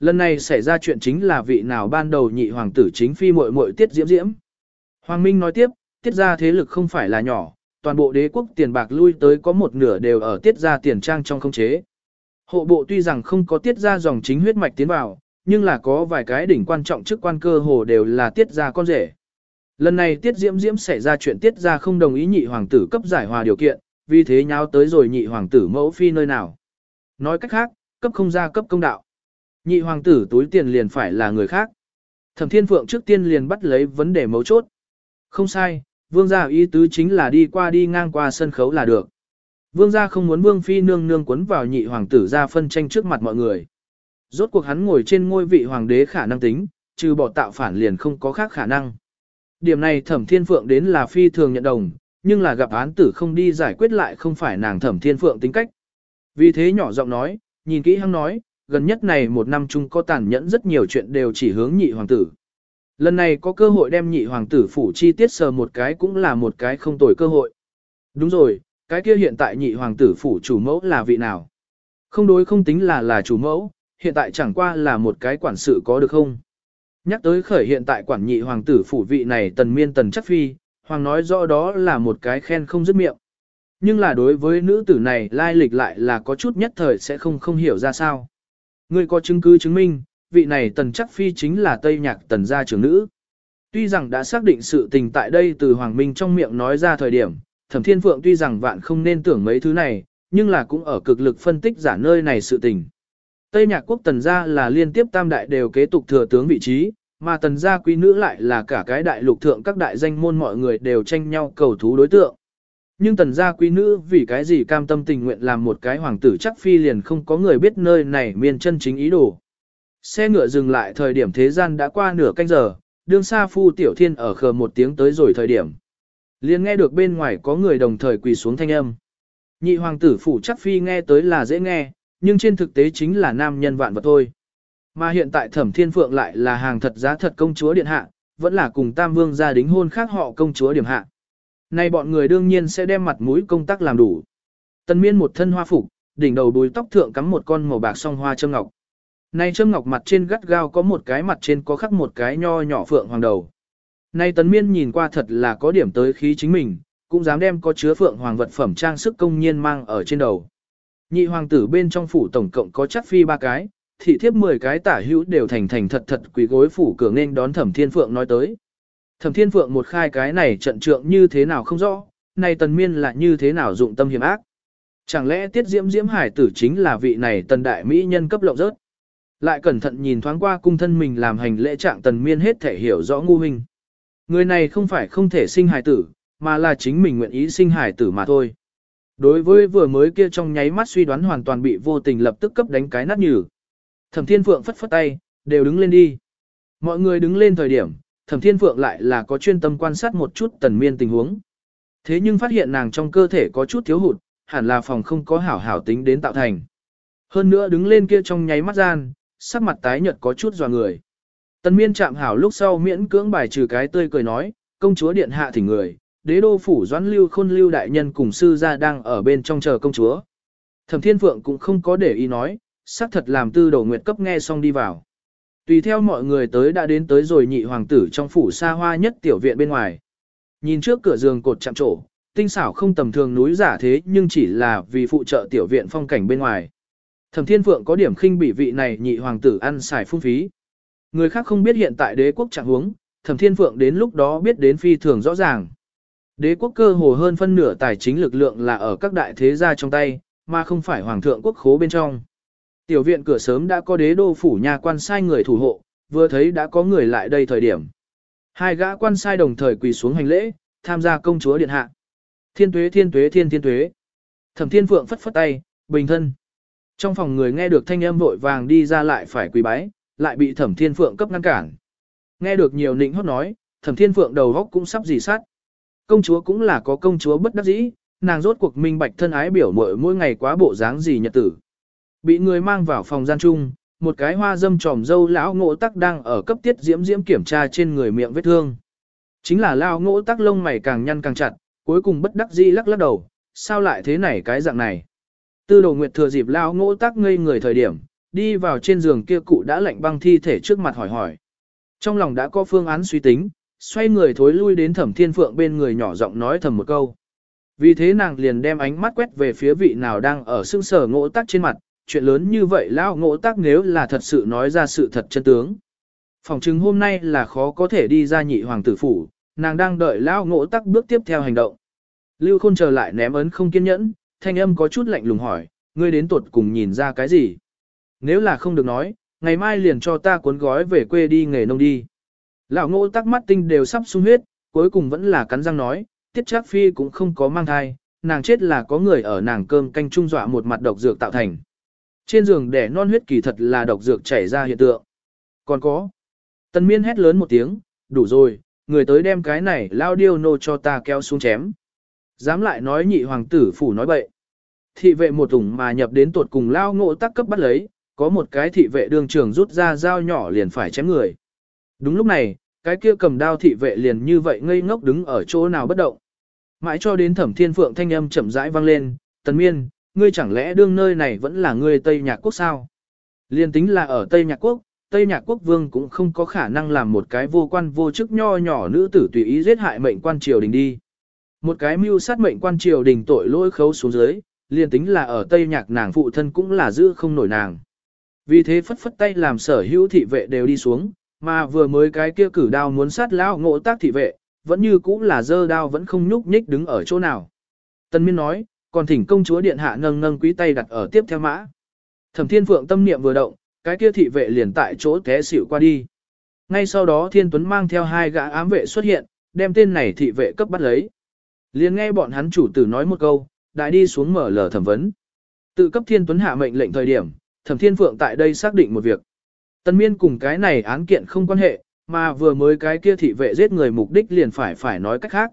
Lần này xảy ra chuyện chính là vị nào ban đầu nhị hoàng tử chính phi muội muội tiết diễm diễm. Hoàng Minh nói tiếp, tiết ra thế lực không phải là nhỏ, toàn bộ đế quốc tiền bạc lui tới có một nửa đều ở tiết ra tiền trang trong không chế. Hộ bộ tuy rằng không có tiết ra dòng chính huyết mạch tiến vào, nhưng là có vài cái đỉnh quan trọng chức quan cơ hồ đều là tiết ra con rể. Lần này tiết diễm diễm xảy ra chuyện tiết ra không đồng ý nhị hoàng tử cấp giải hòa điều kiện, vì thế nháo tới rồi nhị hoàng tử mẫu phi nơi nào. Nói cách khác, cấp không ra cấp công đạo. Nhị hoàng tử túi tiền liền phải là người khác. Thẩm Thiên Phượng trước tiên liền bắt lấy vấn đề mấu chốt. Không sai, vương gia ý tứ chính là đi qua đi ngang qua sân khấu là được. Vương gia không muốn vương phi nương nương quấn vào nhị hoàng tử ra phân tranh trước mặt mọi người. Rốt cuộc hắn ngồi trên ngôi vị hoàng đế khả năng tính, trừ bỏ tạo phản liền không có khác khả năng. Điểm này thẩm thiên phượng đến là phi thường nhận đồng, nhưng là gặp án tử không đi giải quyết lại không phải nàng thẩm thiên phượng tính cách. Vì thế nhỏ giọng nói, nhìn kỹ hắn nói, gần nhất này một năm chung có tàn nhẫn rất nhiều chuyện đều chỉ hướng nhị hoàng tử. Lần này có cơ hội đem nhị hoàng tử phủ chi tiết sờ một cái cũng là một cái không tồi cơ hội. Đúng rồi, cái kia hiện tại nhị hoàng tử phủ chủ mẫu là vị nào? Không đối không tính là là chủ mẫu, hiện tại chẳng qua là một cái quản sự có được không? Nhắc tới khởi hiện tại quản nhị hoàng tử phủ vị này tần miên tần chắc phi, hoàng nói rõ đó là một cái khen không dứt miệng. Nhưng là đối với nữ tử này lai lịch lại là có chút nhất thời sẽ không không hiểu ra sao ngươi có chứng cứ chứng minh, vị này tần chắc phi chính là Tây Nhạc tần gia trưởng nữ. Tuy rằng đã xác định sự tình tại đây từ Hoàng Minh trong miệng nói ra thời điểm, Thẩm Thiên Phượng tuy rằng vạn không nên tưởng mấy thứ này, nhưng là cũng ở cực lực phân tích giả nơi này sự tình. Tây Nhạc quốc tần gia là liên tiếp tam đại đều kế tục thừa tướng vị trí, mà tần gia quý nữ lại là cả cái đại lục thượng các đại danh môn mọi người đều tranh nhau cầu thú đối tượng. Nhưng tần gia quý nữ vì cái gì cam tâm tình nguyện làm một cái hoàng tử chắc phi liền không có người biết nơi này miên chân chính ý đồ. Xe ngựa dừng lại thời điểm thế gian đã qua nửa canh giờ, đương xa phu tiểu thiên ở khờ một tiếng tới rồi thời điểm. liền nghe được bên ngoài có người đồng thời quỳ xuống thanh âm. Nhị hoàng tử phủ chắc phi nghe tới là dễ nghe, nhưng trên thực tế chính là nam nhân vạn vật thôi. Mà hiện tại thẩm thiên phượng lại là hàng thật giá thật công chúa điện hạ, vẫn là cùng tam vương gia đính hôn khác họ công chúa điểm hạ. Nay bọn người đương nhiên sẽ đem mặt mũi công tác làm đủ. Tần miên một thân hoa phục, đỉnh đầu đuôi tóc thượng cắm một con màu bạc song hoa châm ngọc. Nay châm ngọc mặt trên gắt gao có một cái mặt trên có khắc một cái nho nhỏ phượng hoàng đầu. Nay tấn miên nhìn qua thật là có điểm tới khí chính mình, cũng dám đem có chứa phượng hoàng vật phẩm trang sức công nhiên mang ở trên đầu. Nhị hoàng tử bên trong phủ tổng cộng có chắc phi ba cái, thị thiếp 10 cái tả hữu đều thành thành thật thật quỳ gối phủ cửa nên đón thẩm thiên phượng nói tới. Thẩm thiên phượng một khai cái này trận trượng như thế nào không rõ, này tần miên là như thế nào dụng tâm hiểm ác. Chẳng lẽ tiết diễm diễm hải tử chính là vị này tần đại mỹ nhân cấp lộng rớt. Lại cẩn thận nhìn thoáng qua cung thân mình làm hành lễ trạng tần miên hết thể hiểu rõ ngu hình. Người này không phải không thể sinh hải tử, mà là chính mình nguyện ý sinh hải tử mà thôi. Đối với vừa mới kia trong nháy mắt suy đoán hoàn toàn bị vô tình lập tức cấp đánh cái nát nhừ. Thẩm Thiên Phượng phất phất tay, đều đứng lên đi. Mọi người đứng lên thời điểm, Thẩm Thiên Phượng lại là có chuyên tâm quan sát một chút tần miên tình huống. Thế nhưng phát hiện nàng trong cơ thể có chút thiếu hụt, hẳn là phòng không có hảo hảo tính đến tạo thành. Hơn nữa đứng lên kia trong nháy mắt gian, sắc mặt tái nhợt có chút dò người. Tần miên chạm hảo lúc sau miễn cưỡng bài trừ cái tươi cười nói, công chúa điện hạ thỉnh người, đế đô phủ doãn lưu khôn lưu đại nhân cùng sư gia đang ở bên trong chờ công chúa. Thẩm thiên phượng cũng không có để ý nói, xác thật làm tư đầu nguyệt cấp nghe xong đi vào. Tùy theo mọi người tới đã đến tới rồi nhị hoàng tử trong phủ xa hoa nhất tiểu viện bên ngoài. Nhìn trước cửa giường cột chạm trổ, tinh xảo không tầm thường núi giả thế nhưng chỉ là vì phụ trợ tiểu viện phong cảnh bên ngoài. Thẩm Thiên Phượng có điểm khinh bị vị này nhị hoàng tử ăn xài phung phí. Người khác không biết hiện tại đế quốc trạng huống, Thẩm Thiên Phượng đến lúc đó biết đến phi thường rõ ràng. Đế quốc cơ hồ hơn phân nửa tài chính lực lượng là ở các đại thế gia trong tay, mà không phải hoàng thượng quốc khố bên trong. Tiểu viện cửa sớm đã có đế đô phủ nhà quan sai người thủ hộ, vừa thấy đã có người lại đây thời điểm. Hai gã quan sai đồng thời quỳ xuống hành lễ, tham gia công chúa điện hạ. Thiên tuế thiên tuế thiên thiên tuế. Thẩm thiên phượng phất phất tay, bình thân. Trong phòng người nghe được thanh âm vội vàng đi ra lại phải quỳ bái, lại bị thẩm thiên phượng cấp ngăn cản. Nghe được nhiều nịnh hót nói, thẩm thiên phượng đầu góc cũng sắp dì sát. Công chúa cũng là có công chúa bất đắc dĩ, nàng rốt cuộc minh bạch thân ái biểu mội mỗi ngày quá bộ dáng gì nhật tử. Bị người mang vào phòng gian chung, một cái hoa dâm tròm dâu lão ngộ tắc đang ở cấp tiết diễm diễm kiểm tra trên người miệng vết thương. Chính là lão ngộ tắc lông mày càng nhăn càng chặt, cuối cùng bất đắc dĩ lắc lắc đầu, sao lại thế này cái dạng này. Tư đồ nguyệt thừa dịp lão ngộ tắc ngây người thời điểm, đi vào trên giường kia cụ đã lạnh băng thi thể trước mặt hỏi hỏi. Trong lòng đã có phương án suy tính, xoay người thối lui đến thẩm thiên phượng bên người nhỏ giọng nói thầm một câu. Vì thế nàng liền đem ánh mắt quét về phía vị nào đang ở sưng sở ngộ tắc trên mặt, chuyện lớn như vậy lao ngộ tắc nếu là thật sự nói ra sự thật chân tướng. Phòng chứng hôm nay là khó có thể đi ra nhị hoàng tử phủ, nàng đang đợi lao ngộ tắc bước tiếp theo hành động. Lưu Khôn chờ lại ném ấn không kiên nhẫn, thanh âm có chút lạnh lùng hỏi, ngươi đến tuột cùng nhìn ra cái gì? Nếu là không được nói, ngày mai liền cho ta cuốn gói về quê đi nghề nông đi. Lão ngộ tắc mắt tinh đều sắp sung huyết, cuối cùng vẫn là cắn răng nói, tiết trác phi cũng không có mang thai, nàng chết là có người ở nàng cơm canh trung dọa một mặt độc dược tạo thành. Trên giường đẻ non huyết kỳ thật là độc dược chảy ra hiện tượng. Còn có. Tần miên hét lớn một tiếng, đủ rồi, người tới đem cái này lao điêu nô cho ta kéo xuống chém. Dám lại nói nhị hoàng tử phủ nói bậy. Thị vệ một thủng mà nhập đến tuột cùng lao ngộ tắc cấp bắt lấy, có một cái thị vệ đường trường rút ra dao nhỏ liền phải chém người. Đúng lúc này, cái kia cầm đao thị vệ liền như vậy ngây ngốc đứng ở chỗ nào bất động. Mãi cho đến thẩm thiên phượng thanh âm chậm rãi vang lên, tần miên, ngươi chẳng lẽ đương nơi này vẫn là ngươi Tây Nhạc Quốc sao? Liên tính là ở Tây Nhạc Quốc, Tây Nhạc Quốc vương cũng không có khả năng làm một cái vô quan vô chức nho nhỏ nữ tử tùy ý giết hại mệnh quan triều đình đi. Một cái mưu sát mệnh quan triều đình tội lỗi khấu xuống dưới, liên tính là ở Tây Nhạc nàng phụ thân cũng là giữ không nổi nàng. Vì thế phất phất tay làm sở hữu thị vệ đều đi xuống, mà vừa mới cái kia cử đao muốn sát lão ngộ tác thị vệ, vẫn như cũ là dơ đao vẫn không nhúc nhích đứng ở chỗ nào. Tân Miên nói, còn thỉnh công chúa điện hạ nâng nâng quý tay đặt ở tiếp theo mã. Thẩm Thiên Phượng tâm niệm vừa động, cái kia thị vệ liền tại chỗ té xỉu qua đi. Ngay sau đó Thiên Tuấn mang theo hai gã ám vệ xuất hiện, đem tên này thị vệ cấp bắt lấy. Liền nghe bọn hắn chủ tử nói một câu, đại đi xuống mở lờ thẩm vấn. Tự cấp Thiên Tuấn hạ mệnh lệnh thời điểm, Thẩm Thiên Phượng tại đây xác định một việc. Tân miên cùng cái này án kiện không quan hệ, mà vừa mới cái kia thị vệ giết người mục đích liền phải phải nói cách khác.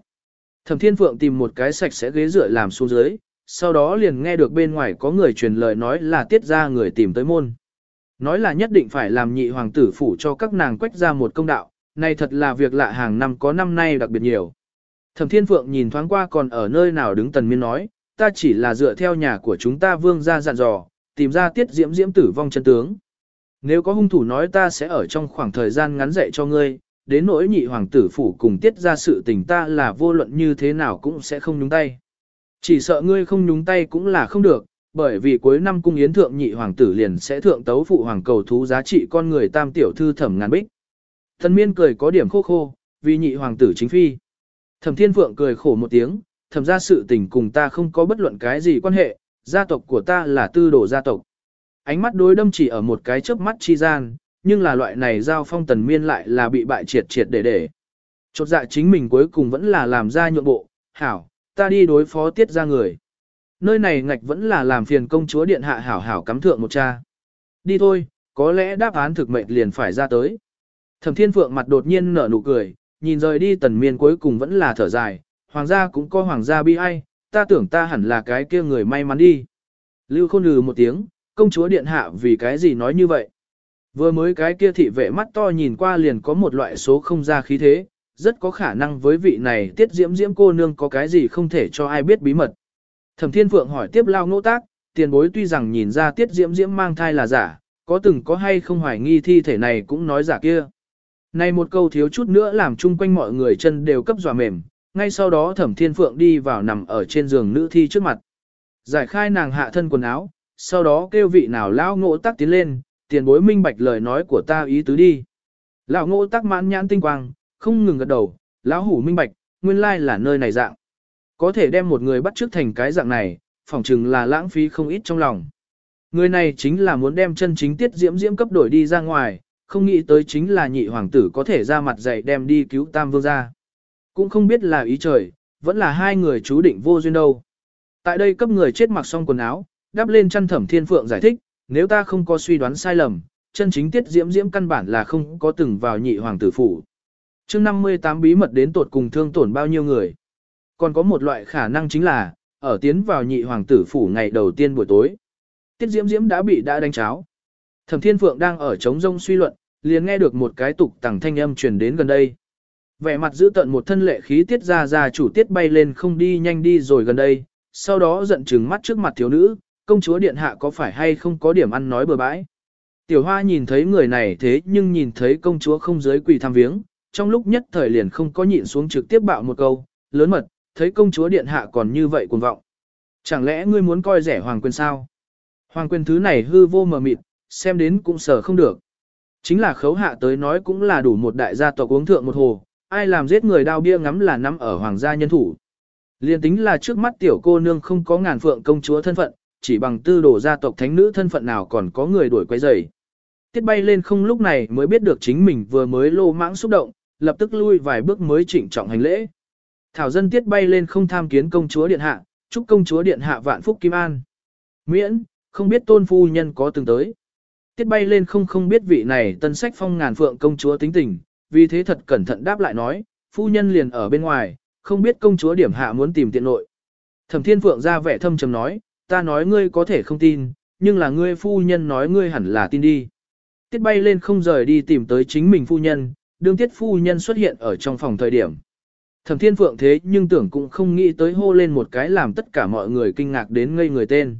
Thẩm Thiên Phượng tìm một cái sạch sẽ ghế dựa làm xuống dưới, sau đó liền nghe được bên ngoài có người truyền lời nói là tiết ra người tìm tới môn. Nói là nhất định phải làm nhị hoàng tử phủ cho các nàng quách ra một công đạo, này thật là việc lạ hàng năm có năm nay đặc biệt nhiều. Thẩm Thiên Phượng nhìn thoáng qua còn ở nơi nào đứng tần miên nói, ta chỉ là dựa theo nhà của chúng ta vương ra dặn dò, tìm ra tiết diễm diễm tử vong chân tướng. Nếu có hung thủ nói ta sẽ ở trong khoảng thời gian ngắn dạy cho ngươi, đến nỗi nhị hoàng tử phủ cùng tiết ra sự tình ta là vô luận như thế nào cũng sẽ không nhúng tay. Chỉ sợ ngươi không nhúng tay cũng là không được, bởi vì cuối năm cung yến thượng nhị hoàng tử liền sẽ thượng tấu phụ hoàng cầu thú giá trị con người tam tiểu thư thẩm ngàn bích. Thần miên cười có điểm khô khô, vì nhị hoàng tử chính phi. Thẩm thiên phượng cười khổ một tiếng, thẩm ra sự tình cùng ta không có bất luận cái gì quan hệ, gia tộc của ta là tư đồ gia tộc. Ánh mắt đối đâm chỉ ở một cái chớp mắt chi gian, nhưng là loại này giao phong tần miên lại là bị bại triệt triệt để để. Chột dạ chính mình cuối cùng vẫn là làm ra nhượng bộ, hảo, ta đi đối phó tiết ra người. Nơi này ngạch vẫn là làm phiền công chúa điện hạ hảo hảo cắm thượng một cha. Đi thôi, có lẽ đáp án thực mệnh liền phải ra tới. Thẩm thiên phượng mặt đột nhiên nở nụ cười, nhìn rời đi tần miên cuối cùng vẫn là thở dài, hoàng gia cũng có hoàng gia bi ai, ta tưởng ta hẳn là cái kia người may mắn đi. Lưu khôn lừ một tiếng, công chúa điện hạ vì cái gì nói như vậy. Vừa mới cái kia thị vệ mắt to nhìn qua liền có một loại số không ra khí thế, rất có khả năng với vị này tiết diễm diễm cô nương có cái gì không thể cho ai biết bí mật. Thẩm Thiên Phượng hỏi tiếp lao ngỗ tác, tiền bối tuy rằng nhìn ra tiết diễm diễm mang thai là giả, có từng có hay không hoài nghi thi thể này cũng nói giả kia. Này một câu thiếu chút nữa làm chung quanh mọi người chân đều cấp dọa mềm, ngay sau đó Thẩm Thiên Phượng đi vào nằm ở trên giường nữ thi trước mặt. Giải khai nàng hạ thân quần áo, sau đó kêu vị nào lão ngộ tắc tiến lên, tiền bối minh bạch lời nói của ta ý tứ đi. Lão ngộ tắc mãn nhãn tinh quang, không ngừng gật đầu, lão hủ minh bạch, nguyên lai là nơi này dạng. Có thể đem một người bắt trước thành cái dạng này, phỏng chừng là lãng phí không ít trong lòng. Người này chính là muốn đem chân chính tiết diễm diễm cấp đổi đi ra ngoài, không nghĩ tới chính là nhị hoàng tử có thể ra mặt dạy đem đi cứu tam vương ra. Cũng không biết là ý trời, vẫn là hai người chú định vô duyên đâu. Tại đây cấp người chết mặc xong quần áo, đáp lên chăn thẩm thiên phượng giải thích, nếu ta không có suy đoán sai lầm, chân chính tiết diễm diễm căn bản là không có từng vào nhị hoàng tử phủ chương 58 bí mật đến tột cùng thương tổn bao nhiêu người. Còn có một loại khả năng chính là, ở tiến vào nhị hoàng tử phủ ngày đầu tiên buổi tối. Tiết diễm diễm đã bị đã đánh cháo. Thẩm thiên phượng đang ở trống rông suy luận, liền nghe được một cái tục tẳng thanh âm truyền đến gần đây. Vẻ mặt giữ tận một thân lệ khí tiết ra ra chủ tiết bay lên không đi nhanh đi rồi gần đây, sau đó giận trừng mắt trước mặt thiếu nữ, công chúa điện hạ có phải hay không có điểm ăn nói bừa bãi. Tiểu hoa nhìn thấy người này thế nhưng nhìn thấy công chúa không giới quỳ thăm viếng, trong lúc nhất thời liền không có nhịn xuống trực tiếp bạo một câu, lớn mật, thấy công chúa điện hạ còn như vậy cuồng vọng. Chẳng lẽ ngươi muốn coi rẻ hoàng quyền sao? Hoàng quyền thứ này hư vô mờ mịt, xem đến cũng sở không được. Chính là khấu hạ tới nói cũng là đủ một đại gia tộc uống thượng một hồ, ai làm giết người đao bia ngắm là nắm ở hoàng gia nhân thủ. Liên tính là trước mắt tiểu cô nương không có ngàn phượng công chúa thân phận, chỉ bằng tư đồ gia tộc thánh nữ thân phận nào còn có người đuổi quay rầy. Tiết bay lên không lúc này mới biết được chính mình vừa mới lô mãng xúc động, lập tức lui vài bước mới chỉnh trọng hành lễ. Thảo dân tiết bay lên không tham kiến công chúa điện hạ, chúc công chúa điện hạ vạn phúc kim an. Miễn, không biết tôn phu nhân có từng tới. Tiết bay lên không không biết vị này tân sách phong ngàn phượng công chúa tính tình, vì thế thật cẩn thận đáp lại nói, phu nhân liền ở bên ngoài, không biết công chúa điểm hạ muốn tìm tiện nội. Thẩm thiên phượng ra vẻ thâm trầm nói, ta nói ngươi có thể không tin, nhưng là ngươi phu nhân nói ngươi hẳn là tin đi. Tiết bay lên không rời đi tìm tới chính mình phu nhân, đương tiết phu nhân xuất hiện ở trong phòng thời điểm. Thẩm thiên phượng thế nhưng tưởng cũng không nghĩ tới hô lên một cái làm tất cả mọi người kinh ngạc đến ngây người tên.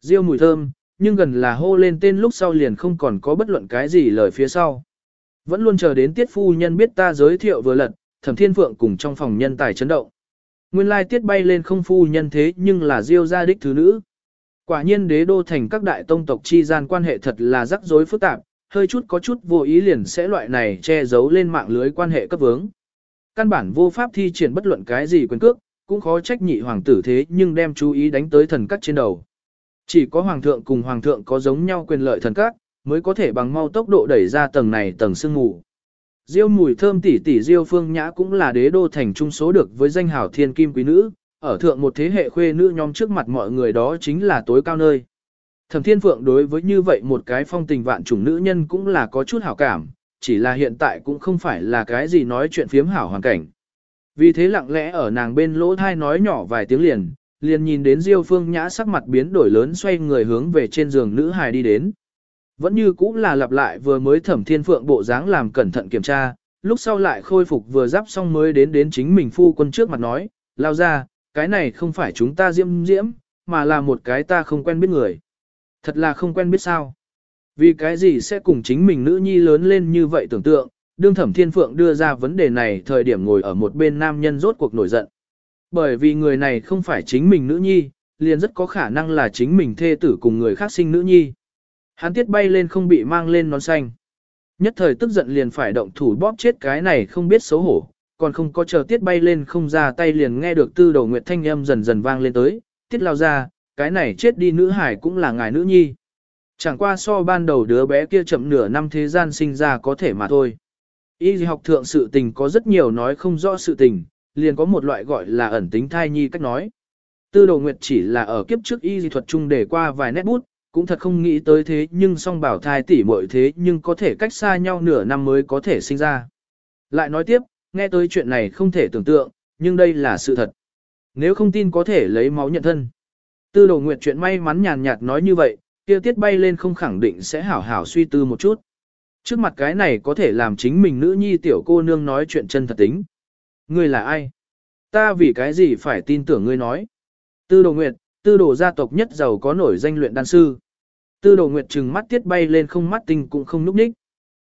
Diêu mùi thơm, nhưng gần là hô lên tên lúc sau liền không còn có bất luận cái gì lời phía sau. Vẫn luôn chờ đến tiết phu nhân biết ta giới thiệu vừa lật, thẩm thiên phượng cùng trong phòng nhân tài chấn động. Nguyên lai tiết bay lên không phu nhân thế nhưng là diêu gia đích thứ nữ. Quả nhiên đế đô thành các đại tông tộc chi gian quan hệ thật là rắc rối phức tạp, hơi chút có chút vô ý liền sẽ loại này che giấu lên mạng lưới quan hệ cấp vướng. Căn bản vô pháp thi triển bất luận cái gì quyền cước, cũng khó trách nhị hoàng tử thế nhưng đem chú ý đánh tới thần cắt trên đầu. Chỉ có hoàng thượng cùng hoàng thượng có giống nhau quyền lợi thần cát, mới có thể bằng mau tốc độ đẩy ra tầng này tầng sương mù. Diêu mùi thơm tỷ tỷ Diêu Phương Nhã cũng là đế đô thành trung số được với danh hào thiên kim quý nữ, ở thượng một thế hệ khuê nữ nhóm trước mặt mọi người đó chính là tối cao nơi. Thẩm Thiên Phượng đối với như vậy một cái phong tình vạn chủng nữ nhân cũng là có chút hảo cảm, chỉ là hiện tại cũng không phải là cái gì nói chuyện phiếm hảo hoàn cảnh. Vì thế lặng lẽ ở nàng bên lỗ thai nói nhỏ vài tiếng liền, liền nhìn đến Diêu Phương Nhã sắc mặt biến đổi lớn xoay người hướng về trên giường nữ hài đi đến. Vẫn như cũng là lặp lại vừa mới thẩm thiên phượng bộ dáng làm cẩn thận kiểm tra, lúc sau lại khôi phục vừa giáp xong mới đến đến chính mình phu quân trước mặt nói, lao ra, cái này không phải chúng ta diễm diễm, mà là một cái ta không quen biết người. Thật là không quen biết sao. Vì cái gì sẽ cùng chính mình nữ nhi lớn lên như vậy tưởng tượng, đương thẩm thiên phượng đưa ra vấn đề này thời điểm ngồi ở một bên nam nhân rốt cuộc nổi giận. Bởi vì người này không phải chính mình nữ nhi, liền rất có khả năng là chính mình thê tử cùng người khác sinh nữ nhi. Hắn tiết bay lên không bị mang lên nón xanh. Nhất thời tức giận liền phải động thủ bóp chết cái này không biết xấu hổ, còn không có chờ tiết bay lên không ra tay liền nghe được tư đầu nguyệt thanh âm dần dần vang lên tới, tiết lao ra, cái này chết đi nữ hải cũng là ngài nữ nhi. Chẳng qua so ban đầu đứa bé kia chậm nửa năm thế gian sinh ra có thể mà thôi. Y học thượng sự tình có rất nhiều nói không rõ sự tình, liền có một loại gọi là ẩn tính thai nhi cách nói. Tư đồ nguyệt chỉ là ở kiếp trước y dị thuật chung để qua vài nét bút, cũng thật không nghĩ tới thế nhưng song bảo thai tỷ muội thế nhưng có thể cách xa nhau nửa năm mới có thể sinh ra. Lại nói tiếp, nghe tới chuyện này không thể tưởng tượng, nhưng đây là sự thật. Nếu không tin có thể lấy máu nhận thân. Tư đồ nguyệt chuyện may mắn nhàn nhạt nói như vậy, kia tiết bay lên không khẳng định sẽ hảo hảo suy tư một chút. Trước mặt cái này có thể làm chính mình nữ nhi tiểu cô nương nói chuyện chân thật tính. Ngươi là ai? Ta vì cái gì phải tin tưởng ngươi nói? Tư đồ nguyệt, tư đồ gia tộc nhất giàu có nổi danh luyện đan sư. Tư đồ nguyệt trừng mắt tiết bay lên không mắt tinh cũng không núp ních.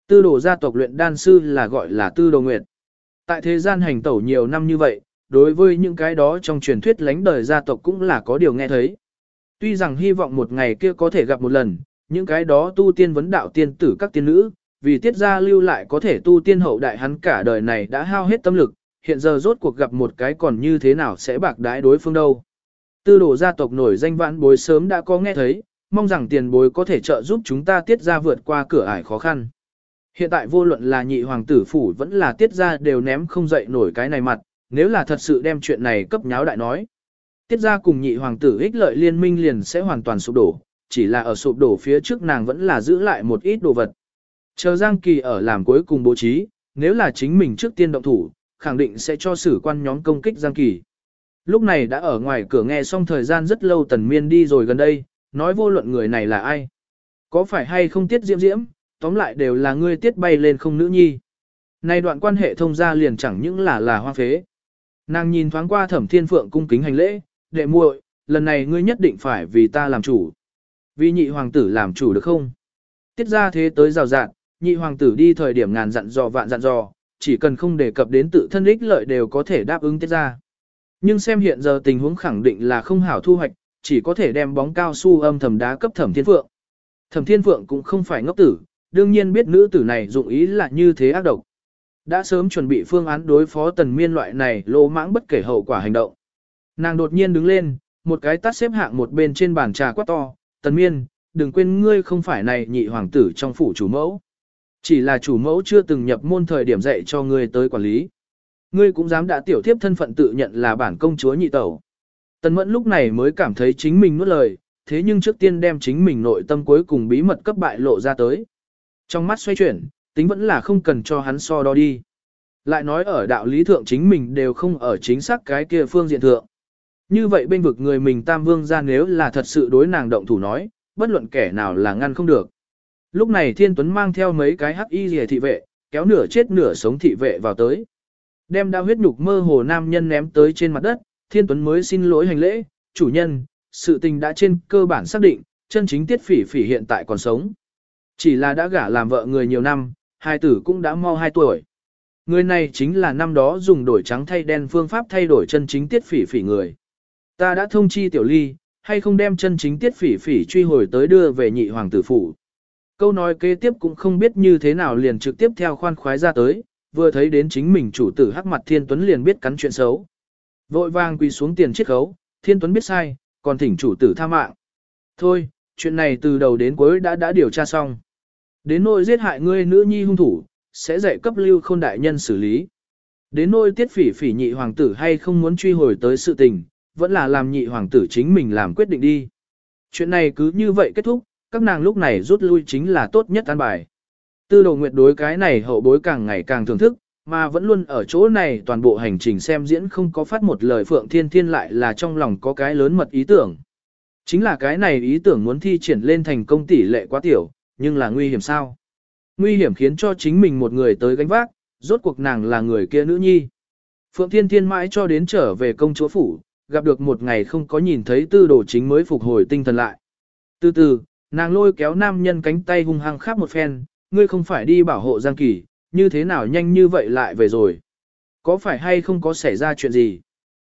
Tư đồ gia tộc luyện đan sư là gọi là tư đồ nguyệt. Tại thế gian hành tẩu nhiều năm như vậy, đối với những cái đó trong truyền thuyết lánh đời gia tộc cũng là có điều nghe thấy. Tuy rằng hy vọng một ngày kia có thể gặp một lần, những cái đó tu tiên vấn đạo tiên tử các tiên nữ, vì tiết gia lưu lại có thể tu tiên hậu đại hắn cả đời này đã hao hết tâm lực, hiện giờ rốt cuộc gặp một cái còn như thế nào sẽ bạc đái đối phương đâu. Tư đồ gia tộc nổi danh vãn bối sớm đã có nghe thấy, mong rằng tiền bối có thể trợ giúp chúng ta tiết ra vượt qua cửa ải khó khăn. Hiện tại vô luận là nhị hoàng tử phủ vẫn là tiết ra đều ném không dậy nổi cái này mặt, nếu là thật sự đem chuyện này cấp nháo đại nói. Tiết ra cùng nhị hoàng tử ích lợi liên minh liền sẽ hoàn toàn sụp đổ, chỉ là ở sụp đổ phía trước nàng vẫn là giữ lại một ít đồ vật. Chờ Giang Kỳ ở làm cuối cùng bố trí, nếu là chính mình trước tiên động thủ, khẳng định sẽ cho sử quan nhóm công kích Giang Kỳ. Lúc này đã ở ngoài cửa nghe xong thời gian rất lâu tần miên đi rồi gần đây, nói vô luận người này là ai. Có phải hay không tiết diễm diễm, tóm lại đều là ngươi tiết bay lên không nữ nhi. Này đoạn quan hệ thông gia liền chẳng những là là hoa phế. Nàng nhìn thoáng qua thẩm thiên phượng cung kính hành lễ, đệ muội, lần này ngươi nhất định phải vì ta làm chủ. Vì nhị hoàng tử làm chủ được không? Tiết ra thế tới rào rạn, nhị hoàng tử đi thời điểm ngàn dặn dò vạn dặn dò, chỉ cần không đề cập đến tự thân ích lợi đều có thể đáp ứng tiết ra. Nhưng xem hiện giờ tình huống khẳng định là không hảo thu hoạch, chỉ có thể đem bóng cao su âm thầm đá cấp thẩm thiên phượng. Thẩm thiên phượng cũng không phải ngốc tử, đương nhiên biết nữ tử này dụng ý là như thế ác độc. Đã sớm chuẩn bị phương án đối phó tần miên loại này lỗ mãng bất kể hậu quả hành động. Nàng đột nhiên đứng lên, một cái tắt xếp hạng một bên trên bàn trà quát to, tần miên, đừng quên ngươi không phải này nhị hoàng tử trong phủ chủ mẫu. Chỉ là chủ mẫu chưa từng nhập môn thời điểm dạy cho ngươi tới quản lý. Ngươi cũng dám đã tiểu thiếp thân phận tự nhận là bản công chúa nhị tẩu. Tần mẫn lúc này mới cảm thấy chính mình nuốt lời, thế nhưng trước tiên đem chính mình nội tâm cuối cùng bí mật cấp bại lộ ra tới. Trong mắt xoay chuyển, tính vẫn là không cần cho hắn so đo đi. Lại nói ở đạo lý thượng chính mình đều không ở chính xác cái kia phương diện thượng. Như vậy bên vực người mình tam vương ra nếu là thật sự đối nàng động thủ nói, bất luận kẻ nào là ngăn không được. Lúc này Thiên Tuấn mang theo mấy cái hắc y rìa thị vệ, kéo nửa chết nửa sống thị vệ vào tới. Đem đao huyết nhục mơ hồ nam nhân ném tới trên mặt đất, Thiên Tuấn mới xin lỗi hành lễ, chủ nhân, sự tình đã trên cơ bản xác định, chân chính tiết phỉ phỉ hiện tại còn sống. Chỉ là đã gả làm vợ người nhiều năm, hai tử cũng đã mau 2 tuổi. Người này chính là năm đó dùng đổi trắng thay đen phương pháp thay đổi chân chính tiết phỉ phỉ người. Ta đã thông chi tiểu ly, hay không đem chân chính tiết phỉ phỉ truy hồi tới đưa về nhị hoàng tử phủ. Câu nói kế tiếp cũng không biết như thế nào liền trực tiếp theo khoan khoái ra tới, vừa thấy đến chính mình chủ tử hắc mặt thiên tuấn liền biết cắn chuyện xấu. Vội vàng quỳ xuống tiền chiết khấu, thiên tuấn biết sai, còn thỉnh chủ tử tha mạng. Thôi, chuyện này từ đầu đến cuối đã đã điều tra xong. Đến nỗi giết hại ngươi nữ nhi hung thủ, sẽ dạy cấp lưu khôn đại nhân xử lý. Đến nỗi tiết phỉ phỉ nhị hoàng tử hay không muốn truy hồi tới sự tình, vẫn là làm nhị hoàng tử chính mình làm quyết định đi. Chuyện này cứ như vậy kết thúc, các nàng lúc này rút lui chính là tốt nhất an bài. Tư đồ nguyệt đối cái này hậu bối càng ngày càng thưởng thức, mà vẫn luôn ở chỗ này toàn bộ hành trình xem diễn không có phát một lời Phượng Thiên Thiên lại là trong lòng có cái lớn mật ý tưởng. Chính là cái này ý tưởng muốn thi triển lên thành công tỷ lệ quá tiểu, nhưng là nguy hiểm sao? Nguy hiểm khiến cho chính mình một người tới gánh vác, rốt cuộc nàng là người kia nữ nhi. Phượng Thiên Thiên mãi cho đến trở về công chúa phủ, gặp được một ngày không có nhìn thấy tư đồ chính mới phục hồi tinh thần lại. Từ từ, nàng lôi kéo nam nhân cánh tay hung hăng khắp một phen, ngươi không phải đi bảo hộ Giang Kỳ, như thế nào nhanh như vậy lại về rồi. Có phải hay không có xảy ra chuyện gì?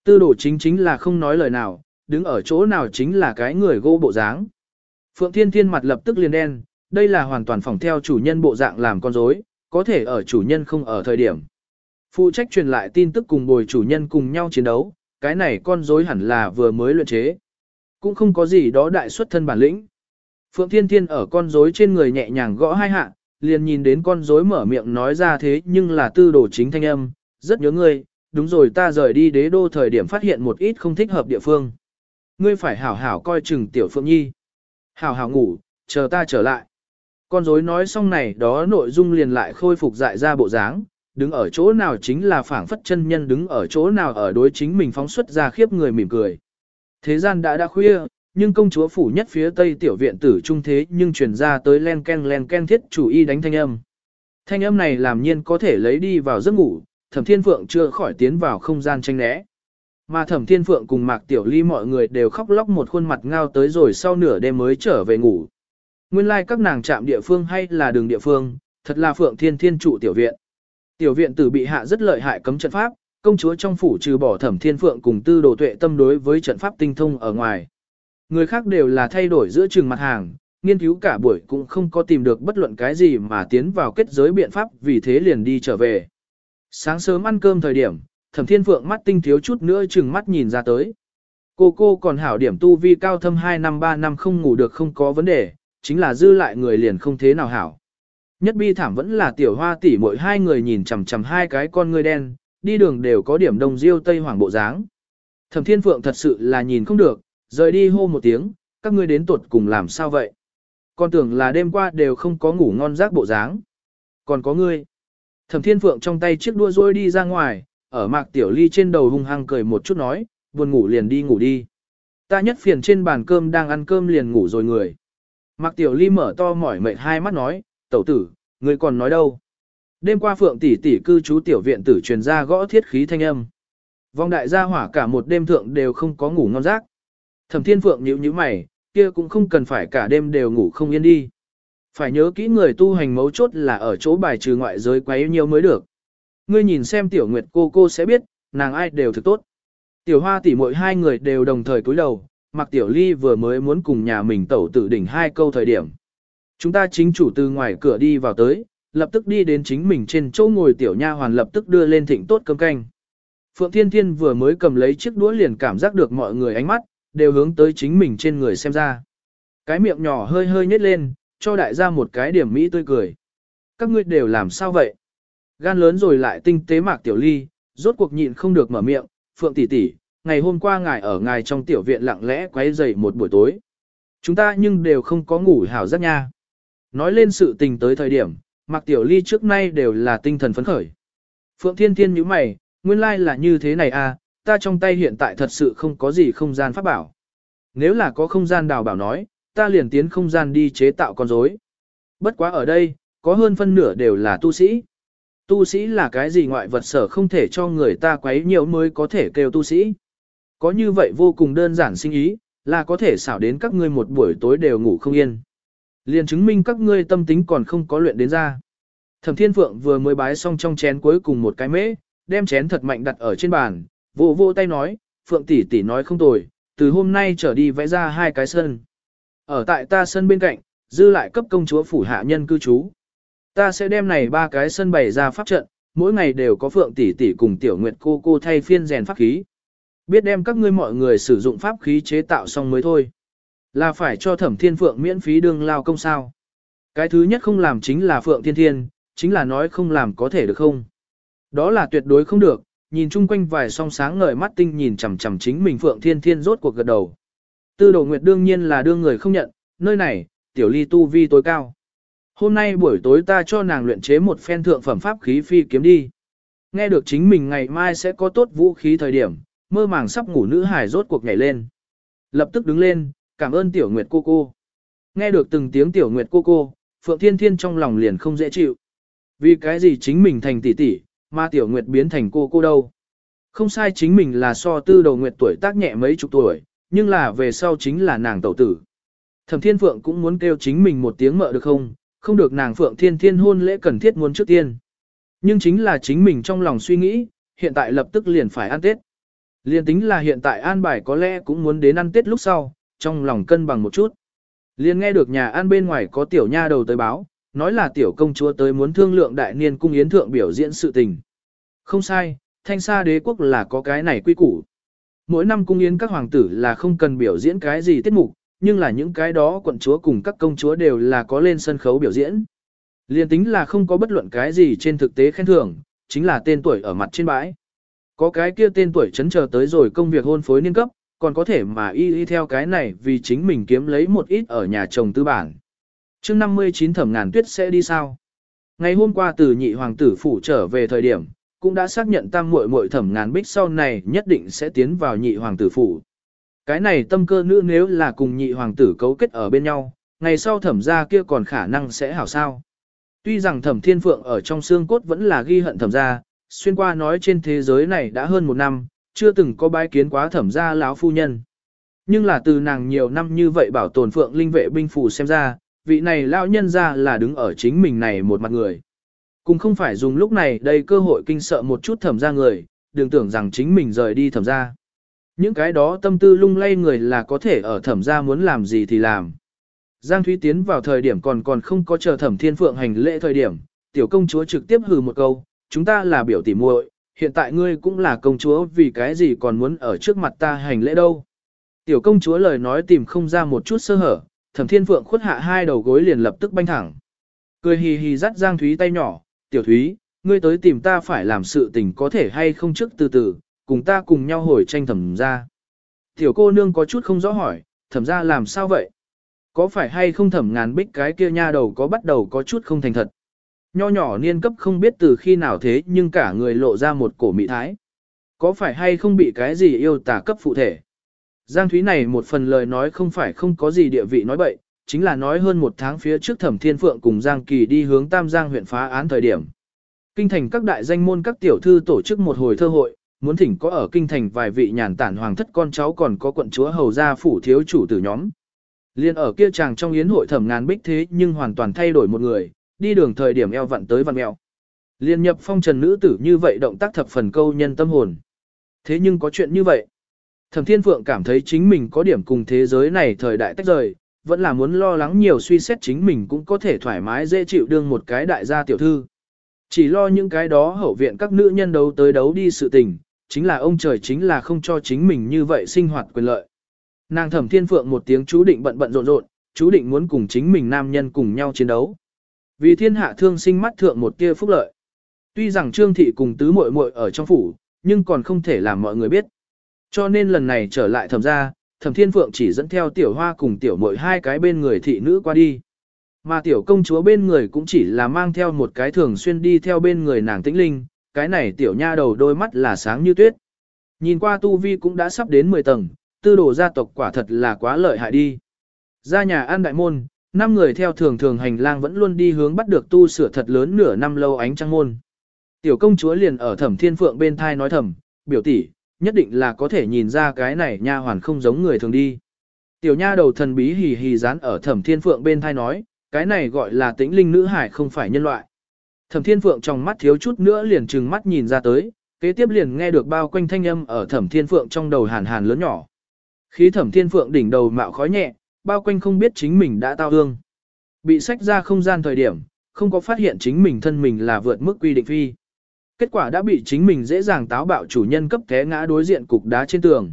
Tư đồ chính chính là không nói lời nào, đứng ở chỗ nào chính là cái người gỗ bộ dáng. Phượng Thiên Thiên mặt lập tức liền đen, đây là hoàn toàn phỏng theo chủ nhân bộ dạng làm con rối, có thể ở chủ nhân không ở thời điểm. Phụ trách truyền lại tin tức cùng bồi chủ nhân cùng nhau chiến đấu, cái này con rối hẳn là vừa mới luyện chế. Cũng không có gì đó đại xuất thân bản lĩnh. Phượng Thiên Thiên ở con rối trên người nhẹ nhàng gõ hai hạ, liền nhìn đến con rối mở miệng nói ra thế nhưng là tư đồ chính thanh âm, rất nhớ ngươi, đúng rồi ta rời đi đế đô thời điểm phát hiện một ít không thích hợp địa phương. Ngươi phải hảo hảo coi chừng tiểu Phượng Nhi. Hảo hảo ngủ, chờ ta trở lại. Con rối nói xong này đó nội dung liền lại khôi phục dại ra bộ dáng, đứng ở chỗ nào chính là phảng phất chân nhân đứng ở chỗ nào ở đối chính mình phóng xuất ra khiếp người mỉm cười. Thế gian đã đã khuya, nhưng công chúa phủ nhất phía tây tiểu viện tử trung thế nhưng truyền ra tới len ken len ken thiết chủ y đánh thanh âm. Thanh âm này làm nhiên có thể lấy đi vào giấc ngủ, thẩm thiên phượng chưa khỏi tiến vào không gian tranh né. Mà thẩm thiên phượng cùng mạc tiểu ly mọi người đều khóc lóc một khuôn mặt ngao tới rồi sau nửa đêm mới trở về ngủ. Nguyên lai like các nàng chạm địa phương hay là đường địa phương, thật là phượng thiên thiên trụ tiểu viện. Tiểu viện tử bị hạ rất lợi hại cấm trận pháp, công chúa trong phủ trừ bỏ thẩm thiên phượng cùng tư đồ tuệ tâm đối với trận pháp tinh thông ở ngoài. Người khác đều là thay đổi giữa trường mặt hàng, nghiên cứu cả buổi cũng không có tìm được bất luận cái gì mà tiến vào kết giới biện pháp vì thế liền đi trở về. Sáng sớm ăn cơm thời điểm, thẩm thiên phượng mắt tinh thiếu chút nữa chừng mắt nhìn ra tới. Cô cô còn hảo điểm tu vi cao thâm 2 năm 3 năm không ngủ được không có vấn đề, chính là dư lại người liền không thế nào hảo. Nhất bi thảm vẫn là tiểu hoa tỷ mỗi hai người nhìn chằm chằm hai cái con ngươi đen, đi đường đều có điểm đông diêu tây hoàng bộ dáng. Thẩm Thiên Phượng thật sự là nhìn không được, rời đi hô một tiếng, các ngươi đến tuột cùng làm sao vậy? Con tưởng là đêm qua đều không có ngủ ngon giấc bộ dáng. Còn có ngươi. Thẩm Thiên Phượng trong tay chiếc đua rôi đi ra ngoài, ở mạc tiểu ly trên đầu hung hăng cười một chút nói, buồn ngủ liền đi ngủ đi. Ta nhất phiền trên bàn cơm đang ăn cơm liền ngủ rồi người. Mạc tiểu ly mở to mỏi mệt hai mắt nói, tẩu tử, ngươi còn nói đâu? Đêm qua Phượng tỷ tỷ cư trú tiểu viện tử truyền ra gõ thiết khí thanh âm. Vong đại gia hỏa cả một đêm thượng đều không có ngủ ngon giấc. Thẩm Thiên Phượng nhíu nhíu mày, kia cũng không cần phải cả đêm đều ngủ không yên đi. Phải nhớ kỹ người tu hành mấu chốt là ở chỗ bài trừ ngoại giới quá yêu nhiều mới được. Ngươi nhìn xem tiểu nguyệt cô cô sẽ biết, nàng ai đều thực tốt. Tiểu hoa tỷ muội hai người đều đồng thời cúi đầu, mạc tiểu ly vừa mới muốn cùng nhà mình tẩu tử đỉnh hai câu thời điểm. Chúng ta chính chủ từ ngoài cửa đi vào tới, lập tức đi đến chính mình trên chỗ ngồi tiểu nha hoàn lập tức đưa lên thịnh tốt cơm canh. Phượng Thiên Thiên vừa mới cầm lấy chiếc đũa liền cảm giác được mọi người ánh mắt, đều hướng tới chính mình trên người xem ra. Cái miệng nhỏ hơi hơi nhếch lên, cho đại gia một cái điểm mỹ tươi cười. Các ngươi đều làm sao vậy? Gan lớn rồi lại tinh tế mạc tiểu ly, rốt cuộc nhịn không được mở miệng, Phượng tỷ tỷ, ngày hôm qua ngài ở ngài trong tiểu viện lặng lẽ quấy dậy một buổi tối. Chúng ta nhưng đều không có ngủ hảo giấc nha. Nói lên sự tình tới thời điểm, Mạc Tiểu Ly trước nay đều là tinh thần phấn khởi. Phượng Thiên Thiên nhíu mày, nguyên lai là như thế này à, ta trong tay hiện tại thật sự không có gì không gian pháp bảo. Nếu là có không gian đào bảo nói, ta liền tiến không gian đi chế tạo con rối. Bất quá ở đây, có hơn phân nửa đều là tu sĩ. Tu sĩ là cái gì ngoại vật sở không thể cho người ta quấy nhiều mới có thể kêu tu sĩ. Có như vậy vô cùng đơn giản sinh ý, là có thể xảo đến các ngươi một buổi tối đều ngủ không yên. Liền chứng minh các ngươi tâm tính còn không có luyện đến ra. Thẩm Thiên Phượng vừa mới bái xong trong chén cuối cùng một cái mễ, đem chén thật mạnh đặt ở trên bàn, vỗ vỗ tay nói, Phượng tỷ tỷ nói không tồi, từ hôm nay trở đi vẽ ra hai cái sân. Ở tại ta sân bên cạnh, dư lại cấp công chúa phủ hạ nhân cư trú. Ta sẽ đem này ba cái sân bày ra pháp trận, mỗi ngày đều có Phượng tỷ tỷ cùng Tiểu Nguyệt cô cô thay phiên rèn pháp khí. Biết đem các ngươi mọi người sử dụng pháp khí chế tạo xong mới thôi. Là phải cho thẩm thiên phượng miễn phí đương lao công sao. Cái thứ nhất không làm chính là phượng thiên thiên, chính là nói không làm có thể được không. Đó là tuyệt đối không được, nhìn chung quanh vài song sáng ngời mắt tinh nhìn chằm chằm chính mình phượng thiên thiên rốt cuộc gật đầu. Tư đồ nguyệt đương nhiên là đương người không nhận, nơi này, tiểu ly tu vi tối cao. Hôm nay buổi tối ta cho nàng luyện chế một phen thượng phẩm pháp khí phi kiếm đi. Nghe được chính mình ngày mai sẽ có tốt vũ khí thời điểm, mơ màng sắp ngủ nữ hải rốt cuộc nhảy lên. Lập tức đứng lên, cảm ơn tiểu nguyệt cô cô. Nghe được từng tiếng tiểu nguyệt cô cô, Phượng Thiên Thiên trong lòng liền không dễ chịu. Vì cái gì chính mình thành tỷ tỷ, mà tiểu nguyệt biến thành cô cô đâu. Không sai chính mình là so tư đầu nguyệt tuổi tác nhẹ mấy chục tuổi, nhưng là về sau chính là nàng tẩu tử. Thẩm Thiên Phượng cũng muốn kêu chính mình một tiếng mợ được không, không được nàng Phượng Thiên Thiên hôn lễ cần thiết muốn trước tiên. Nhưng chính là chính mình trong lòng suy nghĩ, hiện tại lập tức liền phải ăn Tết. Liên tính là hiện tại an bài có lẽ cũng muốn đến ăn Tết lúc sau, trong lòng cân bằng một chút. Liên nghe được nhà ăn bên ngoài có tiểu nha đầu tới báo, nói là tiểu công chúa tới muốn thương lượng đại niên cung yến thượng biểu diễn sự tình. Không sai, thanh sa đế quốc là có cái này quy củ. Mỗi năm cung yến các hoàng tử là không cần biểu diễn cái gì tiết mục, nhưng là những cái đó quận chúa cùng các công chúa đều là có lên sân khấu biểu diễn. Liên tính là không có bất luận cái gì trên thực tế khen thưởng, chính là tên tuổi ở mặt trên bãi. Có cái kia tên tuổi chấn chờ tới rồi công việc hôn phối niên cấp, còn có thể mà y y theo cái này vì chính mình kiếm lấy một ít ở nhà chồng tư bản. chương 59 thẩm ngàn tuyết sẽ đi sao? Ngày hôm qua từ nhị hoàng tử phủ trở về thời điểm, cũng đã xác nhận tam muội muội thẩm ngàn bích sau này nhất định sẽ tiến vào nhị hoàng tử phủ. Cái này tâm cơ nữ nếu là cùng nhị hoàng tử cấu kết ở bên nhau, ngày sau thẩm gia kia còn khả năng sẽ hảo sao. Tuy rằng thẩm thiên phượng ở trong xương cốt vẫn là ghi hận thẩm gia, xuyên qua nói trên thế giới này đã hơn một năm, chưa từng có bái kiến quá thẩm gia lão phu nhân. Nhưng là từ nàng nhiều năm như vậy bảo tồn phượng linh vệ binh phủ xem ra, vị này lão nhân ra là đứng ở chính mình này một mặt người. Cũng không phải dùng lúc này đây cơ hội kinh sợ một chút thẩm gia người, đừng tưởng rằng chính mình rời đi thẩm gia. Những cái đó tâm tư lung lay người là có thể ở thẩm gia muốn làm gì thì làm. Giang Thúy tiến vào thời điểm còn còn không có chờ thẩm thiên phượng hành lễ thời điểm, tiểu công chúa trực tiếp hừ một câu, chúng ta là biểu tỉ muội, hiện tại ngươi cũng là công chúa vì cái gì còn muốn ở trước mặt ta hành lễ đâu. Tiểu công chúa lời nói tìm không ra một chút sơ hở, thẩm thiên phượng khuất hạ hai đầu gối liền lập tức banh thẳng. Cười hì hì dắt Giang Thúy tay nhỏ, tiểu Thúy, ngươi tới tìm ta phải làm sự tình có thể hay không trước từ từ, cùng ta cùng nhau hồi tranh thẩm ra. Tiểu cô nương có chút không rõ hỏi, thẩm ra làm sao vậy? Có phải hay không thẩm ngàn bích cái kia nha đầu có bắt đầu có chút không thành thật? Nho nhỏ niên cấp không biết từ khi nào thế nhưng cả người lộ ra một cổ mị thái. Có phải hay không bị cái gì yêu tà cấp phụ thể? Giang Thúy này một phần lời nói không phải không có gì địa vị nói bậy, chính là nói hơn một tháng phía trước Thẩm Thiên Phượng cùng Giang Kỳ đi hướng Tam Giang huyện phá án thời điểm. Kinh thành các đại danh môn các tiểu thư tổ chức một hồi thơ hội, muốn thỉnh có ở kinh thành vài vị nhàn tản hoàng thất con cháu còn có quận chúa hầu gia phủ thiếu chủ tử nhóm. Liên ở kia chàng trong yến hội thẩm ngàn bích thế nhưng hoàn toàn thay đổi một người, đi đường thời điểm eo vặn tới vặn mẹo. Liên nhập phong trần nữ tử như vậy động tác thập phần câu nhân tâm hồn. Thế nhưng có chuyện như vậy. Thẩm Thiên Phượng cảm thấy chính mình có điểm cùng thế giới này thời đại tách rời, vẫn là muốn lo lắng nhiều suy xét chính mình cũng có thể thoải mái dễ chịu đương một cái đại gia tiểu thư. Chỉ lo những cái đó hậu viện các nữ nhân đấu tới đấu đi sự tình, chính là ông trời chính là không cho chính mình như vậy sinh hoạt quyền lợi. Nàng thẩm thiên phượng một tiếng chú định bận bận rộn rộn, chú định muốn cùng chính mình nam nhân cùng nhau chiến đấu. Vì thiên hạ thương sinh mắt thượng một tia phúc lợi. Tuy rằng trương thị cùng tứ muội muội ở trong phủ, nhưng còn không thể làm mọi người biết. Cho nên lần này trở lại thẩm ra, thẩm thiên phượng chỉ dẫn theo tiểu hoa cùng tiểu muội hai cái bên người thị nữ qua đi. Mà tiểu công chúa bên người cũng chỉ là mang theo một cái thường xuyên đi theo bên người nàng tĩnh linh, cái này tiểu nha đầu đôi mắt là sáng như tuyết. Nhìn qua tu vi cũng đã sắp đến 10 tầng, tư đồ gia tộc quả thật là quá lợi hại đi. Ra nhà an đại môn, năm người theo thường thường hành lang vẫn luôn đi hướng bắt được tu sửa thật lớn nửa năm lâu ánh trăng môn. Tiểu công chúa liền ở thẩm thiên phượng bên thai nói thầm, biểu tỷ nhất định là có thể nhìn ra cái này nha hoàn không giống người thường đi. Tiểu nha đầu thần bí hì hì dán ở thẩm thiên phượng bên thai nói, cái này gọi là tĩnh linh nữ hải không phải nhân loại. Thẩm thiên phượng trong mắt thiếu chút nữa liền trừng mắt nhìn ra tới, kế tiếp liền nghe được bao quanh thanh âm ở thẩm thiên phượng trong đầu hàn hàn lớn nhỏ. Khí thẩm thiên phượng đỉnh đầu mạo khói nhẹ, bao quanh không biết chính mình đã tao hương. Bị sách ra không gian thời điểm, không có phát hiện chính mình thân mình là vượt mức quy định phi. Kết quả đã bị chính mình dễ dàng táo bạo chủ nhân cấp té ngã đối diện cục đá trên tường.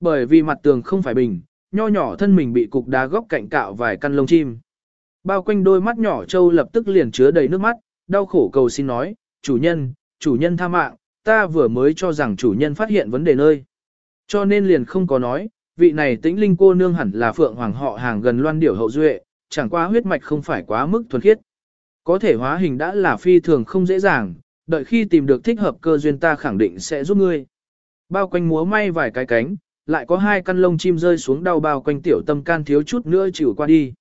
Bởi vì mặt tường không phải bình, nho nhỏ thân mình bị cục đá góc cạnh cạo vài căn lông chim. Bao quanh đôi mắt nhỏ trâu lập tức liền chứa đầy nước mắt, đau khổ cầu xin nói, chủ nhân, chủ nhân tha mạng, ta vừa mới cho rằng chủ nhân phát hiện vấn đề nơi. Cho nên liền không có nói, vị này tĩnh linh cô nương hẳn là phượng hoàng họ hàng gần loan điểu hậu duệ, chẳng qua huyết mạch không phải quá mức thuần khiết. Có thể hóa hình đã là phi thường không dễ dàng, đợi khi tìm được thích hợp cơ duyên ta khẳng định sẽ giúp ngươi. Bao quanh múa may vài cái cánh, lại có hai căn lông chim rơi xuống đau bao quanh tiểu tâm can thiếu chút nữa chịu qua đi.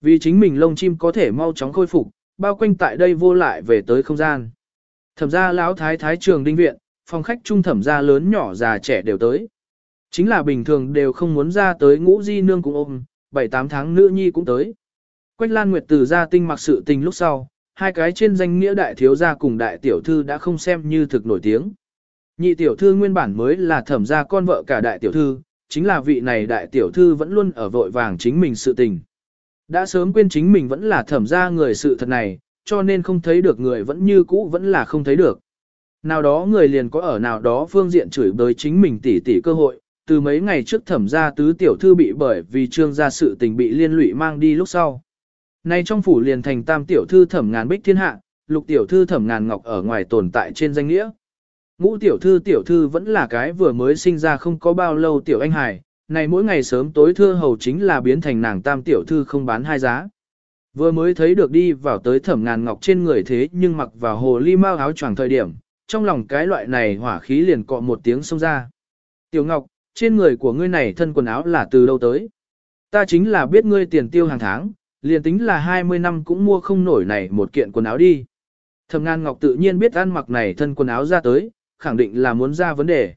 Vì chính mình lông chim có thể mau chóng khôi phục, bao quanh tại đây vô lại về tới không gian. Thẩm gia lão thái thái trường đinh viện, phòng khách trung thẩm gia lớn nhỏ già trẻ đều tới. Chính là bình thường đều không muốn ra tới ngũ di nương cũng ôm, 7-8 tháng nữ nhi cũng tới. Quách Lan Nguyệt từ ra tinh mặc sự tình lúc sau, hai cái trên danh nghĩa đại thiếu gia cùng đại tiểu thư đã không xem như thực nổi tiếng. Nhị tiểu thư nguyên bản mới là thẩm gia con vợ cả đại tiểu thư, chính là vị này đại tiểu thư vẫn luôn ở vội vàng chính mình sự tình. Đã sớm quên chính mình vẫn là thẩm gia người sự thật này, cho nên không thấy được người vẫn như cũ vẫn là không thấy được. Nào đó người liền có ở nào đó phương diện chửi bới chính mình tỉ tỉ cơ hội, từ mấy ngày trước thẩm gia tứ tiểu thư bị bởi vì trương gia sự tình bị liên lụy mang đi lúc sau. Nay trong phủ liền thành tam tiểu thư thẩm ngàn bích thiên hạ, lục tiểu thư thẩm ngàn ngọc ở ngoài tồn tại trên danh nghĩa. Ngũ tiểu thư tiểu thư vẫn là cái vừa mới sinh ra không có bao lâu tiểu anh hải, này mỗi ngày sớm tối thưa hầu chính là biến thành nàng tam tiểu thư không bán hai giá. Vừa mới thấy được đi vào tới thẩm ngàn ngọc trên người thế nhưng mặc vào hồ ly mau áo choàng thời điểm, trong lòng cái loại này hỏa khí liền cọ một tiếng xông ra. Tiểu Ngọc, trên người của ngươi này thân quần áo là từ đâu tới? Ta chính là biết ngươi tiền tiêu hàng tháng, liền tính là 20 năm cũng mua không nổi này một kiện quần áo đi. Thẩm Ngàn Ngọc tự nhiên biết ăn mặc này thân quần áo ra tới, khẳng định là muốn ra vấn đề.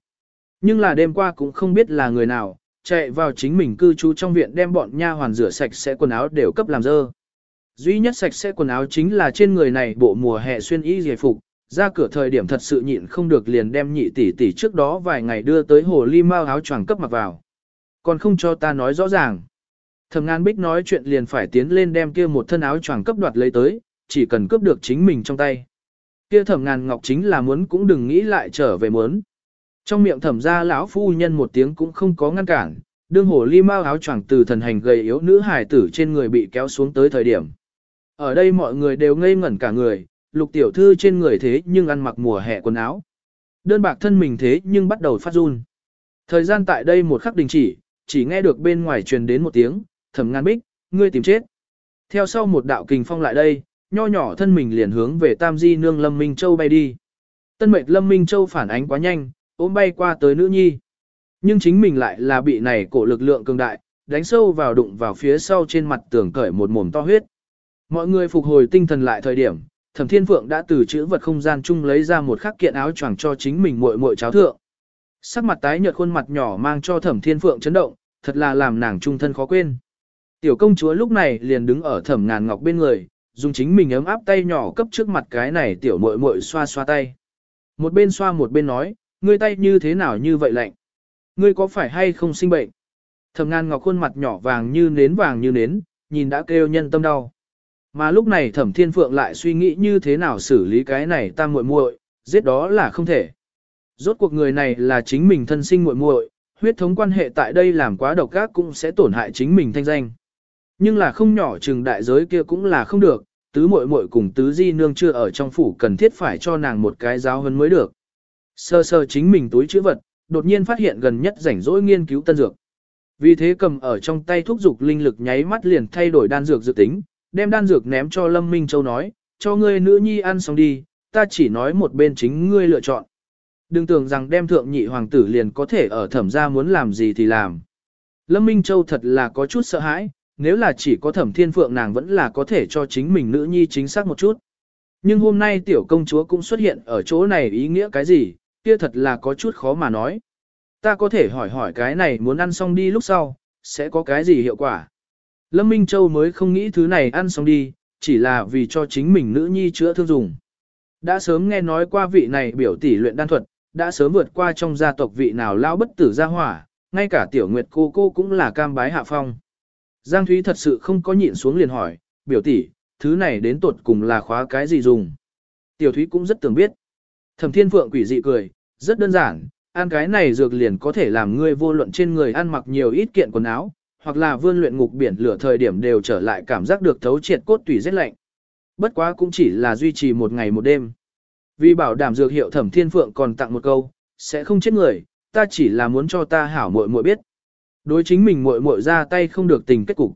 Nhưng là đêm qua cũng không biết là người nào, chạy vào chính mình cư trú trong viện đem bọn nha hoàn rửa sạch sẽ quần áo đều cấp làm dơ. Duy nhất sạch sẽ quần áo chính là trên người này bộ mùa hè xuyên y giải phục, ra cửa thời điểm thật sự nhịn không được liền đem nhị tỷ tỷ trước đó vài ngày đưa tới hồ ly mao áo choàng cấp mặc vào. Còn không cho ta nói rõ ràng. Thẩm ngàn bích nói chuyện liền phải tiến lên đem kia một thân áo choàng cấp đoạt lấy tới, chỉ cần cướp được chính mình trong tay. Kia thẩm ngàn ngọc chính là muốn cũng đừng nghĩ lại trở về muốn. Trong miệng thẩm ra lão phu nhân một tiếng cũng không có ngăn cản, đương hồ ly mao áo choàng từ thần hành gầy yếu nữ hài tử trên người bị kéo xuống tới thời điểm. Ở đây mọi người đều ngây ngẩn cả người, lục tiểu thư trên người thế nhưng ăn mặc mùa hè quần áo. Đơn bạc thân mình thế nhưng bắt đầu phát run. Thời gian tại đây một khắc đình chỉ, chỉ nghe được bên ngoài truyền đến một tiếng, thẩm ngàn bích, ngươi tìm chết. Theo sau một đạo kình phong lại đây, nho nhỏ thân mình liền hướng về Tam Di nương Lâm Minh Châu bay đi. Tân mệnh Lâm Minh Châu phản ánh quá nhanh, ôm bay qua tới nữ nhi. Nhưng chính mình lại là bị này cổ lực lượng cường đại, đánh sâu vào đụng vào phía sau trên mặt tường cởi một mồm to huyết. Mọi người phục hồi tinh thần lại thời điểm, Thẩm Thiên Phượng đã từ chữ vật không gian chung lấy ra một khắc kiện áo choàng cho chính mình muội muội cháo thượng. Sắc mặt tái nhợt khuôn mặt nhỏ mang cho Thẩm Thiên Phượng chấn động, thật là làm nàng trung thân khó quên. Tiểu công chúa lúc này liền đứng ở thẩm ngàn ngọc bên người, dùng chính mình ấm áp tay nhỏ cấp trước mặt cái này tiểu muội muội xoa xoa tay. Một bên xoa một bên nói, ngươi tay như thế nào như vậy lạnh? Ngươi có phải hay không sinh bệnh? Thẩm ngàn ngọc khuôn mặt nhỏ vàng như nến vàng như nến, nhìn đã kêu nhân tâm đau. Mà lúc này thẩm thiên phượng lại suy nghĩ như thế nào xử lý cái này tam muội muội, giết đó là không thể. Rốt cuộc người này là chính mình thân sinh muội muội, huyết thống quan hệ tại đây làm quá độc ác cũng sẽ tổn hại chính mình thanh danh. Nhưng là không nhỏ chừng đại giới kia cũng là không được, tứ muội muội cùng tứ di nương chưa ở trong phủ cần thiết phải cho nàng một cái giáo huấn mới được. Sơ sơ chính mình túi chữ vật, đột nhiên phát hiện gần nhất rảnh rỗi nghiên cứu tân dược. Vì thế cầm ở trong tay thúc dục linh lực nháy mắt liền thay đổi đan dược dự tính, đem đan dược ném cho Lâm Minh Châu nói, cho ngươi nữ nhi ăn xong đi, ta chỉ nói một bên chính ngươi lựa chọn. Đừng tưởng rằng đem thượng nhị hoàng tử liền có thể ở thẩm gia muốn làm gì thì làm. Lâm Minh Châu thật là có chút sợ hãi, nếu là chỉ có thẩm thiên phượng nàng vẫn là có thể cho chính mình nữ nhi chính xác một chút. Nhưng hôm nay tiểu công chúa cũng xuất hiện ở chỗ này ý nghĩa cái gì, kia thật là có chút khó mà nói. Ta có thể hỏi hỏi cái này muốn ăn xong đi lúc sau, sẽ có cái gì hiệu quả. Lâm Minh Châu mới không nghĩ thứ này ăn xong đi, chỉ là vì cho chính mình nữ nhi chữa thương dùng. Đã sớm nghe nói qua vị này biểu tỷ luyện đan thuật, đã sớm vượt qua trong gia tộc vị nào lao bất tử gia hỏa, ngay cả tiểu nguyệt cô cô cũng là cam bái hạ phong. Giang Thúy thật sự không có nhịn xuống liền hỏi, biểu tỷ, thứ này đến tuột cùng là khóa cái gì dùng. Tiểu Thúy cũng rất tưởng biết. Thẩm Thiên Phượng quỷ dị cười, rất đơn giản, ăn cái này dược liền có thể làm ngươi vô luận trên người ăn mặc nhiều ít kiện quần áo, hoặc là vươn luyện ngục biển lửa thời điểm đều trở lại cảm giác được thấu triệt cốt tủy rét lạnh. Bất quá cũng chỉ là duy trì một ngày một đêm. Vì bảo đảm dược hiệu Thẩm Thiên Phượng còn tặng một câu, sẽ không chết người, ta chỉ là muốn cho ta hảo muội muội biết. Đối chính mình muội muội ra tay không được tình kết cục.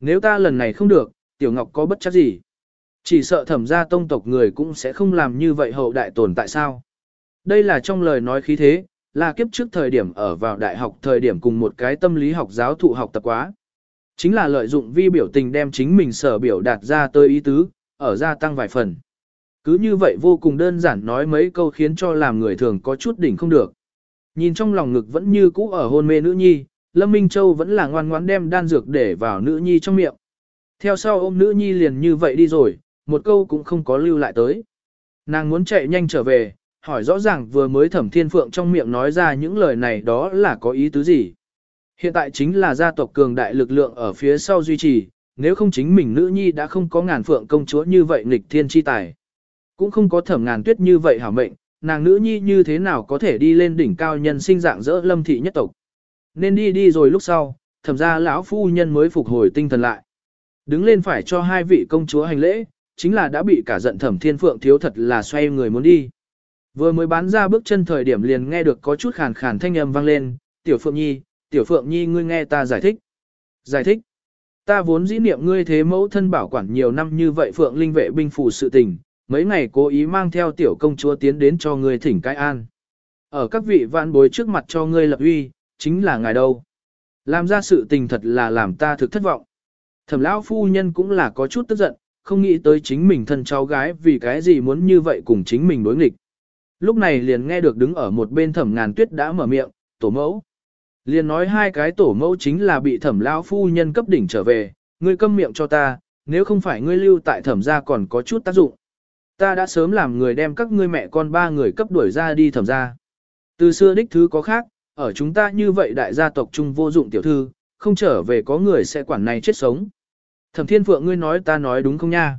Nếu ta lần này không được, Tiểu Ngọc có bất chấp gì? Chỉ sợ thẩm gia tông tộc người cũng sẽ không làm như vậy hậu đại tồn tại sao. Đây là trong lời nói khí thế, là kiếp trước thời điểm ở vào đại học thời điểm cùng một cái tâm lý học giáo thụ học tập quá. Chính là lợi dụng vi biểu tình đem chính mình sở biểu đạt ra tới ý tứ, ở gia tăng vài phần. Cứ như vậy vô cùng đơn giản nói mấy câu khiến cho làm người thường có chút đỉnh không được. Nhìn trong lòng ngực vẫn như cũ ở hôn mê nữ nhi, Lâm Minh Châu vẫn là ngoan ngoãn đem đan dược để vào nữ nhi trong miệng. Theo sau ôm nữ nhi liền như vậy đi rồi, một câu cũng không có lưu lại tới. Nàng muốn chạy nhanh trở về, hỏi rõ ràng vừa mới thẩm thiên phượng trong miệng nói ra những lời này đó là có ý tứ gì. Hiện tại chính là gia tộc cường đại lực lượng ở phía sau duy trì, nếu không chính mình nữ nhi đã không có ngàn phượng công chúa như vậy nghịch thiên chi tài. Cũng không có thẩm ngàn tuyết như vậy hảo mệnh, nàng nữ nhi như thế nào có thể đi lên đỉnh cao nhân sinh dạng dỡ lâm thị nhất tộc. Nên đi đi rồi lúc sau, thẩm ra lão phu nhân mới phục hồi tinh thần lại. Đứng lên phải cho hai vị công chúa hành lễ, chính là đã bị cả giận thẩm thiên phượng thiếu thật là xoay người muốn đi. Vừa mới bán ra bước chân thời điểm liền nghe được có chút khàn khàn thanh âm vang lên, tiểu phượng nhi, tiểu phượng nhi ngươi nghe ta giải thích. Giải thích. Ta vốn dĩ niệm ngươi thế mẫu thân bảo quản nhiều năm như vậy phượng linh vệ binh phủ sự tình, mấy ngày cố ý mang theo tiểu công chúa tiến đến cho ngươi thỉnh cái an. Ở các vị vạn bối trước mặt cho ngươi lập uy, chính là ngài đâu. Làm ra sự tình thật là làm ta thực thất vọng. Thẩm lão phu nhân cũng là có chút tức giận, không nghĩ tới chính mình thân cháu gái vì cái gì muốn như vậy cùng chính mình đối nghịch. Lúc này liền nghe được đứng ở một bên thẩm ngàn tuyết đã mở miệng, tổ mẫu. Liền nói hai cái tổ mẫu chính là bị thẩm lão phu nhân cấp đỉnh trở về, ngươi câm miệng cho ta, nếu không phải ngươi lưu tại thẩm gia còn có chút tác dụng. Ta đã sớm làm người đem các ngươi mẹ con ba người cấp đuổi ra đi thẩm gia. Từ xưa đích thứ có khác, ở chúng ta như vậy đại gia tộc chung vô dụng tiểu thư, không trở về có người sẽ quản này chết sống. Thẩm thiên phượng ngươi nói ta nói đúng không nha?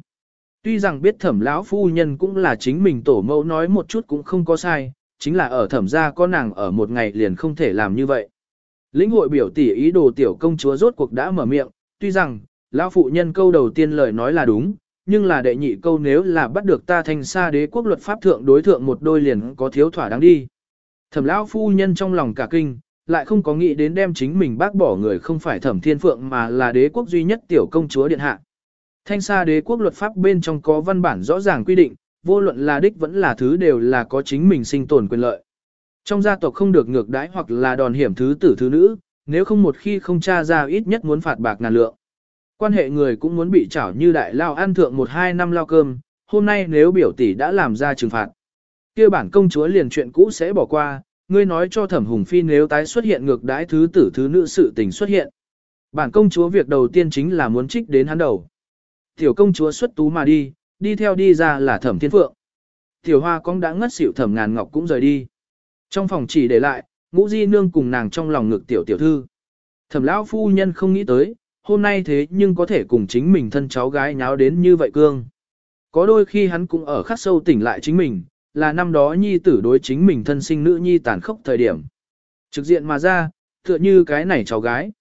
Tuy rằng biết thẩm lão phu nhân cũng là chính mình tổ mẫu nói một chút cũng không có sai, chính là ở thẩm gia có nàng ở một ngày liền không thể làm như vậy. Lĩnh hội biểu tỷ ý đồ tiểu công chúa rốt cuộc đã mở miệng, tuy rằng, lão phụ nhân câu đầu tiên lời nói là đúng, nhưng là đệ nhị câu nếu là bắt được ta thành xa đế quốc luật pháp thượng đối thượng một đôi liền có thiếu thỏa đáng đi. Thẩm lão phu nhân trong lòng cả kinh, lại không có nghĩ đến đem chính mình bác bỏ người không phải thẩm thiên phượng mà là đế quốc duy nhất tiểu công chúa điện hạ. Thanh xa đế quốc luật pháp bên trong có văn bản rõ ràng quy định, vô luận là đích vẫn là thứ đều là có chính mình sinh tồn quyền lợi. Trong gia tộc không được ngược đãi hoặc là đòn hiểm thứ tử thứ nữ, nếu không một khi không tra ra ít nhất muốn phạt bạc ngàn lượng. Quan hệ người cũng muốn bị trảo như đại lao ăn thượng một hai năm lao cơm, hôm nay nếu biểu tỷ đã làm ra trừng phạt. kia bản công chúa liền chuyện cũ sẽ bỏ qua, ngươi nói cho thẩm hùng phi nếu tái xuất hiện ngược đãi thứ tử thứ nữ sự tình xuất hiện. Bản công chúa việc đầu tiên chính là muốn trích đến hắn đầu. Tiểu công chúa xuất tú mà đi, đi theo đi ra là thẩm thiên phượng. Tiểu hoa cong đã ngất xỉu thẩm ngàn ngọc cũng rời đi. Trong phòng chỉ để lại, ngũ di nương cùng nàng trong lòng ngực tiểu tiểu thư. Thẩm lão phu nhân không nghĩ tới, hôm nay thế nhưng có thể cùng chính mình thân cháu gái nháo đến như vậy cương. Có đôi khi hắn cũng ở khắc sâu tỉnh lại chính mình, là năm đó nhi tử đối chính mình thân sinh nữ nhi tàn khốc thời điểm. Trực diện mà ra, tựa như cái này cháu gái.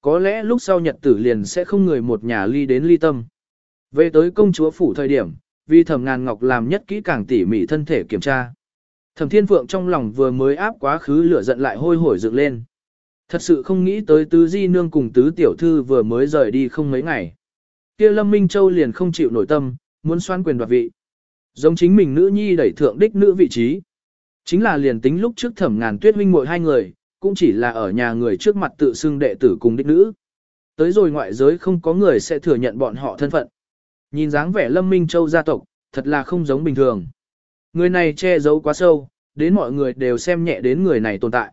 Có lẽ lúc sau nhật tử liền sẽ không người một nhà ly đến ly tâm. Về tới công chúa phủ thời điểm, vì thẩm ngàn ngọc làm nhất kỹ càng tỉ mỉ thân thể kiểm tra. Thẩm thiên phượng trong lòng vừa mới áp quá khứ lửa giận lại hôi hổi dựng lên. Thật sự không nghĩ tới tứ di nương cùng tứ tiểu thư vừa mới rời đi không mấy ngày. kia Lâm Minh Châu liền không chịu nổi tâm, muốn xoan quyền đoạt vị. Giống chính mình nữ nhi đẩy thượng đích nữ vị trí. Chính là liền tính lúc trước thẩm ngàn tuyết huynh muội hai người, cũng chỉ là ở nhà người trước mặt tự xưng đệ tử cùng đích nữ. Tới rồi ngoại giới không có người sẽ thừa nhận bọn họ thân phận. Nhìn dáng vẻ Lâm Minh Châu gia tộc, thật là không giống bình thường. Người này che giấu quá sâu, đến mọi người đều xem nhẹ đến người này tồn tại.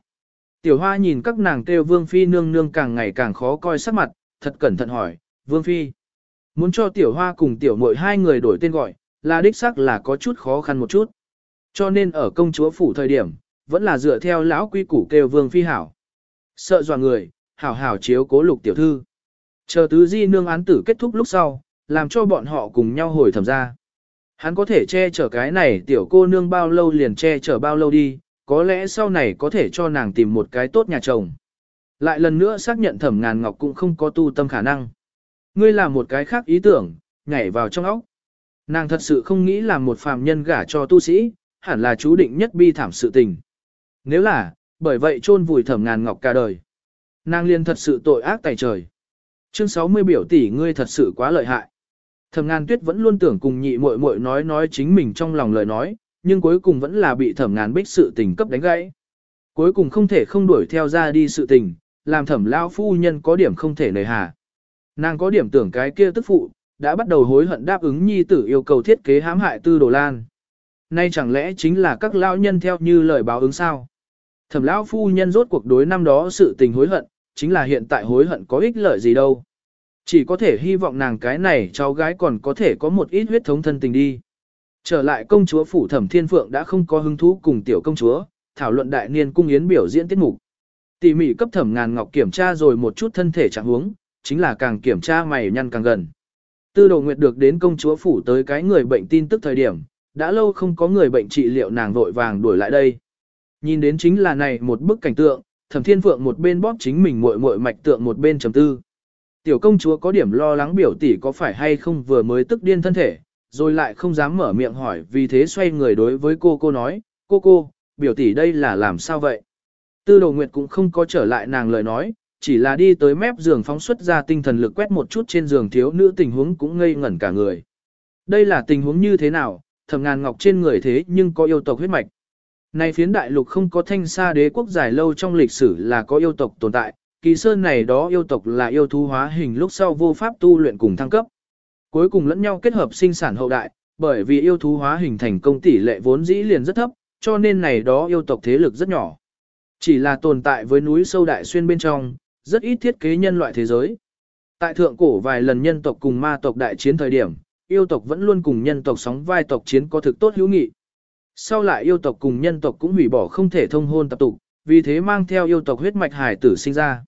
Tiểu Hoa nhìn các nàng kêu Vương Phi nương nương càng ngày càng khó coi sắc mặt, thật cẩn thận hỏi, Vương Phi. Muốn cho Tiểu Hoa cùng Tiểu Mội hai người đổi tên gọi, là đích xác là có chút khó khăn một chút. Cho nên ở công chúa phủ thời điểm, vẫn là dựa theo lão quy củ kêu Vương Phi hảo. Sợ dọa người, hảo hảo chiếu cố lục tiểu thư. Chờ tứ di nương án tử kết thúc lúc sau, làm cho bọn họ cùng nhau hồi thẩm ra. Hắn có thể che chở cái này tiểu cô nương bao lâu liền che chở bao lâu đi, có lẽ sau này có thể cho nàng tìm một cái tốt nhà chồng. Lại lần nữa xác nhận thẩm ngàn ngọc cũng không có tu tâm khả năng. Ngươi làm một cái khác ý tưởng, nhảy vào trong óc. Nàng thật sự không nghĩ làm một phàm nhân gả cho tu sĩ, hẳn là chú định nhất bi thảm sự tình. Nếu là, bởi vậy chôn vùi thẩm ngàn ngọc cả đời. Nàng liền thật sự tội ác tài trời. Chương 60 biểu tỷ ngươi thật sự quá lợi hại. Thẩm ngàn tuyết vẫn luôn tưởng cùng nhị muội muội nói nói chính mình trong lòng lời nói, nhưng cuối cùng vẫn là bị thẩm ngàn bích sự tình cấp đánh gãy. Cuối cùng không thể không đuổi theo ra đi sự tình, làm thẩm Lão phu nhân có điểm không thể nề hà. Nàng có điểm tưởng cái kia tức phụ, đã bắt đầu hối hận đáp ứng nhi tử yêu cầu thiết kế hãm hại tư đồ lan. Nay chẳng lẽ chính là các lão nhân theo như lời báo ứng sao? Thẩm lão phu nhân rốt cuộc đối năm đó sự tình hối hận, chính là hiện tại hối hận có ích lợi gì đâu. Chỉ có thể hy vọng nàng cái này cháu gái còn có thể có một ít huyết thống thân tình đi. Trở lại công chúa phủ thẩm thiên phượng đã không có hứng thú cùng tiểu công chúa, thảo luận đại niên cung yến biểu diễn tiết mục. Tỉ mỉ cấp thẩm ngàn ngọc kiểm tra rồi một chút thân thể trạng huống, chính là càng kiểm tra mày nhăn càng gần. Tư đồ nguyệt được đến công chúa phủ tới cái người bệnh tin tức thời điểm, đã lâu không có người bệnh trị liệu nàng vội vàng đuổi lại đây. Nhìn đến chính là này một bức cảnh tượng, thẩm thiên phượng một bên bóp chính mình muội muội mạch tượng một bên trầm tư. Tiểu công chúa có điểm lo lắng biểu tỷ có phải hay không vừa mới tức điên thân thể, rồi lại không dám mở miệng hỏi vì thế xoay người đối với cô cô nói, cô cô, biểu tỷ đây là làm sao vậy? Tư đồ nguyệt cũng không có trở lại nàng lời nói, chỉ là đi tới mép giường phóng xuất ra tinh thần lực quét một chút trên giường thiếu nữ tình huống cũng ngây ngẩn cả người. Đây là tình huống như thế nào, thầm ngàn ngọc trên người thế nhưng có yêu tộc huyết mạch. Này phiến đại lục không có thanh xa đế quốc dài lâu trong lịch sử là có yêu tộc tồn tại, kỳ sơn này đó yêu tộc là yêu thú hóa hình lúc sau vô pháp tu luyện cùng thăng cấp. Cuối cùng lẫn nhau kết hợp sinh sản hậu đại, bởi vì yêu thú hóa hình thành công tỷ lệ vốn dĩ liền rất thấp, cho nên này đó yêu tộc thế lực rất nhỏ. Chỉ là tồn tại với núi sâu đại xuyên bên trong, rất ít thiết kế nhân loại thế giới. Tại thượng cổ vài lần nhân tộc cùng ma tộc đại chiến thời điểm, yêu tộc vẫn luôn cùng nhân tộc sóng vai tộc chiến có thực tốt hữu nghị. Sau lại yêu tộc cùng nhân tộc cũng hủy bỏ không thể thông hôn tập tục, vì thế mang theo yêu tộc huyết mạch hải tử sinh ra.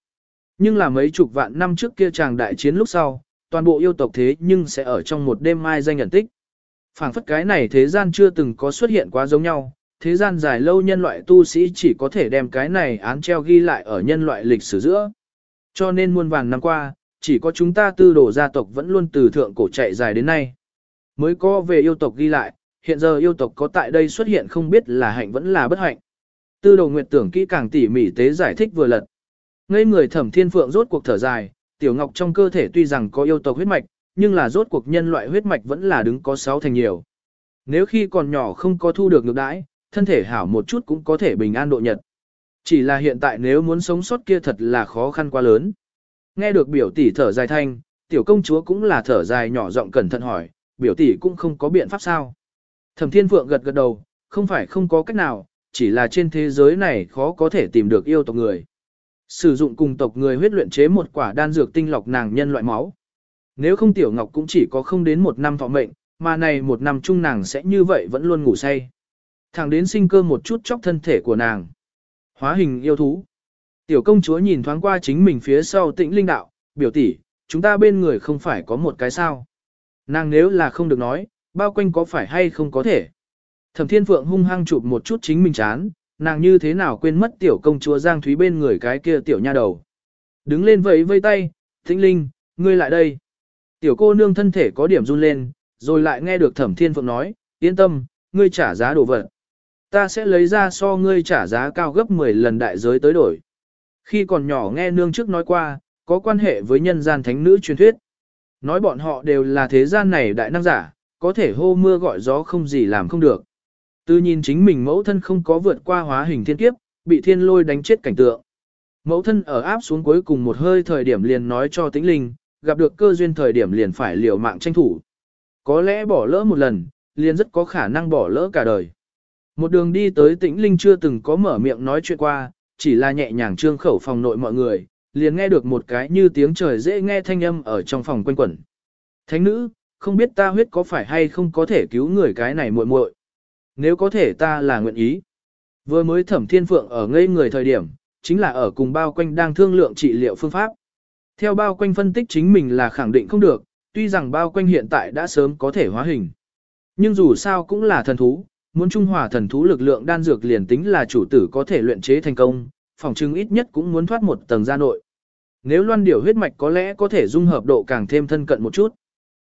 Nhưng là mấy chục vạn năm trước kia chàng đại chiến lúc sau, toàn bộ yêu tộc thế nhưng sẽ ở trong một đêm mai danh nhận tích. phảng phất cái này thế gian chưa từng có xuất hiện quá giống nhau, thế gian dài lâu nhân loại tu sĩ chỉ có thể đem cái này án treo ghi lại ở nhân loại lịch sử giữa. Cho nên muôn vàng năm qua, chỉ có chúng ta tư đồ gia tộc vẫn luôn từ thượng cổ chạy dài đến nay. Mới có về yêu tộc ghi lại, hiện giờ yêu tộc có tại đây xuất hiện không biết là hạnh vẫn là bất hạnh. Tư đồ nguyệt tưởng kỹ càng tỉ mỉ tế giải thích vừa lật. Ngây người thẩm thiên phượng rốt cuộc thở dài, tiểu ngọc trong cơ thể tuy rằng có yêu tộc huyết mạch, nhưng là rốt cuộc nhân loại huyết mạch vẫn là đứng có sáu thành nhiều. Nếu khi còn nhỏ không có thu được ngược đãi, thân thể hảo một chút cũng có thể bình an độ nhật. Chỉ là hiện tại nếu muốn sống sót kia thật là khó khăn quá lớn. Nghe được biểu tỷ thở dài thanh, tiểu công chúa cũng là thở dài nhỏ giọng cẩn thận hỏi, biểu tỷ cũng không có biện pháp sao. Thẩm thiên phượng gật gật đầu, không phải không có cách nào, chỉ là trên thế giới này khó có thể tìm được yêu tộc người. Sử dụng cùng tộc người huyết luyện chế một quả đan dược tinh lọc nàng nhân loại máu. Nếu không tiểu ngọc cũng chỉ có không đến một năm thọ mệnh, mà này một năm chung nàng sẽ như vậy vẫn luôn ngủ say. Thẳng đến sinh cơ một chút chóc thân thể của nàng. Hóa hình yêu thú. Tiểu công chúa nhìn thoáng qua chính mình phía sau tĩnh linh đạo, biểu tỷ, chúng ta bên người không phải có một cái sao. Nàng nếu là không được nói, bao quanh có phải hay không có thể. Thẩm thiên phượng hung hăng chụp một chút chính mình chán, nàng như thế nào quên mất tiểu công chúa Giang Thúy bên người cái kia tiểu nha đầu. Đứng lên vẫy vây tay, Thính linh, ngươi lại đây. Tiểu cô nương thân thể có điểm run lên, rồi lại nghe được thẩm thiên phượng nói, yên tâm, ngươi trả giá đồ vật. Ta sẽ lấy ra so ngươi trả giá cao gấp 10 lần đại giới tới đổi. Khi còn nhỏ nghe nương trước nói qua, có quan hệ với nhân gian thánh nữ truyền thuyết. Nói bọn họ đều là thế gian này đại năng giả, có thể hô mưa gọi gió không gì làm không được. Từ nhìn chính mình mẫu thân không có vượt qua hóa hình thiên kiếp, bị thiên lôi đánh chết cảnh tượng. Mẫu thân ở áp xuống cuối cùng một hơi thời điểm liền nói cho tĩnh linh, gặp được cơ duyên thời điểm liền phải liều mạng tranh thủ. Có lẽ bỏ lỡ một lần, liền rất có khả năng bỏ lỡ cả đời. Một đường đi tới tĩnh linh chưa từng có mở miệng nói chuyện qua, chỉ là nhẹ nhàng trương khẩu phòng nội mọi người, liền nghe được một cái như tiếng trời dễ nghe thanh âm ở trong phòng quanh quẩn. Thánh nữ, không biết ta huyết có phải hay không có thể cứu người cái này muội muội. Nếu có thể ta là nguyện ý. Vừa mới thẩm thiên phượng ở ngây người thời điểm, chính là ở cùng bao quanh đang thương lượng trị liệu phương pháp. Theo bao quanh phân tích chính mình là khẳng định không được, tuy rằng bao quanh hiện tại đã sớm có thể hóa hình. Nhưng dù sao cũng là thần thú, muốn trung hòa thần thú lực lượng đan dược liền tính là chủ tử có thể luyện chế thành công, phòng chứng ít nhất cũng muốn thoát một tầng ra nội. Nếu loan điểu huyết mạch có lẽ có thể dung hợp độ càng thêm thân cận một chút.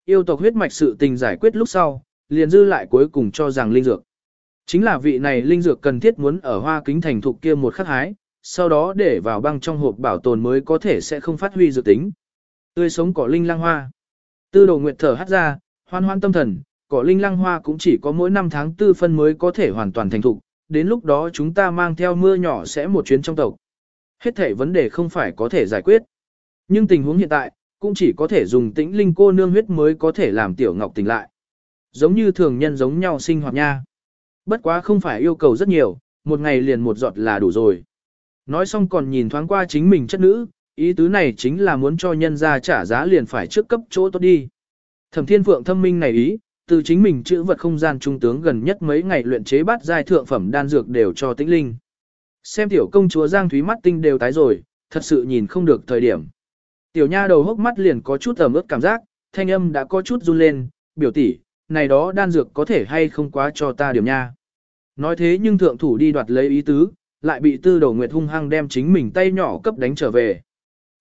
Yêu tộc huyết mạch sự tình giải quyết lúc sau, liền dư lại cuối cùng cho rằng linh dược. Chính là vị này linh dược cần thiết muốn ở hoa kính thành thục kia một khắc hái, sau đó để vào băng trong hộp bảo tồn mới có thể sẽ không phát huy dược tính. Tươi sống cỏ linh lang hoa. Tư đồ nguyệt thở hát ra, hoan hoan tâm thần, cỏ linh lang hoa cũng chỉ có mỗi năm tháng tư phân mới có thể hoàn toàn thành thục, đến lúc đó chúng ta mang theo mưa nhỏ sẽ một chuyến trong tộc. Hết thể vấn đề không phải có thể giải quyết. Nhưng tình huống hiện tại, cũng chỉ có thể dùng tĩnh linh cô nương huyết mới có thể làm tiểu ngọc tỉnh lại. Giống như thường nhân giống nhau sinh hoạt nha. Bất quá không phải yêu cầu rất nhiều, một ngày liền một giọt là đủ rồi. Nói xong còn nhìn thoáng qua chính mình chất nữ, ý tứ này chính là muốn cho nhân ra trả giá liền phải trước cấp chỗ tốt đi. Thẩm thiên phượng thâm minh này ý, từ chính mình chữ vật không gian trung tướng gần nhất mấy ngày luyện chế bát giai thượng phẩm đan dược đều cho tĩnh linh. Xem tiểu công chúa Giang Thúy mắt tinh đều tái rồi, thật sự nhìn không được thời điểm. Tiểu nha đầu hốc mắt liền có chút ẩm ướt cảm giác, thanh âm đã có chút run lên, biểu tỷ, này đó đan dược có thể hay không quá cho ta điểm nha. Nói thế nhưng thượng thủ đi đoạt lấy ý tứ, lại bị tư đầu nguyệt hung hăng đem chính mình tay nhỏ cấp đánh trở về.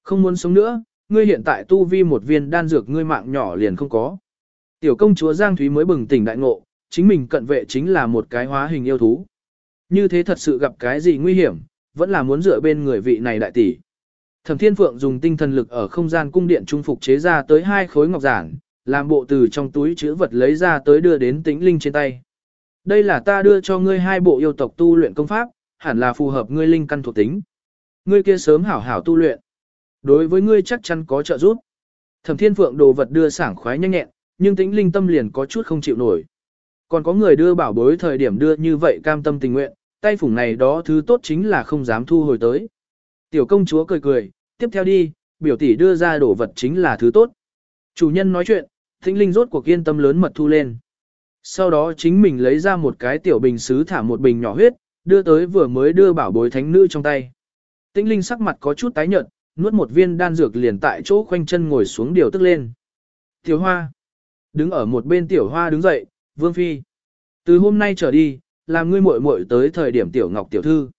Không muốn sống nữa, ngươi hiện tại tu vi một viên đan dược ngươi mạng nhỏ liền không có. Tiểu công chúa Giang Thúy mới bừng tỉnh đại ngộ, chính mình cận vệ chính là một cái hóa hình yêu thú. Như thế thật sự gặp cái gì nguy hiểm, vẫn là muốn dựa bên người vị này đại tỷ. Thẩm Thiên Phượng dùng tinh thần lực ở không gian cung điện trung phục chế ra tới hai khối ngọc giản, làm bộ từ trong túi chữ vật lấy ra tới đưa đến tĩnh linh trên tay. Đây là ta đưa cho ngươi hai bộ yêu tộc tu luyện công pháp, hẳn là phù hợp ngươi linh căn thuộc tính. Ngươi kia sớm hảo hảo tu luyện. Đối với ngươi chắc chắn có trợ giúp. Thẩm Thiên Phượng đồ vật đưa sảng khoái nhanh nhẹn, nhưng tĩnh linh tâm liền có chút không chịu nổi. Còn có người đưa bảo bối thời điểm đưa như vậy cam tâm tình nguyện, tay phủng này đó thứ tốt chính là không dám thu hồi tới. Tiểu công chúa cười cười, tiếp theo đi, biểu tỷ đưa ra đồ vật chính là thứ tốt. Chủ nhân nói chuyện, thính linh rốt cuộc yên tâm lớn mật thu lên. Sau đó chính mình lấy ra một cái tiểu bình xứ thả một bình nhỏ huyết, đưa tới vừa mới đưa bảo bối thánh nữ trong tay. Tĩnh linh sắc mặt có chút tái nhợt, nuốt một viên đan dược liền tại chỗ khoanh chân ngồi xuống điều tức lên. Tiểu hoa. Đứng ở một bên tiểu hoa đứng dậy, vương phi. Từ hôm nay trở đi, làm ngươi muội muội tới thời điểm tiểu ngọc tiểu thư.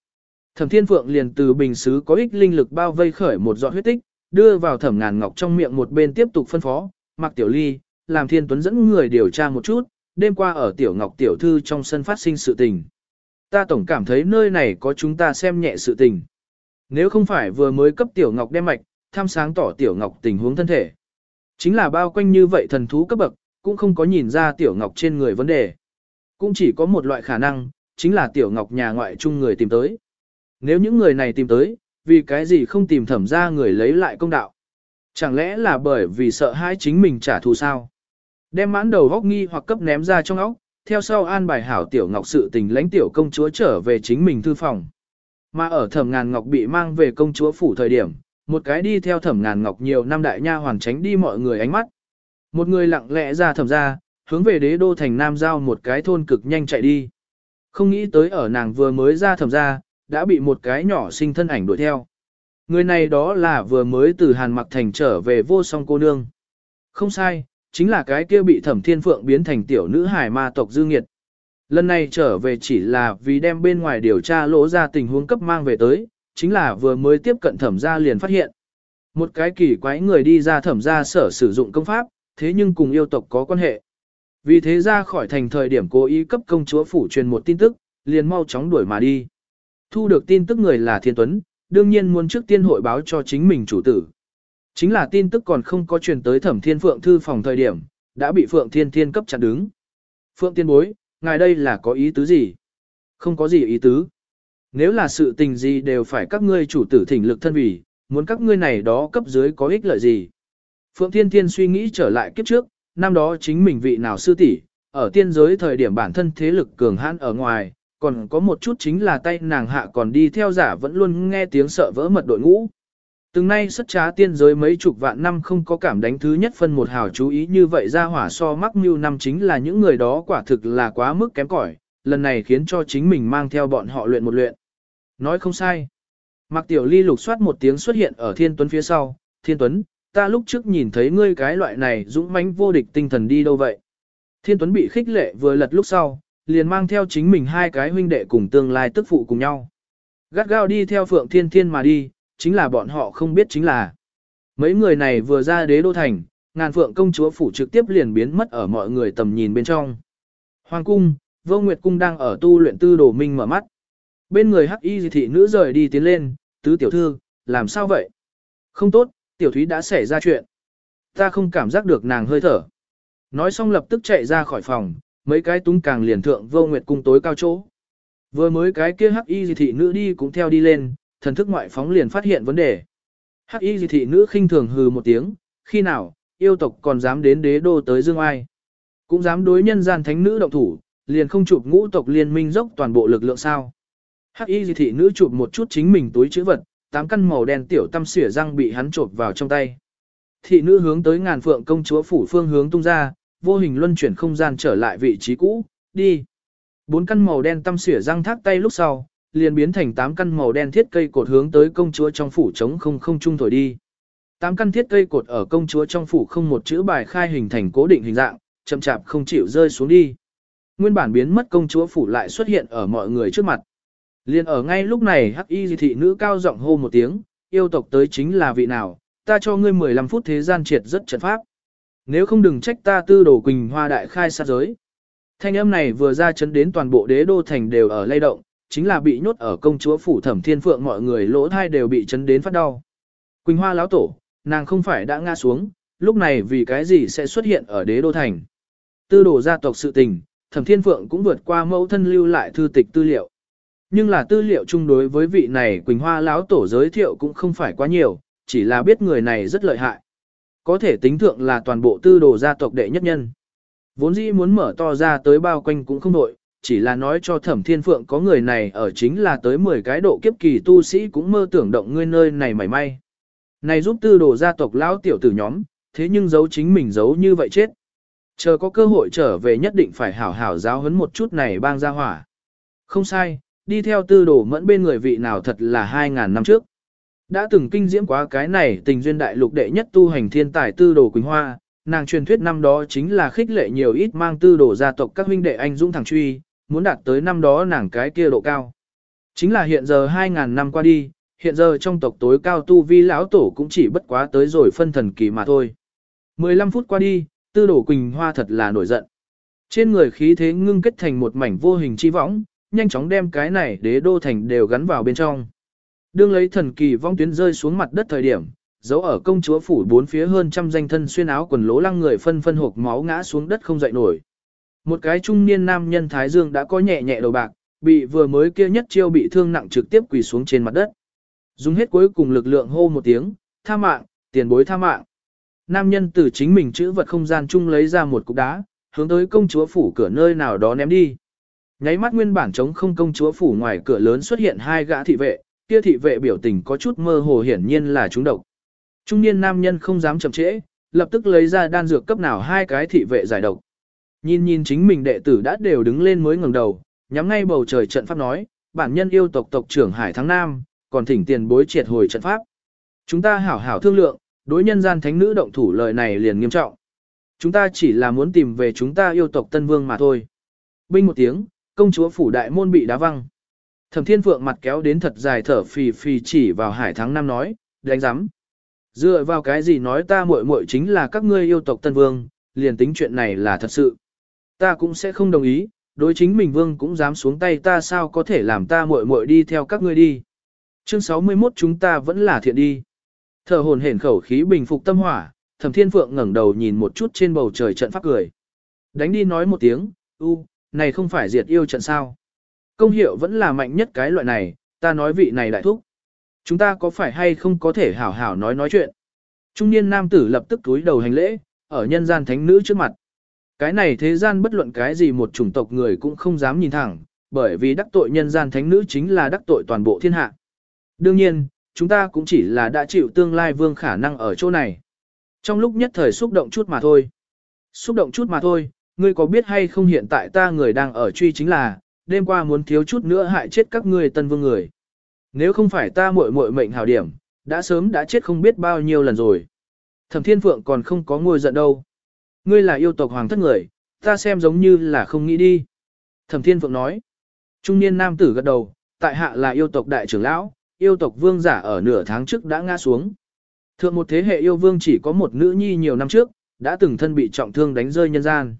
Thẩm Thiên Phượng liền từ bình xứ có ích linh lực bao vây khởi một giọt huyết tích, đưa vào Thẩm Ngàn Ngọc trong miệng một bên tiếp tục phân phó, Mặc Tiểu Ly, làm Thiên Tuấn dẫn người điều tra một chút, đêm qua ở Tiểu Ngọc tiểu thư trong sân phát sinh sự tình. Ta tổng cảm thấy nơi này có chúng ta xem nhẹ sự tình. Nếu không phải vừa mới cấp Tiểu Ngọc đem mạch, tham sáng tỏ Tiểu Ngọc tình huống thân thể. Chính là bao quanh như vậy thần thú cấp bậc, cũng không có nhìn ra Tiểu Ngọc trên người vấn đề. Cũng chỉ có một loại khả năng, chính là Tiểu Ngọc nhà ngoại chung người tìm tới. Nếu những người này tìm tới, vì cái gì không tìm thẩm ra người lấy lại công đạo? Chẳng lẽ là bởi vì sợ hãi chính mình trả thù sao? Đem mãn đầu góc nghi hoặc cấp ném ra trong óc, theo sau an bài hảo tiểu ngọc sự tình lãnh tiểu công chúa trở về chính mình thư phòng. Mà ở thẩm ngàn ngọc bị mang về công chúa phủ thời điểm, một cái đi theo thẩm ngàn ngọc nhiều năm đại nha hoàn tránh đi mọi người ánh mắt. Một người lặng lẽ ra thẩm ra, hướng về đế đô thành Nam Giao một cái thôn cực nhanh chạy đi. Không nghĩ tới ở nàng vừa mới ra thẩm ra, đã bị một cái nhỏ sinh thân ảnh đuổi theo. Người này đó là vừa mới từ Hàn Mặc Thành trở về vô song cô nương. Không sai, chính là cái kia bị thẩm thiên phượng biến thành tiểu nữ hải ma tộc dư nghiệt. Lần này trở về chỉ là vì đem bên ngoài điều tra lỗ ra tình huống cấp mang về tới, chính là vừa mới tiếp cận thẩm ra liền phát hiện. Một cái kỳ quái người đi ra thẩm ra sở sử dụng công pháp, thế nhưng cùng yêu tộc có quan hệ. Vì thế ra khỏi thành thời điểm cố ý cấp công chúa phủ truyền một tin tức, liền mau chóng đuổi mà đi. Thu được tin tức người là Thiên Tuấn, đương nhiên muốn trước tiên hội báo cho chính mình chủ tử. Chính là tin tức còn không có truyền tới thẩm thiên phượng thư phòng thời điểm, đã bị phượng thiên thiên cấp chặn đứng. Phượng tiên bối, ngài đây là có ý tứ gì? Không có gì ý tứ. Nếu là sự tình gì đều phải các ngươi chủ tử thỉnh lực thân vì, muốn các ngươi này đó cấp dưới có ích lợi gì? Phượng Thiên Thiên suy nghĩ trở lại kiếp trước, năm đó chính mình vị nào sư tỷ, ở tiên giới thời điểm bản thân thế lực cường hãn ở ngoài, còn có một chút chính là tay nàng hạ còn đi theo giả vẫn luôn nghe tiếng sợ vỡ mật đội ngũ. Từng nay sất trá tiên giới mấy chục vạn năm không có cảm đánh thứ nhất phân một hào chú ý như vậy ra hỏa so mắc mưu năm chính là những người đó quả thực là quá mức kém cỏi, lần này khiến cho chính mình mang theo bọn họ luyện một luyện. Nói không sai. Mạc Tiểu Ly lục soát một tiếng xuất hiện ở Thiên Tuấn phía sau, Thiên Tuấn, ta lúc trước nhìn thấy ngươi cái loại này dũng mãnh vô địch tinh thần đi đâu vậy? Thiên Tuấn bị khích lệ vừa lật lúc sau, liền mang theo chính mình hai cái huynh đệ cùng tương lai tức phụ cùng nhau. Gắt gao đi theo Phượng Thiên Thiên mà đi, chính là bọn họ không biết chính là. Mấy người này vừa ra đế đô thành, ngàn Phượng công chúa phủ trực tiếp liền biến mất ở mọi người tầm nhìn bên trong. Hoàng cung, Vô Nguyệt cung đang ở tu luyện tư đồ minh mở mắt. Bên người hắc y thị nữ rời đi tiến lên, tứ tiểu thư, làm sao vậy? Không tốt, tiểu thúy đã xảy ra chuyện. Ta không cảm giác được nàng hơi thở. Nói xong lập tức chạy ra khỏi phòng, mấy cái túng càng liền thượng vô nguyệt cung tối cao chỗ. Vừa mới cái kia hắc y thị nữ đi cũng theo đi lên, thần thức ngoại phóng liền phát hiện vấn đề. Hắc y thị nữ khinh thường hừ một tiếng, khi nào, yêu tộc còn dám đến đế đô tới dương ai. Cũng dám đối nhân gian thánh nữ động thủ, liền không chụp ngũ tộc liên minh dốc toàn bộ lực lượng sao. Hắc y thị nữ chụp một chút chính mình túi chữ vật, tám căn màu đen tiểu tâm xỉa răng bị hắn chộp vào trong tay. Thị nữ hướng tới ngàn phượng công chúa phủ phương hướng tung ra, vô hình luân chuyển không gian trở lại vị trí cũ, đi. Bốn căn màu đen tâm xỉa răng thác tay lúc sau, liền biến thành tám căn màu đen thiết cây cột hướng tới công chúa trong phủ chống không không trung thổi đi. Tám căn thiết cây cột ở công chúa trong phủ không một chữ bài khai hình thành cố định hình dạng, chậm chạp không chịu rơi xuống đi. Nguyên bản biến mất công chúa phủ lại xuất hiện ở mọi người trước mặt. Liên ở ngay lúc này hắc y thị nữ cao giọng hô một tiếng, yêu tộc tới chính là vị nào, ta cho ngươi 15 phút thế gian triệt rất trận pháp. Nếu không đừng trách ta tư đồ quỳnh hoa đại khai sát giới. Thanh âm này vừa ra chấn đến toàn bộ đế đô thành đều ở lay động, chính là bị nhốt ở công chúa phủ thẩm thiên phượng mọi người lỗ thai đều bị chấn đến phát đau. Quỳnh hoa lão tổ, nàng không phải đã ngã xuống, lúc này vì cái gì sẽ xuất hiện ở đế đô thành. Tư đồ gia tộc sự tình, thẩm thiên phượng cũng vượt qua mẫu thân lưu lại thư tịch tư liệu. Nhưng là tư liệu chung đối với vị này Quỳnh Hoa lão tổ giới thiệu cũng không phải quá nhiều, chỉ là biết người này rất lợi hại. Có thể tính thượng là toàn bộ tư đồ gia tộc đệ nhất nhân. Vốn dĩ muốn mở to ra tới bao quanh cũng không đội, chỉ là nói cho thẩm thiên phượng có người này ở chính là tới 10 cái độ kiếp kỳ tu sĩ cũng mơ tưởng động ngươi nơi này mảy may. Này giúp tư đồ gia tộc lão tiểu tử nhóm, thế nhưng giấu chính mình giấu như vậy chết. Chờ có cơ hội trở về nhất định phải hảo hảo giáo huấn một chút này bang ra hỏa. Không sai, đi theo tư đồ mẫn bên người vị nào thật là 2.000 năm trước. Đã từng kinh diễm quá cái này tình duyên đại lục đệ nhất tu hành thiên tài tư đồ Quỳnh Hoa, nàng truyền thuyết năm đó chính là khích lệ nhiều ít mang tư đồ gia tộc các huynh đệ anh dũng thẳng truy, muốn đạt tới năm đó nàng cái kia độ cao. Chính là hiện giờ 2.000 năm qua đi, hiện giờ trong tộc tối cao tu vi lão tổ cũng chỉ bất quá tới rồi phân thần kỳ mà thôi. 15 phút qua đi, tư đồ Quỳnh Hoa thật là nổi giận. Trên người khí thế ngưng kết thành một mảnh vô hình chi võng, nhanh chóng đem cái này đế đô thành đều gắn vào bên trong. Đương lấy thần kỳ vong tuyến rơi xuống mặt đất thời điểm, dấu ở công chúa phủ bốn phía hơn trăm danh thân xuyên áo quần lố lăng người phân phân hộp máu ngã xuống đất không dậy nổi. Một cái trung niên nam nhân Thái Dương đã có nhẹ nhẹ đầu bạc, bị vừa mới kia nhất chiêu bị thương nặng trực tiếp quỳ xuống trên mặt đất. Dùng hết cuối cùng lực lượng hô một tiếng, tha mạng, tiền bối tha mạng. Nam nhân từ chính mình chữ vật không gian chung lấy ra một cục đá, hướng tới công chúa phủ cửa nơi nào đó ném đi. Nháy mắt nguyên bản chống không công chúa phủ ngoài cửa lớn xuất hiện hai gã thị vệ, kia thị vệ biểu tình có chút mơ hồ hiển nhiên là chúng độc. Trung niên nam nhân không dám chậm trễ, lập tức lấy ra đan dược cấp nào hai cái thị vệ giải độc. Nhìn nhìn chính mình đệ tử đã đều đứng lên mới ngẩng đầu, nhắm ngay bầu trời trận pháp nói, bản nhân yêu tộc tộc trưởng Hải Thắng Nam, còn thỉnh tiền bối triệt hồi trận pháp. Chúng ta hảo hảo thương lượng, đối nhân gian thánh nữ động thủ lời này liền nghiêm trọng. Chúng ta chỉ là muốn tìm về chúng ta yêu tộc Tân Vương mà thôi. Binh một tiếng, công chúa phủ đại môn bị đá văng. Thẩm Thiên Phượng mặt kéo đến thật dài thở phì phì chỉ vào Hải Thắng Nam nói, đánh giám. Dựa vào cái gì nói ta muội muội chính là các ngươi yêu tộc Tân Vương, liền tính chuyện này là thật sự. Ta cũng sẽ không đồng ý, đối chính mình vương cũng dám xuống tay ta sao có thể làm ta muội muội đi theo các ngươi đi. Chương 61 chúng ta vẫn là thiện đi. Thở hồn hển khẩu khí bình phục tâm hỏa, Thẩm Thiên Phượng ngẩng đầu nhìn một chút trên bầu trời trận pháp cười. Đánh đi nói một tiếng, u, này không phải diệt yêu trận sao. Công hiệu vẫn là mạnh nhất cái loại này, ta nói vị này đại thúc. Chúng ta có phải hay không có thể hảo hảo nói nói chuyện. Trung niên nam tử lập tức túi đầu hành lễ, ở nhân gian thánh nữ trước mặt. Cái này thế gian bất luận cái gì một chủng tộc người cũng không dám nhìn thẳng, bởi vì đắc tội nhân gian thánh nữ chính là đắc tội toàn bộ thiên hạ. Đương nhiên, chúng ta cũng chỉ là đã chịu tương lai vương khả năng ở chỗ này. Trong lúc nhất thời xúc động chút mà thôi. Xúc động chút mà thôi, ngươi có biết hay không hiện tại ta người đang ở truy chính là, đêm qua muốn thiếu chút nữa hại chết các ngươi tân vương người. Nếu không phải ta muội muội mệnh hảo điểm, đã sớm đã chết không biết bao nhiêu lần rồi. Thẩm Thiên Phượng còn không có ngôi giận đâu. Ngươi là yêu tộc hoàng thất người, ta xem giống như là không nghĩ đi. Thẩm Thiên Phượng nói. Trung niên nam tử gật đầu, tại hạ là yêu tộc đại trưởng lão, yêu tộc vương giả ở nửa tháng trước đã ngã xuống. Thượng một thế hệ yêu vương chỉ có một nữ nhi nhiều năm trước, đã từng thân bị trọng thương đánh rơi nhân gian.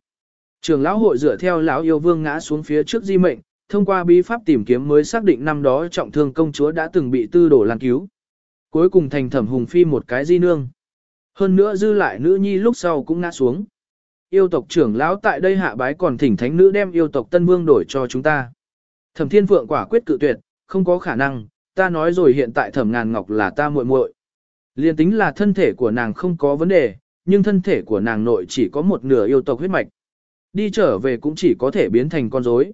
Trường lão hội dựa theo lão yêu vương ngã xuống phía trước di mệnh, thông qua bí pháp tìm kiếm mới xác định năm đó trọng thương công chúa đã từng bị tư đổ lan cứu. Cuối cùng thành thẩm hùng phi một cái di nương. Hơn nữa dư lại nữ nhi lúc sau cũng ngã xuống. Yêu tộc trưởng lão tại đây hạ bái còn thỉnh thánh nữ đem yêu tộc tân vương đổi cho chúng ta. Thẩm thiên phượng quả quyết cự tuyệt, không có khả năng, ta nói rồi hiện tại thẩm ngàn ngọc là ta muội muội. Liên tính là thân thể của nàng không có vấn đề, nhưng thân thể của nàng nội chỉ có một nửa yêu tộc huyết mạch. Đi trở về cũng chỉ có thể biến thành con rối.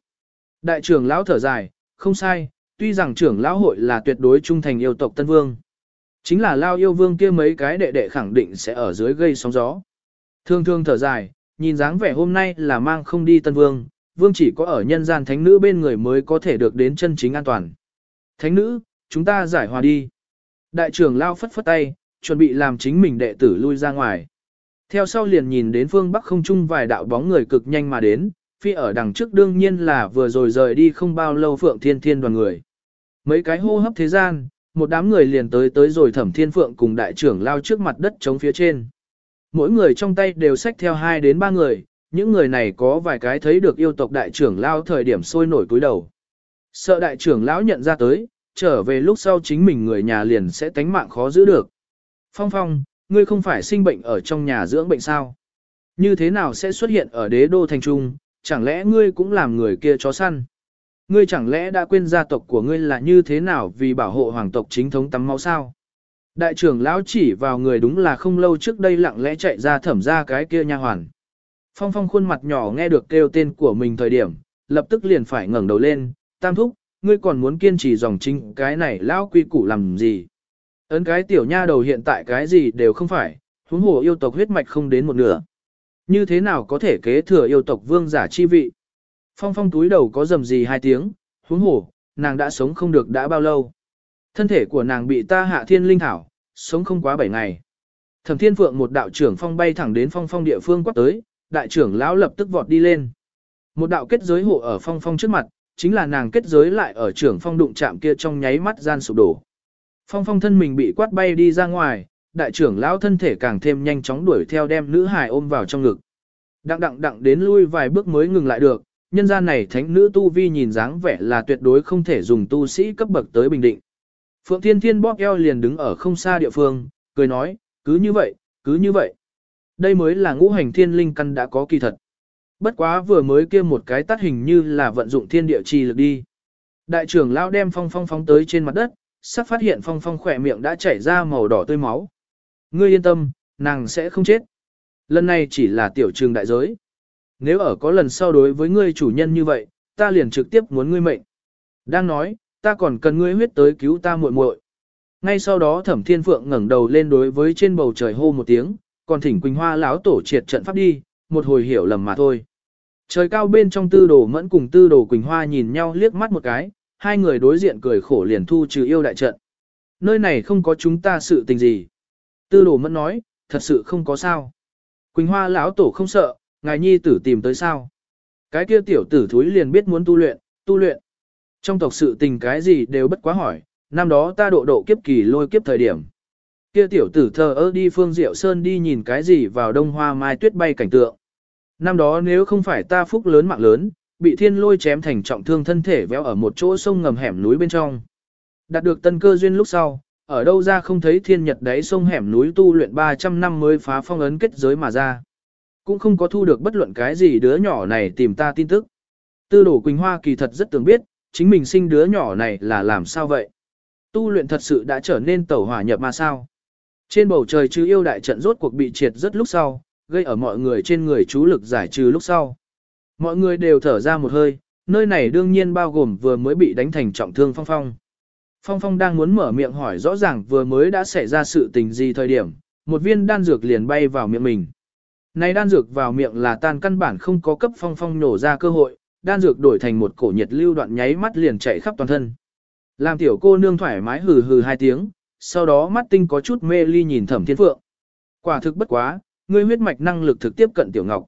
Đại trưởng lão thở dài, không sai, tuy rằng trưởng lão hội là tuyệt đối trung thành yêu tộc Tân Vương. Chính là lao yêu vương kia mấy cái đệ đệ khẳng định sẽ ở dưới gây sóng gió. Thương thương thở dài, nhìn dáng vẻ hôm nay là mang không đi Tân Vương, Vương chỉ có ở nhân gian thánh nữ bên người mới có thể được đến chân chính an toàn. Thánh nữ, chúng ta giải hòa đi. Đại trưởng lao phất phất tay, chuẩn bị làm chính mình đệ tử lui ra ngoài. Theo sau liền nhìn đến phương bắc không trung vài đạo bóng người cực nhanh mà đến, phi ở đằng trước đương nhiên là vừa rồi rời đi không bao lâu Phượng Thiên Thiên đoàn người. Mấy cái hô hấp thế gian, một đám người liền tới tới rồi Thẩm Thiên Phượng cùng đại trưởng lao trước mặt đất chống phía trên. Mỗi người trong tay đều xách theo hai đến ba người, những người này có vài cái thấy được yêu tộc đại trưởng lao thời điểm sôi nổi cúi đầu. Sợ đại trưởng lão nhận ra tới, trở về lúc sau chính mình người nhà liền sẽ tánh mạng khó giữ được. Phong Phong, ngươi không phải sinh bệnh ở trong nhà dưỡng bệnh sao? Như thế nào sẽ xuất hiện ở đế đô thành trung, chẳng lẽ ngươi cũng làm người kia chó săn? Ngươi chẳng lẽ đã quên gia tộc của ngươi là như thế nào vì bảo hộ hoàng tộc chính thống tắm máu sao? Đại trưởng lão chỉ vào người đúng là không lâu trước đây lặng lẽ chạy ra thẩm ra cái kia nha hoàn. Phong phong khuôn mặt nhỏ nghe được kêu tên của mình thời điểm, lập tức liền phải ngẩng đầu lên, tam thúc, ngươi còn muốn kiên trì dòng chính cái này lão quy củ làm gì? Ấn cái tiểu nha đầu hiện tại cái gì đều không phải, huống hồ yêu tộc huyết mạch không đến một nửa. Như thế nào có thể kế thừa yêu tộc vương giả chi vị? Phong phong túi đầu có dầm gì hai tiếng, huống hồ, nàng đã sống không được đã bao lâu. Thân thể của nàng bị ta hạ thiên linh thảo, sống không quá bảy ngày. Thẩm thiên phượng một đạo trưởng phong bay thẳng đến phong phong địa phương quát tới, đại trưởng lão lập tức vọt đi lên. Một đạo kết giới hộ ở phong phong trước mặt, chính là nàng kết giới lại ở trưởng phong đụng chạm kia trong nháy mắt gian sụp đổ. Phong phong thân mình bị quát bay đi ra ngoài, đại trưởng lão thân thể càng thêm nhanh chóng đuổi theo đem nữ hài ôm vào trong ngực. Đặng đặng đặng đến lui vài bước mới ngừng lại được, nhân gian này thánh nữ tu vi nhìn dáng vẻ là tuyệt đối không thể dùng tu sĩ cấp bậc tới bình định. Phượng Thiên Thiên bóp eo liền đứng ở không xa địa phương, cười nói, cứ như vậy, cứ như vậy. Đây mới là ngũ hành thiên linh căn đã có kỳ thật. Bất quá vừa mới kia một cái tắt hình như là vận dụng thiên địa chi lực đi. Đại trưởng lão đem phong phong phóng tới trên mặt đất, sắp phát hiện phong phong khỏe miệng đã chảy ra màu đỏ tươi máu. Ngươi yên tâm, nàng sẽ không chết. Lần này chỉ là tiểu trường đại giới. Nếu ở có lần sau đối với ngươi chủ nhân như vậy, ta liền trực tiếp muốn ngươi mệnh. Đang nói, ta còn cần ngươi huyết tới cứu ta muội muội. Ngay sau đó Thẩm Thiên Phượng ngẩng đầu lên đối với trên bầu trời hô một tiếng, còn thỉnh Quỳnh Hoa lão tổ triệt trận pháp đi, một hồi hiểu lầm mà thôi. Trời cao bên trong tư đồ mẫn cùng tư đồ Quỳnh Hoa nhìn nhau liếc mắt một cái, hai người đối diện cười khổ liền thu trừ yêu đại trận. Nơi này không có chúng ta sự tình gì. Tư đồ mẫn nói, thật sự không có sao. Quỳnh Hoa lão tổ không sợ, ngài nhi tử tìm tới sao. Cái kia tiểu tử thúi liền biết muốn tu luyện, tu luyện. Trong tộc sự tình cái gì đều bất quá hỏi, năm đó ta độ độ kiếp kỳ lôi kiếp thời điểm. Kia tiểu tử thờ ơ đi phương diệu sơn đi nhìn cái gì vào đông hoa mai tuyết bay cảnh tượng. Năm đó nếu không phải ta phúc lớn mạng lớn, bị thiên lôi chém thành trọng thương thân thể véo ở một chỗ sông ngầm hẻm núi bên trong. Đạt được tân cơ duyên lúc sau, ở đâu ra không thấy thiên nhật đáy sông hẻm núi tu luyện 300 năm mới phá phong ấn kết giới mà ra. Cũng không có thu được bất luận cái gì đứa nhỏ này tìm ta tin tức. Tư đổ Quỳnh Hoa kỳ thật rất tưởng biết, chính mình sinh đứa nhỏ này là làm sao vậy. Tu luyện thật sự đã trở nên tẩu hỏa nhập mà sao. Trên bầu trời chứ yêu đại trận rốt cuộc bị triệt rất lúc sau, gây ở mọi người trên người chú lực giải trừ lúc sau. Mọi người đều thở ra một hơi, nơi này đương nhiên bao gồm vừa mới bị đánh thành trọng thương Phong Phong. Phong Phong đang muốn mở miệng hỏi rõ ràng vừa mới đã xảy ra sự tình gì thời điểm, một viên đan dược liền bay vào miệng mình. Này đan dược vào miệng là tan căn bản không có cấp Phong Phong nổ ra cơ hội, đan dược đổi thành một cổ nhiệt lưu đoạn nháy mắt liền chạy khắp toàn thân. Làm tiểu cô nương thoải mái hừ hừ hai tiếng, sau đó mắt tinh có chút mê ly nhìn Thẩm Thiên Phượng. Quả thực bất quá, ngươi huyết mạch năng lực thực tiếp cận tiểu ngọc.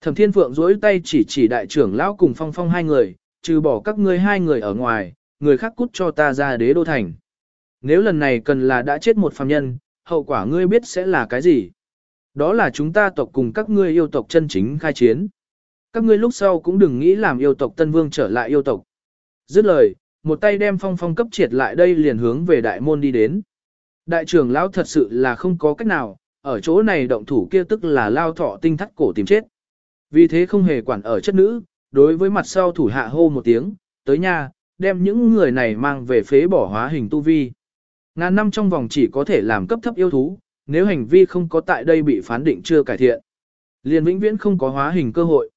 Thẩm Thiên Phượng duỗi tay chỉ chỉ đại trưởng lão cùng Phong Phong hai người, trừ bỏ các ngươi hai người ở ngoài, người khác cút cho ta ra đế đô thành. Nếu lần này cần là đã chết một phàm nhân, hậu quả ngươi biết sẽ là cái gì? Đó là chúng ta tộc cùng các ngươi yêu tộc chân chính khai chiến. Các ngươi lúc sau cũng đừng nghĩ làm yêu tộc Tân Vương trở lại yêu tộc. Dứt lời, một tay đem phong phong cấp triệt lại đây liền hướng về đại môn đi đến. Đại trưởng lão thật sự là không có cách nào, ở chỗ này động thủ kia tức là lao thọ tinh thắt cổ tìm chết. Vì thế không hề quản ở chất nữ, đối với mặt sau thủ hạ hô một tiếng, tới nhà, đem những người này mang về phế bỏ hóa hình tu vi. Ngàn năm trong vòng chỉ có thể làm cấp thấp yêu thú, nếu hành vi không có tại đây bị phán định chưa cải thiện. Liền vĩnh viễn không có hóa hình cơ hội.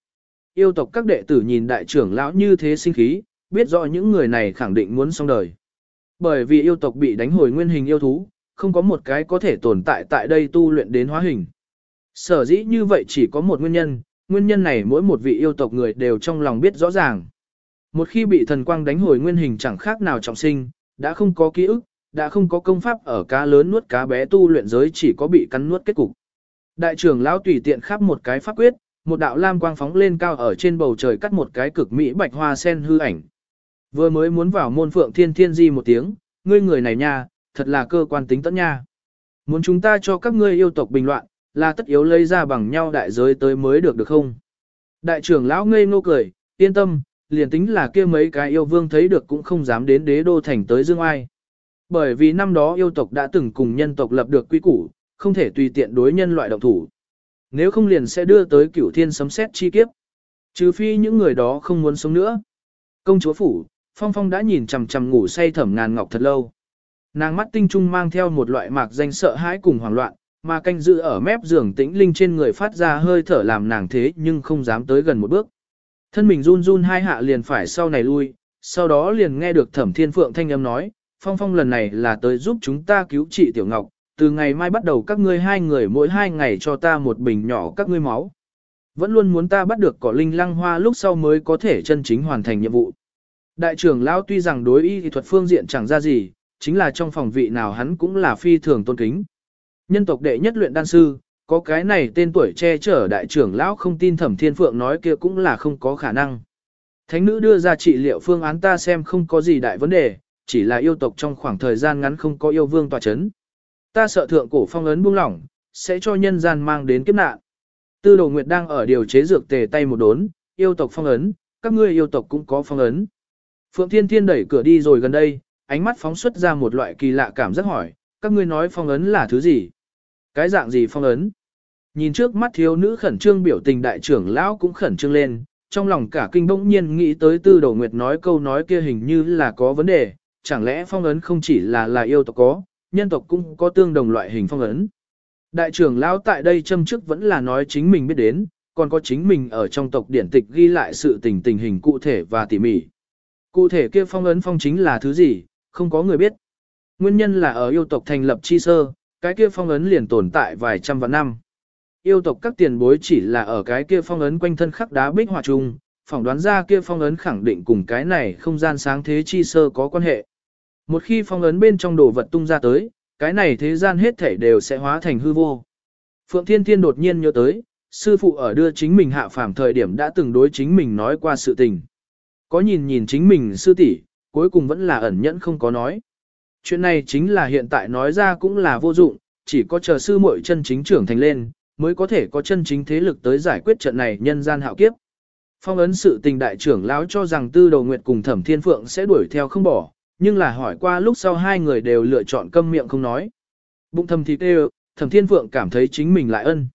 Yêu tộc các đệ tử nhìn đại trưởng lão như thế sinh khí, biết rõ những người này khẳng định muốn xong đời. Bởi vì yêu tộc bị đánh hồi nguyên hình yêu thú, không có một cái có thể tồn tại tại đây tu luyện đến hóa hình. Sở dĩ như vậy chỉ có một nguyên nhân, nguyên nhân này mỗi một vị yêu tộc người đều trong lòng biết rõ ràng. Một khi bị thần quang đánh hồi nguyên hình chẳng khác nào trọng sinh, đã không có ký ức, đã không có công pháp ở cá lớn nuốt cá bé tu luyện giới chỉ có bị cắn nuốt kết cục. Đại trưởng lão tùy tiện khắp một cái pháp quyết, một đạo lam quang phóng lên cao ở trên bầu trời cắt một cái cực mỹ bạch hoa sen hư ảnh. Vừa mới muốn vào môn phượng thiên thiên di một tiếng, ngươi người này nha, thật là cơ quan tính tận nha. Muốn chúng ta cho các ngươi yêu tộc bình loạn, là tất yếu lấy ra bằng nhau đại giới tới mới được được không? Đại trưởng lão ngây ngô cười, yên tâm, liền tính là kia mấy cái yêu vương thấy được cũng không dám đến đế đô thành tới dương ai. Bởi vì năm đó yêu tộc đã từng cùng nhân tộc lập được quy củ, không thể tùy tiện đối nhân loại động thủ. Nếu không liền sẽ đưa tới cửu thiên sấm xét chi kiếp. Trừ phi những người đó không muốn sống nữa. Công chúa phủ, Phong Phong đã nhìn chằm chằm ngủ say thẩm ngàn ngọc thật lâu. Nàng mắt tinh trung mang theo một loại mạc danh sợ hãi cùng hoảng loạn, mà canh giữ ở mép giường tĩnh linh trên người phát ra hơi thở làm nàng thế nhưng không dám tới gần một bước. Thân mình run run hai hạ liền phải sau này lui, sau đó liền nghe được thẩm thiên phượng thanh âm nói, Phong Phong lần này là tới giúp chúng ta cứu trị Tiểu Ngọc, từ ngày mai bắt đầu các ngươi hai người mỗi hai ngày cho ta một bình nhỏ các ngươi máu. Vẫn luôn muốn ta bắt được cỏ linh lăng hoa lúc sau mới có thể chân chính hoàn thành nhiệm vụ. Đại trưởng lão tuy rằng đối y thuật phương diện chẳng ra gì, chính là trong phòng vị nào hắn cũng là phi thường tôn kính. Nhân tộc đệ nhất luyện đan sư, có cái này tên tuổi che chở đại trưởng lão không tin thẩm thiên phượng nói kia cũng là không có khả năng. Thánh nữ đưa ra trị liệu phương án ta xem không có gì đại vấn đề, chỉ là yêu tộc trong khoảng thời gian ngắn không có yêu vương tòa chấn. Ta sợ thượng cổ phong ấn buông lỏng, sẽ cho nhân gian mang đến kiếp nạn. Tư đồ nguyệt đang ở điều chế dược tề tay một đốn, yêu tộc phong ấn, các ngươi yêu tộc cũng có phong ấn. Phượng Thiên Thiên đẩy cửa đi rồi gần đây, ánh mắt phóng xuất ra một loại kỳ lạ cảm giác hỏi, các ngươi nói phong ấn là thứ gì? Cái dạng gì phong ấn? Nhìn trước mắt thiếu nữ khẩn trương biểu tình đại trưởng lão cũng khẩn trương lên, trong lòng cả kinh bỗng nhiên nghĩ tới tư đầu nguyệt nói câu nói kia hình như là có vấn đề, chẳng lẽ phong ấn không chỉ là là yêu tộc có, nhân tộc cũng có tương đồng loại hình phong ấn. Đại trưởng lão tại đây châm chức vẫn là nói chính mình biết đến, còn có chính mình ở trong tộc điển tịch ghi lại sự tình tình hình cụ thể và tỉ mỉ. Cụ thể kia phong ấn phong chính là thứ gì, không có người biết. Nguyên nhân là ở yêu tộc thành lập chi sơ, cái kia phong ấn liền tồn tại vài trăm vạn năm. Yêu tộc các tiền bối chỉ là ở cái kia phong ấn quanh thân khắc đá bích hòa trung, phỏng đoán ra kia phong ấn khẳng định cùng cái này không gian sáng thế chi sơ có quan hệ. Một khi phong ấn bên trong đồ vật tung ra tới, cái này thế gian hết thể đều sẽ hóa thành hư vô. Phượng Thiên Thiên đột nhiên nhớ tới, sư phụ ở đưa chính mình hạ phàm thời điểm đã từng đối chính mình nói qua sự tình. Có nhìn nhìn chính mình sư tỷ, cuối cùng vẫn là ẩn nhẫn không có nói. Chuyện này chính là hiện tại nói ra cũng là vô dụng, chỉ có chờ sư muội chân chính trưởng thành lên, mới có thể có chân chính thế lực tới giải quyết trận này nhân gian hạo kiếp. Phong ấn sự tình đại trưởng lão cho rằng tư đầu nguyệt cùng thẩm thiên phượng sẽ đuổi theo không bỏ, nhưng là hỏi qua lúc sau hai người đều lựa chọn câm miệng không nói. Bụng thầm thì tê thầm thiên phượng cảm thấy chính mình lại ân.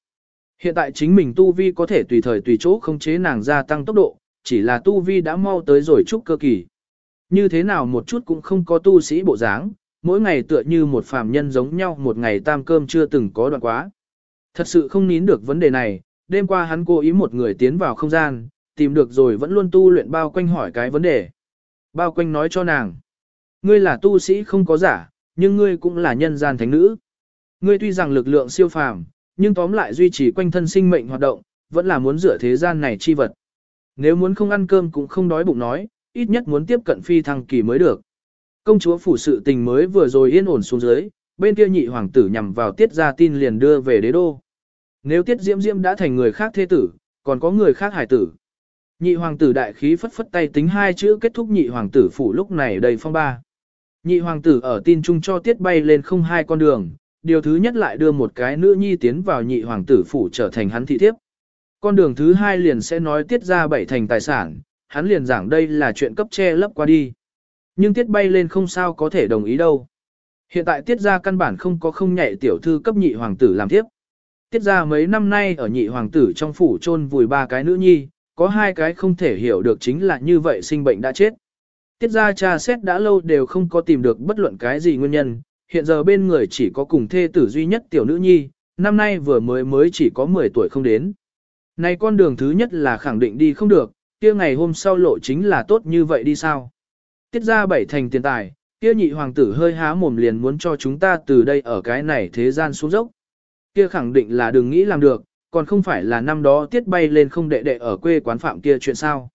Hiện tại chính mình tu vi có thể tùy thời tùy chỗ không chế nàng gia tăng tốc độ, chỉ là tu vi đã mau tới rồi chút cơ kỳ. Như thế nào một chút cũng không có tu sĩ bộ dáng, mỗi ngày tựa như một phàm nhân giống nhau một ngày tam cơm chưa từng có đoạn quá. Thật sự không nín được vấn đề này, đêm qua hắn cố ý một người tiến vào không gian, tìm được rồi vẫn luôn tu luyện bao quanh hỏi cái vấn đề. Bao quanh nói cho nàng, ngươi là tu sĩ không có giả, nhưng ngươi cũng là nhân gian thánh nữ. Ngươi tuy rằng lực lượng siêu phàm, nhưng tóm lại duy trì quanh thân sinh mệnh hoạt động, vẫn là muốn rửa thế gian này chi vật. Nếu muốn không ăn cơm cũng không đói bụng nói, ít nhất muốn tiếp cận phi thăng kỳ mới được. Công chúa phủ sự tình mới vừa rồi yên ổn xuống dưới, bên kia nhị hoàng tử nhằm vào tiết ra tin liền đưa về đế đô. Nếu tiết diễm diễm đã thành người khác thế tử, còn có người khác hải tử. Nhị hoàng tử đại khí phất phất tay tính hai chữ kết thúc nhị hoàng tử phủ lúc này đầy phong ba. Nhị hoàng tử ở tin chung cho tiết bay lên không hai con đường, điều thứ nhất lại đưa một cái nữ nhi tiến vào nhị hoàng tử phủ trở thành hắn thị thiếp. Con đường thứ hai liền sẽ nói tiết ra bảy thành tài sản, hắn liền giảng đây là chuyện cấp che lấp qua đi. Nhưng tiết bay lên không sao có thể đồng ý đâu. Hiện tại tiết ra căn bản không có không nhạy tiểu thư cấp nhị hoàng tử làm thiếp. Tiết ra mấy năm nay ở nhị hoàng tử trong phủ chôn vùi ba cái nữ nhi, có hai cái không thể hiểu được chính là như vậy sinh bệnh đã chết. Tiết ra cha xét đã lâu đều không có tìm được bất luận cái gì nguyên nhân, hiện giờ bên người chỉ có cùng thê tử duy nhất tiểu nữ nhi, năm nay vừa mới mới chỉ có 10 tuổi không đến. Này con đường thứ nhất là khẳng định đi không được, kia ngày hôm sau lộ chính là tốt như vậy đi sao. Tiết ra bảy thành tiền tài, kia nhị hoàng tử hơi há mồm liền muốn cho chúng ta từ đây ở cái này thế gian xuống dốc. Kia khẳng định là đừng nghĩ làm được, còn không phải là năm đó tiết bay lên không đệ đệ ở quê quán phạm kia chuyện sao.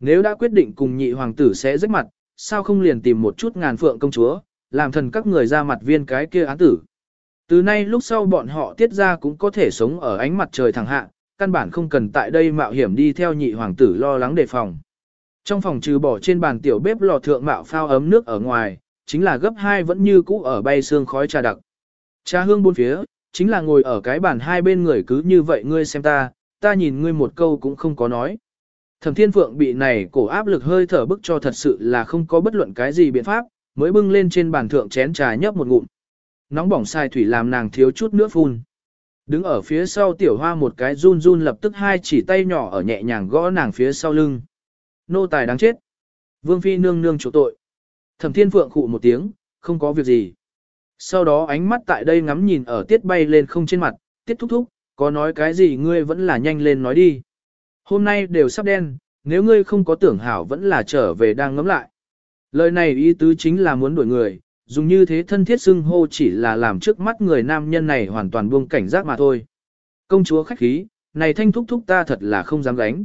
Nếu đã quyết định cùng nhị hoàng tử sẽ rách mặt, sao không liền tìm một chút ngàn phượng công chúa, làm thần các người ra mặt viên cái kia án tử. Từ nay lúc sau bọn họ tiết ra cũng có thể sống ở ánh mặt trời thẳng hạ, căn bản không cần tại đây mạo hiểm đi theo nhị hoàng tử lo lắng đề phòng. Trong phòng trừ bỏ trên bàn tiểu bếp lò thượng mạo phao ấm nước ở ngoài, chính là gấp hai vẫn như cũ ở bay xương khói trà đặc. Trà hương bốn phía, chính là ngồi ở cái bàn hai bên người cứ như vậy ngươi xem ta, ta nhìn ngươi một câu cũng không có nói. Thẩm Thiên Phượng bị này cổ áp lực hơi thở bức cho thật sự là không có bất luận cái gì biện pháp, mới bưng lên trên bàn thượng chén trà nhấp một ngụm. Nóng bỏng sai thủy làm nàng thiếu chút nước phun. Đứng ở phía sau tiểu hoa một cái run run lập tức hai chỉ tay nhỏ ở nhẹ nhàng gõ nàng phía sau lưng. Nô tài đáng chết. Vương Phi nương nương chủ tội. Thẩm Thiên Phượng khụ một tiếng, không có việc gì. Sau đó ánh mắt tại đây ngắm nhìn ở tiết bay lên không trên mặt, tiết thúc thúc, có nói cái gì ngươi vẫn là nhanh lên nói đi. Hôm nay đều sắp đen, nếu ngươi không có tưởng hảo vẫn là trở về đang ngắm lại. Lời này ý tứ chính là muốn đuổi người, dùng như thế thân thiết xưng hô chỉ là làm trước mắt người nam nhân này hoàn toàn buông cảnh giác mà thôi. Công chúa khách khí, này thanh thúc thúc ta thật là không dám gánh.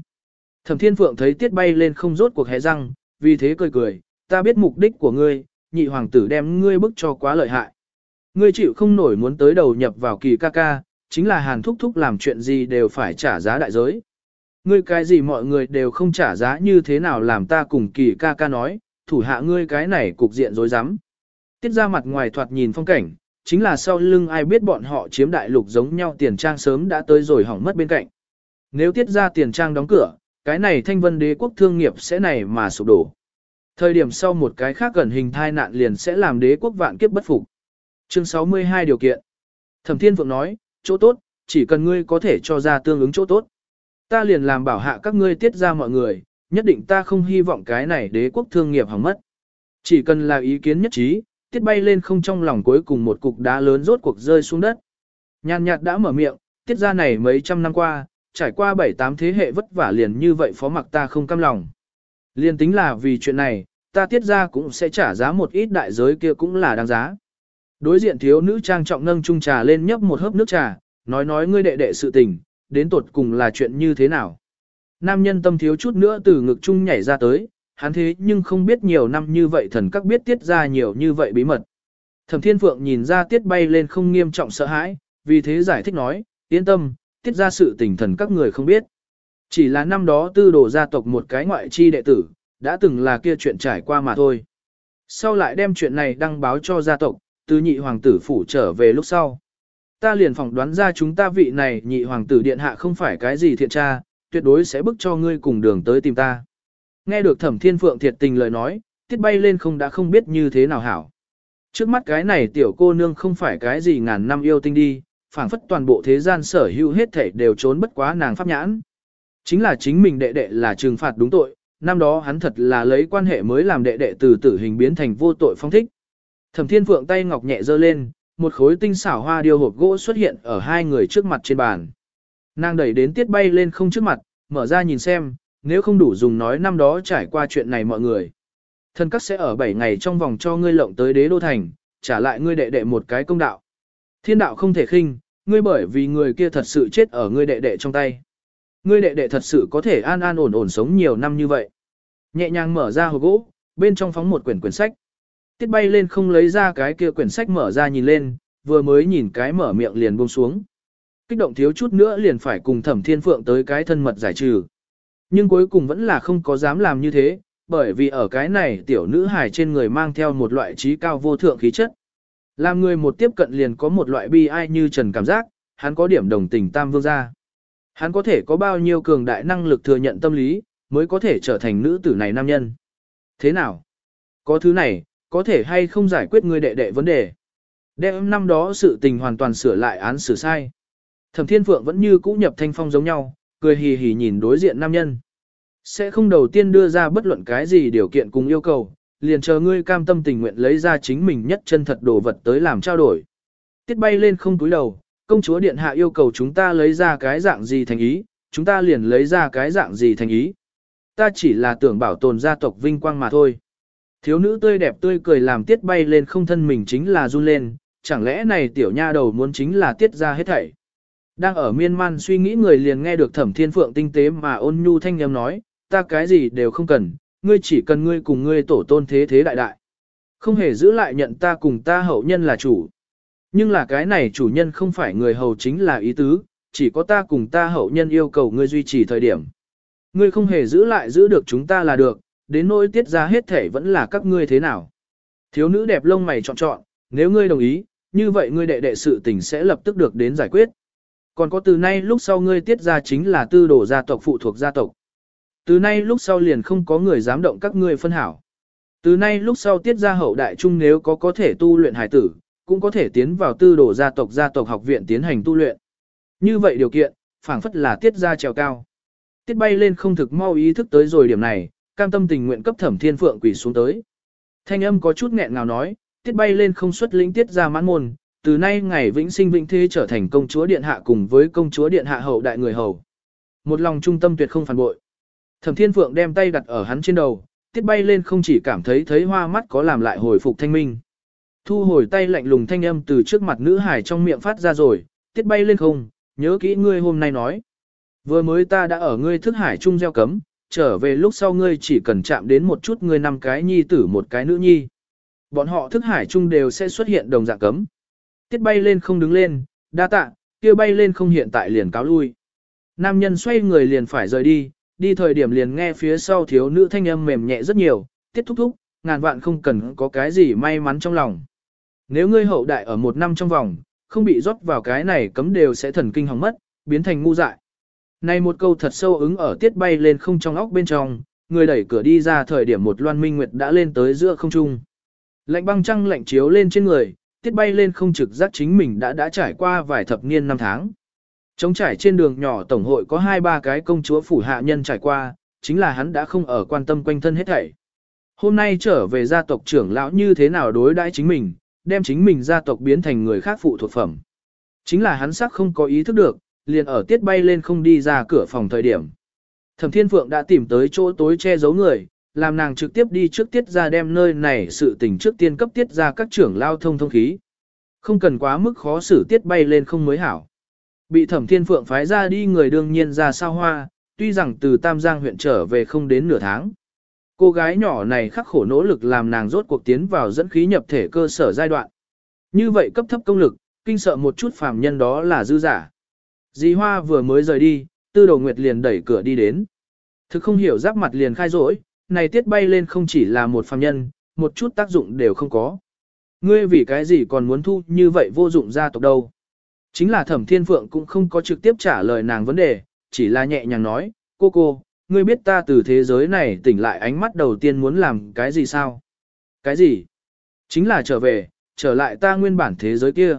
Thẩm Thiên Phượng thấy tiết bay lên không rốt cuộc hé răng, vì thế cười cười, ta biết mục đích của ngươi, nhị hoàng tử đem ngươi bức cho quá lợi hại. Ngươi chịu không nổi muốn tới đầu nhập vào kỳ ca ca, chính là hàn thúc thúc làm chuyện gì đều phải trả giá đại giới. Ngươi cái gì mọi người đều không trả giá như thế nào làm ta cùng kỳ ca ca nói, thủ hạ ngươi cái này cục diện rối rắm. Tiết ra mặt ngoài thoạt nhìn phong cảnh, chính là sau lưng ai biết bọn họ chiếm đại lục giống nhau tiền trang sớm đã tới rồi hỏng mất bên cạnh. Nếu tiết ra tiền trang đóng cửa, cái này thanh vân đế quốc thương nghiệp sẽ này mà sụp đổ. Thời điểm sau một cái khác gần hình thai nạn liền sẽ làm đế quốc vạn kiếp bất phục. Chương 62 điều kiện. Thẩm Thiên Phượng nói, chỗ tốt, chỉ cần ngươi có thể cho ra tương ứng chỗ tốt. Ta liền làm bảo hạ các ngươi tiết ra mọi người, nhất định ta không hy vọng cái này đế quốc thương nghiệp hỏng mất. Chỉ cần là ý kiến nhất trí, tiết bay lên không trong lòng cuối cùng một cục đá lớn rốt cuộc rơi xuống đất. Nhàn nhạt đã mở miệng, tiết ra này mấy trăm năm qua, trải qua bảy tám thế hệ vất vả liền như vậy phó mặc ta không cam lòng. Liên tính là vì chuyện này, ta tiết ra cũng sẽ trả giá một ít đại giới kia cũng là đáng giá. Đối diện thiếu nữ trang trọng nâng chung trà lên nhấp một hớp nước trà, nói nói ngươi đệ đệ sự tình, đến tột cùng là chuyện như thế nào. Nam nhân tâm thiếu chút nữa từ ngực chung nhảy ra tới, hắn thế nhưng không biết nhiều năm như vậy thần các biết tiết ra nhiều như vậy bí mật. Thẩm Thiên Phượng nhìn ra tiết bay lên không nghiêm trọng sợ hãi, vì thế giải thích nói, yên tâm, tiết ra sự tình thần các người không biết. Chỉ là năm đó tư đồ gia tộc một cái ngoại chi đệ tử, đã từng là kia chuyện trải qua mà thôi. Sau lại đem chuyện này đăng báo cho gia tộc, từ nhị hoàng tử phủ trở về lúc sau. Ta liền phỏng đoán ra chúng ta vị này nhị hoàng tử điện hạ không phải cái gì thiện tra, tuyệt đối sẽ bức cho ngươi cùng đường tới tìm ta. Nghe được thẩm thiên phượng thiệt tình lời nói, tiết bay lên không đã không biết như thế nào hảo. Trước mắt cái này tiểu cô nương không phải cái gì ngàn năm yêu tinh đi, phảng phất toàn bộ thế gian sở hữu hết thể đều trốn bất quá nàng pháp nhãn. Chính là chính mình đệ đệ là trừng phạt đúng tội, năm đó hắn thật là lấy quan hệ mới làm đệ đệ từ tử hình biến thành vô tội phong thích. Thẩm Thiên Phượng tay ngọc nhẹ giơ lên, một khối tinh xảo hoa điêu hộp gỗ xuất hiện ở hai người trước mặt trên bàn. Nàng đẩy đến tiết bay lên không trước mặt, mở ra nhìn xem, nếu không đủ dùng nói năm đó trải qua chuyện này mọi người. thân các sẽ ở 7 ngày trong vòng cho ngươi lộng tới đế đô thành, trả lại ngươi đệ đệ một cái công đạo. Thiên đạo không thể khinh, ngươi bởi vì người kia thật sự chết ở ngươi đệ đệ trong tay. Ngươi đệ đệ thật sự có thể an an ổn ổn sống nhiều năm như vậy. Nhẹ nhàng mở ra hộp gỗ, bên trong phóng một quyển quyển sách. Tiết bay lên không lấy ra cái kia quyển sách mở ra nhìn lên, vừa mới nhìn cái mở miệng liền buông xuống. Kích động thiếu chút nữa liền phải cùng thẩm thiên phượng tới cái thân mật giải trừ. Nhưng cuối cùng vẫn là không có dám làm như thế, bởi vì ở cái này tiểu nữ hài trên người mang theo một loại trí cao vô thượng khí chất. Làm người một tiếp cận liền có một loại bi ai như trần cảm giác, hắn có điểm đồng tình tam vương gia. Hắn có thể có bao nhiêu cường đại năng lực thừa nhận tâm lý, mới có thể trở thành nữ tử này nam nhân. Thế nào? Có thứ này, có thể hay không giải quyết người đệ đệ vấn đề. Đem năm đó sự tình hoàn toàn sửa lại án xử sai. Thẩm Thiên Phượng vẫn như cũ nhập thanh phong giống nhau, cười hì hì nhìn đối diện nam nhân. Sẽ không đầu tiên đưa ra bất luận cái gì điều kiện cùng yêu cầu, liền chờ ngươi cam tâm tình nguyện lấy ra chính mình nhất chân thật đồ vật tới làm trao đổi. Tiết bay lên không túi đầu, công chúa điện hạ yêu cầu chúng ta lấy ra cái dạng gì thành ý, chúng ta liền lấy ra cái dạng gì thành ý. Ta chỉ là tưởng bảo tồn gia tộc vinh quang mà thôi. Thiếu nữ tươi đẹp tươi cười làm tiết bay lên không thân mình chính là run lên, chẳng lẽ này tiểu nha đầu muốn chính là tiết ra hết thảy. Đang ở miên man suy nghĩ người liền nghe được thẩm thiên phượng tinh tế mà ôn nhu thanh âm nói, ta cái gì đều không cần, ngươi chỉ cần ngươi cùng ngươi tổ tôn thế thế đại đại. Không hề giữ lại nhận ta cùng ta hậu nhân là chủ. Nhưng là cái này chủ nhân không phải người hầu chính là ý tứ, chỉ có ta cùng ta hậu nhân yêu cầu ngươi duy trì thời điểm. Ngươi không hề giữ lại giữ được chúng ta là được, đến nỗi tiết ra hết thể vẫn là các ngươi thế nào. Thiếu nữ đẹp lông mày chọn chọn, nếu ngươi đồng ý, như vậy ngươi đệ đệ sự tình sẽ lập tức được đến giải quyết. Còn có từ nay lúc sau ngươi tiết ra chính là tư đồ gia tộc phụ thuộc gia tộc. Từ nay lúc sau liền không có người dám động các ngươi phân hảo. Từ nay lúc sau tiết ra hậu đại trung nếu có có thể tu luyện hải tử, cũng có thể tiến vào tư đồ gia tộc gia tộc học viện tiến hành tu luyện. Như vậy điều kiện, phảng phất là tiết ra trèo cao. Tiết bay lên không thực mau ý thức tới rồi điểm này, cam tâm tình nguyện cấp thẩm thiên phượng quỷ xuống tới. Thanh âm có chút nghẹn ngào nói, tiết bay lên không xuất lĩnh tiết ra mãn môn, từ nay ngày vĩnh sinh vĩnh thế trở thành công chúa điện hạ cùng với công chúa điện hạ hậu đại người hầu. Một lòng trung tâm tuyệt không phản bội. Thẩm Thiên Phượng đem tay đặt ở hắn trên đầu, tiết bay lên không chỉ cảm thấy thấy hoa mắt có làm lại hồi phục thanh minh. Thu hồi tay lạnh lùng thanh âm từ trước mặt nữ hải trong miệng phát ra rồi, tiết bay lên không, nhớ kỹ ngươi hôm nay nói. Vừa mới ta đã ở ngươi thức hải trung gieo cấm, trở về lúc sau ngươi chỉ cần chạm đến một chút ngươi năm cái nhi tử một cái nữ nhi. Bọn họ thức hải chung đều sẽ xuất hiện đồng dạng cấm. Tiết bay lên không đứng lên, đa tạ, kia bay lên không hiện tại liền cáo lui. Nam nhân xoay người liền phải rời đi, đi thời điểm liền nghe phía sau thiếu nữ thanh âm mềm nhẹ rất nhiều, tiết thúc thúc, ngàn vạn không cần có cái gì may mắn trong lòng. Nếu ngươi hậu đại ở một năm trong vòng, không bị rót vào cái này cấm đều sẽ thần kinh hỏng mất, biến thành ngu dại. Này một câu thật sâu ứng ở tiết bay lên không trong óc bên trong, người đẩy cửa đi ra thời điểm một loan minh nguyệt đã lên tới giữa không trung. Lạnh băng trăng lạnh chiếu lên trên người, tiết bay lên không trực giác chính mình đã đã trải qua vài thập niên năm tháng. Trống trải trên đường nhỏ tổng hội có hai ba cái công chúa phủ hạ nhân trải qua, chính là hắn đã không ở quan tâm quanh thân hết thảy. Hôm nay trở về gia tộc trưởng lão như thế nào đối đãi chính mình, đem chính mình gia tộc biến thành người khác phụ thuộc phẩm. Chính là hắn sắc không có ý thức được, liền ở tiết bay lên không đi ra cửa phòng thời điểm. Thẩm Thiên Phượng đã tìm tới chỗ tối che giấu người, làm nàng trực tiếp đi trước tiết ra đem nơi này sự tình trước tiên cấp tiết ra các trưởng lao thông thông khí. Không cần quá mức khó xử tiết bay lên không mới hảo. Bị Thẩm Thiên Phượng phái ra đi người đương nhiên ra sao hoa, tuy rằng từ Tam Giang huyện trở về không đến nửa tháng. Cô gái nhỏ này khắc khổ nỗ lực làm nàng rốt cuộc tiến vào dẫn khí nhập thể cơ sở giai đoạn. Như vậy cấp thấp công lực, kinh sợ một chút phàm nhân đó là dư giả. Dì Hoa vừa mới rời đi, Tư Đồ Nguyệt liền đẩy cửa đi đến. Thực không hiểu giáp mặt liền khai rỗi, này tiết bay lên không chỉ là một phàm nhân, một chút tác dụng đều không có. Ngươi vì cái gì còn muốn thu như vậy vô dụng gia tộc đâu. Chính là thẩm thiên phượng cũng không có trực tiếp trả lời nàng vấn đề, chỉ là nhẹ nhàng nói, cô cô, ngươi biết ta từ thế giới này tỉnh lại ánh mắt đầu tiên muốn làm cái gì sao? Cái gì? Chính là trở về, trở lại ta nguyên bản thế giới kia.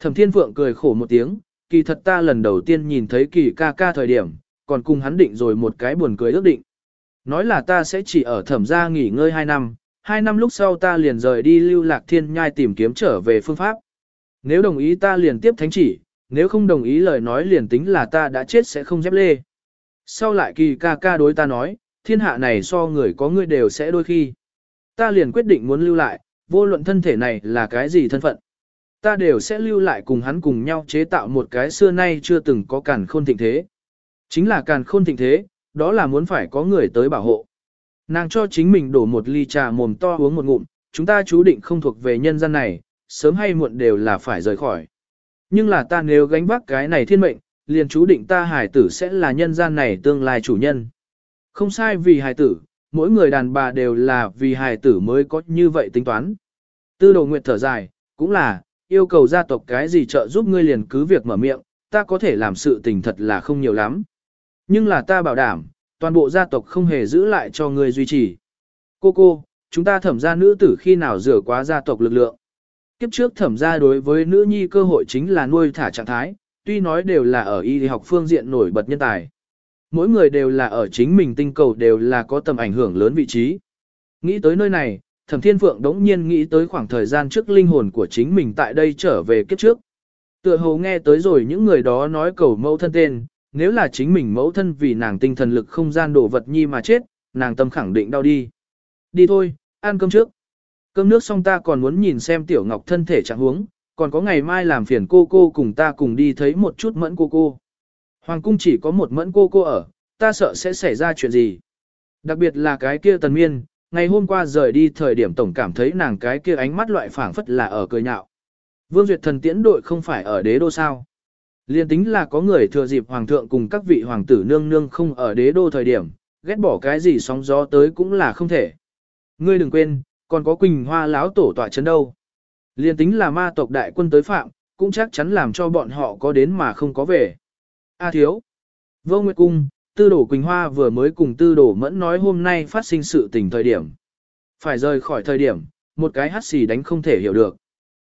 Thẩm thiên phượng cười khổ một tiếng, kỳ thật ta lần đầu tiên nhìn thấy kỳ ca ca thời điểm, còn cùng hắn định rồi một cái buồn cười ước định. Nói là ta sẽ chỉ ở thẩm gia nghỉ ngơi 2 năm, 2 năm lúc sau ta liền rời đi lưu lạc thiên nhai tìm kiếm trở về phương pháp. Nếu đồng ý ta liền tiếp thánh chỉ, nếu không đồng ý lời nói liền tính là ta đã chết sẽ không dép lê. Sau lại kỳ ca ca đối ta nói, thiên hạ này so người có người đều sẽ đôi khi. Ta liền quyết định muốn lưu lại, vô luận thân thể này là cái gì thân phận. Ta đều sẽ lưu lại cùng hắn cùng nhau chế tạo một cái xưa nay chưa từng có càn khôn thịnh thế. Chính là càn khôn thịnh thế, đó là muốn phải có người tới bảo hộ. Nàng cho chính mình đổ một ly trà mồm to uống một ngụm, chúng ta chú định không thuộc về nhân gian này, sớm hay muộn đều là phải rời khỏi. Nhưng là ta nếu gánh vác cái này thiên mệnh, liền chú định ta hải tử sẽ là nhân gian này tương lai chủ nhân. Không sai vì hải tử, mỗi người đàn bà đều là vì hải tử mới có như vậy tính toán. Tư đồ nguyệt thở dài, cũng là, yêu cầu gia tộc cái gì trợ giúp ngươi liền cứ việc mở miệng, ta có thể làm sự tình thật là không nhiều lắm. Nhưng là ta bảo đảm, toàn bộ gia tộc không hề giữ lại cho ngươi duy trì. Cô cô, chúng ta thẩm ra nữ tử khi nào rửa quá gia tộc lực lượng. Kiếp trước thẩm ra đối với nữ nhi cơ hội chính là nuôi thả trạng thái, tuy nói đều là ở y học phương diện nổi bật nhân tài. Mỗi người đều là ở chính mình tinh cầu đều là có tầm ảnh hưởng lớn vị trí. Nghĩ tới nơi này, thẩm thiên phượng đống nhiên nghĩ tới khoảng thời gian trước linh hồn của chính mình tại đây trở về kiếp trước. Tựa hồ nghe tới rồi những người đó nói cầu mẫu thân tên, nếu là chính mình mẫu thân vì nàng tinh thần lực không gian đổ vật nhi mà chết, nàng tâm khẳng định đau đi. Đi thôi, ăn cơm trước. Cơm nước xong ta còn muốn nhìn xem tiểu ngọc thân thể trạng huống, còn có ngày mai làm phiền cô cô cùng ta cùng đi thấy một chút mẫn cô cô. Hoàng cung chỉ có một mẫn cô cô ở, ta sợ sẽ xảy ra chuyện gì. Đặc biệt là cái kia tần miên, ngày hôm qua rời đi thời điểm tổng cảm thấy nàng cái kia ánh mắt loại phảng phất là ở cười nhạo. Vương Duyệt thần tiễn đội không phải ở đế đô sao. Liên tính là có người thừa dịp hoàng thượng cùng các vị hoàng tử nương nương không ở đế đô thời điểm, ghét bỏ cái gì sóng gió tới cũng là không thể. Ngươi đừng quên, còn có Quỳnh Hoa láo tổ tọa chấn đâu. Liên tính là ma tộc đại quân tới phạm, cũng chắc chắn làm cho bọn họ có đến mà không có về. A thiếu. Vô Nguyệt Cung, Tư Đổ Quỳnh Hoa vừa mới cùng Tư Đổ Mẫn nói hôm nay phát sinh sự tình thời điểm. Phải rời khỏi thời điểm, một cái hắt xì đánh không thể hiểu được.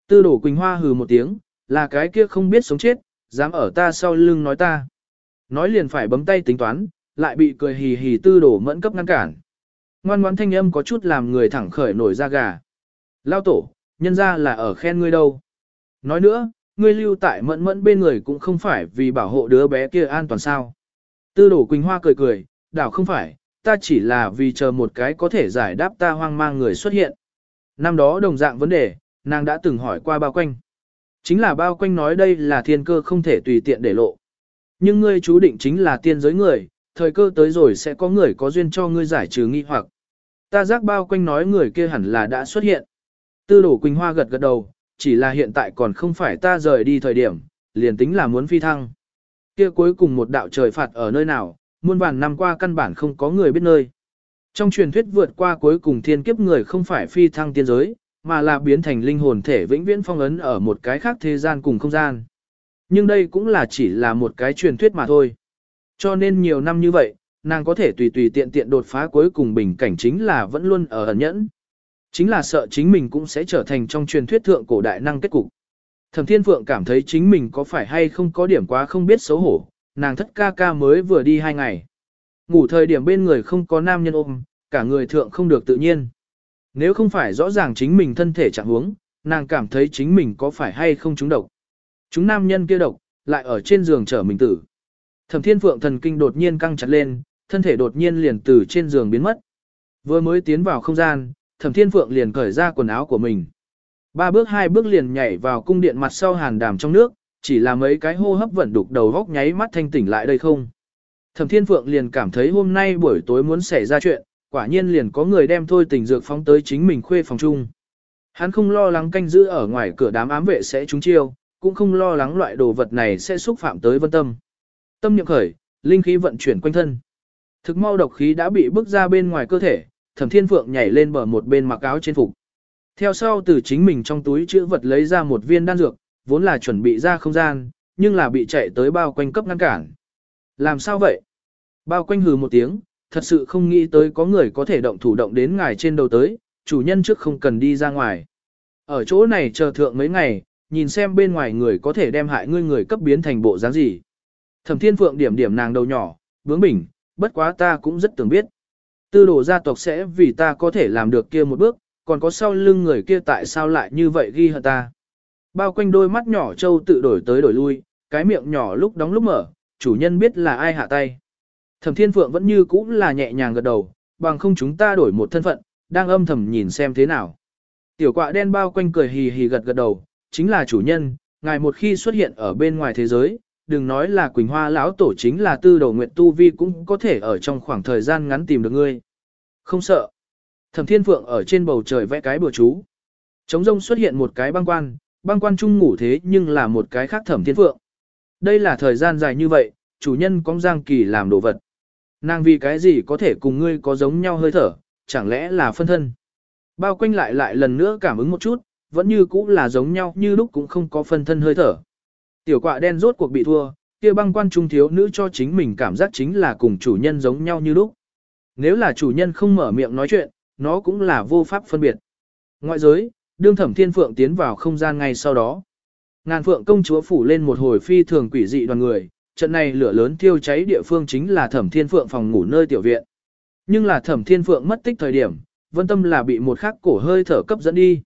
Tư Đổ Quỳnh Hoa hừ một tiếng, là cái kia không biết sống chết, dám ở ta sau lưng nói ta. Nói liền phải bấm tay tính toán, lại bị cười hì hì Tư Đổ Mẫn cấp ngăn cản. Ngoan ngoãn thanh âm có chút làm người thẳng khởi nổi da gà. Lao tổ, nhân ra là ở khen ngươi đâu. Nói nữa, ngươi lưu tại mẫn mẫn bên người cũng không phải vì bảo hộ đứa bé kia an toàn sao. Tư đổ Quỳnh Hoa cười cười, đảo không phải, ta chỉ là vì chờ một cái có thể giải đáp ta hoang mang người xuất hiện. Năm đó đồng dạng vấn đề, nàng đã từng hỏi qua bao quanh. Chính là bao quanh nói đây là thiên cơ không thể tùy tiện để lộ. Nhưng ngươi chú định chính là tiên giới người, thời cơ tới rồi sẽ có người có duyên cho ngươi giải trừ nghi hoặc. Ta giác bao quanh nói người kia hẳn là đã xuất hiện. Tư đổ Quỳnh Hoa gật gật đầu, chỉ là hiện tại còn không phải ta rời đi thời điểm, liền tính là muốn phi thăng. Kia cuối cùng một đạo trời phạt ở nơi nào, muôn vàn năm qua căn bản không có người biết nơi. Trong truyền thuyết vượt qua cuối cùng thiên kiếp người không phải phi thăng tiên giới, mà là biến thành linh hồn thể vĩnh viễn phong ấn ở một cái khác thế gian cùng không gian. Nhưng đây cũng là chỉ là một cái truyền thuyết mà thôi. Cho nên nhiều năm như vậy, nàng có thể tùy tùy tiện tiện đột phá cuối cùng bình cảnh chính là vẫn luôn ở ẩn nhẫn. Chính là sợ chính mình cũng sẽ trở thành trong truyền thuyết thượng cổ đại năng kết cục. Thẩm Thiên Phượng cảm thấy chính mình có phải hay không có điểm quá không biết xấu hổ, nàng thất ca ca mới vừa đi hai ngày. Ngủ thời điểm bên người không có nam nhân ôm, cả người thượng không được tự nhiên. Nếu không phải rõ ràng chính mình thân thể trạng huống, nàng cảm thấy chính mình có phải hay không trúng độc. Chúng nam nhân kia độc, lại ở trên giường chở mình tử. Thẩm Thiên Phượng thần kinh đột nhiên căng chặt lên, thân thể đột nhiên liền từ trên giường biến mất. Vừa mới tiến vào không gian, Thẩm Thiên Phượng liền cởi ra quần áo của mình. Ba bước hai bước liền nhảy vào cung điện mặt sau hàn đàm trong nước, chỉ là mấy cái hô hấp vận đục đầu góc nháy mắt thanh tỉnh lại đây không. Thẩm Thiên Phượng liền cảm thấy hôm nay buổi tối muốn xảy ra chuyện, quả nhiên liền có người đem thôi tình dược phóng tới chính mình khuê phòng chung. Hắn không lo lắng canh giữ ở ngoài cửa đám ám vệ sẽ trúng chiêu, cũng không lo lắng loại đồ vật này sẽ xúc phạm tới vân tâm. Tâm niệm khởi, linh khí vận chuyển quanh thân. Thực mau độc khí đã bị bức ra bên ngoài cơ thể, Thẩm Thiên Phượng nhảy lên bờ một bên mặc áo trên phục. Theo sau từ chính mình trong túi chữ vật lấy ra một viên đan dược, vốn là chuẩn bị ra không gian, nhưng là bị chạy tới bao quanh cấp ngăn cản. Làm sao vậy? Bao quanh hừ một tiếng, thật sự không nghĩ tới có người có thể động thủ động đến ngài trên đầu tới, chủ nhân trước không cần đi ra ngoài. Ở chỗ này chờ thượng mấy ngày, nhìn xem bên ngoài người có thể đem hại ngươi người cấp biến thành bộ dáng gì. Thẩm Thiên Phượng điểm điểm nàng đầu nhỏ, bướng bỉnh, bất quá ta cũng rất tưởng biết. Tư đồ gia tộc sẽ vì ta có thể làm được kia một bước, còn có sau lưng người kia tại sao lại như vậy ghi hận ta. Bao quanh đôi mắt nhỏ châu tự đổi tới đổi lui, cái miệng nhỏ lúc đóng lúc mở, chủ nhân biết là ai hạ tay. Thẩm Thiên Phượng vẫn như cũ là nhẹ nhàng gật đầu, bằng không chúng ta đổi một thân phận, đang âm thầm nhìn xem thế nào. Tiểu quạ đen bao quanh cười hì hì gật gật đầu, chính là chủ nhân, ngài một khi xuất hiện ở bên ngoài thế giới, đừng nói là Quỳnh Hoa lão tổ chính là tư đầu nguyện tu vi cũng có thể ở trong khoảng thời gian ngắn tìm được ngươi. Không sợ. Thẩm Thiên Phượng ở trên bầu trời vẽ cái bừa chú. Trống rông xuất hiện một cái băng quan, băng quan chung ngủ thế nhưng là một cái khác Thẩm Thiên Phượng. Đây là thời gian dài như vậy, chủ nhân có Giang Kỳ làm đồ vật. Nàng vì cái gì có thể cùng ngươi có giống nhau hơi thở, chẳng lẽ là phân thân. Bao quanh lại lại lần nữa cảm ứng một chút, vẫn như cũ là giống nhau như lúc cũng không có phân thân hơi thở. Tiểu quạ đen rốt cuộc bị thua, kia băng quan trung thiếu nữ cho chính mình cảm giác chính là cùng chủ nhân giống nhau như lúc. Nếu là chủ nhân không mở miệng nói chuyện, nó cũng là vô pháp phân biệt. Ngoại giới, đương thẩm thiên phượng tiến vào không gian ngay sau đó. Ngàn phượng công chúa phủ lên một hồi phi thường quỷ dị đoàn người, trận này lửa lớn thiêu cháy địa phương chính là thẩm thiên phượng phòng ngủ nơi tiểu viện. Nhưng là thẩm thiên phượng mất tích thời điểm, vân tâm là bị một khắc cổ hơi thở cấp dẫn đi.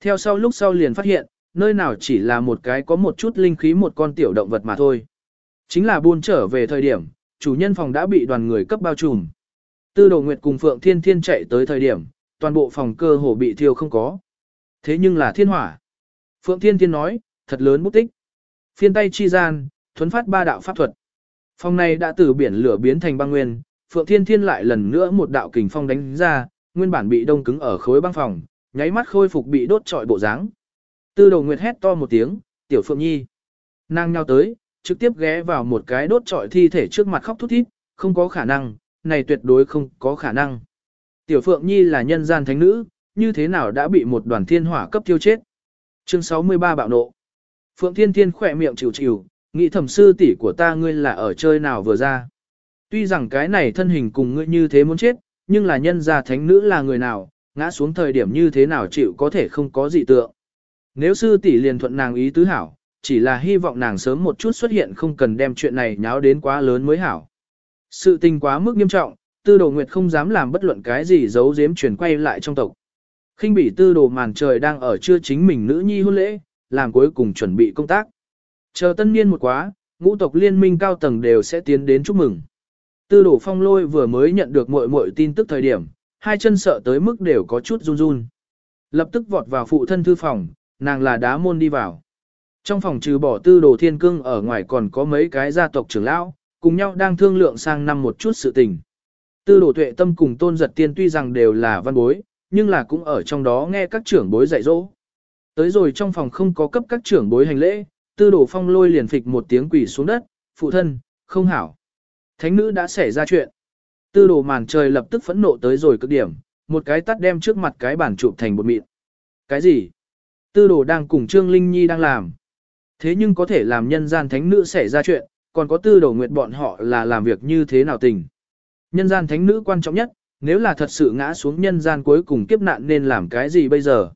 Theo sau lúc sau liền phát hiện, nơi nào chỉ là một cái có một chút linh khí một con tiểu động vật mà thôi. Chính là buôn trở về thời điểm, chủ nhân phòng đã bị đoàn người cấp bao trùm. Tư đồ nguyệt cùng Phượng Thiên Thiên chạy tới thời điểm, toàn bộ phòng cơ hồ bị thiêu không có. Thế nhưng là thiên hỏa. Phượng Thiên Thiên nói, thật lớn bút tích. Phiên tay chi gian, thuấn phát ba đạo pháp thuật. Phòng này đã từ biển lửa biến thành băng nguyên, Phượng Thiên Thiên lại lần nữa một đạo kình phong đánh ra, nguyên bản bị đông cứng ở khối băng phòng, nháy mắt khôi phục bị đốt trọi bộ dáng. Tư đầu nguyệt hét to một tiếng, tiểu Phượng Nhi. Nàng nhau tới, trực tiếp ghé vào một cái đốt trọi thi thể trước mặt khóc thút thít, không có khả năng, này tuyệt đối không có khả năng. Tiểu Phượng Nhi là nhân gian thánh nữ, như thế nào đã bị một đoàn thiên hỏa cấp tiêu chết. Chương 63 bạo nộ. Phượng Thiên Thiên khỏe miệng chịu chịu, nghĩ thẩm sư tỷ của ta ngươi là ở chơi nào vừa ra. Tuy rằng cái này thân hình cùng ngươi như thế muốn chết, nhưng là nhân gia thánh nữ là người nào, ngã xuống thời điểm như thế nào chịu có thể không có gì tượng. Nếu sư tỷ liền thuận nàng ý tứ hảo, chỉ là hy vọng nàng sớm một chút xuất hiện không cần đem chuyện này nháo đến quá lớn mới hảo. Sự tình quá mức nghiêm trọng, tư đồ nguyệt không dám làm bất luận cái gì giấu giếm chuyển quay lại trong tộc. khinh bỉ tư đồ màn trời đang ở chưa chính mình nữ nhi hôn lễ, làm cuối cùng chuẩn bị công tác. Chờ tân niên một quá, ngũ tộc liên minh cao tầng đều sẽ tiến đến chúc mừng. Tư Đồ phong lôi vừa mới nhận được mọi mọi tin tức thời điểm, hai chân sợ tới mức đều có chút run run. Lập tức vọt vào phụ thân thư phòng, nàng là đá môn đi vào. Trong phòng trừ bỏ tư đồ thiên cương ở ngoài còn có mấy cái gia tộc trưởng lão, cùng nhau đang thương lượng sang năm một chút sự tình. Tư đồ tuệ tâm cùng tôn giật tiên tuy rằng đều là văn bối, nhưng là cũng ở trong đó nghe các trưởng bối dạy dỗ. Tới rồi trong phòng không có cấp các trưởng bối hành lễ, tư đồ phong lôi liền phịch một tiếng quỷ xuống đất, phụ thân, không hảo. Thánh nữ đã xảy ra chuyện. Tư đồ màn trời lập tức phẫn nộ tới rồi cực điểm, một cái tắt đem trước mặt cái bản chụp thành bột mịn. Cái gì? Tư đồ đang cùng Trương Linh Nhi đang làm. Thế nhưng có thể làm nhân gian thánh nữ xảy ra chuyện, còn có tư đồ nguyệt bọn họ là làm việc như thế nào tình. Nhân gian thánh nữ quan trọng nhất, nếu là thật sự ngã xuống nhân gian cuối cùng kiếp nạn nên làm cái gì bây giờ?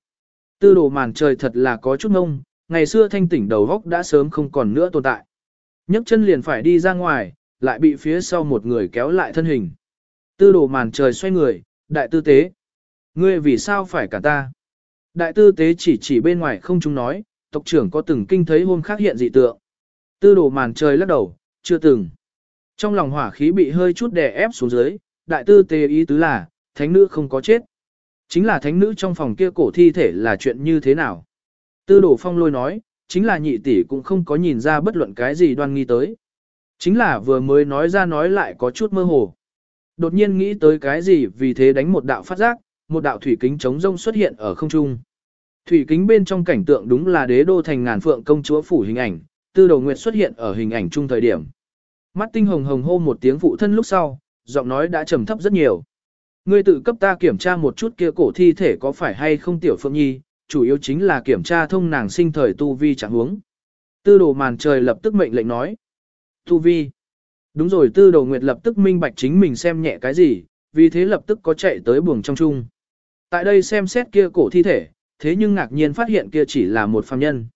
Tư đồ màn trời thật là có chút ngông, ngày xưa thanh tỉnh đầu góc đã sớm không còn nữa tồn tại. nhấc chân liền phải đi ra ngoài, lại bị phía sau một người kéo lại thân hình. Tư đồ màn trời xoay người, đại tư tế. Ngươi vì sao phải cả ta? Đại tư tế chỉ chỉ bên ngoài không chúng nói, tộc trưởng có từng kinh thấy hôm khác hiện dị tượng. Tư đồ màn trời lắc đầu, chưa từng. Trong lòng hỏa khí bị hơi chút đè ép xuống dưới, đại tư tề ý tứ là, thánh nữ không có chết. Chính là thánh nữ trong phòng kia cổ thi thể là chuyện như thế nào? Tư đồ phong lôi nói, chính là nhị tỷ cũng không có nhìn ra bất luận cái gì đoan nghi tới. Chính là vừa mới nói ra nói lại có chút mơ hồ. Đột nhiên nghĩ tới cái gì vì thế đánh một đạo phát giác, một đạo thủy kính chống rông xuất hiện ở không trung. Thủy kính bên trong cảnh tượng đúng là đế đô thành ngàn phượng công chúa phủ hình ảnh, tư đầu nguyệt xuất hiện ở hình ảnh chung thời điểm. Mắt tinh hồng hồng hô một tiếng phụ thân lúc sau, giọng nói đã trầm thấp rất nhiều. Ngươi tự cấp ta kiểm tra một chút kia cổ thi thể có phải hay không tiểu phượng nhi, chủ yếu chính là kiểm tra thông nàng sinh thời tu vi trạng huống. Tư đồ màn trời lập tức mệnh lệnh nói. Tu vi. Đúng rồi tư đồ nguyệt lập tức minh bạch chính mình xem nhẹ cái gì, vì thế lập tức có chạy tới buồng trong chung. Tại đây xem xét kia cổ thi thể, thế nhưng ngạc nhiên phát hiện kia chỉ là một phàm nhân.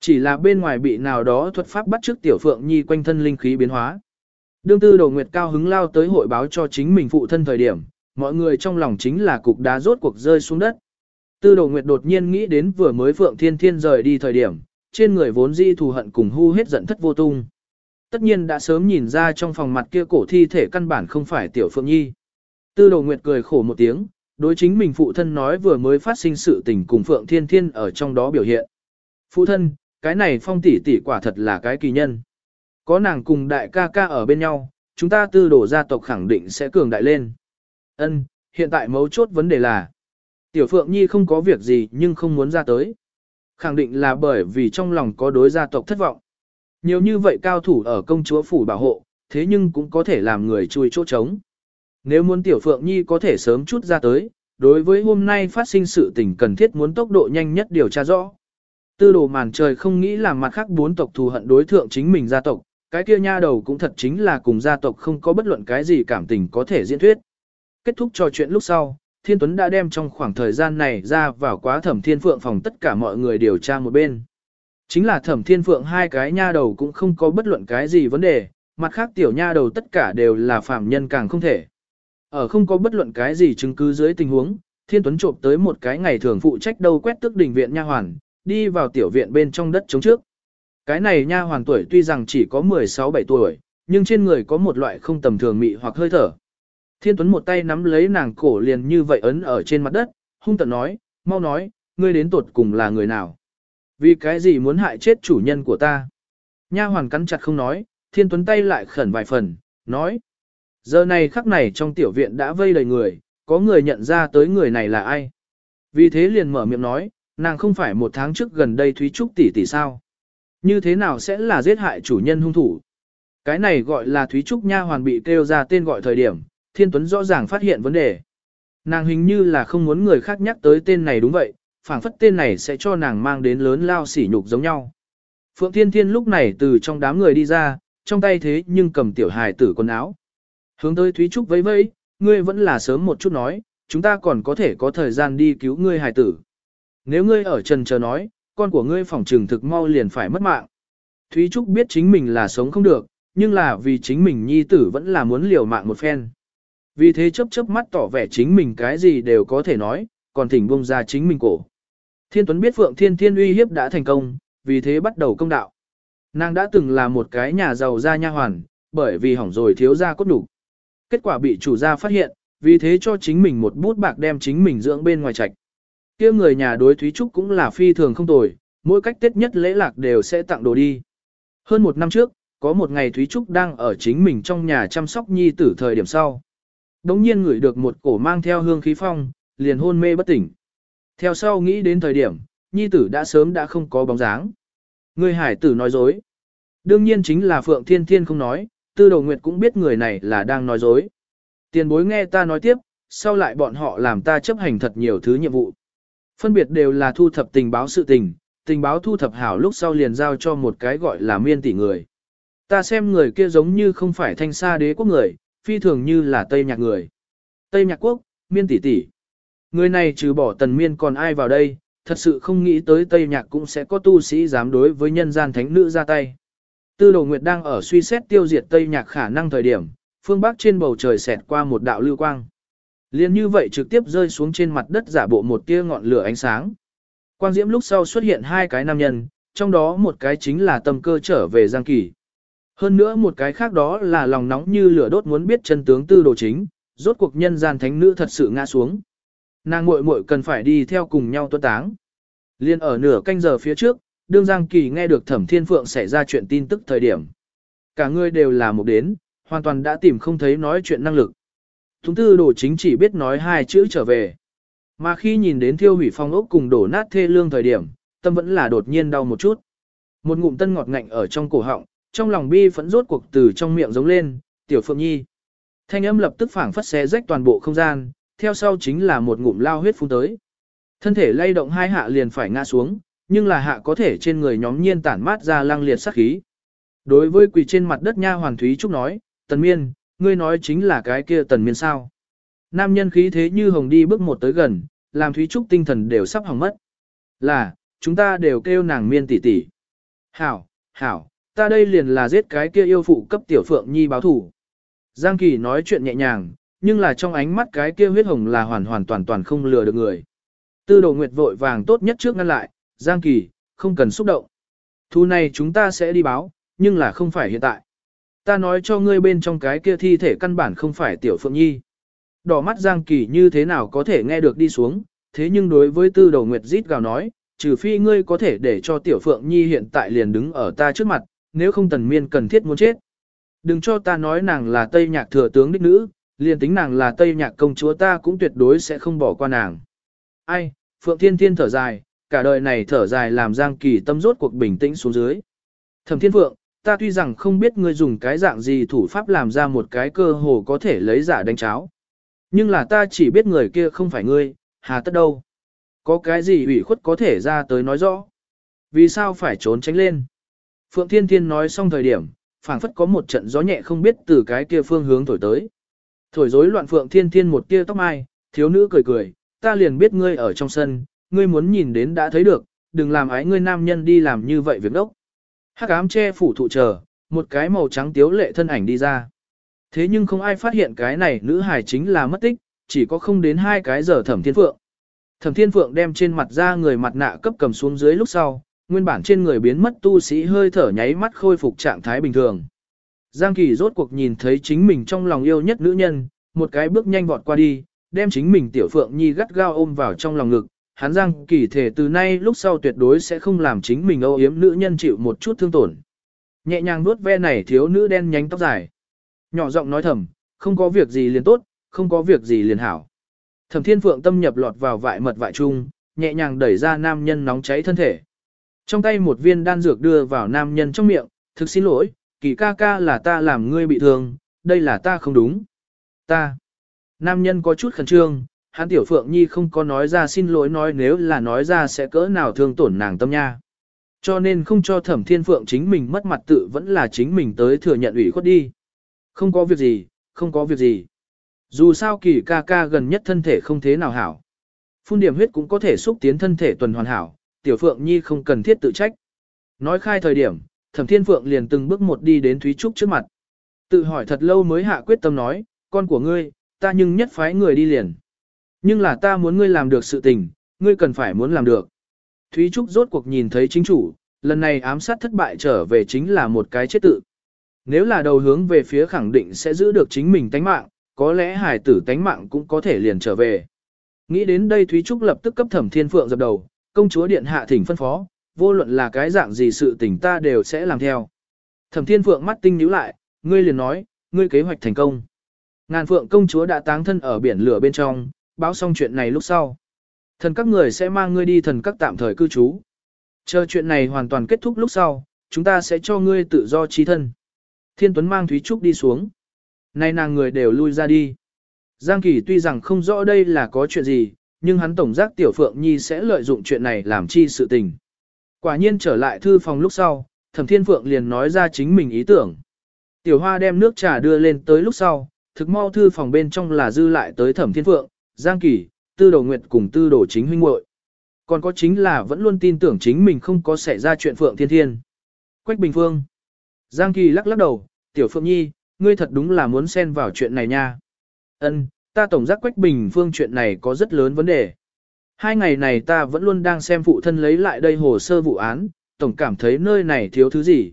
Chỉ là bên ngoài bị nào đó thuật pháp bắt trước tiểu phượng nhi quanh thân linh khí biến hóa. Đương tư đồ nguyệt cao hứng lao tới hội báo cho chính mình phụ thân thời điểm, mọi người trong lòng chính là cục đá rốt cuộc rơi xuống đất. Tư đồ nguyệt đột nhiên nghĩ đến vừa mới phượng thiên thiên rời đi thời điểm, trên người vốn di thù hận cùng hu hết giận thất vô tung. Tất nhiên đã sớm nhìn ra trong phòng mặt kia cổ thi thể căn bản không phải tiểu phượng nhi. Tư đồ nguyệt cười khổ một tiếng, đối chính mình phụ thân nói vừa mới phát sinh sự tình cùng phượng thiên thiên ở trong đó biểu hiện. Phụ thân, cái này phong tỷ tỷ quả thật là cái kỳ nhân. Có nàng cùng đại ca ca ở bên nhau, chúng ta tư đổ gia tộc khẳng định sẽ cường đại lên. Ân, hiện tại mấu chốt vấn đề là, tiểu phượng nhi không có việc gì nhưng không muốn ra tới. Khẳng định là bởi vì trong lòng có đối gia tộc thất vọng. Nhiều như vậy cao thủ ở công chúa phủ bảo hộ, thế nhưng cũng có thể làm người chui chỗ trống. Nếu muốn tiểu phượng nhi có thể sớm chút ra tới, đối với hôm nay phát sinh sự tình cần thiết muốn tốc độ nhanh nhất điều tra rõ. Tư đồ màn trời không nghĩ làm mặt khác bốn tộc thù hận đối thượng chính mình gia tộc, cái kia nha đầu cũng thật chính là cùng gia tộc không có bất luận cái gì cảm tình có thể diễn thuyết. Kết thúc trò chuyện lúc sau, Thiên Tuấn đã đem trong khoảng thời gian này ra vào quá thẩm thiên phượng phòng tất cả mọi người điều tra một bên. Chính là thẩm thiên phượng hai cái nha đầu cũng không có bất luận cái gì vấn đề, mặt khác tiểu nha đầu tất cả đều là phạm nhân càng không thể. Ở không có bất luận cái gì chứng cứ dưới tình huống, Thiên Tuấn trộm tới một cái ngày thường phụ trách đâu quét tức đỉnh viện nha hoàn, đi vào tiểu viện bên trong đất chống trước. Cái này nha hoàn tuổi tuy rằng chỉ có 16-17 tuổi, nhưng trên người có một loại không tầm thường mị hoặc hơi thở. Thiên Tuấn một tay nắm lấy nàng cổ liền như vậy ấn ở trên mặt đất, hung tận nói, mau nói, ngươi đến tuột cùng là người nào? Vì cái gì muốn hại chết chủ nhân của ta? Nha hoàn cắn chặt không nói, Thiên Tuấn tay lại khẩn vài phần, nói. Giờ này khắc này trong tiểu viện đã vây đầy người, có người nhận ra tới người này là ai. Vì thế liền mở miệng nói, nàng không phải một tháng trước gần đây Thúy Trúc tỷ tỷ sao. Như thế nào sẽ là giết hại chủ nhân hung thủ? Cái này gọi là Thúy Trúc nha hoàn bị kêu ra tên gọi thời điểm, Thiên Tuấn rõ ràng phát hiện vấn đề. Nàng hình như là không muốn người khác nhắc tới tên này đúng vậy, phảng phất tên này sẽ cho nàng mang đến lớn lao sỉ nhục giống nhau. Phượng Thiên Thiên lúc này từ trong đám người đi ra, trong tay thế nhưng cầm tiểu hài tử quần áo. Hướng tới Thúy Trúc vẫy vẫy, ngươi vẫn là sớm một chút nói, chúng ta còn có thể có thời gian đi cứu ngươi hài tử. Nếu ngươi ở trần chờ nói, con của ngươi phòng trừng thực mau liền phải mất mạng. Thúy Trúc biết chính mình là sống không được, nhưng là vì chính mình nhi tử vẫn là muốn liều mạng một phen. Vì thế chớp chớp mắt tỏ vẻ chính mình cái gì đều có thể nói, còn thỉnh buông ra chính mình cổ. Thiên Tuấn biết Phượng Thiên Thiên uy hiếp đã thành công, vì thế bắt đầu công đạo. Nàng đã từng là một cái nhà giàu gia nha hoàn, bởi vì hỏng rồi thiếu gia cốt đủ. Kết quả bị chủ gia phát hiện, vì thế cho chính mình một bút bạc đem chính mình dưỡng bên ngoài trạch kia người nhà đối Thúy Trúc cũng là phi thường không tồi, mỗi cách tết nhất lễ lạc đều sẽ tặng đồ đi. Hơn một năm trước, có một ngày Thúy Trúc đang ở chính mình trong nhà chăm sóc nhi tử thời điểm sau. Đống nhiên ngửi được một cổ mang theo hương khí phong, liền hôn mê bất tỉnh. Theo sau nghĩ đến thời điểm, nhi tử đã sớm đã không có bóng dáng. Người hải tử nói dối. Đương nhiên chính là Phượng Thiên Thiên không nói, Tư Đầu Nguyệt cũng biết người này là đang nói dối. Tiền bối nghe ta nói tiếp, sau lại bọn họ làm ta chấp hành thật nhiều thứ nhiệm vụ. Phân biệt đều là thu thập tình báo sự tình, tình báo thu thập hảo lúc sau liền giao cho một cái gọi là miên tỷ người. Ta xem người kia giống như không phải thanh sa đế quốc người, phi thường như là Tây Nhạc người. Tây Nhạc quốc, miên tỷ tỷ. Người này trừ bỏ tần miên còn ai vào đây, thật sự không nghĩ tới Tây Nhạc cũng sẽ có tu sĩ dám đối với nhân gian thánh nữ ra tay. Tư đồ nguyệt đang ở suy xét tiêu diệt Tây Nhạc khả năng thời điểm, phương Bắc trên bầu trời xẹt qua một đạo lưu quang. Liên như vậy trực tiếp rơi xuống trên mặt đất giả bộ một tia ngọn lửa ánh sáng. Quang diễm lúc sau xuất hiện hai cái nam nhân, trong đó một cái chính là tâm cơ trở về Giang Kỳ. Hơn nữa một cái khác đó là lòng nóng như lửa đốt muốn biết chân tướng tư đồ chính, rốt cuộc nhân gian thánh nữ thật sự ngã xuống. Nàng muội muội cần phải đi theo cùng nhau tuân táng. Liên ở nửa canh giờ phía trước, đương Giang Kỳ nghe được Thẩm Thiên Phượng xảy ra chuyện tin tức thời điểm. Cả người đều là một đến, hoàn toàn đã tìm không thấy nói chuyện năng lực. Thúng tư đồ chính chỉ biết nói hai chữ trở về. Mà khi nhìn đến thiêu hủy phong ốc cùng đổ nát thê lương thời điểm, tâm vẫn là đột nhiên đau một chút. Một ngụm tân ngọt ngạnh ở trong cổ họng, trong lòng bi phẫn rốt cuộc từ trong miệng giống lên, tiểu phượng nhi. Thanh âm lập tức phảng phất xé rách toàn bộ không gian, theo sau chính là một ngụm lao huyết phun tới. Thân thể lay động hai hạ liền phải ngã xuống, nhưng là hạ có thể trên người nhóm nhiên tản mát ra lang liệt sát khí. Đối với quỳ trên mặt đất nha hoàng thúy trúc nói, tần miên, ngươi nói chính là cái kia tần miên sao. Nam nhân khí thế như hồng đi bước một tới gần, làm thúy trúc tinh thần đều sắp hỏng mất. Là, chúng ta đều kêu nàng miên tỷ tỷ. Hảo, hảo, ta đây liền là giết cái kia yêu phụ cấp tiểu phượng nhi báo thủ. Giang Kỳ nói chuyện nhẹ nhàng, nhưng là trong ánh mắt cái kia huyết hồng là hoàn hoàn toàn toàn không lừa được người. Tư đồ nguyệt vội vàng tốt nhất trước ngăn lại, Giang Kỳ, không cần xúc động. Thu này chúng ta sẽ đi báo, nhưng là không phải hiện tại. Ta nói cho ngươi bên trong cái kia thi thể căn bản không phải tiểu phượng nhi. Đỏ mắt Giang Kỳ như thế nào có thể nghe được đi xuống, thế nhưng đối với tư Đầu nguyệt rít gào nói, trừ phi ngươi có thể để cho tiểu phượng nhi hiện tại liền đứng ở ta trước mặt, nếu không tần miên cần thiết muốn chết. Đừng cho ta nói nàng là Tây Nhạc thừa tướng đích nữ, liền tính nàng là Tây Nhạc công chúa ta cũng tuyệt đối sẽ không bỏ qua nàng. Ai, Phượng Thiên Thiên thở dài, cả đời này thở dài làm Giang Kỳ tâm rốt cuộc bình tĩnh xuống dưới. Thẩm Thiên Phượng, ta tuy rằng không biết ngươi dùng cái dạng gì thủ pháp làm ra một cái cơ hồ có thể lấy giả đánh cháo. Nhưng là ta chỉ biết người kia không phải ngươi, hà tất đâu. Có cái gì ủy khuất có thể ra tới nói rõ. Vì sao phải trốn tránh lên? Phượng Thiên Thiên nói xong thời điểm, phảng phất có một trận gió nhẹ không biết từ cái kia phương hướng thổi tới. Thổi rối loạn Phượng Thiên Thiên một tia tóc mai, thiếu nữ cười cười, ta liền biết ngươi ở trong sân, ngươi muốn nhìn đến đã thấy được, đừng làm ái ngươi nam nhân đi làm như vậy việc đốc. Hắc ám che phủ thụ chờ, một cái màu trắng tiếu lệ thân ảnh đi ra. Thế nhưng không ai phát hiện cái này nữ hài chính là mất tích, chỉ có không đến hai cái giờ thẩm thiên phượng. Thẩm thiên phượng đem trên mặt ra người mặt nạ cấp cầm xuống dưới lúc sau, nguyên bản trên người biến mất tu sĩ hơi thở nháy mắt khôi phục trạng thái bình thường. Giang Kỳ rốt cuộc nhìn thấy chính mình trong lòng yêu nhất nữ nhân, một cái bước nhanh vọt qua đi, đem chính mình tiểu phượng nhi gắt gao ôm vào trong lòng ngực. Hắn Giang Kỳ thể từ nay lúc sau tuyệt đối sẽ không làm chính mình âu yếm nữ nhân chịu một chút thương tổn. Nhẹ nhàng nuốt ve này thiếu nữ đen nhánh tóc dài. Nhỏ giọng nói thầm, không có việc gì liền tốt, không có việc gì liền hảo. Thẩm Thiên Phượng tâm nhập lọt vào vại mật vại trung, nhẹ nhàng đẩy ra nam nhân nóng cháy thân thể. Trong tay một viên đan dược đưa vào nam nhân trong miệng, thực xin lỗi, kỳ ca ca là ta làm ngươi bị thương, đây là ta không đúng. Ta. Nam nhân có chút khẩn trương, hắn tiểu phượng nhi không có nói ra xin lỗi nói nếu là nói ra sẽ cỡ nào thương tổn nàng tâm nha. Cho nên không cho thẩm thiên phượng chính mình mất mặt tự vẫn là chính mình tới thừa nhận ủy khuất đi. Không có việc gì, không có việc gì. Dù sao kỳ ca ca gần nhất thân thể không thế nào hảo. Phun điểm huyết cũng có thể xúc tiến thân thể tuần hoàn hảo, tiểu phượng nhi không cần thiết tự trách. Nói khai thời điểm, thẩm thiên phượng liền từng bước một đi đến Thúy Trúc trước mặt. Tự hỏi thật lâu mới hạ quyết tâm nói, con của ngươi, ta nhưng nhất phái người đi liền. Nhưng là ta muốn ngươi làm được sự tình, ngươi cần phải muốn làm được. Thúy Trúc rốt cuộc nhìn thấy chính chủ, lần này ám sát thất bại trở về chính là một cái chết tự. Nếu là đầu hướng về phía khẳng định sẽ giữ được chính mình tánh mạng, có lẽ hải tử tánh mạng cũng có thể liền trở về. Nghĩ đến đây Thúy Trúc lập tức cấp thẩm thiên phượng dập đầu, công chúa điện hạ thỉnh phân phó, vô luận là cái dạng gì sự tình ta đều sẽ làm theo. Thẩm thiên phượng mắt tinh nhíu lại, ngươi liền nói, ngươi kế hoạch thành công. Ngàn phượng công chúa đã táng thân ở biển lửa bên trong, báo xong chuyện này lúc sau. Thần các người sẽ mang ngươi đi thần các tạm thời cư trú. Chờ chuyện này hoàn toàn kết thúc lúc sau, chúng ta sẽ cho ngươi tự do trí thân. Thiên Tuấn mang Thúy Trúc đi xuống. Nay nàng người đều lui ra đi. Giang Kỳ tuy rằng không rõ đây là có chuyện gì, nhưng hắn tổng giác Tiểu Phượng Nhi sẽ lợi dụng chuyện này làm chi sự tình. Quả nhiên trở lại thư phòng lúc sau, Thẩm Thiên Phượng liền nói ra chính mình ý tưởng. Tiểu Hoa đem nước trà đưa lên tới lúc sau, thực mau thư phòng bên trong là dư lại tới Thẩm Thiên Phượng, Giang Kỳ, Tư Đồ Nguyệt cùng Tư Đồ Chính huynh muội. Còn có chính là vẫn luôn tin tưởng chính mình không có xảy ra chuyện Phượng Thiên Thiên. Quách Bình Phương. Giang Kỳ lắc lắc đầu, Tiểu Phượng Nhi, ngươi thật đúng là muốn xen vào chuyện này nha. Ân, ta tổng giác Quách Bình Phương chuyện này có rất lớn vấn đề. Hai ngày này ta vẫn luôn đang xem phụ thân lấy lại đây hồ sơ vụ án, tổng cảm thấy nơi này thiếu thứ gì.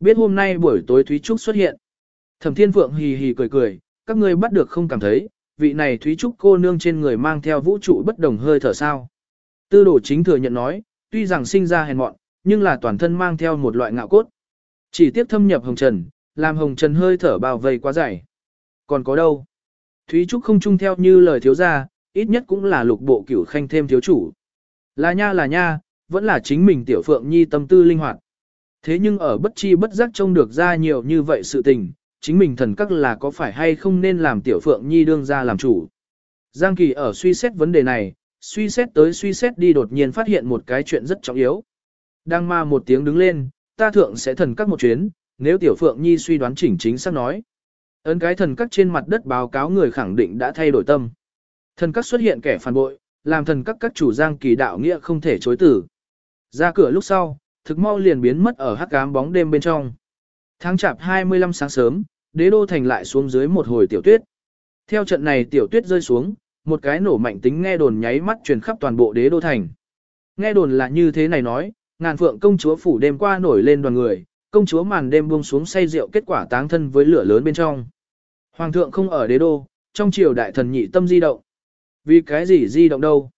Biết hôm nay buổi tối Thúy Trúc xuất hiện. Thẩm Thiên Phượng hì hì cười cười, các ngươi bắt được không cảm thấy, vị này Thúy Trúc cô nương trên người mang theo vũ trụ bất đồng hơi thở sao. Tư đồ chính thừa nhận nói, tuy rằng sinh ra hèn mọn, nhưng là toàn thân mang theo một loại ngạo cốt. Chỉ tiếp thâm nhập hồng trần, làm hồng trần hơi thở bao vây quá dày. Còn có đâu? Thúy Trúc không chung theo như lời thiếu gia, ít nhất cũng là lục bộ cửu khanh thêm thiếu chủ. Là nha là nha, vẫn là chính mình tiểu phượng nhi tâm tư linh hoạt. Thế nhưng ở bất chi bất giác trông được ra nhiều như vậy sự tình, chính mình thần các là có phải hay không nên làm tiểu phượng nhi đương ra làm chủ. Giang Kỳ ở suy xét vấn đề này, suy xét tới suy xét đi đột nhiên phát hiện một cái chuyện rất trọng yếu. Đang ma một tiếng đứng lên, ta thượng sẽ thần các một chuyến, nếu tiểu phượng nhi suy đoán chỉnh chính xác nói. Ấn cái thần các trên mặt đất báo cáo người khẳng định đã thay đổi tâm. Thần các xuất hiện kẻ phản bội, làm thần các các chủ giang kỳ đạo nghĩa không thể chối tử. Ra cửa lúc sau, thực mau liền biến mất ở hắc ám bóng đêm bên trong. Tháng chạp 25 sáng sớm, đế đô thành lại xuống dưới một hồi tiểu tuyết. Theo trận này tiểu tuyết rơi xuống, một cái nổ mạnh tính nghe đồn nháy mắt truyền khắp toàn bộ đế đô thành. Nghe đồn là như thế này nói, ngàn phượng công chúa phủ đêm qua nổi lên đoàn người, công chúa màn đêm buông xuống say rượu kết quả táng thân với lửa lớn bên trong. Hoàng thượng không ở đế đô, trong triều đại thần nhị tâm di động. Vì cái gì di động đâu?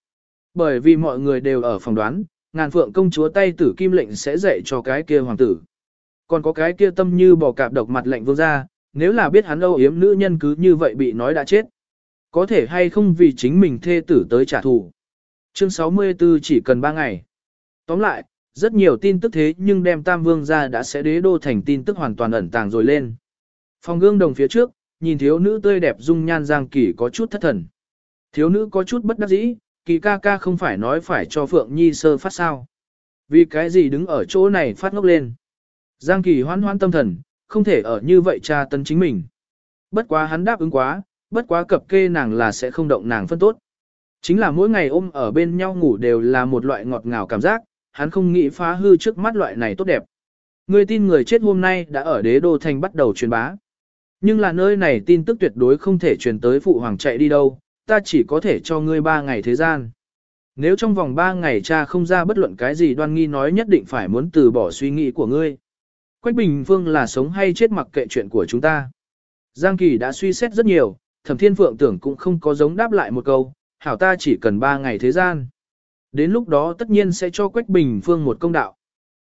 Bởi vì mọi người đều ở phòng đoán, ngàn phượng công chúa tay tử kim lệnh sẽ dạy cho cái kia hoàng tử. Còn có cái kia tâm như bò cạp độc mặt lệnh vương ra, nếu là biết hắn âu yếm nữ nhân cứ như vậy bị nói đã chết. Có thể hay không vì chính mình thê tử tới trả thù. Chương 64 chỉ cần 3 ngày. Tóm lại, rất nhiều tin tức thế nhưng đem Tam Vương ra đã sẽ đế đô thành tin tức hoàn toàn ẩn tàng rồi lên. Phòng gương đồng phía trước, nhìn thiếu nữ tươi đẹp dung nhan Giang Kỳ có chút thất thần. Thiếu nữ có chút bất đắc dĩ, Kỳ ca ca không phải nói phải cho Phượng Nhi sơ phát sao. Vì cái gì đứng ở chỗ này phát ngốc lên. Giang Kỳ hoan hoan tâm thần, không thể ở như vậy tra tấn chính mình. Bất quá hắn đáp ứng quá, bất quá cập kê nàng là sẽ không động nàng phân tốt. Chính là mỗi ngày ôm ở bên nhau ngủ đều là một loại ngọt ngào cảm giác, hắn không nghĩ phá hư trước mắt loại này tốt đẹp. Người tin người chết hôm nay đã ở đế đô thành bắt đầu truyền bá. Nhưng là nơi này tin tức tuyệt đối không thể truyền tới phụ hoàng chạy đi đâu, ta chỉ có thể cho ngươi ba ngày thế gian. Nếu trong vòng ba ngày cha không ra bất luận cái gì đoan nghi nói nhất định phải muốn từ bỏ suy nghĩ của ngươi. Quách Bình Phương là sống hay chết mặc kệ chuyện của chúng ta. Giang Kỳ đã suy xét rất nhiều, Thẩm Thiên Phượng tưởng cũng không có giống đáp lại một câu, hảo ta chỉ cần ba ngày thế gian. Đến lúc đó tất nhiên sẽ cho Quách Bình Phương một công đạo.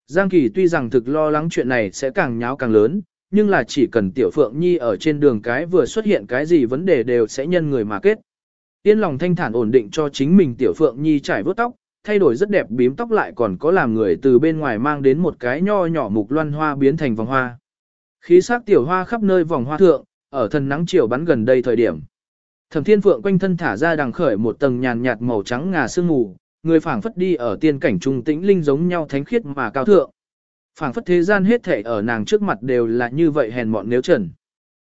Giang Kỳ tuy rằng thực lo lắng chuyện này sẽ càng nháo càng lớn, nhưng là chỉ cần Tiểu Phượng Nhi ở trên đường cái vừa xuất hiện cái gì vấn đề đều sẽ nhân người mà kết. Tiên lòng thanh thản ổn định cho chính mình Tiểu Phượng Nhi trải vớt tóc, thay đổi rất đẹp bím tóc lại còn có làm người từ bên ngoài mang đến một cái nho nhỏ mục loan hoa biến thành vòng hoa. Khí sắc tiểu hoa khắp nơi vòng hoa thượng, ở thần nắng chiều bắn gần đây thời điểm. Thẩm Thiên Phượng quanh thân thả ra đằng khởi một tầng nhàn nhạt màu trắng ngà sương mù, người phảng phất đi ở tiên cảnh trung tĩnh linh giống nhau thánh khiết mà cao thượng. Phảng phất thế gian hết thể ở nàng trước mặt đều là như vậy hèn mọn nếu trần.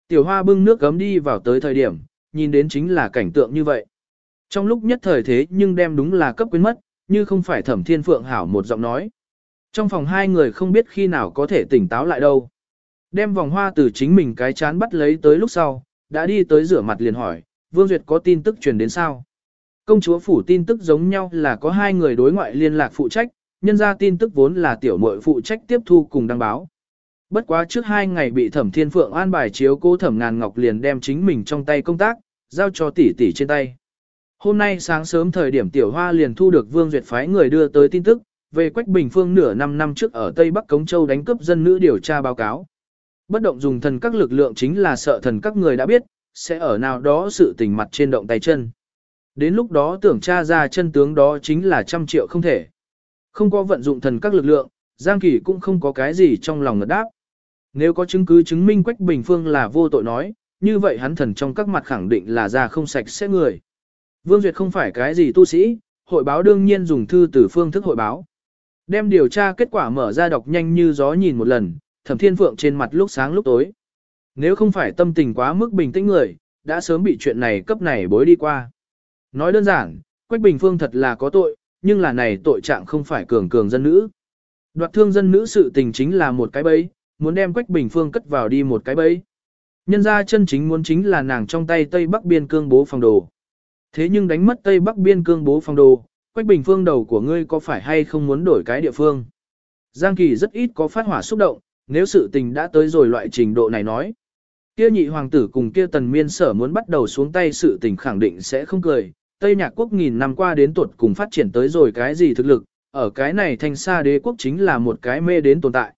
Tiểu hoa bưng nước gấm đi vào tới thời điểm, nhìn đến chính là cảnh tượng như vậy. Trong lúc nhất thời thế nhưng đem đúng là cấp quyến mất, như không phải thẩm thiên phượng hảo một giọng nói. Trong phòng hai người không biết khi nào có thể tỉnh táo lại đâu. Đem vòng hoa từ chính mình cái chán bắt lấy tới lúc sau, đã đi tới rửa mặt liền hỏi, Vương Duyệt có tin tức truyền đến sao? Công chúa phủ tin tức giống nhau là có hai người đối ngoại liên lạc phụ trách, nhân ra tin tức vốn là tiểu muội phụ trách tiếp thu cùng đăng báo. Bất quá trước hai ngày bị thẩm thiên phượng an bài chiếu cố thẩm ngàn ngọc liền đem chính mình trong tay công tác, giao cho tỷ tỷ trên tay. Hôm nay sáng sớm thời điểm tiểu hoa liền thu được Vương Duyệt phái người đưa tới tin tức, về Quách Bình Phương nửa năm năm trước ở Tây Bắc Cống Châu đánh cướp dân nữ điều tra báo cáo. Bất động dùng thần các lực lượng chính là sợ thần các người đã biết, sẽ ở nào đó sự tình mặt trên động tay chân. Đến lúc đó tưởng tra ra chân tướng đó chính là trăm triệu không thể. Không có vận dụng thần các lực lượng, Giang Kỳ cũng không có cái gì trong lòng ngật đáp. Nếu có chứng cứ chứng minh Quách Bình Phương là vô tội nói, như vậy hắn thần trong các mặt khẳng định là ra không sạch sẽ người. Vương Duyệt không phải cái gì tu sĩ, hội báo đương nhiên dùng thư từ phương thức hội báo. Đem điều tra kết quả mở ra đọc nhanh như gió nhìn một lần, thẩm thiên phượng trên mặt lúc sáng lúc tối. Nếu không phải tâm tình quá mức bình tĩnh người, đã sớm bị chuyện này cấp này bối đi qua. Nói đơn giản, Quách Bình Phương thật là có tội, nhưng là này tội trạng không phải cường cường dân nữ. Đoạt thương dân nữ sự tình chính là một cái bẫy, muốn đem Quách Bình Phương cất vào đi một cái bẫy. Nhân ra chân chính muốn chính là nàng trong tay Tây Bắc biên cương bố phòng đồ. Thế nhưng đánh mất Tây Bắc biên cương bố phong đồ, Quách Bình Phương đầu của ngươi có phải hay không muốn đổi cái địa phương? Giang Kỳ rất ít có phát hỏa xúc động, nếu sự tình đã tới rồi loại trình độ này nói. Kia nhị hoàng tử cùng kia tần miên sở muốn bắt đầu xuống tay sự tình khẳng định sẽ không cười. Tây Nhạc quốc nghìn năm qua đến tuột cùng phát triển tới rồi cái gì thực lực, ở cái này thanh xa đế quốc chính là một cái mê đến tồn tại.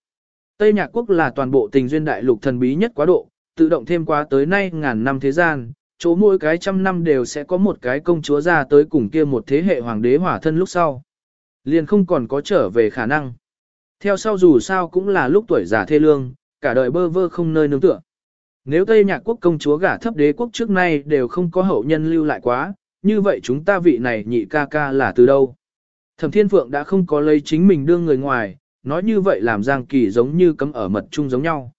Tây Nhạc quốc là toàn bộ tình duyên đại lục thần bí nhất quá độ, tự động thêm qua tới nay ngàn năm thế gian, chỗ mỗi cái trăm năm đều sẽ có một cái công chúa ra tới cùng kia một thế hệ hoàng đế hỏa thân lúc sau. Liền không còn có trở về khả năng. Theo sau dù sao cũng là lúc tuổi già thê lương, cả đời bơ vơ không nơi nương tựa. Nếu Tây Nhạc quốc công chúa gả thấp đế quốc trước nay đều không có hậu nhân lưu lại quá, như vậy chúng ta vị này nhị ca ca là từ đâu? Thẩm Thiên Phượng đã không có lấy chính mình đương người ngoài, nói như vậy làm Giang Kỳ giống như cấm ở mật chung giống nhau.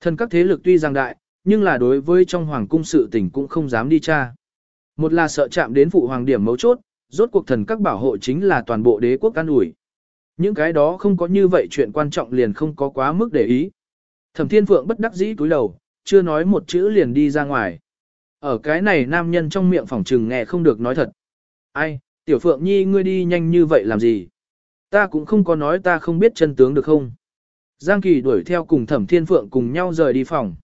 Thần các thế lực tuy giang đại, nhưng là đối với trong hoàng cung sự tình cũng không dám đi tra. Một là sợ chạm đến phụ hoàng điểm mấu chốt, rốt cuộc thần các bảo hộ chính là toàn bộ đế quốc căn ủi. Những cái đó không có như vậy chuyện quan trọng liền không có quá mức để ý. Thẩm Thiên Phượng bất đắc dĩ túi đầu, chưa nói một chữ liền đi ra ngoài. Ở cái này nam nhân trong miệng phòng trừng nghe không được nói thật. Ai, Tiểu Phượng Nhi ngươi đi nhanh như vậy làm gì? Ta cũng không có nói ta không biết chân tướng được không? Giang Kỳ đuổi theo cùng Thẩm Thiên Phượng cùng nhau rời đi phòng.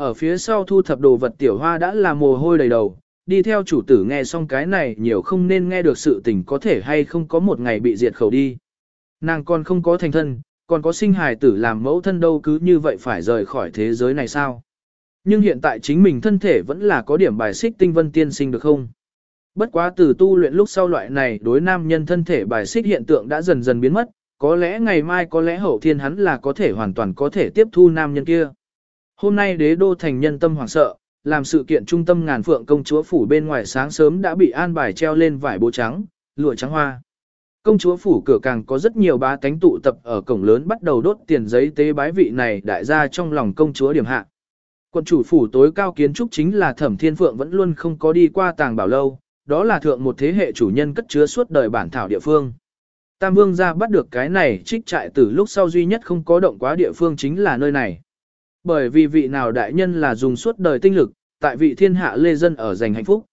Ở phía sau thu thập đồ vật Tiểu Hoa đã là mồ hôi đầy đầu, đi theo chủ tử nghe xong cái này nhiều không nên nghe được sự tình có thể hay không có một ngày bị diệt khẩu đi. Nàng còn không có thành thân, còn có sinh hài tử làm mẫu thân đâu cứ như vậy phải rời khỏi thế giới này sao? Nhưng hiện tại chính mình thân thể vẫn là có điểm bài xích tinh vân tiên sinh được không? Bất quá từ tu luyện lúc sau loại này đối nam nhân thân thể bài xích hiện tượng đã dần dần biến mất, có lẽ ngày mai có lẽ hậu thiên hắn là có thể hoàn toàn có thể tiếp thu nam nhân kia. Hôm nay đế đô thành nhân tâm hoảng sợ, làm sự kiện trung tâm ngàn phượng công chúa phủ bên ngoài sáng sớm đã bị an bài treo lên vải bố trắng, lụa trắng hoa. Công chúa phủ cửa càng có rất nhiều bá tánh tụ tập ở cổng lớn bắt đầu đốt tiền giấy tế bái vị này đại gia trong lòng công chúa điểm hạ. Quận chủ phủ tối cao kiến trúc chính là Thẩm Thiên Phượng vẫn luôn không có đi qua tàng bảo lâu, đó là thượng một thế hệ chủ nhân cất chứa suốt đời bản thảo địa phương. Tam Vương ra bắt được cái này trích trại từ lúc sau duy nhất không có động quá địa phương chính là nơi này. Bởi vì vị nào đại nhân là dùng suốt đời tinh lực, tại vị thiên hạ lê dân ở giành hạnh phúc.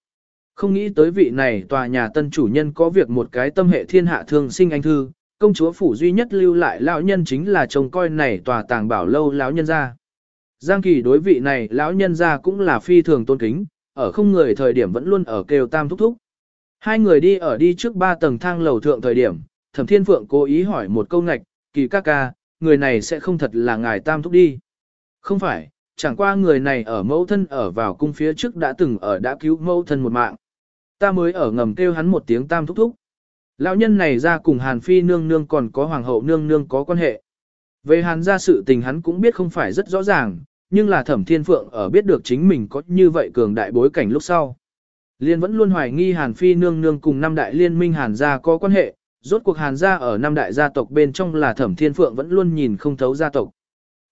Không nghĩ tới vị này tòa nhà tân chủ nhân có việc một cái tâm hệ thiên hạ thương sinh anh thư, công chúa phủ duy nhất lưu lại lão nhân chính là chồng coi này tòa tàng bảo lâu lão nhân gia. Giang kỳ đối vị này lão nhân gia cũng là phi thường tôn kính, ở không người thời điểm vẫn luôn ở kêu tam thúc thúc. Hai người đi ở đi trước ba tầng thang lầu thượng thời điểm, thẩm thiên phượng cố ý hỏi một câu ngạch, kỳ ca ca, người này sẽ không thật là ngài tam thúc đi. Không phải, chẳng qua người này ở mẫu thân ở vào cung phía trước đã từng ở đã cứu mẫu thân một mạng. Ta mới ở ngầm kêu hắn một tiếng tam thúc thúc. Lão nhân này ra cùng Hàn Phi nương nương còn có Hoàng hậu nương nương có quan hệ. Về Hàn gia sự tình hắn cũng biết không phải rất rõ ràng, nhưng là thẩm thiên phượng ở biết được chính mình có như vậy cường đại bối cảnh lúc sau. Liên vẫn luôn hoài nghi Hàn Phi nương nương cùng năm đại liên minh Hàn gia có quan hệ, rốt cuộc Hàn gia ở năm đại gia tộc bên trong là thẩm thiên phượng vẫn luôn nhìn không thấu gia tộc.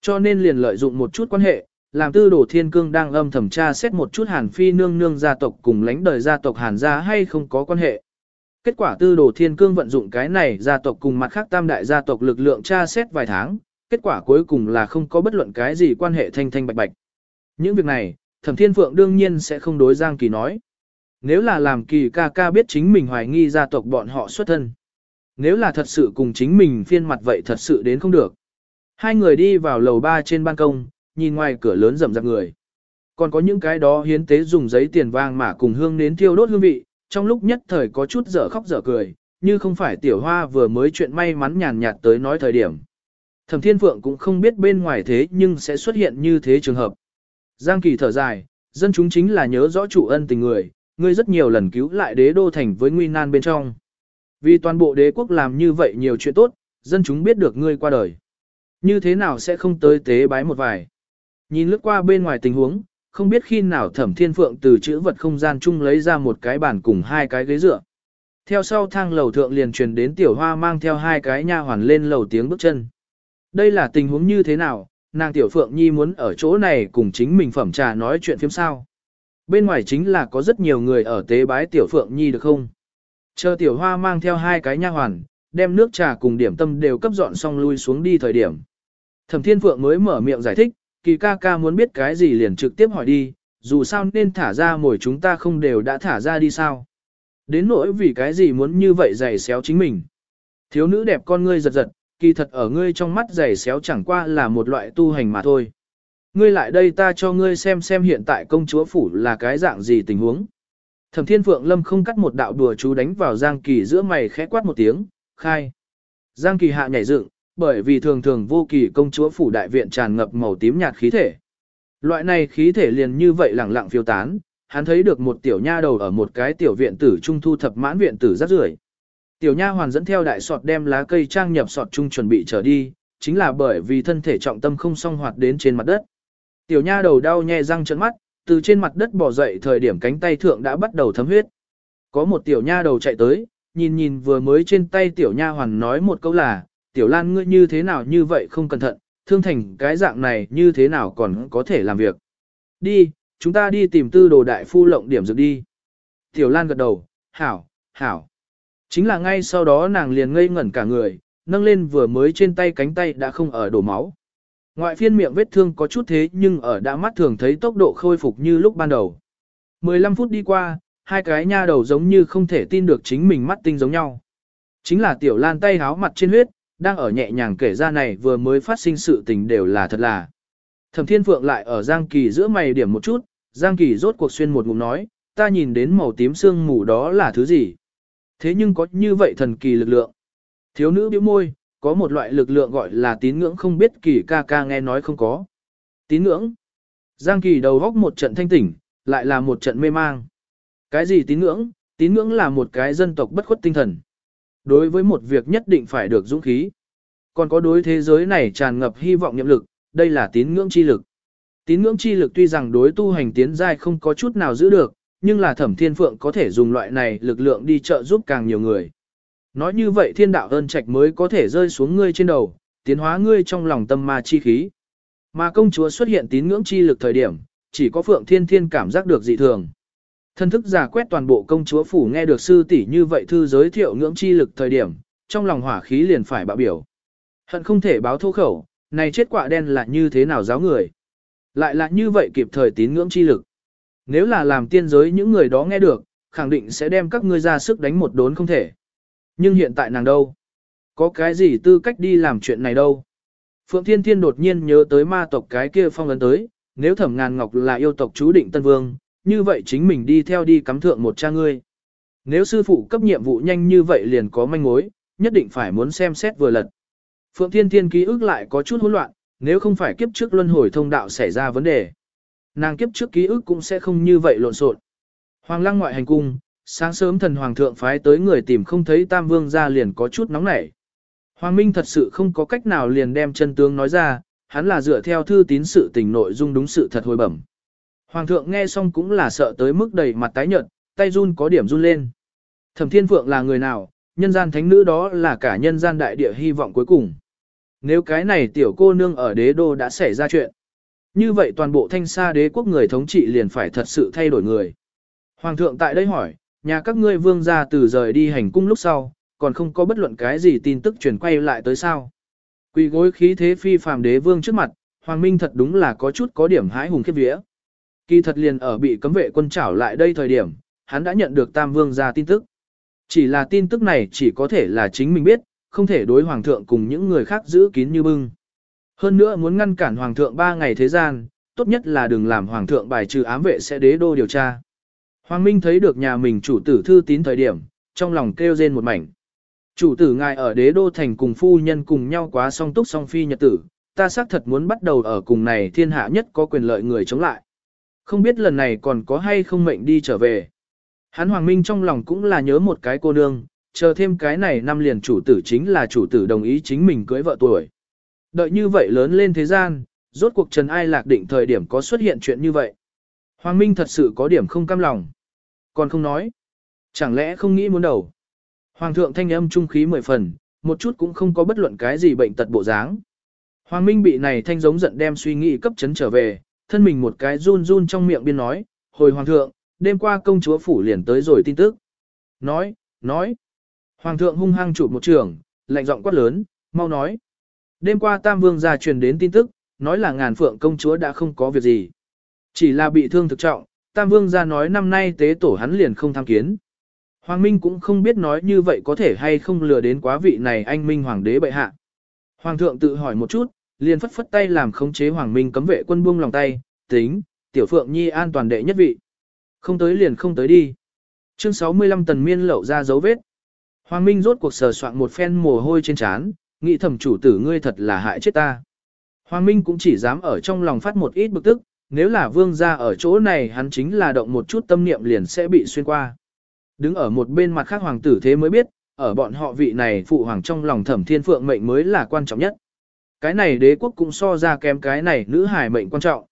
Cho nên liền lợi dụng một chút quan hệ, làm tư đồ thiên cương đang âm thẩm tra xét một chút Hàn Phi nương nương gia tộc cùng lãnh đời gia tộc Hàn gia hay không có quan hệ. Kết quả tư đồ thiên cương vận dụng cái này gia tộc cùng mặt khác tam đại gia tộc lực lượng tra xét vài tháng, kết quả cuối cùng là không có bất luận cái gì quan hệ thanh thanh bạch bạch. Những việc này, thẩm thiên phượng đương nhiên sẽ không đối Giang Kỳ nói. Nếu là làm kỳ ca ca biết chính mình hoài nghi gia tộc bọn họ xuất thân. Nếu là thật sự cùng chính mình phiên mặt vậy thật sự đến không được. Hai người đi vào lầu ba trên ban công, nhìn ngoài cửa lớn rầm rạp người. Còn có những cái đó hiến tế dùng giấy tiền vang mà cùng hương nến thiêu đốt hương vị, trong lúc nhất thời có chút dở khóc dở cười, như không phải tiểu hoa vừa mới chuyện may mắn nhàn nhạt tới nói thời điểm. Thẩm Thiên Phượng cũng không biết bên ngoài thế nhưng sẽ xuất hiện như thế trường hợp. Giang Kỳ thở dài, dân chúng chính là nhớ rõ chủ ân tình người, ngươi rất nhiều lần cứu lại đế đô thành với nguy nan bên trong. Vì toàn bộ đế quốc làm như vậy nhiều chuyện tốt, dân chúng biết được ngươi qua đời. Như thế nào sẽ không tới tế bái một vài. Nhìn lướt qua bên ngoài tình huống, không biết khi nào thẩm thiên phượng từ chữ vật không gian chung lấy ra một cái bàn cùng hai cái ghế dựa. Theo sau thang lầu thượng liền truyền đến tiểu hoa mang theo hai cái nha hoàn lên lầu tiếng bước chân. Đây là tình huống như thế nào, nàng tiểu phượng nhi muốn ở chỗ này cùng chính mình phẩm trà nói chuyện phiếm sao. Bên ngoài chính là có rất nhiều người ở tế bái tiểu phượng nhi được không? Chờ tiểu hoa mang theo hai cái nha hoàn, đem nước trà cùng điểm tâm đều cấp dọn xong lui xuống đi thời điểm. Thẩm Thiên Phượng mới mở miệng giải thích, kỳ ca ca muốn biết cái gì liền trực tiếp hỏi đi, dù sao nên thả ra mồi chúng ta không đều đã thả ra đi sao. Đến nỗi vì cái gì muốn như vậy giày xéo chính mình. Thiếu nữ đẹp con ngươi giật giật, kỳ thật ở ngươi trong mắt giày xéo chẳng qua là một loại tu hành mà thôi. Ngươi lại đây ta cho ngươi xem xem hiện tại công chúa phủ là cái dạng gì tình huống. Thẩm Thiên Phượng Lâm không cắt một đạo đùa chú đánh vào Giang Kỳ giữa mày khẽ quát một tiếng, khai. Giang Kỳ hạ nhảy dựng, bởi vì thường thường vô kỳ công chúa phủ đại viện tràn ngập màu tím nhạt khí thể. Loại này khí thể liền như vậy lẳng lặng phiêu tán, hắn thấy được một tiểu nha đầu ở một cái tiểu viện tử trung thu thập mãn viện tử rất rưởi. Tiểu nha hoàn dẫn theo đại sọt đem lá cây trang nhập sọt trung chuẩn bị trở đi, chính là bởi vì thân thể trọng tâm không song hoạt đến trên mặt đất. Tiểu nha đầu đau nhè răng trợn mắt, từ trên mặt đất bò dậy thời điểm cánh tay thượng đã bắt đầu thấm huyết. Có một tiểu nha đầu chạy tới, nhìn nhìn vừa mới trên tay tiểu nha hoàn nói một câu là, tiểu lan ngươi như thế nào như vậy không cẩn thận, thương thành cái dạng này như thế nào còn có thể làm việc. Đi, chúng ta đi tìm tư đồ đại phu lộng điểm dược đi. Tiểu lan gật đầu, hảo, hảo. Chính là ngay sau đó nàng liền ngây ngẩn cả người, nâng lên vừa mới trên tay cánh tay đã không ở đổ máu. Ngoại phiên miệng vết thương có chút thế nhưng ở đã mắt thường thấy tốc độ khôi phục như lúc ban đầu. 15 phút đi qua, hai cái nha đầu giống như không thể tin được chính mình mắt tinh giống nhau. Chính là tiểu lan tay háo mặt trên huyết, đang ở nhẹ nhàng kể ra này vừa mới phát sinh sự tình đều là thật là. Thẩm Thiên Phượng lại ở Giang Kỳ giữa mày điểm một chút, Giang Kỳ rốt cuộc xuyên một ngụm nói, ta nhìn đến màu tím sương mù đó là thứ gì. Thế nhưng có như vậy thần kỳ lực lượng. Thiếu nữ bĩu môi, có một loại lực lượng gọi là tín ngưỡng không biết kỳ ca ca nghe nói không có. Tín ngưỡng. Giang Kỳ đầu góc một trận thanh tỉnh, lại là một trận mê mang. Cái gì tín ngưỡng? Tín ngưỡng là một cái dân tộc bất khuất tinh thần. Đối với một việc nhất định phải được dũng khí. Còn có đối thế giới này tràn ngập hy vọng nhiệm lực, đây là tín ngưỡng chi lực. Tín ngưỡng chi lực tuy rằng đối tu hành tiến giai không có chút nào giữ được, nhưng là thẩm thiên phượng có thể dùng loại này lực lượng đi trợ giúp càng nhiều người. Nói như vậy thiên đạo ơn trạch mới có thể rơi xuống ngươi trên đầu, tiến hóa ngươi trong lòng tâm ma chi khí. Mà công chúa xuất hiện tín ngưỡng chi lực thời điểm, chỉ có phượng thiên thiên cảm giác được dị thường. Thân thức giả quét toàn bộ công chúa phủ nghe được sư tỷ như vậy thư giới thiệu ngưỡng chi lực thời điểm, trong lòng hỏa khí liền phải bạo biểu. Hận không thể báo thô khẩu, này chết quạ đen là như thế nào giáo người. Lại là như vậy kịp thời tín ngưỡng chi lực. Nếu là làm tiên giới những người đó nghe được, khẳng định sẽ đem các ngươi ra sức đánh một đốn không thể. Nhưng hiện tại nàng đâu? Có cái gì tư cách đi làm chuyện này đâu? Phượng Thiên Thiên đột nhiên nhớ tới ma tộc cái kia phong ấn tới, nếu thẩm ngàn ngọc là yêu tộc chú định Tân Vương, như vậy chính mình đi theo đi cắm thượng một cha ngươi. Nếu sư phụ cấp nhiệm vụ nhanh như vậy liền có manh mối, nhất định phải muốn xem xét vừa lật. Phượng Thiên Thiên ký ức lại có chút hỗn loạn, nếu không phải kiếp trước luân hồi thông đạo xảy ra vấn đề. Nàng kiếp trước ký ức cũng sẽ không như vậy lộn xộn. Hoàng lăng ngoại hành cung, sáng sớm thần hoàng thượng phái tới người tìm không thấy tam vương ra liền có chút nóng nảy. Hoàng Minh thật sự không có cách nào liền đem chân tướng nói ra, hắn là dựa theo thư tín sự tình nội dung đúng sự thật hồi bẩm. Hoàng thượng nghe xong cũng là sợ tới mức đầy mặt tái nhợt, tay run có điểm run lên. Thẩm Thiên Phượng là người nào, nhân gian thánh nữ đó là cả nhân gian đại địa hy vọng cuối cùng. Nếu cái này tiểu cô nương ở đế đô đã xảy ra chuyện, như vậy toàn bộ thanh xa đế quốc người thống trị liền phải thật sự thay đổi người. Hoàng thượng tại đây hỏi, nhà các ngươi vương gia từ rời đi hành cung lúc sau, còn không có bất luận cái gì tin tức truyền quay lại tới sao. Quỳ gối khí thế phi phàm đế vương trước mặt, Hoàng Minh thật đúng là có chút có điểm hãi hùng khiếp vía. Kỳ thật liền ở bị cấm vệ quân trảo lại đây thời điểm, hắn đã nhận được Tam Vương ra tin tức. Chỉ là tin tức này chỉ có thể là chính mình biết, không thể đối Hoàng thượng cùng những người khác giữ kín như bưng. Hơn nữa muốn ngăn cản Hoàng thượng 3 ngày thế gian, tốt nhất là đừng làm Hoàng thượng bài trừ ám vệ sẽ đế đô điều tra. Hoàng Minh thấy được nhà mình chủ tử thư tín thời điểm, trong lòng kêu rên một mảnh. Chủ tử ngài ở đế đô thành cùng phu nhân cùng nhau quá song túc song phi nhật tử, ta xác thật muốn bắt đầu ở cùng này thiên hạ nhất có quyền lợi người chống lại. Không biết lần này còn có hay không mệnh đi trở về. Hắn Hoàng Minh trong lòng cũng là nhớ một cái cô nương, chờ thêm cái này năm liền chủ tử chính là chủ tử đồng ý chính mình cưới vợ tuổi. Đợi như vậy lớn lên thế gian, rốt cuộc Trần Ai Lạc định thời điểm có xuất hiện chuyện như vậy. Hoàng Minh thật sự có điểm không cam lòng. Còn không nói. Chẳng lẽ không nghĩ muốn đầu. Hoàng thượng thanh âm trung khí mười phần, một chút cũng không có bất luận cái gì bệnh tật bộ dáng. Hoàng Minh bị này thanh giống giận đem suy nghĩ cấp chấn trở về, thân mình một cái run run trong miệng biên nói, hồi hoàng thượng, đêm qua công chúa phủ liền tới rồi tin tức. Nói, nói. Hoàng thượng hung hăng chụp một trường, lạnh giọng quát lớn, mau nói. Đêm qua Tam Vương ra truyền đến tin tức, nói là ngàn phượng công chúa đã không có việc gì. Chỉ là bị thương thực trọng, Tam Vương ra nói năm nay tế tổ hắn liền không tham kiến. Hoàng Minh cũng không biết nói như vậy có thể hay không lừa đến quá vị này anh Minh Hoàng đế bệ hạ. Hoàng thượng tự hỏi một chút, liền phất phất tay làm khống chế Hoàng Minh cấm vệ quân buông lòng tay, tính, tiểu phượng nhi an toàn đệ nhất vị. Không tới liền không tới đi. Chương 65 tần miên lậu ra dấu vết. Hoàng Minh rốt cuộc sờ soạn một phen mồ hôi trên trán, nghĩ thầm chủ tử ngươi thật là hại chết ta. Hoàng Minh cũng chỉ dám ở trong lòng phát một ít bực tức, nếu là vương gia ở chỗ này hắn chính là động một chút tâm niệm liền sẽ bị xuyên qua. Đứng ở một bên mặt khác hoàng tử thế mới biết, ở bọn họ vị này phụ hoàng trong lòng thẩm thiên phượng mệnh mới là quan trọng nhất. Cái này đế quốc cũng so ra kém cái này nữ hải mệnh quan trọng.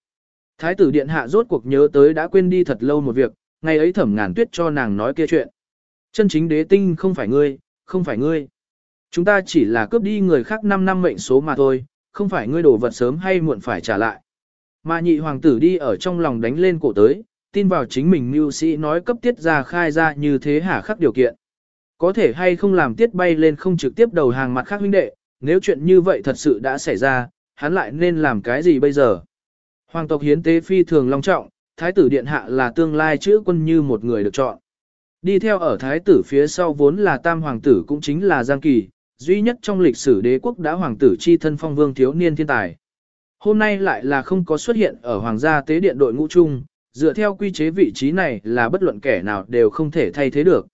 Thái tử điện hạ rốt cuộc nhớ tới đã quên đi thật lâu một việc, ngày ấy thẩm ngàn tuyết cho nàng nói kia chuyện. Chân chính đế tinh không phải ngươi, không phải ngươi. Chúng ta chỉ là cướp đi người khác 5 năm mệnh số mà thôi, không phải ngươi đổ vật sớm hay muộn phải trả lại. Mà nhị hoàng tử đi ở trong lòng đánh lên cổ tới, tin vào chính mình mưu sĩ nói cấp tiết ra khai ra như thế hả khắc điều kiện. Có thể hay không làm tiết bay lên không trực tiếp đầu hàng mặt khác huynh đệ, nếu chuyện như vậy thật sự đã xảy ra, hắn lại nên làm cái gì bây giờ? Hoàng tộc hiến tế phi thường long trọng, thái tử điện hạ là tương lai chữ quân như một người được chọn. Đi theo ở thái tử phía sau vốn là tam hoàng tử cũng chính là Giang Kỳ, duy nhất trong lịch sử đế quốc đã hoàng tử chi thân phong vương thiếu niên thiên tài. Hôm nay lại là không có xuất hiện ở hoàng gia tế điện đội ngũ chung, dựa theo quy chế vị trí này là bất luận kẻ nào đều không thể thay thế được.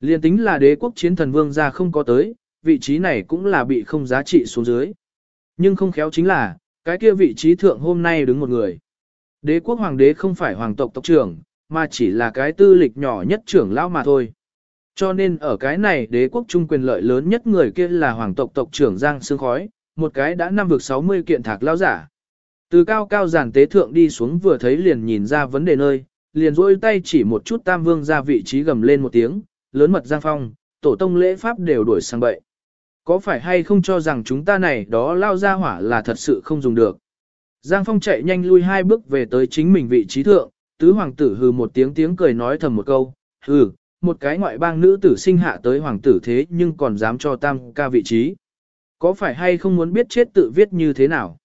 Liên tính là đế quốc chiến thần vương gia không có tới, vị trí này cũng là bị không giá trị xuống dưới. Nhưng không khéo chính là, cái kia vị trí thượng hôm nay đứng một người. Đế quốc hoàng đế không phải hoàng tộc tộc trưởng, mà chỉ là cái tư lịch nhỏ nhất trưởng lão mà thôi. Cho nên ở cái này đế quốc trung quyền lợi lớn nhất người kia là hoàng tộc tộc trưởng Giang Sương Khói, một cái đã năm vực 60 kiện thạc lão giả. Từ cao cao giản tế thượng đi xuống vừa thấy liền nhìn ra vấn đề nơi, liền rôi tay chỉ một chút tam vương ra vị trí gầm lên một tiếng, lớn mật Giang Phong, tổ tông lễ pháp đều đuổi sang bậy. Có phải hay không cho rằng chúng ta này đó lao ra hỏa là thật sự không dùng được. Giang Phong chạy nhanh lui hai bước về tới chính mình vị trí thượng, tứ hoàng tử hừ một tiếng tiếng cười nói thầm một câu, hừ, một cái ngoại bang nữ tử sinh hạ tới hoàng tử thế nhưng còn dám cho tam ca vị trí. Có phải hay không muốn biết chết tự viết như thế nào?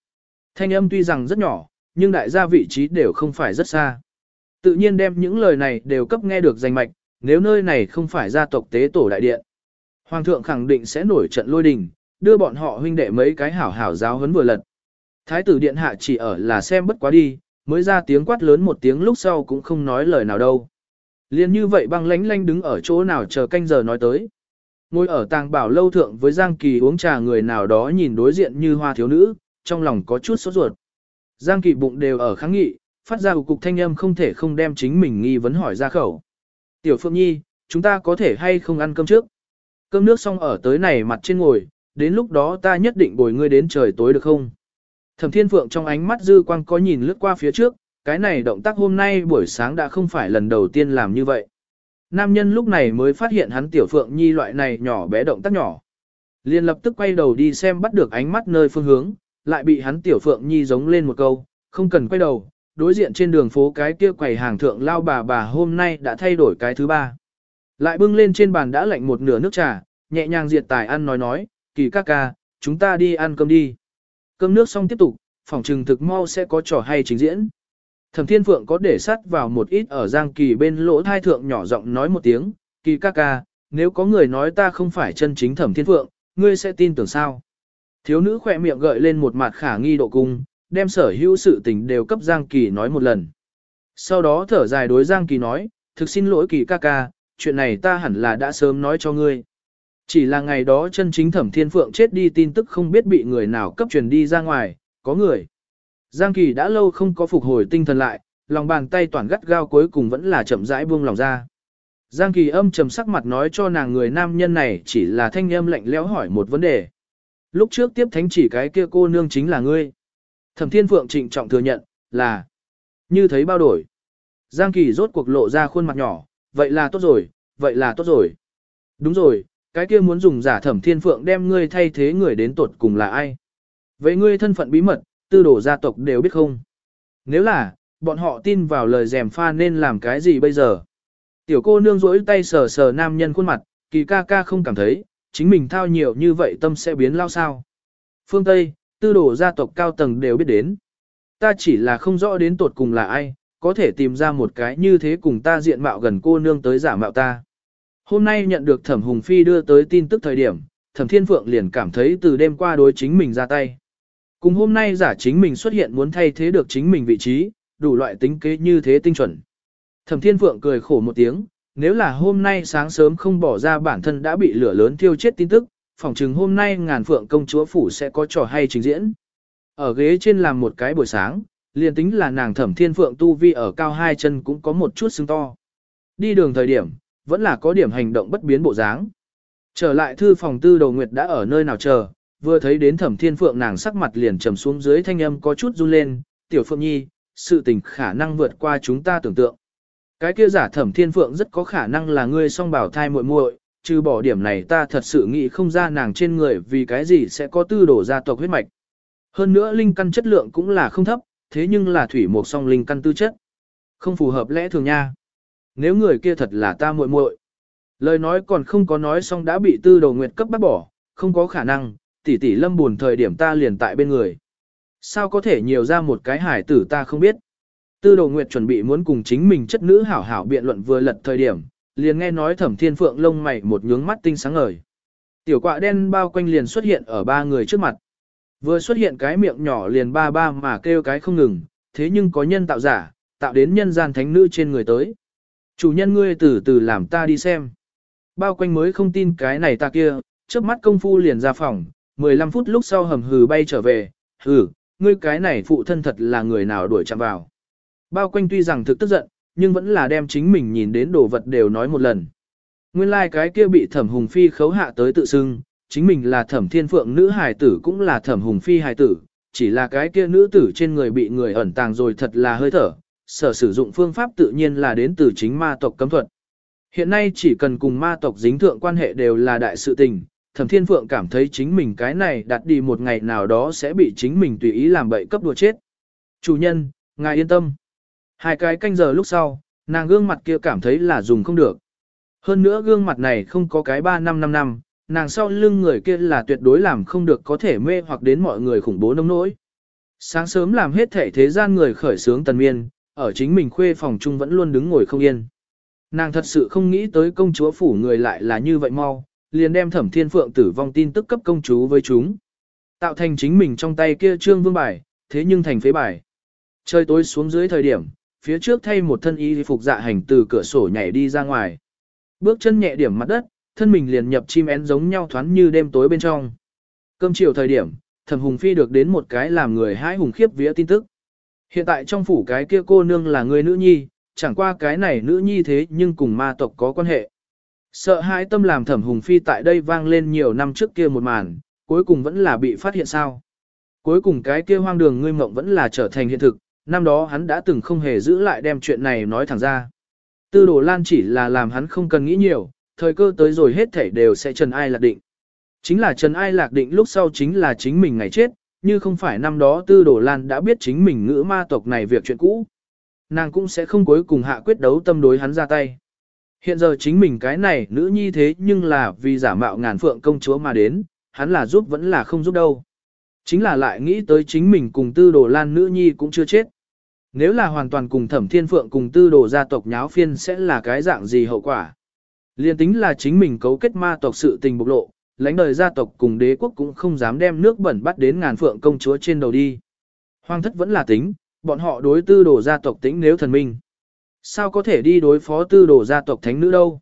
Thanh âm tuy rằng rất nhỏ, nhưng đại gia vị trí đều không phải rất xa. Tự nhiên đem những lời này đều cấp nghe được danh mạch, nếu nơi này không phải gia tộc tế tổ đại điện. Hoàng thượng khẳng định sẽ nổi trận lôi đình, đưa bọn họ huynh đệ mấy cái hảo hảo giáo huấn vừa lật. Thái tử điện hạ chỉ ở là xem bất quá đi, mới ra tiếng quát lớn một tiếng lúc sau cũng không nói lời nào đâu. Liên như vậy băng lánh lánh đứng ở chỗ nào chờ canh giờ nói tới. Ngồi ở tàng bảo lâu thượng với Giang Kỳ uống trà người nào đó nhìn đối diện như hoa thiếu nữ, trong lòng có chút sốt ruột. Giang Kỳ bụng đều ở kháng nghị, phát ra cục thanh âm không thể không đem chính mình nghi vấn hỏi ra khẩu. Tiểu Phượng Nhi, chúng ta có thể hay không ăn cơm trước? Cơm nước xong ở tới này mặt trên ngồi, đến lúc đó ta nhất định bồi ngươi đến trời tối được không? Thẩm Thiên Phượng trong ánh mắt dư quang có nhìn lướt qua phía trước, cái này động tác hôm nay buổi sáng đã không phải lần đầu tiên làm như vậy. Nam nhân lúc này mới phát hiện hắn tiểu Phượng Nhi loại này nhỏ bé động tác nhỏ. liền lập tức quay đầu đi xem bắt được ánh mắt nơi phương hướng, lại bị hắn tiểu Phượng Nhi giống lên một câu, không cần quay đầu, đối diện trên đường phố cái kia quầy hàng thượng lao bà bà hôm nay đã thay đổi cái thứ ba. Lại bưng lên trên bàn đã lạnh một nửa nước trà, nhẹ nhàng diệt tài ăn nói nói, kỳ ca ca, chúng ta đi ăn cơm đi. Cơm nước xong tiếp tục, phòng trừng thực mau sẽ có trò hay trình diễn. Thẩm Thiên Phượng có để sắt vào một ít ở Giang Kỳ bên lỗ thai thượng nhỏ giọng nói một tiếng, kỳ ca ca, nếu có người nói ta không phải chân chính Thẩm Thiên Phượng, ngươi sẽ tin tưởng sao? Thiếu nữ khỏe miệng gợi lên một mặt khả nghi độ cung, đem sở hữu sự tình đều cấp Giang Kỳ nói một lần. Sau đó thở dài đối Giang Kỳ nói, thực xin lỗi Kỳ ca ca, chuyện này ta hẳn là đã sớm nói cho ngươi. Chỉ là ngày đó chân chính thẩm thiên phượng chết đi tin tức không biết bị người nào cấp truyền đi ra ngoài, có người. Giang Kỳ đã lâu không có phục hồi tinh thần lại, lòng bàn tay toàn gắt gao cuối cùng vẫn là chậm rãi buông lòng ra. Giang Kỳ âm trầm sắc mặt nói cho nàng người nam nhân này chỉ là thanh âm lạnh lẽo hỏi một vấn đề. Lúc trước tiếp thánh chỉ cái kia cô nương chính là ngươi. Thẩm Thiên Phượng trịnh trọng thừa nhận, là như thấy bao đổi. Giang Kỳ rốt cuộc lộ ra khuôn mặt nhỏ, vậy là tốt rồi, vậy là tốt rồi. Đúng rồi, cái kia muốn dùng giả thẩm thiên phượng đem ngươi thay thế người đến tột cùng là ai? Vậy ngươi thân phận bí mật, tư đổ gia tộc đều biết không? Nếu là, bọn họ tin vào lời dèm pha nên làm cái gì bây giờ? Tiểu cô nương rỗi tay sờ sờ nam nhân khuôn mặt, kỳ ca ca không cảm thấy, chính mình thao nhiều như vậy tâm sẽ biến lao sao. Phương Tây, tư đổ gia tộc cao tầng đều biết đến. Ta chỉ là không rõ đến tột cùng là ai, có thể tìm ra một cái như thế cùng ta diện mạo gần cô nương tới giả mạo ta. Hôm nay nhận được Thẩm Hùng Phi đưa tới tin tức thời điểm, thẩm thiên phượng liền cảm thấy từ đêm qua đối chính mình ra tay. Cùng hôm nay giả chính mình xuất hiện muốn thay thế được chính mình vị trí, đủ loại tính kế như thế tinh chuẩn. Thẩm thiên phượng cười khổ một tiếng, nếu là hôm nay sáng sớm không bỏ ra bản thân đã bị lửa lớn thiêu chết tin tức, phỏng chừng hôm nay ngàn phượng công chúa phủ sẽ có trò hay trình diễn. Ở ghế trên làm một cái buổi sáng, liền tính là nàng thẩm thiên phượng tu vi ở cao hai chân cũng có một chút xương to. Đi đường thời điểm, vẫn là có điểm hành động bất biến bộ dáng. Trở lại thư phòng tư đầu nguyệt đã ở nơi nào chờ, vừa thấy đến thẩm thiên phượng nàng sắc mặt liền trầm xuống dưới thanh âm có chút run lên, tiểu phượng nhi, sự tình khả năng vượt qua chúng ta tưởng tượng. Cái kia giả thẩm thiên phượng rất có khả năng là ngươi song bảo thai muội muội, trừ bỏ điểm này ta thật sự nghĩ không ra nàng trên người vì cái gì sẽ có tư đổ gia tộc huyết mạch. Hơn nữa linh căn chất lượng cũng là không thấp, thế nhưng là thủy một song linh căn tư chất. Không phù hợp lẽ thường nha. Nếu người kia thật là ta muội muội. Lời nói còn không có nói xong đã bị tư đầu nguyệt cấp bắt bỏ, không có khả năng, tỷ tỷ lâm buồn thời điểm ta liền tại bên người. Sao có thể nhiều ra một cái hải tử ta không biết. Tư đầu nguyệt chuẩn bị muốn cùng chính mình chất nữ hảo hảo biện luận vừa lật thời điểm, liền nghe nói thẩm thiên phượng lông mày một nhướng mắt tinh sáng ngời. Tiểu quạ đen bao quanh liền xuất hiện ở ba người trước mặt. Vừa xuất hiện cái miệng nhỏ liền ba ba mà kêu cái không ngừng, thế nhưng có nhân tạo giả, tạo đến nhân gian thánh nữ trên người tới. Chủ nhân ngươi từ từ làm ta đi xem. Bao quanh mới không tin cái này ta kia, trước mắt công phu liền ra phòng, 15 phút lúc sau hầm hừ bay trở về, hừ, ngươi cái này phụ thân thật là người nào đuổi chạm vào. Bao quanh tuy rằng thực tức giận, nhưng vẫn là đem chính mình nhìn đến đồ vật đều nói một lần. Nguyên lai like cái kia bị thẩm hùng phi khấu hạ tới tự xưng, chính mình là thẩm thiên phượng nữ hài tử cũng là thẩm hùng phi hài tử, chỉ là cái kia nữ tử trên người bị người ẩn tàng rồi thật là hơi thở, sở sử dụng phương pháp tự nhiên là đến từ chính ma tộc cấm thuật. Hiện nay chỉ cần cùng ma tộc dính thượng quan hệ đều là đại sự tình, thẩm thiên phượng cảm thấy chính mình cái này đặt đi một ngày nào đó sẽ bị chính mình tùy ý làm bậy cấp đùa chết. Chủ nhân, ngài yên tâm. Hai cái canh giờ lúc sau, nàng gương mặt kia cảm thấy là dùng không được. Hơn nữa gương mặt này không có cái 3 năm 5 năm, nàng sau lưng người kia là tuyệt đối làm không được có thể mê hoặc đến mọi người khủng bố nông nỗi. Sáng sớm làm hết thể thế gian người khởi sướng tần miên, ở chính mình khuê phòng chung vẫn luôn đứng ngồi không yên. Nàng thật sự không nghĩ tới công chúa phủ người lại là như vậy mau, liền đem thẩm thiên phượng tử vong tin tức cấp công chúa với chúng. Tạo thành chính mình trong tay kia trương vương bài, thế nhưng thành phế bài. Trời tối xuống dưới thời điểm, phía trước thay một thân y phục dạ hành từ cửa sổ nhảy đi ra ngoài. Bước chân nhẹ điểm mặt đất, thân mình liền nhập chim én giống nhau thoáng như đêm tối bên trong. Cơm chiều thời điểm, thẩm hùng phi được đến một cái làm người hãi hùng khiếp vía tin tức. Hiện tại trong phủ cái kia cô nương là người nữ nhi, chẳng qua cái này nữ nhi thế nhưng cùng ma tộc có quan hệ. Sợ hãi tâm làm thẩm hùng phi tại đây vang lên nhiều năm trước kia một màn, cuối cùng vẫn là bị phát hiện sao. Cuối cùng cái kia hoang đường ngươi mộng vẫn là trở thành hiện thực, năm đó hắn đã từng không hề giữ lại đem chuyện này nói thẳng ra. Tư đồ lan chỉ là làm hắn không cần nghĩ nhiều, thời cơ tới rồi hết thảy đều sẽ trần ai lạc định. Chính là trần ai lạc định lúc sau chính là chính mình ngày chết, như không phải năm đó tư đồ lan đã biết chính mình ngữ ma tộc này việc chuyện cũ. Nàng cũng sẽ không cuối cùng hạ quyết đấu tâm đối hắn ra tay. Hiện giờ chính mình cái này nữ nhi thế nhưng là vì giả mạo ngàn phượng công chúa mà đến, hắn là giúp vẫn là không giúp đâu. Chính là lại nghĩ tới chính mình cùng tư đồ lan nữ nhi cũng chưa chết. Nếu là hoàn toàn cùng thẩm thiên phượng cùng tư đồ gia tộc nháo phiên sẽ là cái dạng gì hậu quả. Liên tính là chính mình cấu kết ma tộc sự tình bộc lộ, lãnh đời gia tộc cùng đế quốc cũng không dám đem nước bẩn bắt đến ngàn phượng công chúa trên đầu đi. Hoàng thất vẫn là tính, bọn họ đối tư đồ gia tộc tính nếu thần minh. Sao có thể đi đối phó tư đồ gia tộc thánh nữ đâu?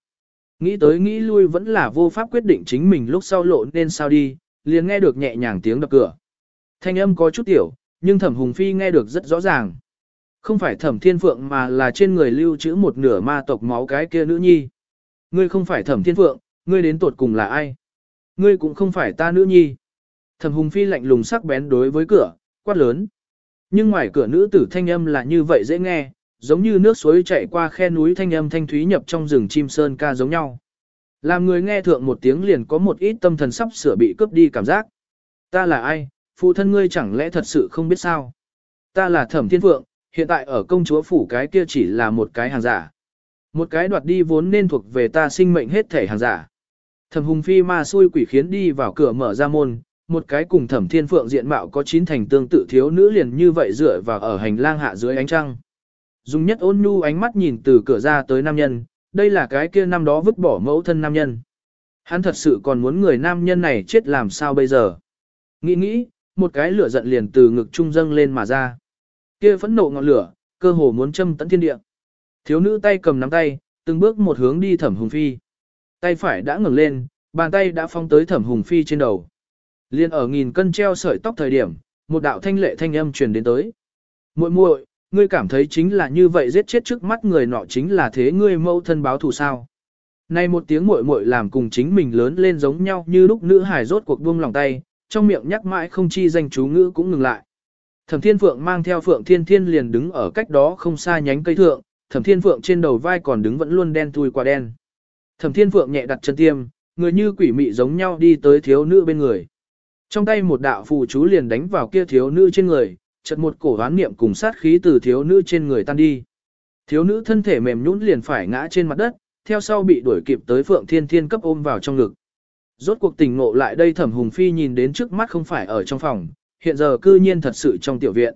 Nghĩ tới nghĩ lui vẫn là vô pháp quyết định chính mình lúc sau lộ nên sao đi, liền nghe được nhẹ nhàng tiếng đập cửa. Thanh âm có chút tiểu, nhưng thẩm hùng phi nghe được rất rõ ràng. Không phải thẩm thiên phượng mà là trên người lưu trữ một nửa ma tộc máu cái kia nữ nhi. Ngươi không phải thẩm thiên phượng, ngươi đến tột cùng là ai? Ngươi cũng không phải ta nữ nhi. Thẩm hùng phi lạnh lùng sắc bén đối với cửa, quát lớn. Nhưng ngoài cửa nữ tử thanh âm là như vậy dễ nghe, giống như nước suối chạy qua khe núi thanh âm thanh thúy nhập trong rừng chim sơn ca giống nhau. Làm người nghe thượng một tiếng liền có một ít tâm thần sắp sửa bị cướp đi cảm giác. Ta là ai, phụ thân ngươi chẳng lẽ thật sự không biết sao? Ta là thẩm thiên phượng, hiện tại ở công chúa phủ cái kia chỉ là một cái hàng giả. Một cái đoạt đi vốn nên thuộc về ta sinh mệnh hết thể hàng giả. Thẩm hùng phi ma xui quỷ khiến đi vào cửa mở ra môn, một cái cùng thẩm thiên phượng diện mạo có chín thành tương tự thiếu nữ liền như vậy dựa vào ở hành lang hạ dưới ánh trăng. Dùng nhất ôn nhu ánh mắt nhìn từ cửa ra tới nam nhân, đây là cái kia năm đó vứt bỏ mẫu thân nam nhân. Hắn thật sự còn muốn người nam nhân này chết làm sao bây giờ. Nghĩ nghĩ, một cái lửa giận liền từ ngực trung dâng lên mà ra. Kia phẫn nộ ngọn lửa, cơ hồ muốn châm tận thiên địa. Thiếu nữ tay cầm nắm tay, từng bước một hướng đi thẩm hùng phi. Tay phải đã ngừng lên, bàn tay đã phong tới thẩm hùng phi trên đầu. Liên ở nghìn cân treo sợi tóc thời điểm, một đạo thanh lệ thanh âm truyền đến tới. muội muội, ngươi cảm thấy chính là như vậy giết chết trước mắt người nọ chính là thế ngươi mâu thân báo thù sao. Nay một tiếng muội muội làm cùng chính mình lớn lên giống nhau như lúc nữ hài rốt cuộc buông lòng tay, trong miệng nhắc mãi không chi danh chú ngữ cũng ngừng lại. Thẩm Thiên Phượng mang theo Phượng Thiên Thiên liền đứng ở cách đó không xa nhánh cây thượng, Thẩm Thiên Phượng trên đầu vai còn đứng vẫn luôn đen thui qua đen. Thẩm Thiên Phượng nhẹ đặt chân tiêm, người như quỷ mị giống nhau đi tới thiếu nữ bên người. Trong tay một đạo phù chú liền đánh vào kia thiếu nữ trên người, chợt một cổ hoán niệm cùng sát khí từ thiếu nữ trên người tan đi. Thiếu nữ thân thể mềm nhũn liền phải ngã trên mặt đất, theo sau bị đuổi kịp tới Phượng Thiên Thiên cấp ôm vào trong ngực. Rốt cuộc tình ngộ lại đây Thẩm Hùng Phi nhìn đến trước mắt không phải ở trong phòng, hiện giờ cư nhiên thật sự trong tiểu viện.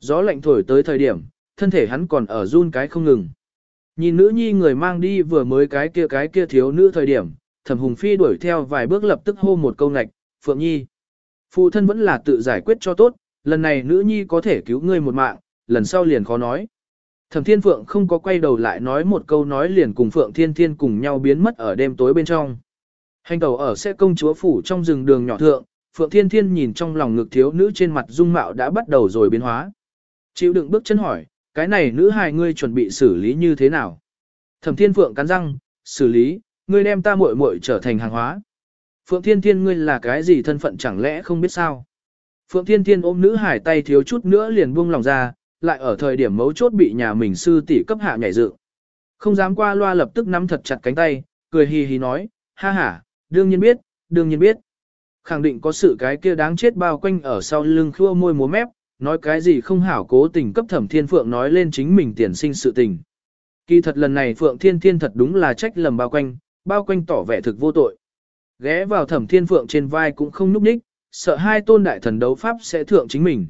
Gió lạnh thổi tới thời điểm, thân thể hắn còn ở run cái không ngừng. Nhìn nữ nhi người mang đi vừa mới cái kia cái kia thiếu nữ thời điểm, Thẩm Hùng Phi đuổi theo vài bước lập tức hô một câu ngạch, Phượng Nhi. Phụ thân vẫn là tự giải quyết cho tốt, lần này nữ nhi có thể cứu ngươi một mạng, lần sau liền khó nói. Thẩm Thiên Phượng không có quay đầu lại nói một câu nói liền cùng Phượng Thiên Thiên cùng nhau biến mất ở đêm tối bên trong. Hành tàu ở xe công chúa phủ trong rừng đường nhỏ thượng, Phượng Thiên Thiên nhìn trong lòng ngực thiếu nữ trên mặt dung mạo đã bắt đầu rồi biến hóa. Chịu đựng bước chân hỏi, cái này nữ hài ngươi chuẩn bị xử lý như thế nào? Thẩm Thiên Phượng cắn răng, xử lý, ngươi đem ta muội muội trở thành hàng hóa. Phượng Thiên Thiên ngươi là cái gì thân phận chẳng lẽ không biết sao? Phượng Thiên Thiên ôm nữ hải tay thiếu chút nữa liền buông lòng ra, lại ở thời điểm mấu chốt bị nhà mình sư tỷ cấp hạ nhảy dựng. Không dám qua loa lập tức nắm thật chặt cánh tay, cười hì hì nói, ha ha, đương nhiên biết, đương nhiên biết. Khẳng định có sự cái kia đáng chết bao quanh ở sau lưng khua môi múa mép, nói cái gì không hảo cố tình cấp thẩm thiên phượng nói lên chính mình tiền sinh sự tình. Kỳ thật lần này Phượng Thiên Thiên thật đúng là trách lầm bao quanh, bao quanh tỏ vẻ thực vô tội. Ghé vào thẩm thiên phượng trên vai cũng không núp ních, sợ hai tôn đại thần đấu pháp sẽ thượng chính mình.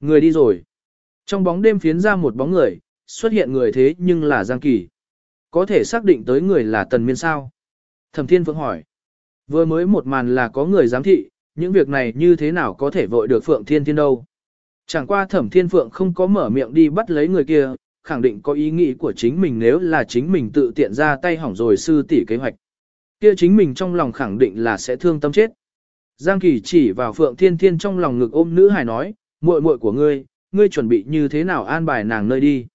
Người đi rồi. Trong bóng đêm phiến ra một bóng người, xuất hiện người thế nhưng là Giang Kỳ. Có thể xác định tới người là Tần Miên sao? Thẩm Thiên Phượng hỏi. Vừa mới một màn là có người giám thị, những việc này như thế nào có thể vội được Phượng Thiên Thiên đâu? Chẳng qua Thẩm Thiên Phượng không có mở miệng đi bắt lấy người kia, khẳng định có ý nghĩ của chính mình nếu là chính mình tự tiện ra tay hỏng rồi sư tỷ kế hoạch. Kia chính mình trong lòng khẳng định là sẽ thương tâm chết. Giang Kỳ chỉ vào Phượng Thiên Thiên trong lòng ngực ôm nữ hài nói, muội muội của ngươi, ngươi chuẩn bị như thế nào an bài nàng nơi đi.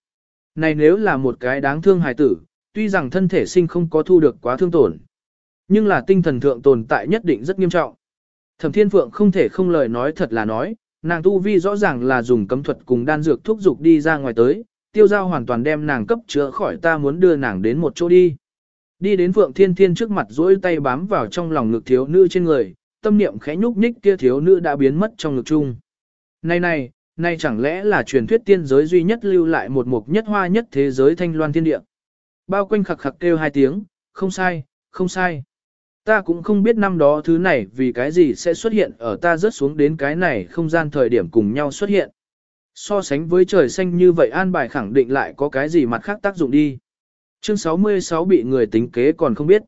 Này nếu là một cái đáng thương hài tử, tuy rằng thân thể sinh không có thu được quá thương tổn, nhưng là tinh thần thượng tồn tại nhất định rất nghiêm trọng. Thẩm Thiên Phượng không thể không lời nói thật là nói, nàng tu vi rõ ràng là dùng cấm thuật cùng đan dược thuốc dục đi ra ngoài tới, tiêu giao hoàn toàn đem nàng cấp chữa khỏi ta muốn đưa nàng đến một chỗ đi. Đi đến Phượng Thiên Thiên trước mặt duỗi tay bám vào trong lòng ngực thiếu nữ trên người, tâm niệm khẽ nhúc nhích kia thiếu nữ đã biến mất trong ngực chung. Này này, này chẳng lẽ là truyền thuyết tiên giới duy nhất lưu lại một mục nhất hoa nhất thế giới thanh loan thiên địa. Bao quanh khặc khặc kêu hai tiếng, không sai, không sai. Ta cũng không biết năm đó thứ này vì cái gì sẽ xuất hiện ở ta rớt xuống đến cái này không gian thời điểm cùng nhau xuất hiện. So sánh với trời xanh như vậy an bài khẳng định lại có cái gì mặt khác tác dụng đi. Chương 66 bị người tính kế còn không biết.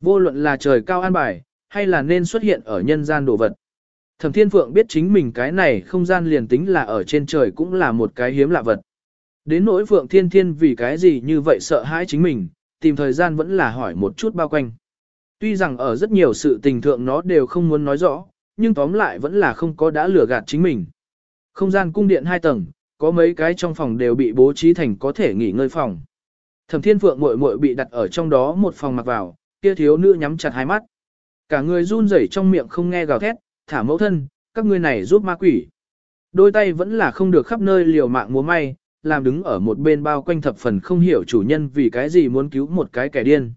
Vô luận là trời cao an bài, hay là nên xuất hiện ở nhân gian đồ vật. Thẩm Thiên Phượng biết chính mình cái này không gian liền tính là ở trên trời cũng là một cái hiếm lạ vật. Đến nỗi Phượng Thiên Thiên vì cái gì như vậy sợ hãi chính mình, tìm thời gian vẫn là hỏi một chút bao quanh. Tuy rằng ở rất nhiều sự tình thượng nó đều không muốn nói rõ, nhưng tóm lại vẫn là không có đã lừa gạt chính mình. Không gian cung điện hai tầng, có mấy cái trong phòng đều bị bố trí thành có thể nghỉ ngơi phòng. Thẩm Thiên Phượng muội muội bị đặt ở trong đó một phòng mặc vào, kia thiếu nữ nhắm chặt hai mắt. Cả người run rẩy trong miệng không nghe gào thét, thả mẫu thân, các ngươi này giúp ma quỷ. Đôi tay vẫn là không được khắp nơi liều mạng múa may, làm đứng ở một bên bao quanh thập phần không hiểu chủ nhân vì cái gì muốn cứu một cái kẻ điên.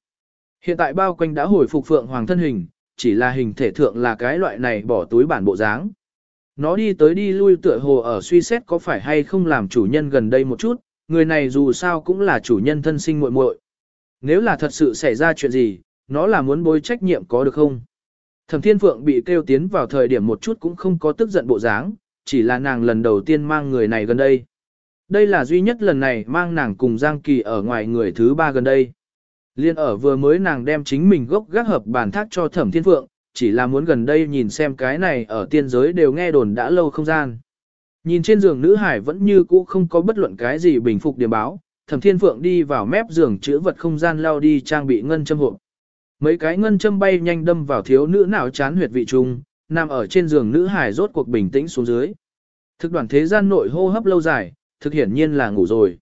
Hiện tại bao quanh đã hồi phục phượng hoàng thân hình, chỉ là hình thể thượng là cái loại này bỏ túi bản bộ dáng. Nó đi tới đi lui tựa hồ ở suy xét có phải hay không làm chủ nhân gần đây một chút, người này dù sao cũng là chủ nhân thân sinh muội muội. Nếu là thật sự xảy ra chuyện gì, nó là muốn bối trách nhiệm có được không? Thẩm Thiên Phượng bị kêu tiến vào thời điểm một chút cũng không có tức giận bộ dáng, chỉ là nàng lần đầu tiên mang người này gần đây. Đây là duy nhất lần này mang nàng cùng Giang Kỳ ở ngoài người thứ ba gần đây. Liên ở vừa mới nàng đem chính mình gốc gác hợp bản thác cho thẩm thiên phượng, chỉ là muốn gần đây nhìn xem cái này ở tiên giới đều nghe đồn đã lâu không gian. Nhìn trên giường nữ hải vẫn như cũ không có bất luận cái gì bình phục điểm báo, thẩm thiên phượng đi vào mép giường chữ vật không gian lao đi trang bị ngân châm hộp. Mấy cái ngân châm bay nhanh đâm vào thiếu nữ nào chán huyệt vị trung, nằm ở trên giường nữ hải rốt cuộc bình tĩnh xuống dưới. Thực đoàn thế gian nội hô hấp lâu dài, thực hiển nhiên là ngủ rồi.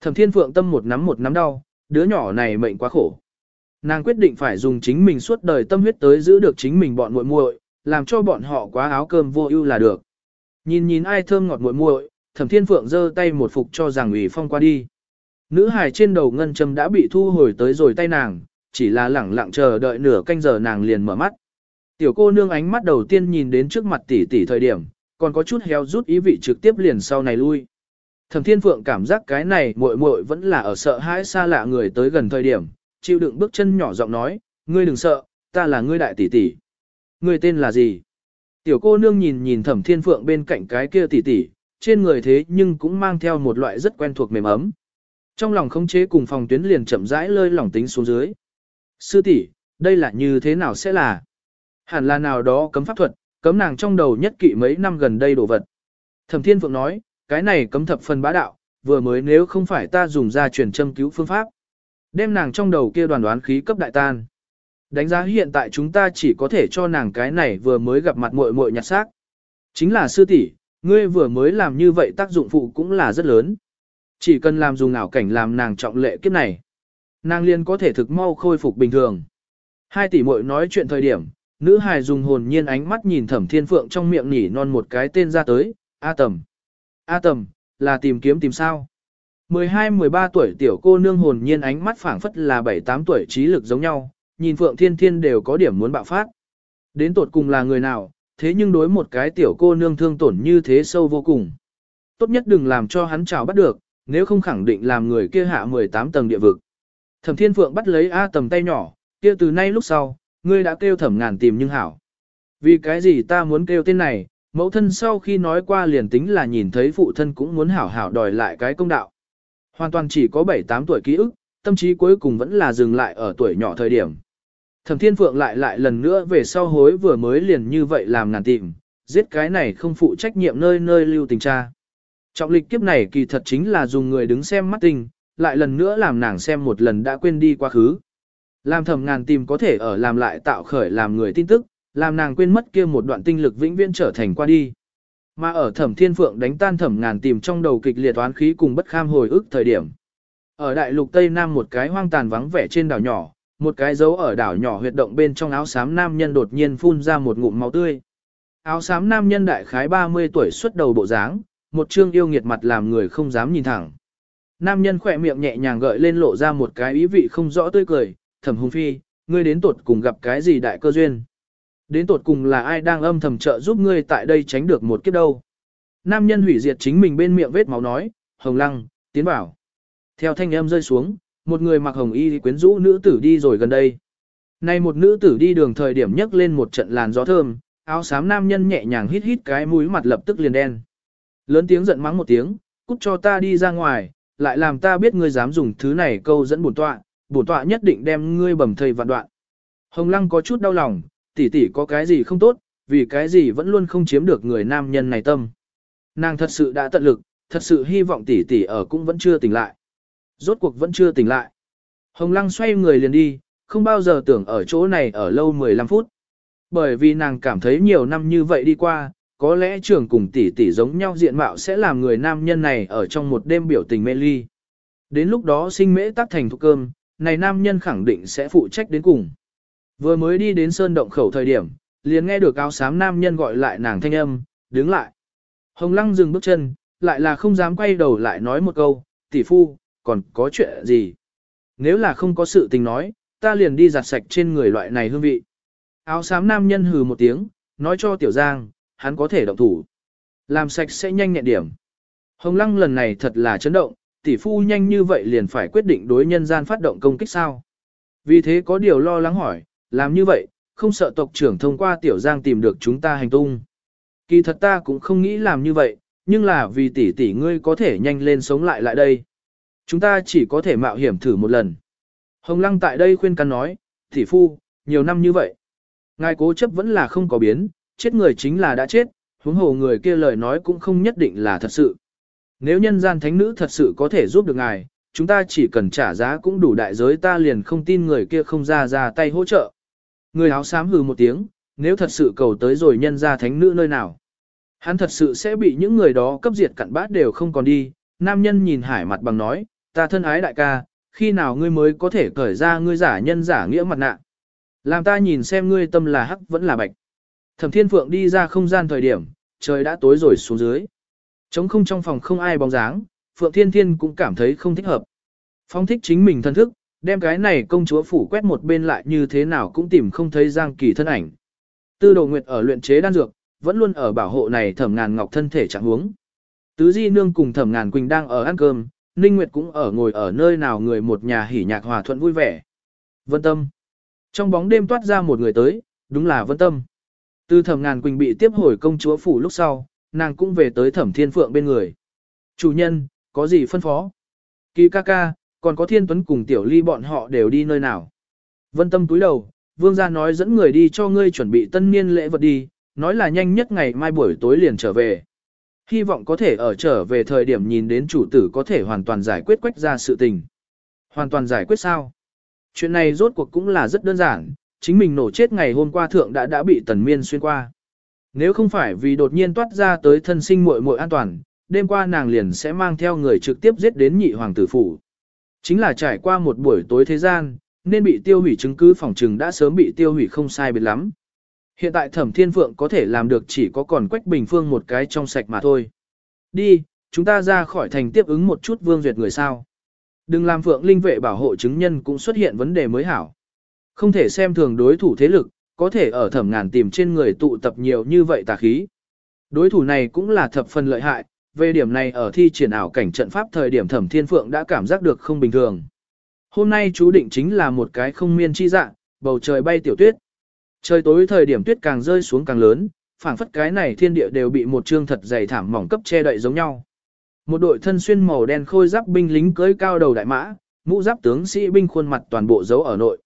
Thẩm Thiên Phượng tâm một nắm một nắm đau, đứa nhỏ này mệnh quá khổ. Nàng quyết định phải dùng chính mình suốt đời tâm huyết tới giữ được chính mình bọn muội muội, làm cho bọn họ quá áo cơm vô ưu là được. Nhìn nhìn ai thơm ngọt muội muội, Thẩm Thiên Phượng giơ tay một phục cho rằng ủy phong qua đi. Nữ hài trên đầu ngân châm đã bị thu hồi tới rồi tay nàng, chỉ là lẳng lặng chờ đợi nửa canh giờ nàng liền mở mắt. Tiểu cô nương ánh mắt đầu tiên nhìn đến trước mặt tỷ tỷ thời điểm, còn có chút heo rút ý vị trực tiếp liền sau này lui. Thẩm Thiên Phượng cảm giác cái này muội muội vẫn là ở sợ hãi xa lạ người tới gần thời điểm, chịu đựng bước chân nhỏ giọng nói, ngươi đừng sợ, ta là ngươi đại tỷ tỷ. Ngươi tên là gì? Tiểu cô nương nhìn nhìn Thẩm Thiên Phượng bên cạnh cái kia tỷ tỷ, trên người thế nhưng cũng mang theo một loại rất quen thuộc mềm ấm. Trong lòng khống chế cùng phòng tuyến liền chậm rãi lơi lỏng tính xuống dưới. Sư tỷ, đây là như thế nào sẽ là? Hẳn là nào đó cấm pháp thuật, cấm nàng trong đầu nhất kỵ mấy năm gần đây đồ vật. Thẩm Thiên Phượng nói, cái này cấm thập phần bá đạo, vừa mới nếu không phải ta dùng ra truyền châm cứu phương pháp. Đem nàng trong đầu kia đoàn đoán khí cấp đại tan. Đánh giá hiện tại chúng ta chỉ có thể cho nàng cái này vừa mới gặp mặt muội muội nhặt xác. Chính là sư tỷ, ngươi vừa mới làm như vậy tác dụng phụ cũng là rất lớn. Chỉ cần làm dùng ảo cảnh làm nàng trọng lệ kiếp này. Nàng liên có thể thực mau khôi phục bình thường. Hai tỷ muội nói chuyện thời điểm, nữ hài dùng hồn nhiên ánh mắt nhìn thẩm thiên phượng trong miệng nhỉ non một cái tên ra tới, A tầm. A tầm, là tìm kiếm tìm sao. 12-13 tuổi tiểu cô nương hồn nhiên ánh mắt phảng phất là 7-8 tuổi trí lực giống nhau, nhìn Phượng Thiên Thiên đều có điểm muốn bạo phát. Đến tột cùng là người nào, thế nhưng đối một cái tiểu cô nương thương tổn như thế sâu vô cùng. Tốt nhất đừng làm cho hắn trào bắt được, nếu không khẳng định làm người kia hạ 18 tầng địa vực. Thẩm Thiên Phượng bắt lấy A tầm tay nhỏ, kia từ nay lúc sau, ngươi đã kêu thẩm ngàn tìm nhưng hảo. Vì cái gì ta muốn kêu tên này, mẫu thân sau khi nói qua liền tính là nhìn thấy phụ thân cũng muốn hảo hảo đòi lại cái công đạo. Hoàn toàn chỉ có 7-8 tuổi ký ức, tâm trí cuối cùng vẫn là dừng lại ở tuổi nhỏ thời điểm. Thẩm Thiên Phượng lại lại lần nữa về sau hối vừa mới liền như vậy làm ngàn tìm, giết cái này không phụ trách nhiệm nơi nơi lưu tình cha. Trọng lịch kiếp này kỳ thật chính là dùng người đứng xem mắt tình, lại lần nữa làm nàng xem một lần đã quên đi quá khứ. Làm thầm ngàn tìm có thể ở làm lại tạo khởi làm người tin tức, làm nàng quên mất kia một đoạn tinh lực vĩnh viễn trở thành qua đi. Mà ở thẩm thiên phượng đánh tan thẩm ngàn tìm trong đầu kịch liệt toán khí cùng bất kham hồi ức thời điểm. Ở đại lục Tây Nam một cái hoang tàn vắng vẻ trên đảo nhỏ, một cái dấu ở đảo nhỏ huyệt động bên trong áo xám nam nhân đột nhiên phun ra một ngụm máu tươi. Áo xám nam nhân đại khái 30 tuổi xuất đầu bộ dáng, một trương yêu nghiệt mặt làm người không dám nhìn thẳng. Nam nhân khỏe miệng nhẹ nhàng gợi lên lộ ra một cái ý vị không rõ tươi cười, thẩm hùng phi, ngươi đến tuột cùng gặp cái gì đại cơ duyên. Đến tột cùng là ai đang âm thầm trợ giúp ngươi tại đây tránh được một kiếp đâu. Nam nhân hủy diệt chính mình bên miệng vết máu nói, hồng lăng, tiến bảo. Theo thanh âm rơi xuống, một người mặc hồng y quyến rũ nữ tử đi rồi gần đây. Này một nữ tử đi đường thời điểm nhấc lên một trận làn gió thơm, áo xám nam nhân nhẹ nhàng hít hít cái mũi mặt lập tức liền đen. Lớn tiếng giận mắng một tiếng, cút cho ta đi ra ngoài, lại làm ta biết ngươi dám dùng thứ này câu dẫn bổn tọa, bổn tọa nhất định đem ngươi bầm thây vạn đoạn. Hồng Lăng có chút đau lòng, tỷ tỷ có cái gì không tốt, vì cái gì vẫn luôn không chiếm được người nam nhân này tâm. Nàng thật sự đã tận lực, thật sự hy vọng tỷ tỷ ở cũng vẫn chưa tỉnh lại. Rốt cuộc vẫn chưa tỉnh lại. Hồng Lăng xoay người liền đi, không bao giờ tưởng ở chỗ này ở lâu 15 phút. Bởi vì nàng cảm thấy nhiều năm như vậy đi qua, có lẽ trưởng cùng tỷ tỷ giống nhau diện mạo sẽ làm người nam nhân này ở trong một đêm biểu tình mê ly. Đến lúc đó sinh mễ tác thành thuộc cơm, này nam nhân khẳng định sẽ phụ trách đến cùng. Vừa mới đi đến sơn động khẩu thời điểm, liền nghe được áo xám nam nhân gọi lại nàng thanh âm, đứng lại. Hồng lăng dừng bước chân, lại là không dám quay đầu lại nói một câu, tỷ phu, còn có chuyện gì? Nếu là không có sự tình nói, ta liền đi giặt sạch trên người loại này hương vị. Áo xám nam nhân hừ một tiếng, nói cho tiểu giang, hắn có thể động thủ. Làm sạch sẽ nhanh nhẹn điểm. Hồng lăng lần này thật là chấn động, tỷ phu nhanh như vậy liền phải quyết định đối nhân gian phát động công kích sao. Vì thế có điều lo lắng hỏi, làm như vậy, không sợ tộc trưởng thông qua tiểu giang tìm được chúng ta hành tung. Kỳ thật ta cũng không nghĩ làm như vậy, nhưng là vì tỷ tỷ ngươi có thể nhanh lên sống lại lại đây. Chúng ta chỉ có thể mạo hiểm thử một lần. Hồng Lăng tại đây khuyên can nói, thị phu, nhiều năm như vậy. Ngài cố chấp vẫn là không có biến, chết người chính là đã chết, huống hồ người kia lời nói cũng không nhất định là thật sự. Nếu nhân gian thánh nữ thật sự có thể giúp được ngài, chúng ta chỉ cần trả giá cũng đủ đại giới ta liền không tin người kia không ra ra tay hỗ trợ. Người áo xám hừ một tiếng, nếu thật sự cầu tới rồi nhân ra thánh nữ nơi nào. Hắn thật sự sẽ bị những người đó cấp diệt cặn bát đều không còn đi. Nam nhân nhìn hải mặt bằng nói, ta thân ái đại ca, khi nào ngươi mới có thể cởi ra ngươi giả nhân giả nghĩa mặt nạ. Làm ta nhìn xem ngươi tâm là hắc vẫn là bạch. Thẩm Thiên Phượng đi ra không gian thời điểm, trời đã tối rồi xuống dưới. Trống không trong phòng không ai bóng dáng, Phượng Thiên Thiên cũng cảm thấy không thích hợp. Phong thích chính mình thân thức, đem cái này công chúa phủ quét một bên lại như thế nào cũng tìm không thấy Giang Kỳ thân ảnh. Tư Đồ Nguyệt ở luyện chế đan dược, vẫn luôn ở bảo hộ này Thẩm Ngàn Ngọc thân thể trạng huống. Tứ Di Nương cùng Thẩm Ngàn Quỳnh đang ở ăn cơm, Ninh Nguyệt cũng ở ngồi ở nơi nào người một nhà hỉ nhạc hòa thuận vui vẻ. Vân Tâm. Trong bóng đêm toát ra một người tới, đúng là Vân Tâm. Từ Thẩm Ngàn Quỳnh bị tiếp hồi công chúa phủ lúc sau, nàng cũng về tới Thẩm Thiên Phượng bên người. Chủ nhân, có gì phân phó? Kỳ ca ca, còn có Thiên Tuấn cùng Tiểu Ly bọn họ đều đi nơi nào? Vân Tâm túi đầu, Vương gia nói dẫn người đi cho ngươi chuẩn bị tân niên lễ vật đi, nói là nhanh nhất ngày mai buổi tối liền trở về. Hy vọng có thể ở trở về thời điểm nhìn đến chủ tử có thể hoàn toàn giải quyết quách ra sự tình. Hoàn toàn giải quyết sao? Chuyện này rốt cuộc cũng là rất đơn giản, chính mình nổ chết ngày hôm qua thượng đã đã bị tần miên xuyên qua. Nếu không phải vì đột nhiên toát ra tới thân sinh muội muội an toàn, đêm qua nàng liền sẽ mang theo người trực tiếp giết đến nhị hoàng tử phủ. Chính là trải qua một buổi tối thế gian, nên bị tiêu hủy chứng cứ phòng trừng đã sớm bị tiêu hủy không sai biệt lắm. Hiện tại thẩm thiên phượng có thể làm được chỉ có còn quách bình phương một cái trong sạch mà thôi. Đi, chúng ta ra khỏi thành tiếp ứng một chút vương duyệt người sao. Đừng làm phượng linh vệ bảo hộ chứng nhân cũng xuất hiện vấn đề mới hảo. Không thể xem thường đối thủ thế lực, có thể ở thẩm ngàn tìm trên người tụ tập nhiều như vậy tà khí. Đối thủ này cũng là thập phần lợi hại, về điểm này ở thi triển ảo cảnh trận pháp thời điểm thẩm thiên phượng đã cảm giác được không bình thường. Hôm nay chú định chính là một cái không miên chi dạng, bầu trời bay tiểu tuyết. Trời tối thời điểm tuyết càng rơi xuống càng lớn, phảng phất cái này thiên địa đều bị một trương thật dày thảm mỏng cấp che đậy giống nhau. Một đội thân xuyên màu đen khôi giáp binh lính cưỡi cao đầu đại mã, mũ giáp tướng sĩ binh khuôn mặt toàn bộ giấu ở nội.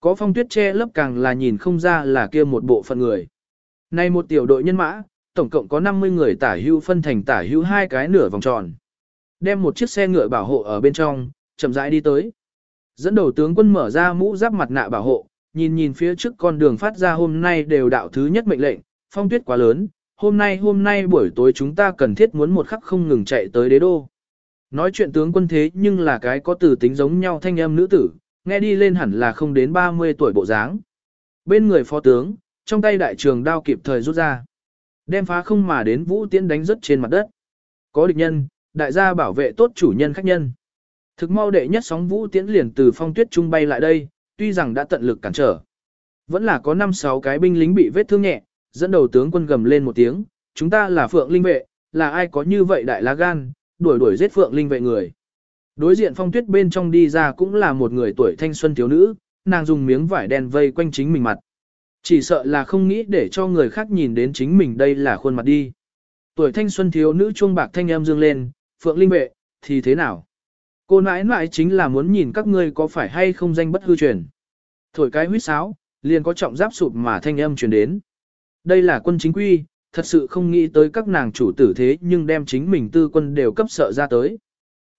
Có phong tuyết che lấp càng là nhìn không ra là kia một bộ phận người. Nay một tiểu đội nhân mã, tổng cộng có 50 người tả hưu phân thành tả hưu hai cái nửa vòng tròn. Đem một chiếc xe ngựa bảo hộ ở bên trong, chậm rãi đi tới. Dẫn đầu tướng quân mở ra mũ giáp mặt nạ bảo hộ, nhìn nhìn phía trước con đường phát ra hôm nay đều đạo thứ nhất mệnh lệnh, phong tuyết quá lớn, hôm nay hôm nay buổi tối chúng ta cần thiết muốn một khắc không ngừng chạy tới đế đô. Nói chuyện tướng quân thế nhưng là cái có từ tính giống nhau thanh âm nữ tử, nghe đi lên hẳn là không đến 30 tuổi bộ dáng. Bên người phó tướng, trong tay đại trường đao kịp thời rút ra. Đem phá không mà đến vũ tiễn đánh rất trên mặt đất. Có địch nhân, đại gia bảo vệ tốt chủ nhân khách nhân. Thực mau đệ nhất sóng vũ tiễn liền từ phong tuyết trung bay lại đây, tuy rằng đã tận lực cản trở. Vẫn là có 5-6 cái binh lính bị vết thương nhẹ, dẫn đầu tướng quân gầm lên một tiếng, chúng ta là phượng linh vệ, là ai có như vậy đại lá gan, đuổi đuổi giết phượng linh vệ người. Đối diện phong tuyết bên trong đi ra cũng là một người tuổi thanh xuân thiếu nữ, nàng dùng miếng vải đen vây quanh chính mình mặt. Chỉ sợ là không nghĩ để cho người khác nhìn đến chính mình đây là khuôn mặt đi. Tuổi thanh xuân thiếu nữ chuông bạc thanh em dương lên, phượng linh vệ, thì thế nào? Cô nãi nãi chính là muốn nhìn các ngươi có phải hay không danh bất hư truyền. Thổi cái huýt sáo, liền có trọng giáp sụp mà thanh âm truyền đến. Đây là quân chính quy, thật sự không nghĩ tới các nàng chủ tử thế nhưng đem chính mình tư quân đều cấp sợ ra tới.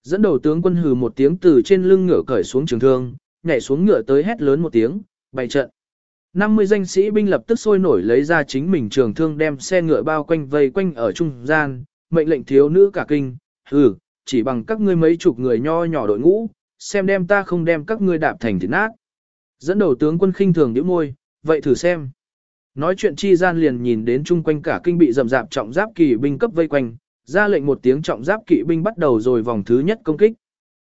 Dẫn đầu tướng quân hừ một tiếng từ trên lưng ngựa cởi xuống trường thương, nhảy xuống ngựa tới hét lớn một tiếng, bày trận. 50 danh sĩ binh lập tức sôi nổi lấy ra chính mình trường thương đem xe ngựa bao quanh vây quanh ở trung gian, mệnh lệnh thiếu nữ cả kinh, hừ, chỉ bằng các ngươi mấy chục người nho nhỏ đội ngũ, xem đem ta không đem các ngươi đạp thành thịt nát. Dẫn đầu tướng quân khinh thường nhíu môi, vậy thử xem. Nói chuyện chi gian liền nhìn đến chung quanh cả kinh bị rầm rạp trọng giáp kỳ binh cấp vây quanh, ra lệnh một tiếng trọng giáp kỵ binh bắt đầu rồi vòng thứ nhất công kích.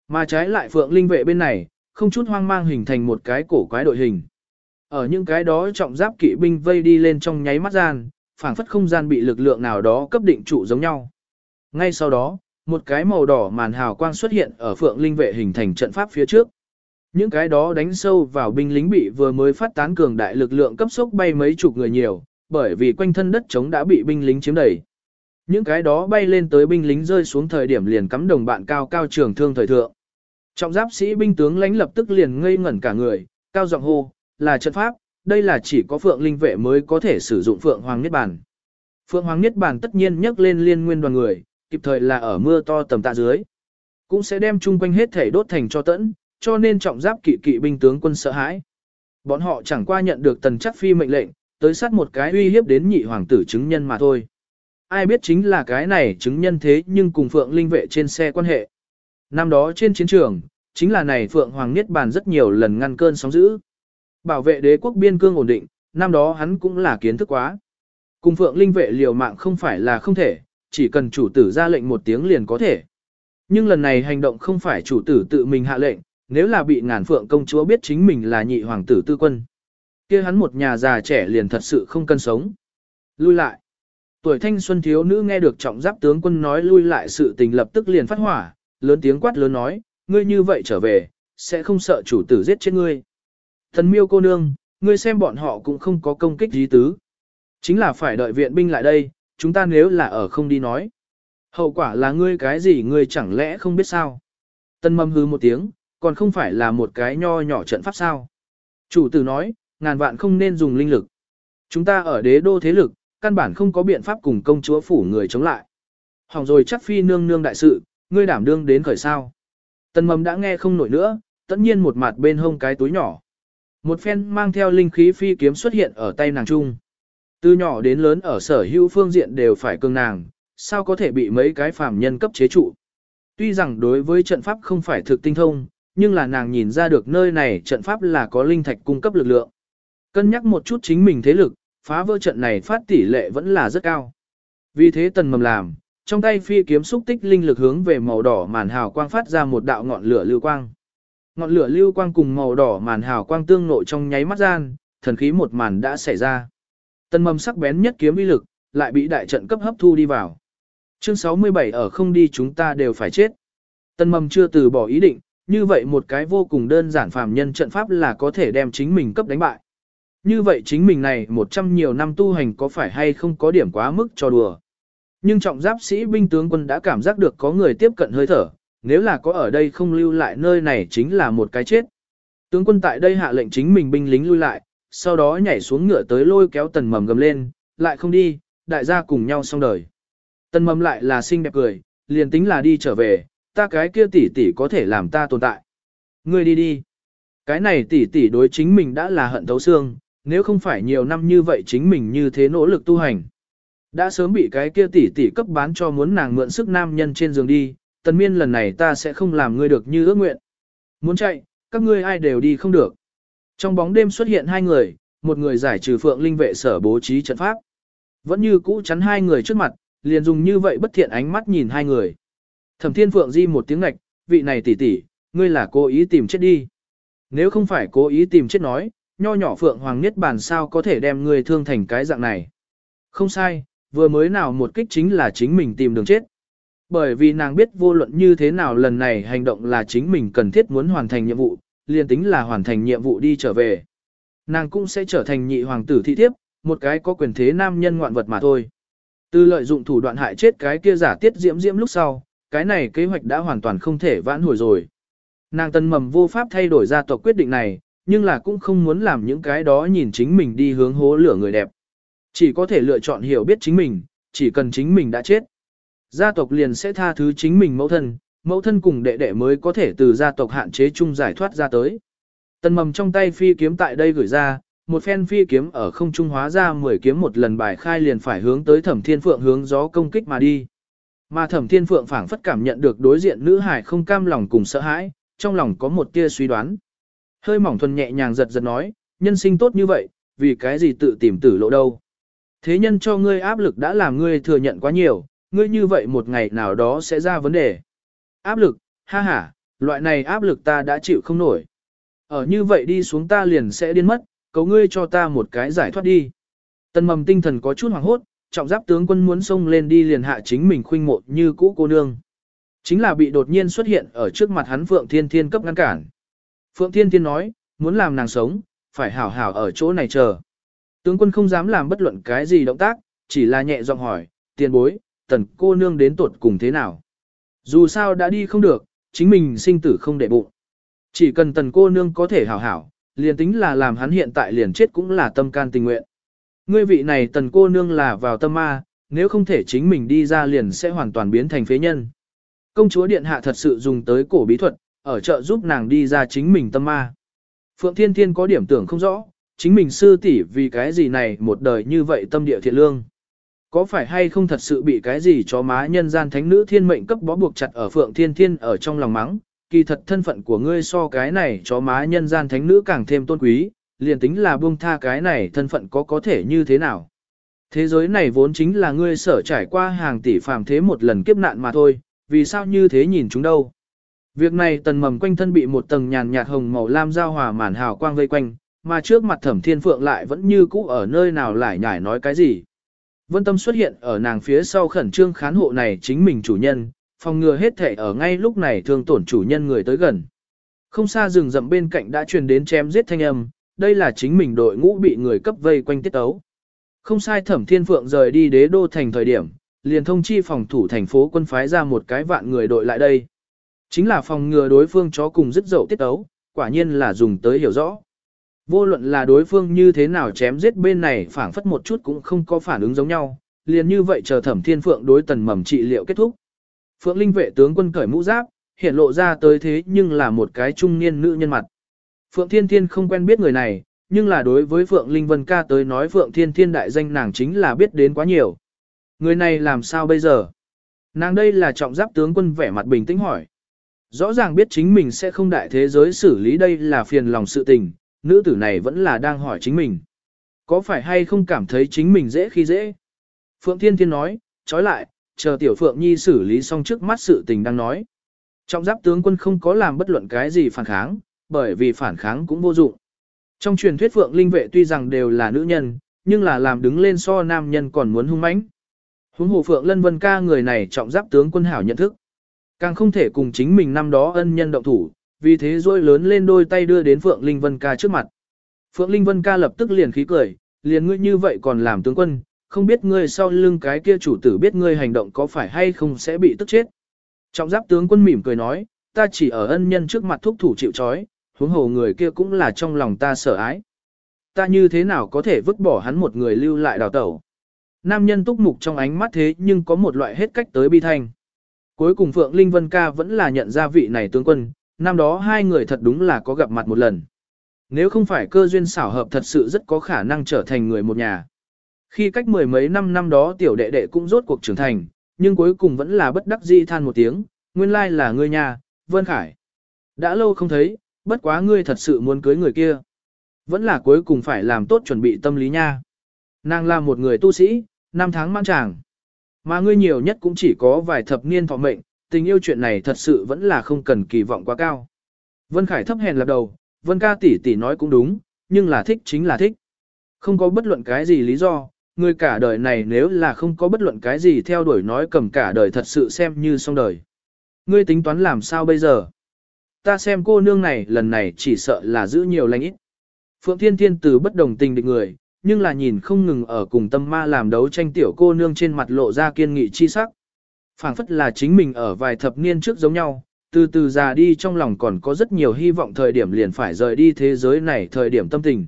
Mà trái lại phượng linh vệ bên này, không chút hoang mang hình thành một cái cổ quái đội hình. Ở những cái đó trọng giáp kỵ binh vây đi lên trong nháy mắt gian, phảng phất không gian bị lực lượng nào đó cấp định trụ giống nhau. Ngay sau đó, một cái màu đỏ màn hào quang xuất hiện ở phượng linh vệ hình thành trận pháp phía trước. Những cái đó đánh sâu vào binh lính bị vừa mới phát tán cường đại lực lượng cấp sốc bay mấy chục người nhiều, bởi vì quanh thân đất trống đã bị binh lính chiếm đầy. Những cái đó bay lên tới binh lính rơi xuống thời điểm liền cắm đồng bạn cao cao trường thương thời thượng. Trọng giáp sĩ binh tướng lãnh lập tức liền ngây ngẩn cả người, cao giọng hô, là trận pháp, đây là chỉ có Phượng Linh vệ mới có thể sử dụng Phượng Hoàng Niết Bàn. Phượng Hoàng Niết Bàn tất nhiên nhấc lên liên nguyên đoàn người, kịp thời là ở mưa to tầm tạ dưới. Cũng sẽ đem chung quanh hết thể đốt thành cho tẫn, cho nên trọng giáp kỵ kỵ binh tướng quân sợ hãi. Bọn họ chẳng qua nhận được tần chắc phi mệnh lệnh, tới sát một cái uy hiếp đến nhị hoàng tử chứng nhân mà thôi. Ai biết chính là cái này chứng nhân thế nhưng cùng Phượng Linh vệ trên xe quan hệ. Năm đó trên chiến trường, chính là này Phượng Hoàng Niết Bàn rất nhiều lần ngăn cơn sóng dữ. Bảo vệ đế quốc biên cương ổn định, năm đó hắn cũng là kiến thức quá. Cùng Phượng Linh vệ liều mạng không phải là không thể, chỉ cần chủ tử ra lệnh một tiếng liền có thể. Nhưng lần này hành động không phải chủ tử tự mình hạ lệnh, nếu là bị ngàn phượng công chúa biết chính mình là nhị hoàng tử tư quân. kia hắn một nhà già trẻ liền thật sự không cân sống. Lui lại. Tuổi thanh xuân thiếu nữ nghe được trọng giáp tướng quân nói lui lại sự tình lập tức liền phát hỏa, lớn tiếng quát lớn nói, ngươi như vậy trở về, sẽ không sợ chủ tử giết chết ngươi. Thần miêu cô nương, ngươi xem bọn họ cũng không có công kích gì tứ. Chính là phải đợi viện binh lại đây, chúng ta nếu là ở không đi nói. Hậu quả là ngươi cái gì ngươi chẳng lẽ không biết sao. Tân mâm hư một tiếng, còn không phải là một cái nho nhỏ trận pháp sao. Chủ tử nói, ngàn vạn không nên dùng linh lực. Chúng ta ở đế đô thế lực, căn bản không có biện pháp cùng công chúa phủ người chống lại. Hỏng rồi chắc phi nương nương đại sự, ngươi đảm đương đến khởi sao. Tân mầm đã nghe không nổi nữa, tất nhiên một mặt bên hông cái túi nhỏ. Một phen mang theo linh khí phi kiếm xuất hiện ở tay nàng trung. Từ nhỏ đến lớn ở sở hữu phương diện đều phải cường nàng, sao có thể bị mấy cái phàm nhân cấp chế trụ. Tuy rằng đối với trận pháp không phải thực tinh thông, nhưng là nàng nhìn ra được nơi này trận pháp là có linh thạch cung cấp lực lượng. Cân nhắc một chút chính mình thế lực, phá vỡ trận này phát tỷ lệ vẫn là rất cao. Vì thế tần mầm làm, trong tay phi kiếm xúc tích linh lực hướng về màu đỏ màn hào quang phát ra một đạo ngọn lửa lưu quang. Ngọn lửa lưu quang cùng màu đỏ màn hào quang tương nội trong nháy mắt gian, thần khí một màn đã xảy ra. tân mầm sắc bén nhất kiếm uy lực, lại bị đại trận cấp hấp thu đi vào. Chương 67 ở không đi chúng ta đều phải chết. tân mầm chưa từ bỏ ý định, như vậy một cái vô cùng đơn giản phàm nhân trận pháp là có thể đem chính mình cấp đánh bại. Như vậy chính mình này một trăm nhiều năm tu hành có phải hay không có điểm quá mức cho đùa. Nhưng trọng giáp sĩ binh tướng quân đã cảm giác được có người tiếp cận hơi thở, nếu là có ở đây không lưu lại nơi này chính là một cái chết. Tướng quân tại đây hạ lệnh chính mình binh lính lui lại, sau đó nhảy xuống ngựa tới lôi kéo tần mầm gầm lên, lại không đi, đại gia cùng nhau xong đời. Tần mầm lại là xinh đẹp cười, liền tính là đi trở về, ta cái kia tỷ tỷ có thể làm ta tồn tại. Ngươi đi đi. Cái này tỷ tỷ đối chính mình đã là hận thấu xương, nếu không phải nhiều năm như vậy chính mình như thế nỗ lực tu hành. Đã sớm bị cái kia tỷ tỷ cấp bán cho muốn nàng mượn sức nam nhân trên giường đi, tần miên lần này ta sẽ không làm ngươi được như ước nguyện. Muốn chạy, các ngươi ai đều đi không được. Trong bóng đêm xuất hiện hai người, một người giải trừ phượng linh vệ sở bố trí trận pháp. Vẫn như cũ chắn hai người trước mặt, liền dùng như vậy bất thiện ánh mắt nhìn hai người. Thẩm Thiên Phượng di một tiếng ngạch, vị này tỷ tỷ, ngươi là cố ý tìm chết đi. Nếu không phải cố ý tìm chết nói, nho nhỏ Phượng Hoàng Niết Bàn sao có thể đem ngươi thương thành cái dạng này. Không sai, vừa mới nào một kích chính là chính mình tìm đường chết. Bởi vì nàng biết vô luận như thế nào lần này hành động là chính mình cần thiết muốn hoàn thành nhiệm vụ, liền tính là hoàn thành nhiệm vụ đi trở về. Nàng cũng sẽ trở thành nhị hoàng tử thị thiếp, một cái có quyền thế nam nhân ngoạn vật mà thôi. Từ lợi dụng thủ đoạn hại chết cái kia giả tiết diễm diễm lúc sau, cái này kế hoạch đã hoàn toàn không thể vãn hồi rồi. Nàng tân mầm vô pháp thay đổi gia tộc quyết định này, nhưng là cũng không muốn làm những cái đó nhìn chính mình đi hướng hố lửa người đẹp. Chỉ có thể lựa chọn hiểu biết chính mình, chỉ cần chính mình đã chết. Gia tộc liền sẽ tha thứ chính mình mẫu thân, mẫu thân cùng đệ đệ mới có thể từ gia tộc hạn chế chung giải thoát ra tới. Tân mầm trong tay phi kiếm tại đây gửi ra, một phen phi kiếm ở không trung hóa ra 10 kiếm một lần bài khai liền phải hướng tới thẩm thiên phượng hướng gió công kích mà đi. Mà thẩm thiên phượng phảng phất cảm nhận được đối diện nữ hải không cam lòng cùng sợ hãi, trong lòng có một tia suy đoán. Hơi mỏng thuần nhẹ nhàng giật giật nói, nhân sinh tốt như vậy, vì cái gì tự tìm tử lộ đâu. Thế nhân cho ngươi áp lực đã làm ngươi thừa nhận quá nhiều, ngươi như vậy một ngày nào đó sẽ ra vấn đề. Áp lực, ha ha, loại này áp lực ta đã chịu không nổi. Ở như vậy đi xuống ta liền sẽ điên mất, cầu ngươi cho ta một cái giải thoát đi. Tần mầm tinh thần có chút hoảng hốt, trọng giáp tướng quân muốn xông lên đi liền hạ chính mình khuynh mộ như cũ cô nương. Chính là bị đột nhiên xuất hiện ở trước mặt hắn Phượng Thiên Thiên cấp ngăn cản. Phượng Thiên Thiên nói, muốn làm nàng sống, phải hảo hảo ở chỗ này chờ. Tướng quân không dám làm bất luận cái gì động tác, chỉ là nhẹ giọng hỏi, tiền bối, tần cô nương đến tuột cùng thế nào. Dù sao đã đi không được, chính mình sinh tử không để bụng. Chỉ cần tần cô nương có thể hảo hảo, liền tính là làm hắn hiện tại liền chết cũng là tâm can tình nguyện. Ngươi vị này tần cô nương là vào tâm ma, nếu không thể chính mình đi ra liền sẽ hoàn toàn biến thành phế nhân. Công chúa điện hạ thật sự dùng tới cổ bí thuật, ở chợ giúp nàng đi ra chính mình tâm ma. Phượng Thiên Thiên có điểm tưởng không rõ, chính mình sư tỷ vì cái gì này một đời như vậy tâm địa thiện lương. Có phải hay không thật sự bị cái gì cho má nhân gian thánh nữ thiên mệnh cấp bó buộc chặt ở Phượng Thiên Thiên ở trong lòng mắng, kỳ thật thân phận của ngươi so cái này cho má nhân gian thánh nữ càng thêm tôn quý, liền tính là buông tha cái này thân phận có có thể như thế nào. Thế giới này vốn chính là ngươi sở trải qua hàng tỷ phàm thế một lần kiếp nạn mà thôi, vì sao như thế nhìn chúng đâu. Việc này tần mầm quanh thân bị một tầng nhàn nhạt hồng màu lam giao hòa màn hào quang vây quanh, mà trước mặt thẩm thiên phượng lại vẫn như cũ ở nơi nào lại nhải nói cái gì. Vân tâm xuất hiện ở nàng phía sau khẩn trương khán hộ này chính mình chủ nhân, phòng ngừa hết thể ở ngay lúc này thương tổn chủ nhân người tới gần. Không xa rừng rậm bên cạnh đã truyền đến chém giết thanh âm, đây là chính mình đội ngũ bị người cấp vây quanh tiết ấu. Không sai thẩm thiên phượng rời đi đế đô thành thời điểm, liền thông chi phòng thủ thành phố quân phái ra một cái vạn người đội lại đây. Chính là phòng ngừa đối phương chó cùng dứt dậu tiết ấu, quả nhiên là dùng tới hiểu rõ. Vô luận là đối phương như thế nào chém giết bên này phản phất một chút cũng không có phản ứng giống nhau, liền như vậy chờ thẩm thiên phượng đối tần mầm trị liệu kết thúc. Phượng Linh vệ tướng quân cởi mũ giáp, hiện lộ ra tới thế nhưng là một cái trung niên nữ nhân mặt. Phượng Thiên Thiên không quen biết người này, nhưng là đối với Phượng Linh Vân ca tới nói Phượng Thiên Thiên đại danh nàng chính là biết đến quá nhiều. Người này làm sao bây giờ? Nàng đây là trọng giáp tướng quân vẻ mặt bình tĩnh hỏi. Rõ ràng biết chính mình sẽ không đại thế giới xử lý đây là phiền lòng sự tình, nữ tử này vẫn là đang hỏi chính mình. Có phải hay không cảm thấy chính mình dễ khi dễ? Phượng Thiên Thiên nói, trói lại, chờ Tiểu Phượng Nhi xử lý xong trước mắt sự tình đang nói. Trọng giáp tướng quân không có làm bất luận cái gì phản kháng, bởi vì phản kháng cũng vô dụng. Trong truyền thuyết Phượng Linh vệ tuy rằng đều là nữ nhân, nhưng là làm đứng lên so nam nhân còn muốn hung mãnh. Huống hồ Phượng Lân Vân ca người này trọng giáp tướng quân hảo nhận thức. Càng không thể cùng chính mình năm đó ân nhân động thủ, vì thế rôi lớn lên đôi tay đưa đến Phượng Linh Vân ca trước mặt. Phượng Linh Vân ca lập tức liền khí cười, liền ngươi như vậy còn làm tướng quân, không biết ngươi sau lưng cái kia chủ tử biết ngươi hành động có phải hay không sẽ bị tức chết. Trọng giáp tướng quân mỉm cười nói, ta chỉ ở ân nhân trước mặt thúc thủ chịu trói, huống hồ người kia cũng là trong lòng ta sợ ái. Ta như thế nào có thể vứt bỏ hắn một người lưu lại đào tẩu. Nam nhân túc mục trong ánh mắt thế nhưng có một loại hết cách tới bi thanh. Cuối cùng Phượng Linh Vân Ca vẫn là nhận ra vị này tướng quân, năm đó hai người thật đúng là có gặp mặt một lần. Nếu không phải cơ duyên xảo hợp thật sự rất có khả năng trở thành người một nhà. Khi cách mười mấy năm năm đó tiểu đệ đệ cũng rốt cuộc trưởng thành, nhưng cuối cùng vẫn là bất đắc dĩ than một tiếng, nguyên lai là ngươi nhà, Vân Khải. Đã lâu không thấy, bất quá ngươi thật sự muốn cưới người kia. Vẫn là cuối cùng phải làm tốt chuẩn bị tâm lý nha. Nàng là một người tu sĩ, năm tháng mang chàng. Mà ngươi nhiều nhất cũng chỉ có vài thập niên thọ mệnh, tình yêu chuyện này thật sự vẫn là không cần kỳ vọng quá cao. Vân Khải thấp hèn lập đầu, Vân ca tỷ tỷ nói cũng đúng, nhưng là thích chính là thích. Không có bất luận cái gì lý do, người cả đời này nếu là không có bất luận cái gì theo đuổi nói cầm cả đời thật sự xem như xong đời. Ngươi tính toán làm sao bây giờ? Ta xem cô nương này lần này chỉ sợ là giữ nhiều lành ít. Phượng Thiên Thiên từ bất đồng tình địch người, nhưng là nhìn không ngừng ở cùng tâm ma làm đấu tranh tiểu cô nương trên mặt lộ ra kiên nghị chi sắc phảng phất là chính mình ở vài thập niên trước giống nhau, từ từ già đi trong lòng còn có rất nhiều hy vọng thời điểm liền phải rời đi thế giới này thời điểm tâm tình.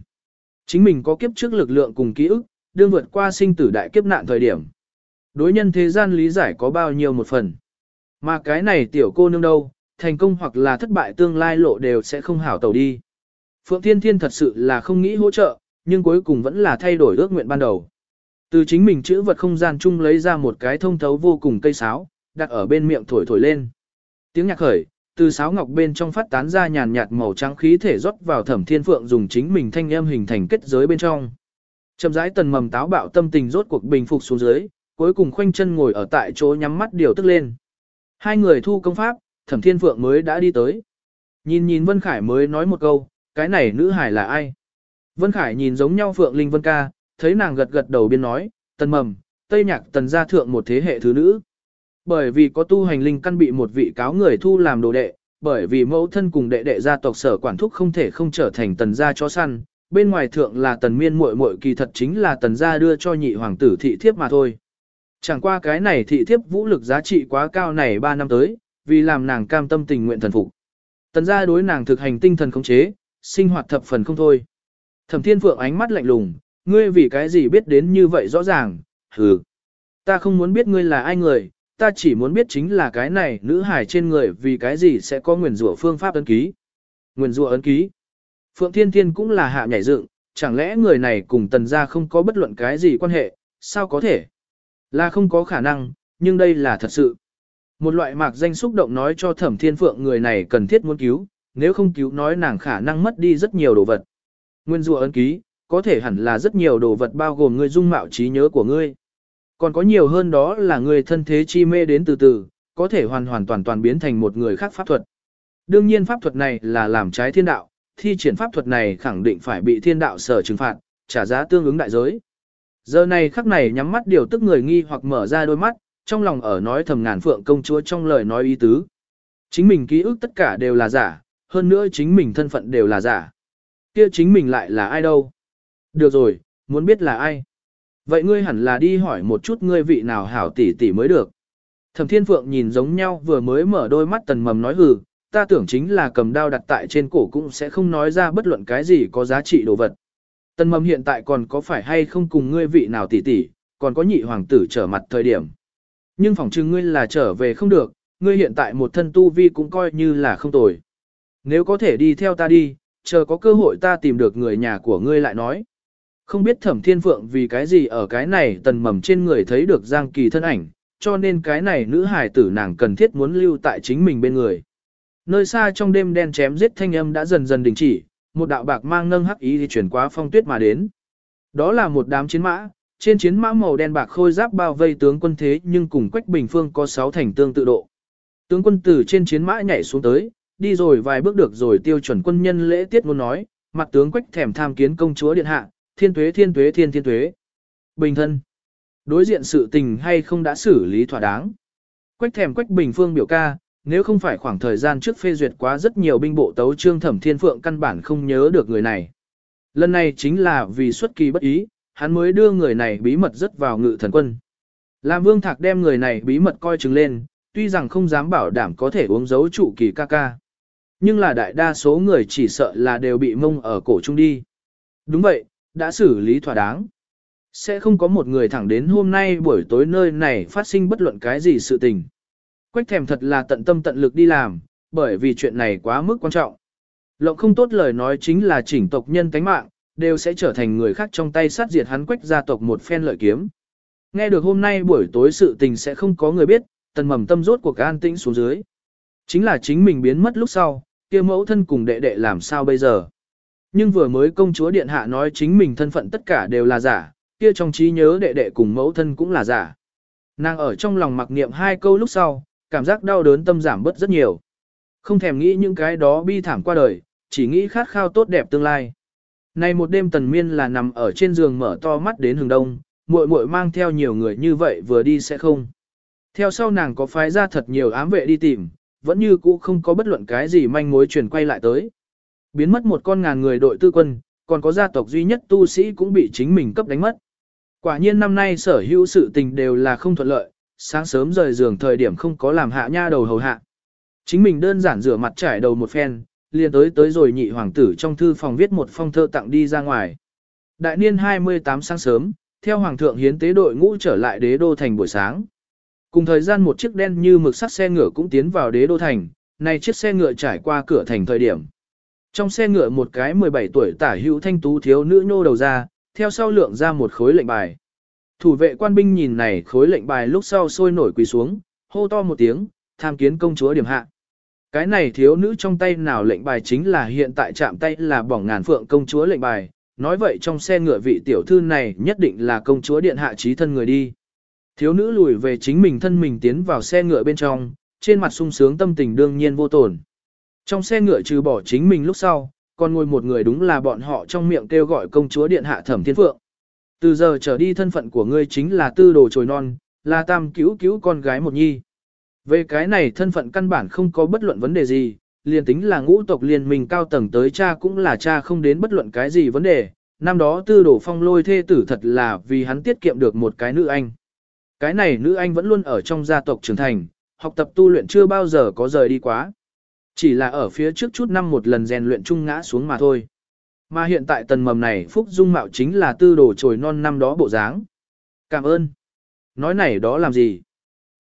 Chính mình có kiếp trước lực lượng cùng ký ức, đương vượt qua sinh tử đại kiếp nạn thời điểm. Đối nhân thế gian lý giải có bao nhiêu một phần. Mà cái này tiểu cô nương đâu, thành công hoặc là thất bại tương lai lộ đều sẽ không hảo tàu đi. Phượng Thiên Thiên thật sự là không nghĩ hỗ trợ, nhưng cuối cùng vẫn là thay đổi ước nguyện ban đầu. Từ chính mình chữ vật không gian chung lấy ra một cái thông thấu vô cùng cây sáo, đặt ở bên miệng thổi thổi lên. Tiếng nhạc khởi, từ sáo ngọc bên trong phát tán ra nhàn nhạt màu trắng khí thể rót vào thẩm thiên phượng dùng chính mình thanh âm hình thành kết giới bên trong. Chậm rãi tần mầm táo bạo tâm tình rốt cuộc bình phục xuống dưới, cuối cùng khoanh chân ngồi ở tại chỗ nhắm mắt điều tức lên. Hai người thu công pháp, thẩm thiên phượng mới đã đi tới. Nhìn nhìn Vân Khải mới nói một câu, cái này nữ hải là ai? Vân Khải nhìn giống nhau Phượng Linh Vân ca, thấy nàng gật gật đầu biên nói, tần mầm, tây nhạc tần gia thượng một thế hệ thứ nữ. Bởi vì có tu hành linh căn bị một vị cáo người thu làm đồ đệ, bởi vì mẫu thân cùng đệ đệ gia tộc sở quản thúc không thể không trở thành tần gia cho săn, bên ngoài thượng là tần miên muội muội kỳ thật chính là tần gia đưa cho nhị hoàng tử thị thiếp mà thôi. Chẳng qua cái này thị thiếp vũ lực giá trị quá cao này 3 năm tới, vì làm nàng cam tâm tình nguyện thần phục. Tần gia đối nàng thực hành tinh thần khống chế, sinh hoạt thập phần không thôi. Thẩm Thiên Phượng ánh mắt lạnh lùng, ngươi vì cái gì biết đến như vậy rõ ràng, hừ. Ta không muốn biết ngươi là ai người, ta chỉ muốn biết chính là cái này nữ hải trên người vì cái gì sẽ có nguyền rủa phương pháp ấn ký. Nguyền rủa ấn ký. Phượng Thiên Thiên cũng là hạ nhảy dựng, chẳng lẽ người này cùng tần gia không có bất luận cái gì quan hệ, sao có thể? Là không có khả năng, nhưng đây là thật sự. Một loại mạc danh xúc động nói cho thẩm thiên phượng người này cần thiết muốn cứu, nếu không cứu nói nàng khả năng mất đi rất nhiều đồ vật. Nguyên rùa ấn ký, có thể hẳn là rất nhiều đồ vật bao gồm ngươi dung mạo trí nhớ của ngươi. Còn có nhiều hơn đó là người thân thế chi mê đến từ từ, có thể hoàn hoàn toàn toàn biến thành một người khác pháp thuật. Đương nhiên pháp thuật này là làm trái thiên đạo, thi triển pháp thuật này khẳng định phải bị thiên đạo sở trừng phạt, trả giá tương ứng đại giới. Giờ này khắc này nhắm mắt điều tức người nghi hoặc mở ra đôi mắt, trong lòng ở nói thầm ngàn phượng công chúa trong lời nói ý tứ. Chính mình ký ức tất cả đều là giả, hơn nữa chính mình thân phận đều là giả. Kia chính mình lại là ai đâu? Được rồi, muốn biết là ai? Vậy ngươi hẳn là đi hỏi một chút ngươi vị nào hảo tỷ tỷ mới được. Thẩm Thiên Phượng nhìn giống nhau vừa mới mở đôi mắt tần mầm nói hừ, ta tưởng chính là cầm đao đặt tại trên cổ cũng sẽ không nói ra bất luận cái gì có giá trị đồ vật. Tần mầm hiện tại còn có phải hay không cùng ngươi vị nào tỷ tỷ, còn có nhị hoàng tử trở mặt thời điểm. Nhưng phỏng chừng ngươi là trở về không được, ngươi hiện tại một thân tu vi cũng coi như là không tồi. Nếu có thể đi theo ta đi, chờ có cơ hội ta tìm được người nhà của ngươi lại nói. Không biết thẩm thiên phượng vì cái gì ở cái này tần mầm trên người thấy được giang kỳ thân ảnh, cho nên cái này nữ hài tử nàng cần thiết muốn lưu tại chính mình bên người. Nơi xa trong đêm đen chém giết thanh âm đã dần dần đình chỉ, một đạo bạc mang nâng hắc ý thì chuyển qua phong tuyết mà đến. Đó là một đám chiến mã, trên chiến mã màu đen bạc khôi giáp bao vây tướng quân thế nhưng cùng Quách Bình Phương có sáu thành tương tự độ. Tướng quân từ trên chiến mã nhảy xuống tới, đi rồi vài bước được rồi tiêu chuẩn quân nhân lễ tiết muốn nói, mặt tướng Quách thèm tham kiến công chúa điện hạ, thiên tuế thiên tuế thiên thiên tuế. Bình thân. Đối diện sự tình hay không đã xử lý thỏa đáng. Quách thèm Quách Bình Phương biểu ca, nếu không phải khoảng thời gian trước phê duyệt quá rất nhiều binh bộ tấu trương thẩm thiên phượng căn bản không nhớ được người này. Lần này chính là vì xuất kỳ bất ý, hắn mới đưa người này bí mật rất vào ngự thần quân. Làm vương thạc đem người này bí mật coi chừng lên, tuy rằng không dám bảo đảm có thể uống dấu trụ kỳ ca ca. Nhưng là đại đa số người chỉ sợ là đều bị mông ở cổ trung đi. Đúng vậy, đã xử lý thỏa đáng. Sẽ không có một người thẳng đến hôm nay buổi tối nơi này phát sinh bất luận cái gì sự tình. Quách thèm thật là tận tâm tận lực đi làm, bởi vì chuyện này quá mức quan trọng. Lộng không tốt lời nói chính là chỉnh tộc nhân tánh mạng, đều sẽ trở thành người khác trong tay sát diệt hắn quách gia tộc một phen lợi kiếm. Nghe được hôm nay buổi tối sự tình sẽ không có người biết, tần mầm tâm rốt cuộc an tĩnh xuống dưới. Chính là chính mình biến mất lúc sau, kia mẫu thân cùng đệ đệ làm sao bây giờ. Nhưng vừa mới công chúa điện hạ nói chính mình thân phận tất cả đều là giả, kia trong trí nhớ đệ đệ cùng mẫu thân cũng là giả. Nàng ở trong lòng mặc niệm hai câu lúc sau, cảm giác đau đớn tâm giảm bớt rất nhiều. Không thèm nghĩ những cái đó bi thảm qua đời, chỉ nghĩ khát khao tốt đẹp tương lai. Nay một đêm tần miên là nằm ở trên giường mở to mắt đến hừng đông, muội muội mang theo nhiều người như vậy vừa đi sẽ không. Theo sau nàng có phái ra thật nhiều ám vệ đi tìm, vẫn như cũ không có bất luận cái gì manh mối truyền quay lại tới. Biến mất một con ngàn người đội tư quân, còn có gia tộc duy nhất tu sĩ cũng bị chính mình cấp đánh mất. Quả nhiên năm nay sở hữu sự tình đều là không thuận lợi, sáng sớm rời giường thời điểm không có làm hạ nha đầu hầu hạ. Chính mình đơn giản rửa mặt trải đầu một phen, liền tới tới rồi nhị hoàng tử trong thư phòng viết một phong thơ tặng đi ra ngoài. Đại niên 28 sáng sớm, theo hoàng thượng hiến tế đội ngũ trở lại đế đô thành buổi sáng. Cùng thời gian một chiếc đen như mực sắt xe ngựa cũng tiến vào đế đô thành, này chiếc xe ngựa trải qua cửa thành thời điểm. Trong xe ngựa một cái 17 tuổi tả hữu thanh tú thiếu nữ nô đầu ra, theo sau lượng ra một khối lệnh bài. Thủ vệ quan binh nhìn này khối lệnh bài lúc sau sôi nổi quỳ xuống, hô to một tiếng, tham kiến công chúa điểm hạ. Cái này thiếu nữ trong tay nào lệnh bài chính là hiện tại chạm tay là bỏng ngàn phượng công chúa lệnh bài, nói vậy trong xe ngựa vị tiểu thư này nhất định là công chúa điện hạ trí thân người đi. Thiếu nữ lùi về chính mình thân mình tiến vào xe ngựa bên trong, trên mặt sung sướng tâm tình đương nhiên vô tổn. Trong xe ngựa trừ bỏ chính mình lúc sau, còn ngồi một người đúng là bọn họ trong miệng kêu gọi công chúa điện hạ thẩm thiên phượng. Từ giờ trở đi thân phận của ngươi chính là tư đồ trồi non, là tam cứu cứu con gái một nhi. Về cái này thân phận căn bản không có bất luận vấn đề gì, liền tính là ngũ tộc liên minh cao tầng tới cha cũng là cha không đến bất luận cái gì vấn đề. Năm đó tư đồ phong lôi thê tử thật là vì hắn tiết kiệm được một cái nữ anh. Cái này nữ anh vẫn luôn ở trong gia tộc trưởng thành, học tập tu luyện chưa bao giờ có rời đi quá. Chỉ là ở phía trước chút năm một lần rèn luyện chung ngã xuống mà thôi. Mà hiện tại tần mầm này Phúc Dung Mạo chính là tư đồ trồi non năm đó bộ dáng. Cảm ơn. Nói này đó làm gì?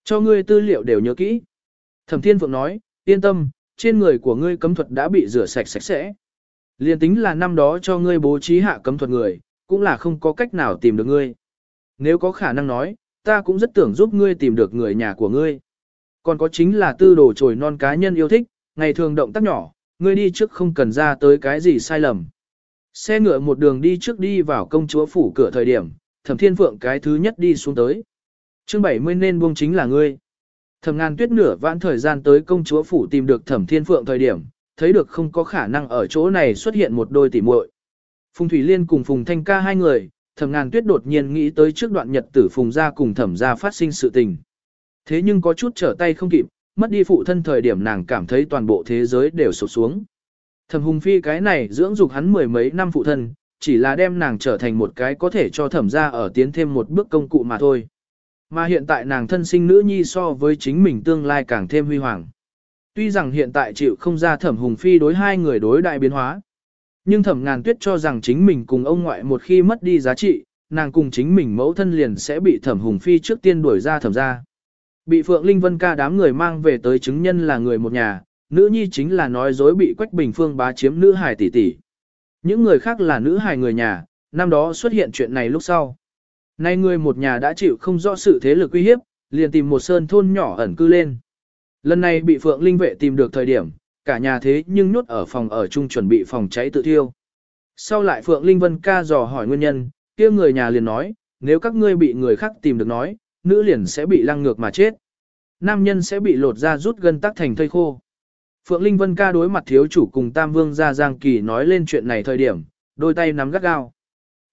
Cho ngươi tư liệu đều nhớ kỹ. Thẩm Thiên Phượng nói, yên tâm, trên người của ngươi cấm thuật đã bị rửa sạch sạch sẽ. Liên tính là năm đó cho ngươi bố trí hạ cấm thuật người, cũng là không có cách nào tìm được ngươi. Nếu có khả năng nói, ta cũng rất tưởng giúp ngươi tìm được người nhà của ngươi. Còn có chính là tư đồ trồi non cá nhân yêu thích, ngày thường động tác nhỏ, ngươi đi trước không cần ra tới cái gì sai lầm. Xe ngựa một đường đi trước đi vào công chúa phủ cửa thời điểm, thẩm thiên phượng cái thứ nhất đi xuống tới. chương 70 nên buông chính là ngươi. Thẩm ngàn tuyết nửa vãn thời gian tới công chúa phủ tìm được thẩm thiên phượng thời điểm, thấy được không có khả năng ở chỗ này xuất hiện một đôi tỉ muội. Phùng Thủy Liên cùng Phùng Thanh ca hai người, thẩm ngàn tuyết đột nhiên nghĩ tới trước đoạn nhật tử Phùng gia cùng thẩm gia phát sinh sự tình. Thế nhưng có chút trở tay không kịp, mất đi phụ thân thời điểm nàng cảm thấy toàn bộ thế giới đều sụp xuống. Thẩm Hùng Phi cái này dưỡng dục hắn mười mấy năm phụ thân, chỉ là đem nàng trở thành một cái có thể cho thẩm gia ở tiến thêm một bước công cụ mà thôi. Mà hiện tại nàng thân sinh nữ nhi so với chính mình tương lai càng thêm huy hoàng. Tuy rằng hiện tại chịu không ra thẩm Hùng Phi đối hai người đối đại biến hóa. Nhưng thẩm ngàn tuyết cho rằng chính mình cùng ông ngoại một khi mất đi giá trị, nàng cùng chính mình mẫu thân liền sẽ bị thẩm Hùng Phi trước tiên đuổi ra thẩm gia. Bị Phượng Linh Vân ca đám người mang về tới chứng nhân là người một nhà, nữ nhi chính là nói dối bị Quách Bình Phương bá chiếm nữ hài tỷ tỷ. Những người khác là nữ hài người nhà, năm đó xuất hiện chuyện này lúc sau. Nay người một nhà đã chịu không rõ sự thế lực uy hiếp, liền tìm một sơn thôn nhỏ ẩn cư lên. Lần này bị Phượng Linh vệ tìm được thời điểm, cả nhà thế nhưng nhốt ở phòng ở chung chuẩn bị phòng cháy tự thiêu. Sau lại Phượng Linh Vân ca dò hỏi nguyên nhân, kia người nhà liền nói, nếu các ngươi bị người khác tìm được nói, nữ liền sẽ bị lăng ngược mà chết. Nam nhân sẽ bị lột ra rút gân tắc thành thây khô. Phượng Linh Vân ca đối mặt thiếu chủ cùng Tam Vương gia Giang Kỳ nói lên chuyện này thời điểm, đôi tay nắm gắt gao.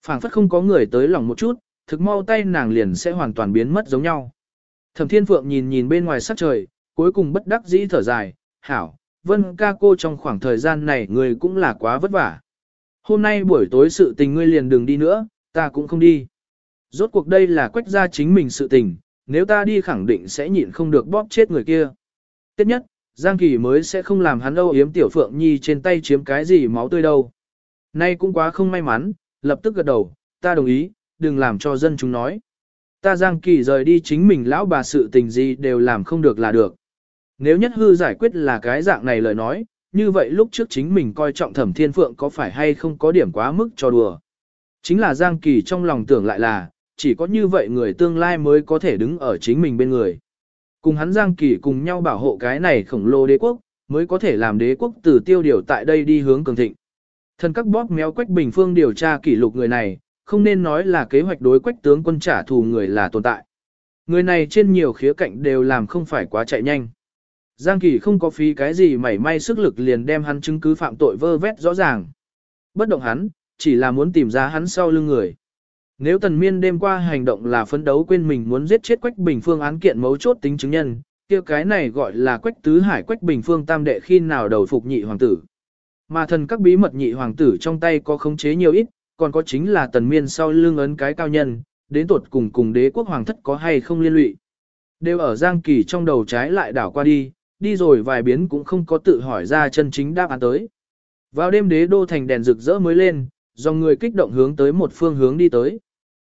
phảng phất không có người tới lòng một chút, thực mau tay nàng liền sẽ hoàn toàn biến mất giống nhau. Thẩm Thiên Phượng nhìn nhìn bên ngoài sắc trời, cuối cùng bất đắc dĩ thở dài, hảo, Vân ca cô trong khoảng thời gian này người cũng là quá vất vả. Hôm nay buổi tối sự tình ngươi liền đừng đi nữa, ta cũng không đi. Rốt cuộc đây là quách ra chính mình sự tình, nếu ta đi khẳng định sẽ nhịn không được bóp chết người kia. Tiếp nhất, Giang Kỳ mới sẽ không làm hắn âu yếm tiểu phượng nhi trên tay chiếm cái gì máu tươi đâu. Nay cũng quá không may mắn, lập tức gật đầu, ta đồng ý, đừng làm cho dân chúng nói. Ta Giang Kỳ rời đi chính mình lão bà sự tình gì đều làm không được là được. Nếu nhất hư giải quyết là cái dạng này lời nói, như vậy lúc trước chính mình coi trọng thẩm thiên phượng có phải hay không có điểm quá mức cho đùa. Chính là Giang Kỳ trong lòng tưởng lại là, chỉ có như vậy người tương lai mới có thể đứng ở chính mình bên người. Cùng hắn Giang Kỳ cùng nhau bảo hộ cái này khổng lồ đế quốc, mới có thể làm đế quốc từ tiêu điều tại đây đi hướng cường thịnh. Thần các bóp méo quách bình phương điều tra kỷ lục người này, không nên nói là kế hoạch đối quách tướng quân trả thù người là tồn tại. Người này trên nhiều khía cạnh đều làm không phải quá chạy nhanh. Giang Kỳ không có phí cái gì mảy may sức lực liền đem hắn chứng cứ phạm tội vơ vét rõ ràng. Bất động hắn, chỉ là muốn tìm ra hắn sau lưng người. Nếu tần miên đêm qua hành động là phấn đấu quên mình muốn giết chết quách bình phương án kiện mấu chốt tính chứng nhân, kia cái này gọi là quách tứ hải quách bình phương tam đệ khi nào đầu phục nhị hoàng tử. Mà thần các bí mật nhị hoàng tử trong tay có khống chế nhiều ít, còn có chính là tần miên sau lưng ấn cái cao nhân, đến tột cùng cùng đế quốc hoàng thất có hay không liên lụy. Đều ở giang kỳ trong đầu trái lại đảo qua đi, đi rồi vài biến cũng không có tự hỏi ra chân chính đáp án tới. Vào đêm đế đô thành đèn rực rỡ mới lên, do người kích động hướng tới một phương hướng đi tới.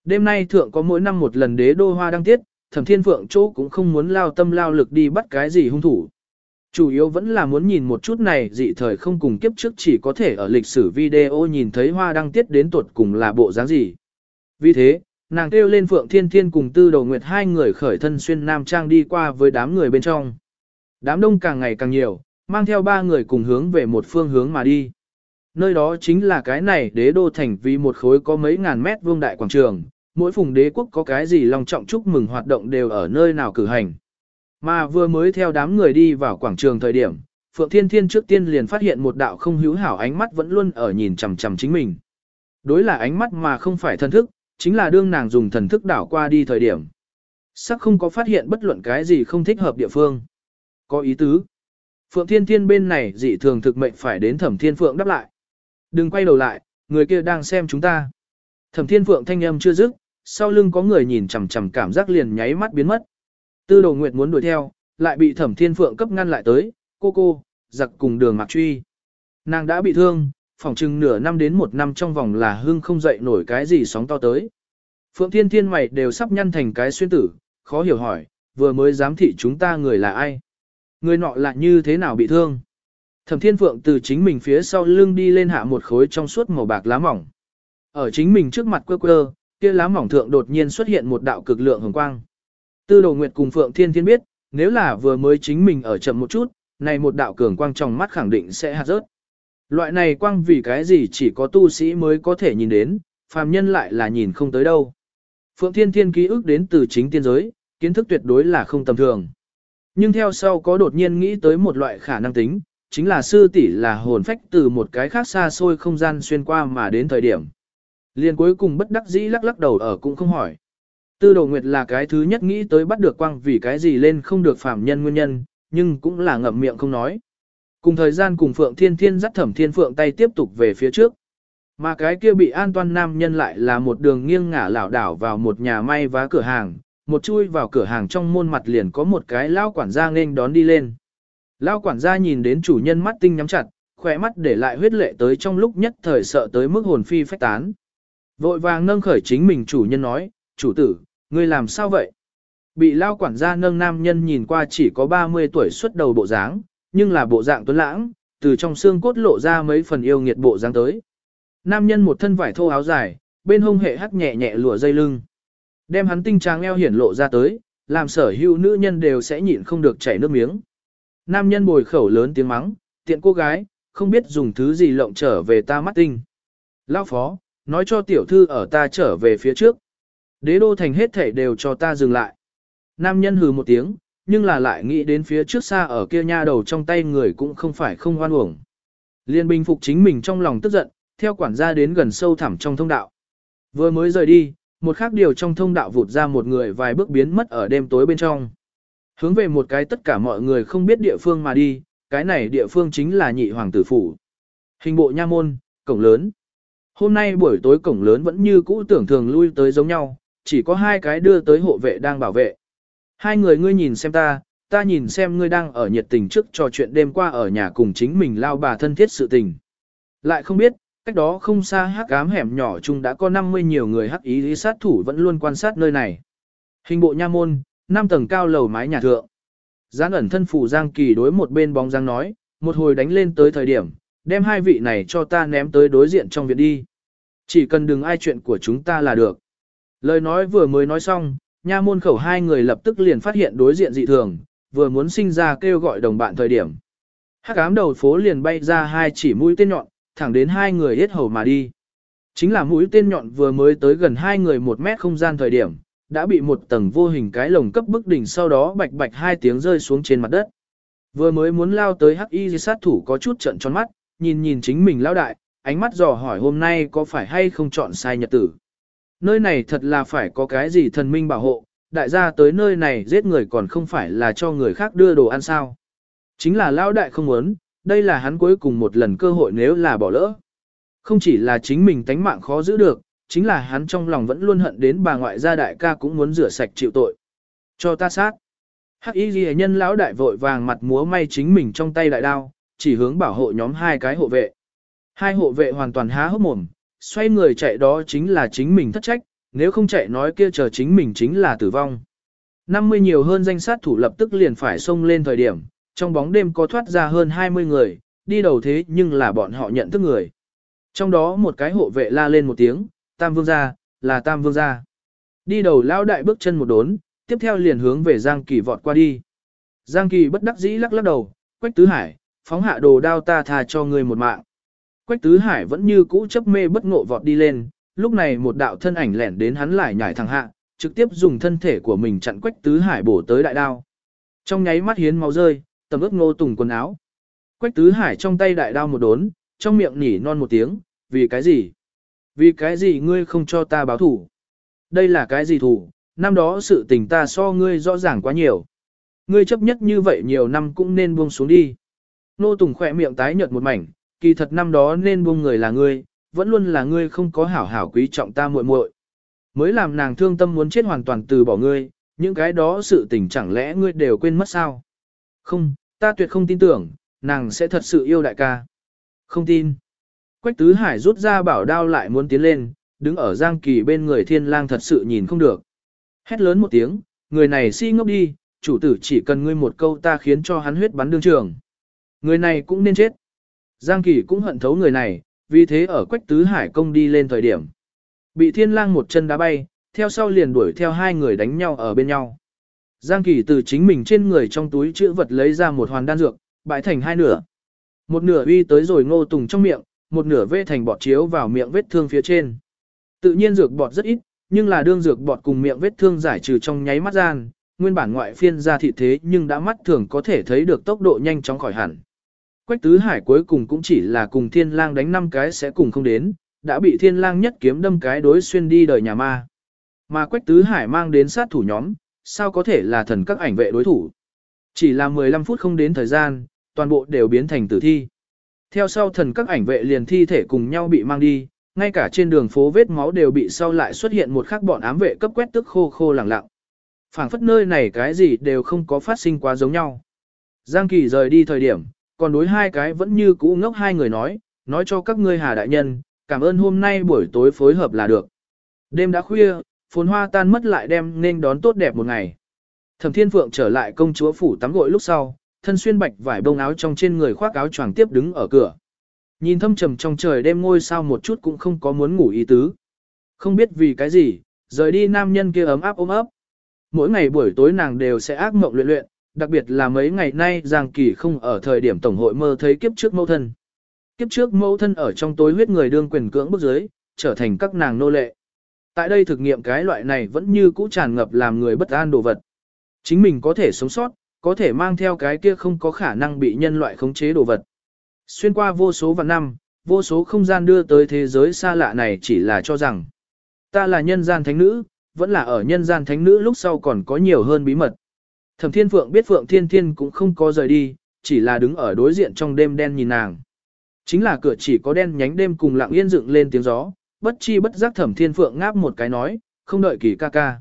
Đêm nay thượng có mỗi năm một lần đế đô hoa đăng tiết, thẩm thiên phượng chỗ cũng không muốn lao tâm lao lực đi bắt cái gì hung thủ. Chủ yếu vẫn là muốn nhìn một chút này dị thời không cùng kiếp trước chỉ có thể ở lịch sử video nhìn thấy hoa đăng tiết đến tuột cùng là bộ dáng gì. Vì thế, nàng kêu lên Phượng Thiên Thiên cùng Tư Đầu Nguyệt hai người khởi thân xuyên nam trang đi qua với đám người bên trong. Đám đông càng ngày càng nhiều, mang theo ba người cùng hướng về một phương hướng mà đi. Nơi đó chính là cái này đế đô thành vì một khối có mấy ngàn mét vuông đại quảng trường, mỗi vùng đế quốc có cái gì long trọng chúc mừng hoạt động đều ở nơi nào cử hành. Mà vừa mới theo đám người đi vào quảng trường thời điểm, Phượng Thiên Thiên trước tiên liền phát hiện một đạo không hữu hảo ánh mắt vẫn luôn ở nhìn chằm chằm chính mình. Đối là ánh mắt mà không phải thần thức, chính là đương nàng dùng thần thức đảo qua đi thời điểm. Sắc không có phát hiện bất luận cái gì không thích hợp địa phương. Có ý tứ. Phượng Thiên Thiên bên này dị thường thực mệnh phải đến Thẩm Thiên Phượng đáp lại. Đừng quay đầu lại, người kia đang xem chúng ta. Thẩm Thiên Phượng thanh âm chưa dứt, sau lưng có người nhìn chằm chằm cảm giác liền nháy mắt biến mất. Tư Đồ Nguyệt muốn đuổi theo, lại bị thẩm thiên phượng cấp ngăn lại tới, cô cô, giặc cùng đường mạc truy. Nàng đã bị thương, phòng chừng nửa năm đến một năm trong vòng là hưng không dậy nổi cái gì sóng to tới. Phượng Thiên Thiên mày đều sắp nhăn thành cái xuyên tử, khó hiểu hỏi, vừa mới giám thị chúng ta người là ai? Người nọ là như thế nào bị thương? Thẩm Thiên Phượng từ chính mình phía sau lưng đi lên hạ một khối trong suốt màu bạc lá mỏng. Ở chính mình trước mặt quơ quơ, kia lá mỏng thượng đột nhiên xuất hiện một đạo cực lượng hồng quang. Tư Đồ Nguyệt cùng Phượng Thiên Thiên biết, nếu là vừa mới chính mình ở chậm một chút, này một đạo cường quang trong mắt khẳng định sẽ hạt rớt. Loại này quang vì cái gì chỉ có tu sĩ mới có thể nhìn đến, phàm nhân lại là nhìn không tới đâu. Phượng Thiên Thiên ký ức đến từ chính tiên giới, kiến thức tuyệt đối là không tầm thường. Nhưng theo sau có đột nhiên nghĩ tới một loại khả năng tính, chính là sư tỷ là hồn phách từ một cái khác xa xôi không gian xuyên qua mà đến thời điểm. Liên cuối cùng bất đắc dĩ lắc lắc đầu ở cũng không hỏi. Tư đồ nguyệt là cái thứ nhất nghĩ tới bắt được quang vì cái gì lên không được phạm nhân nguyên nhân, nhưng cũng là ngậm miệng không nói. Cùng thời gian cùng Phượng Thiên Thiên dắt thẩm thiên Phượng tay tiếp tục về phía trước. Mà cái kia bị an toàn nam nhân lại là một đường nghiêng ngả lảo đảo vào một nhà may vá cửa hàng, một chui vào cửa hàng trong môn mặt liền có một cái lao quản gia nên đón đi lên. Lao quản gia nhìn đến chủ nhân mắt tinh nhắm chặt, khỏe mắt để lại huyết lệ tới trong lúc nhất thời sợ tới mức hồn phi phách tán. Vội vàng nâng khởi chính mình chủ nhân nói, chủ tử, ngươi làm sao vậy? Bị lao quản gia nâng nam nhân nhìn qua chỉ có 30 tuổi xuất đầu bộ dáng, nhưng là bộ dạng tuấn lãng, từ trong xương cốt lộ ra mấy phần yêu nghiệt bộ dáng tới. Nam nhân một thân vải thô áo dài, bên hông hệ hắc nhẹ nhẹ lụa dây lưng. Đem hắn tinh trang eo hiển lộ ra tới, làm sở hữu nữ nhân đều sẽ nhịn không được chảy nước miếng. Nam nhân bồi khẩu lớn tiếng mắng, tiện cô gái, không biết dùng thứ gì lộng trở về ta mắt tinh. Lao phó, nói cho tiểu thư ở ta trở về phía trước. Đế đô thành hết thể đều cho ta dừng lại. Nam nhân hừ một tiếng, nhưng là lại nghĩ đến phía trước xa ở kia nha đầu trong tay người cũng không phải không hoan uổng. Liên bình phục chính mình trong lòng tức giận, theo quản gia đến gần sâu thẳm trong thông đạo. Vừa mới rời đi, một khác điều trong thông đạo vụt ra một người vài bước biến mất ở đêm tối bên trong. Hướng về một cái tất cả mọi người không biết địa phương mà đi, cái này địa phương chính là nhị hoàng tử phủ. Hình bộ nha môn, cổng lớn. Hôm nay buổi tối cổng lớn vẫn như cũ tưởng thường lui tới giống nhau, chỉ có hai cái đưa tới hộ vệ đang bảo vệ. Hai người ngươi nhìn xem ta, ta nhìn xem ngươi đang ở nhiệt tình trước trò chuyện đêm qua ở nhà cùng chính mình lao bà thân thiết sự tình. Lại không biết, cách đó không xa hắc ám hẻm nhỏ chung đã có 50 nhiều người hắc ý lý sát thủ vẫn luôn quan sát nơi này. Hình bộ nha môn, năm tầng cao lầu mái nhà thượng. Gián ẩn thân phủ Giang Kỳ đối một bên bóng Giang nói, một hồi đánh lên tới thời điểm, đem hai vị này cho ta ném tới đối diện trong viện đi. Chỉ cần đừng ai chuyện của chúng ta là được. Lời nói vừa mới nói xong, nha môn khẩu hai người lập tức liền phát hiện đối diện dị thường, vừa muốn sinh ra kêu gọi đồng bạn thời điểm. Hắc ám đầu phố liền bay ra hai chỉ mũi tên nhọn, thẳng đến hai người hết hầu mà đi. Chính là mũi tên nhọn vừa mới tới gần hai người một mét không gian thời điểm, đã bị một tầng vô hình cái lồng cấp bức đỉnh sau đó bạch bạch hai tiếng rơi xuống trên mặt đất. Vừa mới muốn lao tới hắc y sát thủ có chút trận tròn mắt, nhìn nhìn chính mình lao đại, ánh mắt dò hỏi hôm nay có phải hay không chọn sai nhật tử. Nơi này thật là phải có cái gì thần minh bảo hộ, đại gia tới nơi này giết người còn không phải là cho người khác đưa đồ ăn sao. Chính là lao đại không muốn, đây là hắn cuối cùng một lần cơ hội nếu là bỏ lỡ. Không chỉ là chính mình tánh mạng khó giữ được, chính là hắn trong lòng vẫn luôn hận đến bà ngoại gia đại ca cũng muốn rửa sạch chịu tội. Cho ta sát. Hắc y ghi nhân lão đại vội vàng mặt múa may chính mình trong tay đại đao, chỉ hướng bảo hộ nhóm hai cái hộ vệ. Hai hộ vệ hoàn toàn há hốc mồm, xoay người chạy đó chính là chính mình thất trách, nếu không chạy nói kia chờ chính mình chính là tử vong. 50 nhiều hơn danh sát thủ lập tức liền phải xông lên thời điểm, trong bóng đêm có thoát ra hơn 20 người, đi đầu thế nhưng là bọn họ nhận thức người. Trong đó một cái hộ vệ la lên một tiếng, Tam Vương gia, là Tam Vương gia. Đi đầu lão đại bước chân một đốn, tiếp theo liền hướng về Giang Kỳ vọt qua đi. Giang Kỳ bất đắc dĩ lắc lắc đầu, Quách Tứ Hải, phóng hạ đồ đao ta tha cho ngươi một mạng. Quách Tứ Hải vẫn như cũ chấp mê bất ngộ vọt đi lên, lúc này một đạo thân ảnh lẻn đến hắn lại nhảy thẳng hạ, trực tiếp dùng thân thể của mình chặn Quách Tứ Hải bổ tới đại đao. Trong nháy mắt hiến máu rơi, tầm ướp ngô tùng quần áo. Quách Tứ Hải trong tay đại đao một đốn, trong miệng nỉ non một tiếng, vì cái gì? Vì cái gì ngươi không cho ta báo thủ? Đây là cái gì thủ? Năm đó sự tình ta so ngươi rõ ràng quá nhiều. Ngươi chấp nhất như vậy nhiều năm cũng nên buông xuống đi. Nô Tùng khỏe miệng tái nhợt một mảnh, kỳ thật năm đó nên buông người là ngươi, vẫn luôn là ngươi không có hảo hảo quý trọng ta muội muội. Mới làm nàng thương tâm muốn chết hoàn toàn từ bỏ ngươi, những cái đó sự tình chẳng lẽ ngươi đều quên mất sao? Không, ta tuyệt không tin tưởng, nàng sẽ thật sự yêu đại ca. Không tin. Quách tứ hải rút ra bảo đao lại muốn tiến lên, đứng ở giang kỳ bên người thiên lang thật sự nhìn không được. Hét lớn một tiếng, người này si ngốc đi, chủ tử chỉ cần ngươi một câu ta khiến cho hắn huyết bắn đương trường. Người này cũng nên chết. Giang kỳ cũng hận thấu người này, vì thế ở quách tứ hải công đi lên thời điểm. Bị thiên lang một chân đá bay, theo sau liền đuổi theo hai người đánh nhau ở bên nhau. Giang kỳ từ chính mình trên người trong túi chữ vật lấy ra một hoàn đan dược, bãi thành hai nửa. Một nửa uy tới rồi ngô tùng trong miệng, một nửa vê thành bọt chiếu vào miệng vết thương phía trên. Tự nhiên dược bọt rất ít, nhưng là đương dược bọt cùng miệng vết thương giải trừ trong nháy mắt gian, nguyên bản ngoại phiên ra thị thế nhưng đã mắt thường có thể thấy được tốc độ nhanh chóng khỏi hẳn. Quách tứ hải cuối cùng cũng chỉ là cùng thiên lang đánh năm cái sẽ cùng không đến, đã bị thiên lang nhất kiếm đâm cái đối xuyên đi đời nhà ma. Mà quách tứ hải mang đến sát thủ nhóm, sao có thể là thần các ảnh vệ đối thủ. Chỉ là 15 phút không đến thời gian, toàn bộ đều biến thành tử thi. Theo sau thần các ảnh vệ liền thi thể cùng nhau bị mang đi, ngay cả trên đường phố vết máu đều bị sau lại xuất hiện một khắc bọn ám vệ cấp quét tức khô khô lẳng lặng. phảng phất nơi này cái gì đều không có phát sinh quá giống nhau. Giang Kỳ rời đi thời điểm, còn đối hai cái vẫn như cũ ngốc hai người nói, nói cho các ngươi hà đại nhân, cảm ơn hôm nay buổi tối phối hợp là được. Đêm đã khuya, phồn hoa tan mất lại đem nên đón tốt đẹp một ngày. Thẩm Thiên Phượng trở lại công chúa phủ tắm gội lúc sau, thân xuyên bạch vải bông áo trong trên người khoác áo choàng tiếp đứng ở cửa. Nhìn thâm trầm trong trời đêm ngôi sao một chút cũng không có muốn ngủ ý tứ. Không biết vì cái gì, rời đi nam nhân kia ấm áp ôm ấp. Mỗi ngày buổi tối nàng đều sẽ ác mộng luyện luyện, đặc biệt là mấy ngày nay Giang Kỳ không ở thời điểm tổng hội mơ thấy kiếp trước mẫu thân. Kiếp trước mẫu thân ở trong tối huyết người đương quyền cưỡng bức dưới, trở thành các nàng nô lệ. Tại đây thực nghiệm cái loại này vẫn như cũ tràn ngập làm người bất an đồ vật. Chính mình có thể sống sót, có thể mang theo cái kia không có khả năng bị nhân loại khống chế đồ vật. Xuyên qua vô số vạn năm, vô số không gian đưa tới thế giới xa lạ này chỉ là cho rằng ta là nhân gian thánh nữ, vẫn là ở nhân gian thánh nữ lúc sau còn có nhiều hơn bí mật. Thẩm Thiên Phượng biết Phượng Thiên Thiên cũng không có rời đi, chỉ là đứng ở đối diện trong đêm đen nhìn nàng. Chính là cửa chỉ có đen nhánh đêm cùng lặng yên dựng lên tiếng gió, bất chi bất giác Thẩm Thiên Phượng ngáp một cái nói, không đợi kỳ ca ca.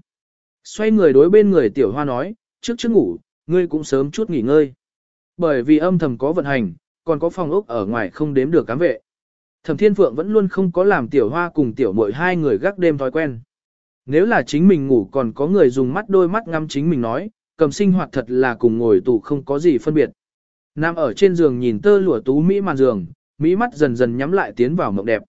Xoay người đối bên người tiểu hoa nói, trước trước ngủ, ngươi cũng sớm chút nghỉ ngơi. Bởi vì âm thầm có vận hành, còn có phòng ốc ở ngoài không đếm được cám vệ. Thẩm Thiên Phượng vẫn luôn không có làm tiểu hoa cùng tiểu mội hai người gác đêm thói quen. Nếu là chính mình ngủ còn có người dùng mắt đôi mắt ngắm chính mình nói, cầm sinh hoạt thật là cùng ngồi tù không có gì phân biệt. Nam ở trên giường nhìn tơ lụa tú mỹ màn giường, mỹ mắt dần dần nhắm lại tiến vào mộng đẹp.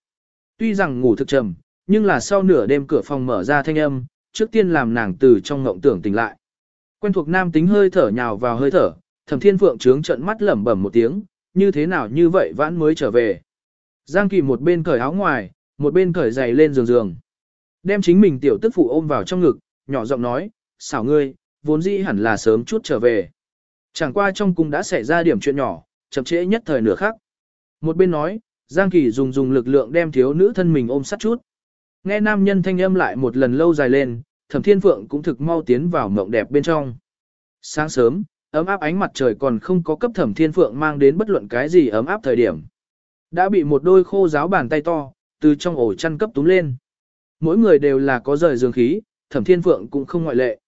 Tuy rằng ngủ thực trầm, nhưng là sau nửa đêm cửa phòng mở ra thanh âm, trước tiên làm nàng từ trong ngộng tưởng tỉnh lại. Quen thuộc nam tính hơi thở nhào vào hơi thở, Thẩm Thiên Phượng trướng trận mắt lẩm bẩm một tiếng, như thế nào như vậy vãn mới trở về. Giang Kỳ một bên cởi áo ngoài, một bên cởi giày lên giường giường. Đem chính mình tiểu tức phụ ôm vào trong ngực, nhỏ giọng nói, xảo ngươi, vốn dĩ hẳn là sớm chút trở về. Chẳng qua trong cung đã xảy ra điểm chuyện nhỏ, chậm trễ nhất thời nửa khắc. Một bên nói, Giang Kỳ dùng dùng lực lượng đem thiếu nữ thân mình ôm sát chút. Nghe nam nhân thanh âm lại một lần lâu dài lên, Thẩm Thiên Phượng cũng thực mau tiến vào mộng đẹp bên trong. Sáng sớm, ấm áp ánh mặt trời còn không có cấp Thẩm Thiên Phượng mang đến bất luận cái gì ấm áp thời điểm. Đã bị một đôi khô giáo bàn tay to, từ trong ổ chăn cấp túm lên. Mỗi người đều là có rời dương khí, Thẩm Thiên Phượng cũng không ngoại lệ.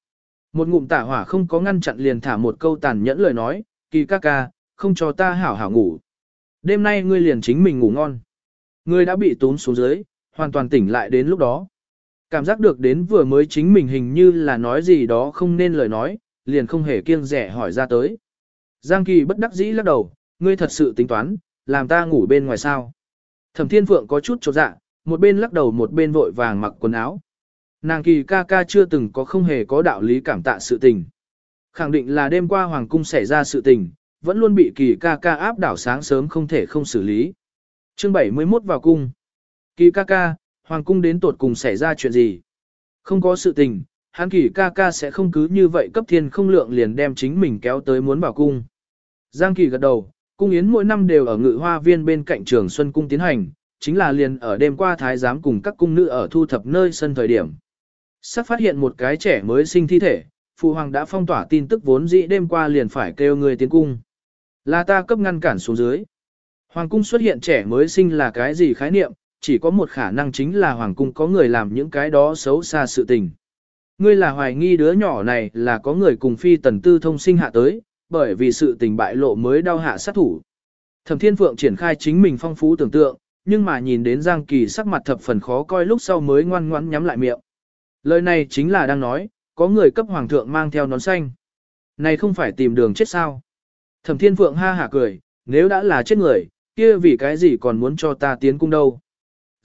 Một ngụm tả hỏa không có ngăn chặn liền thả một câu tàn nhẫn lời nói, kỳ ca ca, không cho ta hảo hảo ngủ. Đêm nay ngươi liền chính mình ngủ ngon. Ngươi đã bị tốn xuống dưới, hoàn toàn tỉnh lại đến lúc đó. Cảm giác được đến vừa mới chính mình hình như là nói gì đó không nên lời nói, liền không hề kiêng rẻ hỏi ra tới. Giang Kỳ bất đắc dĩ lắc đầu, ngươi thật sự tính toán, làm ta ngủ bên ngoài sao. Thẩm Thiên Phượng có chút chột dạ, một bên lắc đầu một bên vội vàng mặc quần áo. Nàng kỳ ca ca chưa từng có không hề có đạo lý cảm tạ sự tình. Khẳng định là đêm qua Hoàng cung xảy ra sự tình, vẫn luôn bị kỳ ca ca áp đảo sáng sớm không thể không xử lý. chương 71 vào cung. Kỳ ca ca, Hoàng cung đến tột cùng xảy ra chuyện gì? Không có sự tình, hắn kỳ ca ca sẽ không cứ như vậy cấp thiên không lượng liền đem chính mình kéo tới muốn bảo cung. Giang kỳ gật đầu, cung yến mỗi năm đều ở ngự hoa viên bên cạnh trường Xuân Cung tiến hành, chính là liền ở đêm qua thái giám cùng các cung nữ ở thu thập nơi sân thời điểm. Sắp phát hiện một cái trẻ mới sinh thi thể, phụ hoàng đã phong tỏa tin tức vốn dĩ đêm qua liền phải kêu người tiến cung. Là ta cấp ngăn cản xuống dưới. Hoàng cung xuất hiện trẻ mới sinh là cái gì khái niệm, chỉ có một khả năng chính là hoàng cung có người làm những cái đó xấu xa sự tình. Ngươi là hoài nghi đứa nhỏ này là có người cùng phi tần tư thông sinh hạ tới, bởi vì sự tình bại lộ mới đau hạ sát thủ. Thẩm Thiên Phượng triển khai chính mình phong phú tưởng tượng, nhưng mà nhìn đến Giang Kỳ sắc mặt thập phần khó coi lúc sau mới ngoan ngoãn nhắm lại miệng. Lời này chính là đang nói, có người cấp hoàng thượng mang theo nón xanh. Này không phải tìm đường chết sao? Thẩm Thiên Phượng ha hả cười, nếu đã là chết người, kia vì cái gì còn muốn cho ta tiến cung đâu?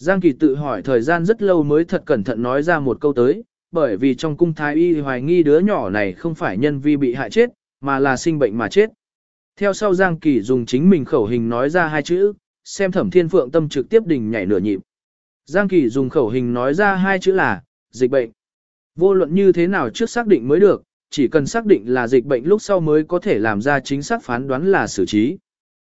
Giang Kỳ tự hỏi thời gian rất lâu mới thật cẩn thận nói ra một câu tới, bởi vì trong cung thái y hoài nghi đứa nhỏ này không phải nhân vi bị hại chết, mà là sinh bệnh mà chết. Theo sau Giang Kỳ dùng chính mình khẩu hình nói ra hai chữ, xem thẩm thiên phượng tâm trực tiếp đình nhảy nửa nhịp. Giang Kỳ dùng khẩu hình nói ra hai chữ là, dịch bệnh. Vô luận như thế nào trước xác định mới được, chỉ cần xác định là dịch bệnh lúc sau mới có thể làm ra chính xác phán đoán là xử trí.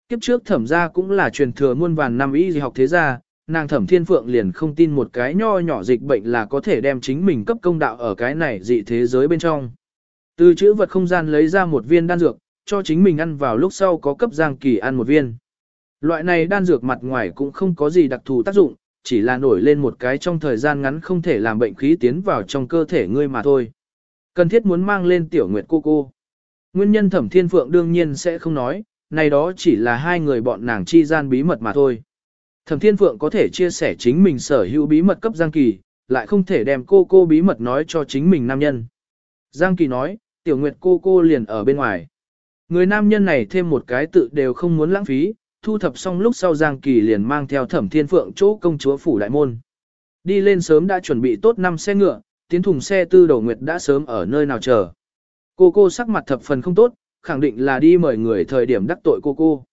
Kiếp trước thẩm gia cũng là truyền thừa muôn vàn năm y học thế gia, nàng thẩm thiên phượng liền không tin một cái nho nhỏ dịch bệnh là có thể đem chính mình cấp công đạo ở cái này dị thế giới bên trong. Từ chữ vật không gian lấy ra một viên đan dược, cho chính mình ăn vào lúc sau có cấp Giang Kỳ ăn một viên. Loại này đan dược mặt ngoài cũng không có gì đặc thù tác dụng, chỉ là nổi lên một cái trong thời gian ngắn không thể làm bệnh khí tiến vào trong cơ thể ngươi mà thôi. Cần thiết muốn mang lên tiểu nguyệt cô cô. Nguyên nhân thẩm thiên phượng đương nhiên sẽ không nói, này đó chỉ là hai người bọn nàng chi gian bí mật mà thôi. Thẩm thiên phượng có thể chia sẻ chính mình sở hữu bí mật cấp Giang Kỳ, lại không thể đem cô cô bí mật nói cho chính mình nam nhân. Giang Kỳ nói, tiểu nguyệt cô cô liền ở bên ngoài. Người nam nhân này thêm một cái tự đều không muốn lãng phí, thu thập xong lúc sau Giang Kỳ liền mang theo thẩm thiên phượng chỗ công chúa phủ đại môn. Đi lên sớm đã chuẩn bị tốt năm xe ngựa, tiến thùng xe tư đầu nguyệt đã sớm ở nơi nào chờ. Cô cô sắc mặt thập phần không tốt, khẳng định là đi mời người thời điểm đắc tội cô cô.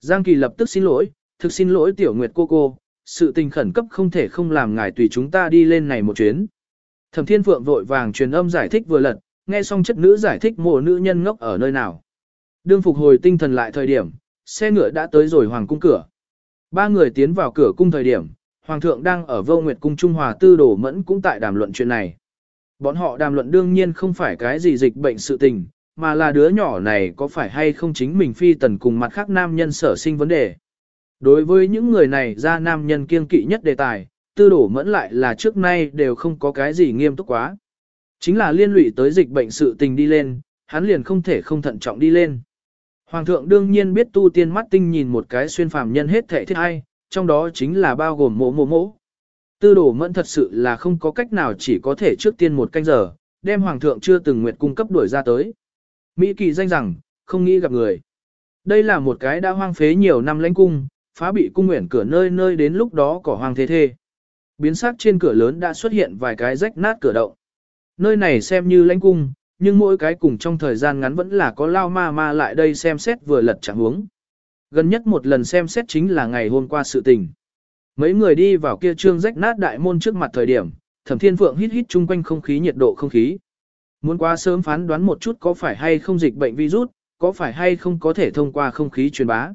Giang Kỳ lập tức xin lỗi, thực xin lỗi tiểu nguyệt cô cô, sự tình khẩn cấp không thể không làm ngài tùy chúng ta đi lên này một chuyến. Thẩm Thiên Phượng vội vàng truyền âm giải thích vừa lật, nghe xong chất nữ giải thích mộ nữ nhân ngốc ở nơi nào. Đương phục hồi tinh thần lại thời điểm, xe ngựa đã tới rồi hoàng cung cửa. Ba người tiến vào cửa cung thời điểm, hoàng thượng đang ở vô nguyệt cung Trung Hòa tư đổ mẫn cũng tại đàm luận chuyện này. Bọn họ đàm luận đương nhiên không phải cái gì dịch bệnh sự tình, mà là đứa nhỏ này có phải hay không chính mình phi tần cùng mặt khác nam nhân sở sinh vấn đề. Đối với những người này ra nam nhân kiên kỵ nhất đề tài, tư đổ mẫn lại là trước nay đều không có cái gì nghiêm túc quá. Chính là liên lụy tới dịch bệnh sự tình đi lên, hắn liền không thể không thận trọng đi lên. Hoàng thượng đương nhiên biết tu tiên mắt tinh nhìn một cái xuyên phàm nhân hết thể thiết hay, trong đó chính là bao gồm mộ mộ mộ. Tư đổ mẫn thật sự là không có cách nào chỉ có thể trước tiên một canh giờ, đem hoàng thượng chưa từng nguyện cung cấp đuổi ra tới. Mỹ kỳ danh rằng, không nghĩ gặp người. Đây là một cái đã hoang phế nhiều năm lãnh cung, phá bị cung nguyện cửa nơi nơi đến lúc đó cỏ hoang thế thê. Biến sắc trên cửa lớn đã xuất hiện vài cái rách nát cửa động. Nơi này xem như lãnh cung, nhưng mỗi cái cùng trong thời gian ngắn vẫn là có lao ma ma lại đây xem xét vừa lật chẳng hướng. Gần nhất một lần xem xét chính là ngày hôm qua sự tình. Mấy người đi vào kia trương rách nát đại môn trước mặt thời điểm, thẩm thiên phượng hít hít chung quanh không khí nhiệt độ không khí. Muốn qua sớm phán đoán một chút có phải hay không dịch bệnh virus, có phải hay không có thể thông qua không khí truyền bá.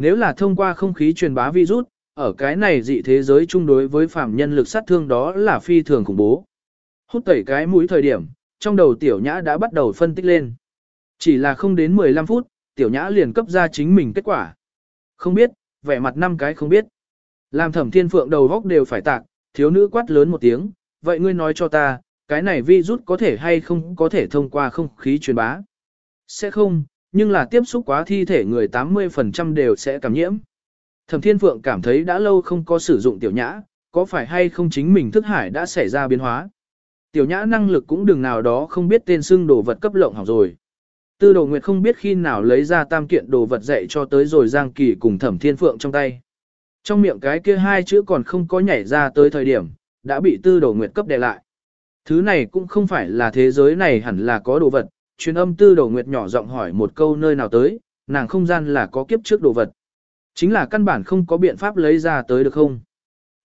Nếu là thông qua không khí truyền bá virus, ở cái này dị thế giới chung đối với phạm nhân lực sát thương đó là phi thường khủng bố. Hút tẩy cái mũi thời điểm, trong đầu tiểu nhã đã bắt đầu phân tích lên. Chỉ là không đến 15 phút, tiểu nhã liền cấp ra chính mình kết quả. Không biết, vẻ mặt năm cái không biết. Làm thẩm thiên phượng đầu góc đều phải tạc, thiếu nữ quát lớn một tiếng, vậy ngươi nói cho ta, cái này virus có thể hay không có thể thông qua không khí truyền bá. Sẽ không, nhưng là tiếp xúc quá thi thể người 80% đều sẽ cảm nhiễm. Thẩm Thiên Phượng cảm thấy đã lâu không có sử dụng tiểu nhã, có phải hay không chính mình thức hải đã xảy ra biến hóa. Tiểu nhã năng lực cũng đừng nào đó không biết tên xưng đồ vật cấp lộng hỏng rồi. Tư đồ nguyệt không biết khi nào lấy ra tam kiện đồ vật dạy cho tới rồi Giang Kỳ cùng Thẩm Thiên Phượng trong tay. Trong miệng cái kia hai chữ còn không có nhảy ra tới thời điểm, đã bị tư đồ nguyệt cấp đè lại. Thứ này cũng không phải là thế giới này hẳn là có đồ vật, truyền âm tư đầu nguyệt nhỏ giọng hỏi một câu nơi nào tới, nàng không gian là có kiếp trước đồ vật. Chính là căn bản không có biện pháp lấy ra tới được không?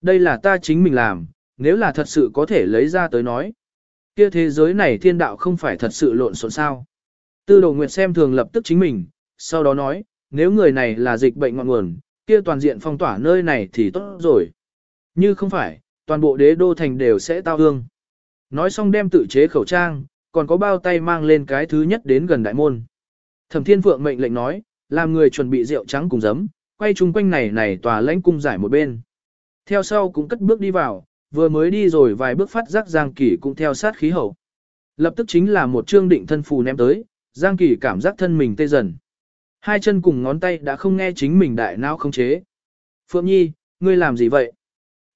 Đây là ta chính mình làm, nếu là thật sự có thể lấy ra tới nói. Kia thế giới này thiên đạo không phải thật sự lộn xộn sao. Tư đồ nguyệt xem thường lập tức chính mình, sau đó nói, nếu người này là dịch bệnh ngọn nguồn, kia toàn diện phong tỏa nơi này thì tốt rồi. Như không phải, toàn bộ đế đô thành đều sẽ tao hương. Nói xong đem tự chế khẩu trang, còn có bao tay mang lên cái thứ nhất đến gần đại môn. Thẩm Thiên Phượng mệnh lệnh nói, làm người chuẩn bị rượu trắng cùng giấm, quay chung quanh này này tòa lãnh cung giải một bên. Theo sau cũng cất bước đi vào, vừa mới đi rồi vài bước phát giác Giang Kỳ cũng theo sát khí hậu. Lập tức chính là một trương định thân phù ném tới, Giang Kỳ cảm giác thân mình tê dần. Hai chân cùng ngón tay đã không nghe chính mình đại não không chế. Phượng Nhi, ngươi làm gì vậy?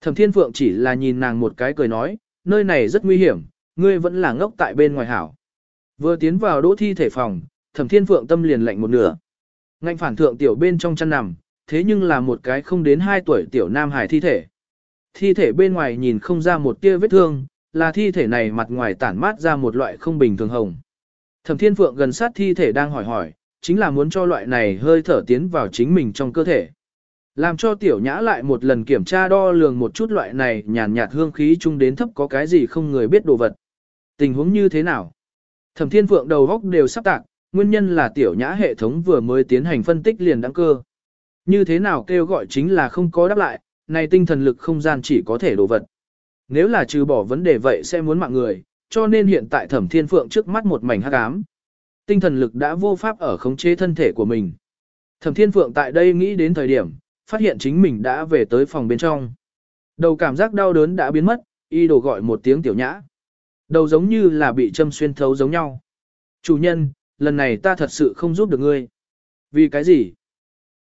Thẩm Thiên Phượng chỉ là nhìn nàng một cái cười nói, nơi này rất nguy hiểm, ngươi vẫn là ngốc tại bên ngoài hảo. Vừa tiến vào đỗ thi thể phòng, Thẩm Thiên Phượng tâm liền lạnh một nửa. Ngạnh phản thượng tiểu bên trong chăn nằm, thế nhưng là một cái không đến 2 tuổi tiểu nam hải thi thể. Thi thể bên ngoài nhìn không ra một tia vết thương, là thi thể này mặt ngoài tản mát ra một loại không bình thường hồng. Thẩm Thiên Phượng gần sát thi thể đang hỏi hỏi, chính là muốn cho loại này hơi thở tiến vào chính mình trong cơ thể. Làm cho tiểu nhã lại một lần kiểm tra đo lường một chút loại này nhàn nhạt hương khí chung đến thấp có cái gì không người biết đồ vật. Tình huống như thế nào? Thẩm Thiên Phượng đầu góc đều sắp tạc, nguyên nhân là tiểu nhã hệ thống vừa mới tiến hành phân tích liền đăng cơ. Như thế nào kêu gọi chính là không có đáp lại, này tinh thần lực không gian chỉ có thể đồ vật. Nếu là trừ bỏ vấn đề vậy sẽ muốn mạng người, cho nên hiện tại thẩm thiên phượng trước mắt một mảnh hắc ám. Tinh thần lực đã vô pháp ở khống chế thân thể của mình. Thẩm thiên phượng tại đây nghĩ đến thời điểm, phát hiện chính mình đã về tới phòng bên trong. Đầu cảm giác đau đớn đã biến mất, y đồ gọi một tiếng tiểu nhã. Đầu giống như là bị châm xuyên thấu giống nhau. Chủ nhân, lần này ta thật sự không giúp được ngươi. Vì cái gì?